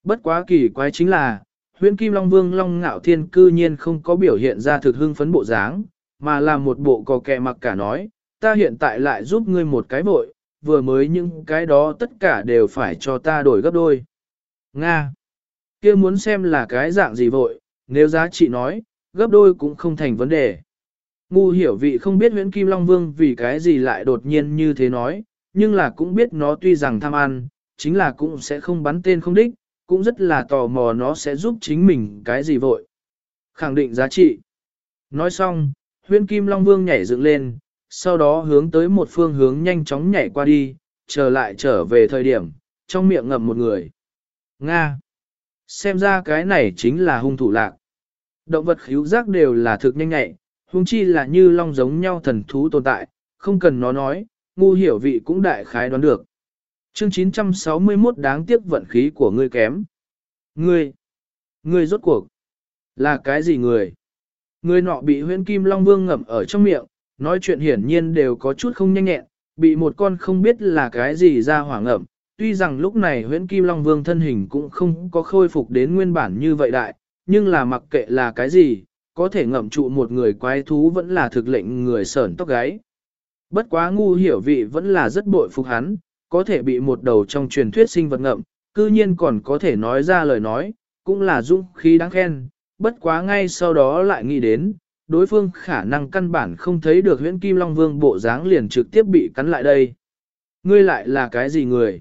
Bất quá kỳ quái chính là, huyện Kim Long Vương Long Ngạo Thiên cư nhiên không có biểu hiện ra thực hưng phấn bộ dáng, mà là một bộ cò kẹ mặc cả nói, ta hiện tại lại giúp ngươi một cái bội vừa mới những cái đó tất cả đều phải cho ta đổi gấp đôi. Nga! kia muốn xem là cái dạng gì vội, nếu giá trị nói, gấp đôi cũng không thành vấn đề. Ngu hiểu vị không biết huyễn Kim Long Vương vì cái gì lại đột nhiên như thế nói, nhưng là cũng biết nó tuy rằng tham ăn, chính là cũng sẽ không bắn tên không đích, cũng rất là tò mò nó sẽ giúp chính mình cái gì vội. Khẳng định giá trị. Nói xong, huyễn Kim Long Vương nhảy dựng lên, sau đó hướng tới một phương hướng nhanh chóng nhảy qua đi, trở lại trở về thời điểm, trong miệng ngậm một người. Nga! Xem ra cái này chính là hung thủ lạc. Động vật khíu giác đều là thực nhanh nhạy, hung chi là như long giống nhau thần thú tồn tại, không cần nó nói, ngu hiểu vị cũng đại khái đoán được. Chương 961 đáng tiếc vận khí của ngươi kém. Ngươi, ngươi rốt cuộc, là cái gì người? người nọ bị huyễn kim long vương ngậm ở trong miệng, nói chuyện hiển nhiên đều có chút không nhanh nhẹn, bị một con không biết là cái gì ra hỏa ngậm. Tuy rằng lúc này huyễn kim long vương thân hình cũng không có khôi phục đến nguyên bản như vậy đại, nhưng là mặc kệ là cái gì, có thể ngậm trụ một người quái thú vẫn là thực lệnh người sởn tóc gáy. Bất quá ngu hiểu vị vẫn là rất bội phục hắn, có thể bị một đầu trong truyền thuyết sinh vật ngậm, cư nhiên còn có thể nói ra lời nói, cũng là dũng khí đáng khen, bất quá ngay sau đó lại nghĩ đến, đối phương khả năng căn bản không thấy được huyễn kim long vương bộ dáng liền trực tiếp bị cắn lại đây. Ngươi lại là cái gì người?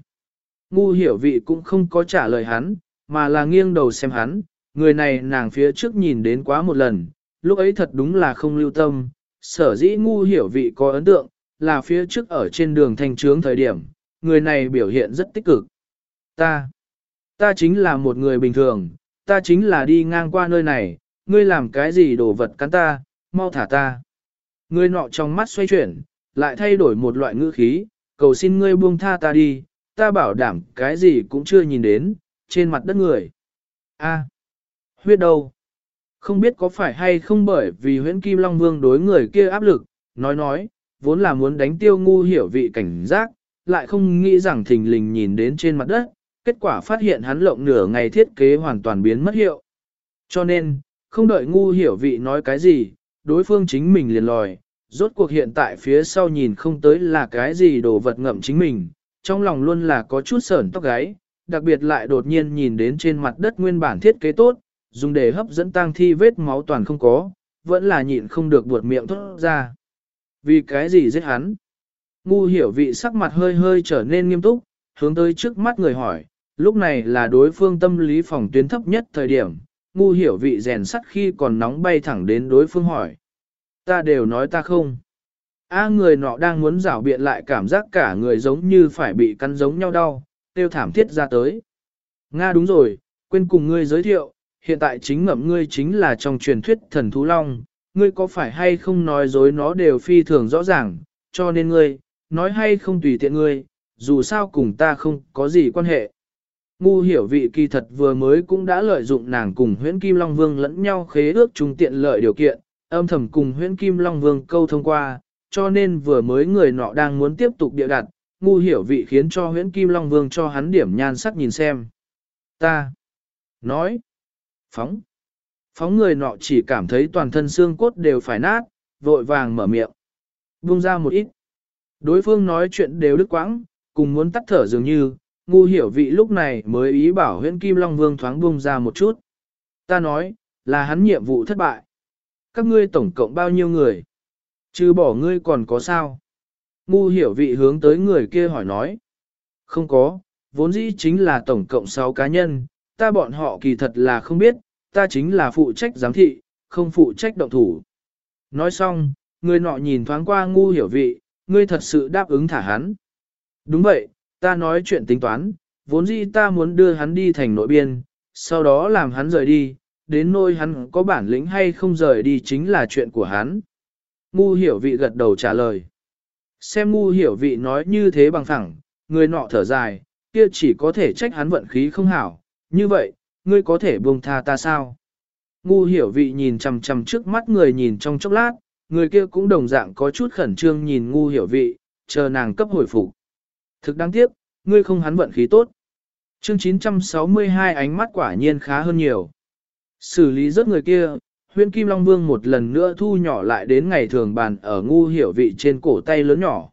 Ngu hiểu vị cũng không có trả lời hắn, mà là nghiêng đầu xem hắn, người này nàng phía trước nhìn đến quá một lần, lúc ấy thật đúng là không lưu tâm, sở dĩ ngu hiểu vị có ấn tượng, là phía trước ở trên đường thanh trướng thời điểm, người này biểu hiện rất tích cực. Ta, ta chính là một người bình thường, ta chính là đi ngang qua nơi này, ngươi làm cái gì đồ vật cắn ta, mau thả ta. Ngươi nọ trong mắt xoay chuyển, lại thay đổi một loại ngữ khí, cầu xin ngươi buông tha ta đi, ta bảo đảm cái gì cũng chưa nhìn đến, trên mặt đất người. A, huyết đâu? Không biết có phải hay không bởi vì huyễn Kim Long Vương đối người kia áp lực, nói nói, vốn là muốn đánh tiêu ngu hiểu vị cảnh giác, lại không nghĩ rằng thình lình nhìn đến trên mặt đất, kết quả phát hiện hắn lộng nửa ngày thiết kế hoàn toàn biến mất hiệu. Cho nên, không đợi ngu hiểu vị nói cái gì, đối phương chính mình liền lòi, rốt cuộc hiện tại phía sau nhìn không tới là cái gì đồ vật ngậm chính mình, trong lòng luôn là có chút sởn tóc gáy, đặc biệt lại đột nhiên nhìn đến trên mặt đất nguyên bản thiết kế tốt, dùng để hấp dẫn tang thi vết máu toàn không có, vẫn là nhịn không được buột miệng thốt ra. Vì cái gì giết hắn? Ngu hiểu vị sắc mặt hơi hơi trở nên nghiêm túc, hướng tới trước mắt người hỏi, lúc này là đối phương tâm lý phòng tuyến thấp nhất thời điểm, ngu hiểu vị rèn sắt khi còn nóng bay thẳng đến đối phương hỏi. Ta đều nói ta không. A người nọ đang muốn rảo biện lại cảm giác cả người giống như phải bị cắn giống nhau đau, tiêu thảm thiết ra tới. Nga đúng rồi, quên cùng ngươi giới thiệu, hiện tại chính ngậm ngươi chính là trong truyền thuyết thần thú long, ngươi có phải hay không nói dối nó đều phi thường rõ ràng, cho nên ngươi, nói hay không tùy tiện ngươi, dù sao cùng ta không có gì quan hệ. Ngu hiểu vị kỳ thật vừa mới cũng đã lợi dụng nàng cùng huyễn Kim Long Vương lẫn nhau khế ước chung tiện lợi điều kiện, âm thầm cùng huyễn Kim Long Vương câu thông qua, cho nên vừa mới người nọ đang muốn tiếp tục địa đặt, ngu hiểu vị khiến cho huyễn Kim Long Vương cho hắn điểm nhan sắc nhìn xem. Ta nói, phóng, phóng người nọ chỉ cảm thấy toàn thân xương cốt đều phải nát, vội vàng mở miệng. Buông ra một ít. Đối phương nói chuyện đều đứt quãng, cùng muốn tắt thở dường như, ngu hiểu vị lúc này mới ý bảo huyễn kim long vương thoáng buông ra một chút. Ta nói, là hắn nhiệm vụ thất bại. Các ngươi tổng cộng bao nhiêu người? Chứ bỏ ngươi còn có sao? Ngu hiểu vị hướng tới người kia hỏi nói. Không có, vốn dĩ chính là tổng cộng 6 cá nhân, ta bọn họ kỳ thật là không biết, ta chính là phụ trách giám thị, không phụ trách động thủ. Nói xong, người nọ nhìn thoáng qua ngu hiểu vị, ngươi thật sự đáp ứng thả hắn. Đúng vậy, ta nói chuyện tính toán, vốn dĩ ta muốn đưa hắn đi thành nội biên, sau đó làm hắn rời đi, đến nơi hắn có bản lĩnh hay không rời đi chính là chuyện của hắn. Ngu hiểu vị gật đầu trả lời. Xem ngu hiểu vị nói như thế bằng phẳng, người nọ thở dài, kia chỉ có thể trách hắn vận khí không hảo, như vậy, ngươi có thể buông tha ta sao? Ngu hiểu vị nhìn chằm chằm trước mắt người nhìn trong chốc lát, người kia cũng đồng dạng có chút khẩn trương nhìn ngu hiểu vị, chờ nàng cấp hồi phục. Thực đáng tiếc, ngươi không hắn vận khí tốt. Chương 962 ánh mắt quả nhiên khá hơn nhiều. Xử lý rất người kia, huyên kim long vương một lần nữa thu nhỏ lại đến ngày thường bàn ở ngu hiểu vị trên cổ tay lớn nhỏ.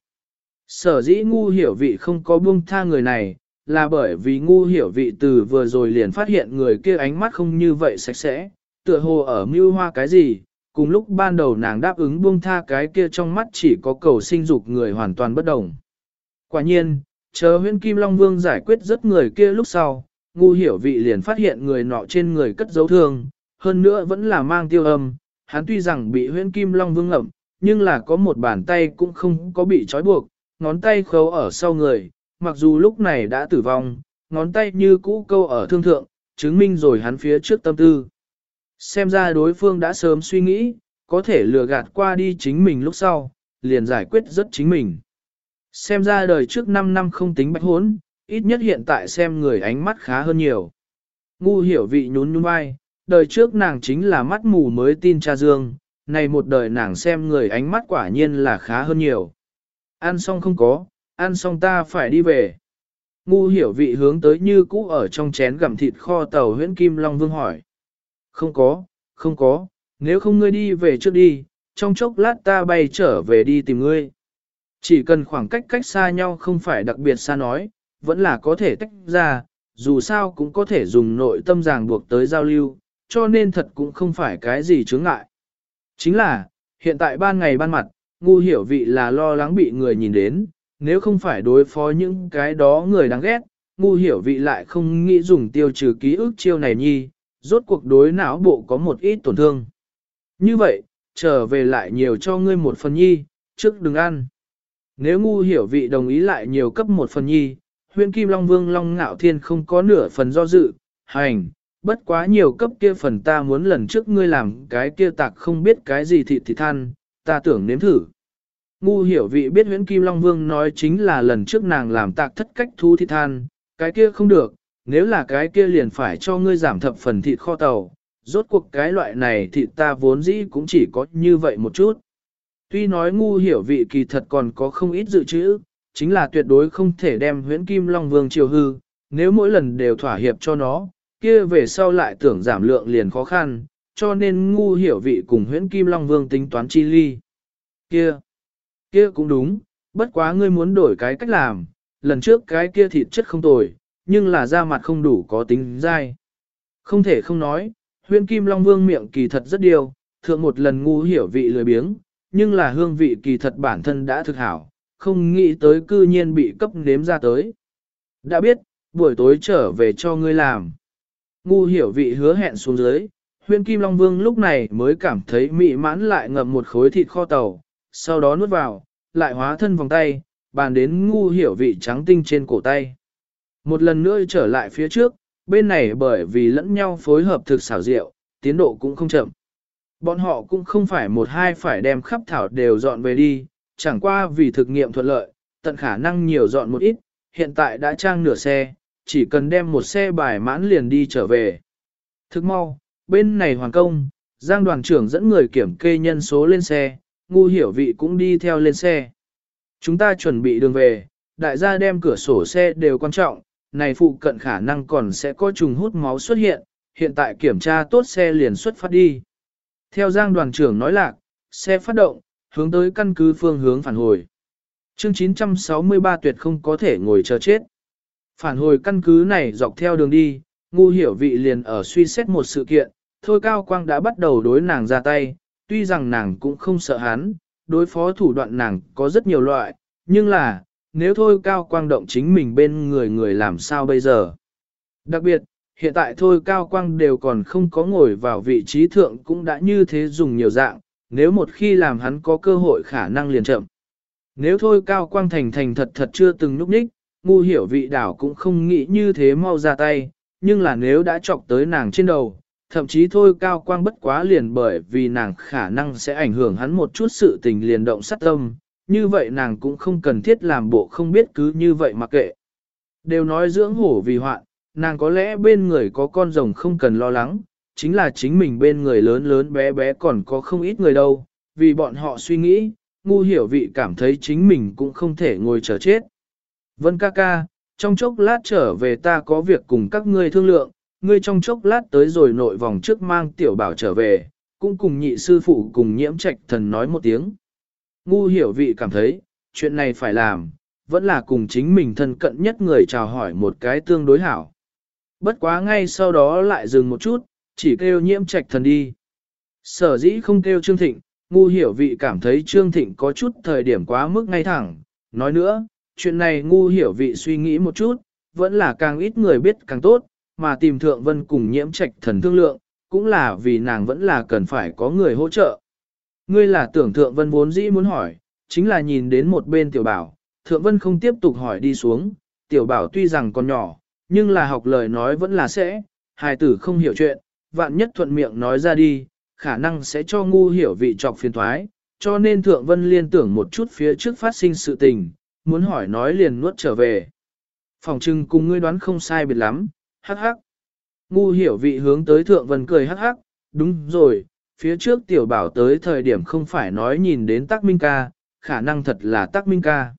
Sở dĩ ngu hiểu vị không có buông tha người này, là bởi vì ngu hiểu vị từ vừa rồi liền phát hiện người kia ánh mắt không như vậy sạch sẽ, tựa hồ ở mưu hoa cái gì, cùng lúc ban đầu nàng đáp ứng buông tha cái kia trong mắt chỉ có cầu sinh dục người hoàn toàn bất đồng. Quả nhiên, chờ huyên kim long vương giải quyết rất người kia lúc sau, ngu hiểu vị liền phát hiện người nọ trên người cất dấu thương, hơn nữa vẫn là mang tiêu âm, hắn tuy rằng bị huyên kim long vương ngậm, nhưng là có một bàn tay cũng không có bị trói buộc, ngón tay khâu ở sau người, mặc dù lúc này đã tử vong, ngón tay như cũ câu ở thương thượng, chứng minh rồi hắn phía trước tâm tư. Xem ra đối phương đã sớm suy nghĩ, có thể lừa gạt qua đi chính mình lúc sau, liền giải quyết rất chính mình. Xem ra đời trước 5 năm không tính bạch hốn, ít nhất hiện tại xem người ánh mắt khá hơn nhiều. Ngu hiểu vị nhún nhún vai, đời trước nàng chính là mắt mù mới tin cha dương, này một đời nàng xem người ánh mắt quả nhiên là khá hơn nhiều. Ăn xong không có, ăn xong ta phải đi về. Ngu hiểu vị hướng tới như cũ ở trong chén gặm thịt kho tàu huyễn kim long vương hỏi. Không có, không có, nếu không ngươi đi về trước đi, trong chốc lát ta bay trở về đi tìm ngươi. Chỉ cần khoảng cách cách xa nhau không phải đặc biệt xa nói, vẫn là có thể tách ra, dù sao cũng có thể dùng nội tâm ràng buộc tới giao lưu, cho nên thật cũng không phải cái gì chướng ngại. Chính là, hiện tại ban ngày ban mặt, ngu hiểu vị là lo lắng bị người nhìn đến, nếu không phải đối phó những cái đó người đáng ghét, ngu hiểu vị lại không nghĩ dùng tiêu trừ ký ức chiêu này nhi, rốt cuộc đối não bộ có một ít tổn thương. Như vậy, trở về lại nhiều cho ngươi một phần nhi, trước đừng ăn. Nếu ngu hiểu vị đồng ý lại nhiều cấp một phần nhi, huyện Kim Long Vương Long Ngạo Thiên không có nửa phần do dự, hành, bất quá nhiều cấp kia phần ta muốn lần trước ngươi làm cái kia tạc không biết cái gì thịt thịt than, ta tưởng nếm thử. Ngu hiểu vị biết huyễn Kim Long Vương nói chính là lần trước nàng làm tạc thất cách thu thịt than, cái kia không được, nếu là cái kia liền phải cho ngươi giảm thập phần thịt kho tàu, rốt cuộc cái loại này thịt ta vốn dĩ cũng chỉ có như vậy một chút. Tuy nói ngu hiểu vị kỳ thật còn có không ít dự trữ, chính là tuyệt đối không thể đem huyễn kim long vương triều hư, nếu mỗi lần đều thỏa hiệp cho nó, kia về sau lại tưởng giảm lượng liền khó khăn, cho nên ngu hiểu vị cùng huyễn kim long vương tính toán chi ly. Kia, kia cũng đúng, bất quá ngươi muốn đổi cái cách làm, lần trước cái kia thịt chất không tồi, nhưng là da mặt không đủ có tính dai. Không thể không nói, huyễn kim long vương miệng kỳ thật rất điều, thượng một lần ngu hiểu vị lười biếng, nhưng là hương vị kỳ thật bản thân đã thực hảo, không nghĩ tới cư nhiên bị cấp nếm ra tới. Đã biết, buổi tối trở về cho ngươi làm. Ngu hiểu vị hứa hẹn xuống dưới, huyên kim long vương lúc này mới cảm thấy mị mãn lại ngậm một khối thịt kho tàu, sau đó nuốt vào, lại hóa thân vòng tay, bàn đến ngu hiểu vị trắng tinh trên cổ tay. Một lần nữa trở lại phía trước, bên này bởi vì lẫn nhau phối hợp thực xảo diệu, tiến độ cũng không chậm. Bọn họ cũng không phải một hai phải đem khắp thảo đều dọn về đi, chẳng qua vì thực nghiệm thuận lợi, tận khả năng nhiều dọn một ít, hiện tại đã trang nửa xe, chỉ cần đem một xe bài mãn liền đi trở về. Thức mau, bên này hoàng công, Giang đoàn trưởng dẫn người kiểm kê nhân số lên xe, ngu hiểu vị cũng đi theo lên xe. Chúng ta chuẩn bị đường về, đại gia đem cửa sổ xe đều quan trọng, này phụ cận khả năng còn sẽ có trùng hút máu xuất hiện, hiện tại kiểm tra tốt xe liền xuất phát đi. Theo Giang đoàn trưởng nói lạc, xe phát động, hướng tới căn cứ phương hướng phản hồi. Chương 963 tuyệt không có thể ngồi chờ chết. Phản hồi căn cứ này dọc theo đường đi, ngu hiểu vị liền ở suy xét một sự kiện, thôi cao quang đã bắt đầu đối nàng ra tay, tuy rằng nàng cũng không sợ hắn, đối phó thủ đoạn nàng có rất nhiều loại, nhưng là, nếu thôi cao quang động chính mình bên người người làm sao bây giờ. Đặc biệt, hiện tại thôi cao quang đều còn không có ngồi vào vị trí thượng cũng đã như thế dùng nhiều dạng, nếu một khi làm hắn có cơ hội khả năng liền chậm. Nếu thôi cao quang thành thành thật thật chưa từng núp ních, ngu hiểu vị đảo cũng không nghĩ như thế mau ra tay, nhưng là nếu đã chọc tới nàng trên đầu, thậm chí thôi cao quang bất quá liền bởi vì nàng khả năng sẽ ảnh hưởng hắn một chút sự tình liền động sát tâm, như vậy nàng cũng không cần thiết làm bộ không biết cứ như vậy mà kệ. Đều nói dưỡng hổ vì hoạn, nàng có lẽ bên người có con rồng không cần lo lắng, chính là chính mình bên người lớn lớn bé bé còn có không ít người đâu, vì bọn họ suy nghĩ, ngu hiểu vị cảm thấy chính mình cũng không thể ngồi chờ chết. Vân ca ca, trong chốc lát trở về ta có việc cùng các ngươi thương lượng, ngươi trong chốc lát tới rồi nội vòng trước mang tiểu bảo trở về, cũng cùng nhị sư phụ cùng nhiễm trạch thần nói một tiếng. Ngu hiểu vị cảm thấy, chuyện này phải làm, vẫn là cùng chính mình thân cận nhất người chào hỏi một cái tương đối hảo. Bất quá ngay sau đó lại dừng một chút, chỉ kêu nhiễm trạch thần đi. Sở dĩ không kêu Trương Thịnh, ngu hiểu vị cảm thấy Trương Thịnh có chút thời điểm quá mức ngay thẳng. Nói nữa, chuyện này ngu hiểu vị suy nghĩ một chút, vẫn là càng ít người biết càng tốt, mà tìm thượng vân cùng nhiễm trạch thần thương lượng, cũng là vì nàng vẫn là cần phải có người hỗ trợ. Ngươi là tưởng thượng vân vốn dĩ muốn hỏi, chính là nhìn đến một bên tiểu bảo, thượng vân không tiếp tục hỏi đi xuống, tiểu bảo tuy rằng còn nhỏ, nhưng là học lời nói vẫn là sẽ, hài tử không hiểu chuyện, vạn nhất thuận miệng nói ra đi, khả năng sẽ cho ngu hiểu vị trọc phiền thoái, cho nên thượng vân liên tưởng một chút phía trước phát sinh sự tình, muốn hỏi nói liền nuốt trở về. Phòng trưng cùng ngươi đoán không sai biệt lắm, hắc hắc. Ngu hiểu vị hướng tới thượng vân cười hắc hắc, đúng rồi, phía trước tiểu bảo tới thời điểm không phải nói nhìn đến tắc minh ca, khả năng thật là tắc minh ca.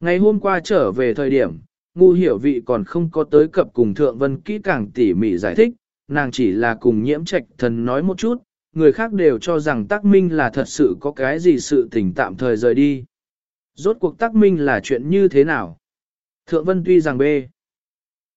Ngày hôm qua trở về thời điểm, ngu hiểu vị còn không có tới cập cùng thượng vân kỹ càng tỉ mỉ giải thích, nàng chỉ là cùng nhiễm trạch thần nói một chút, người khác đều cho rằng tắc minh là thật sự có cái gì sự tình tạm thời rời đi. Rốt cuộc tắc minh là chuyện như thế nào? Thượng vân tuy rằng bê,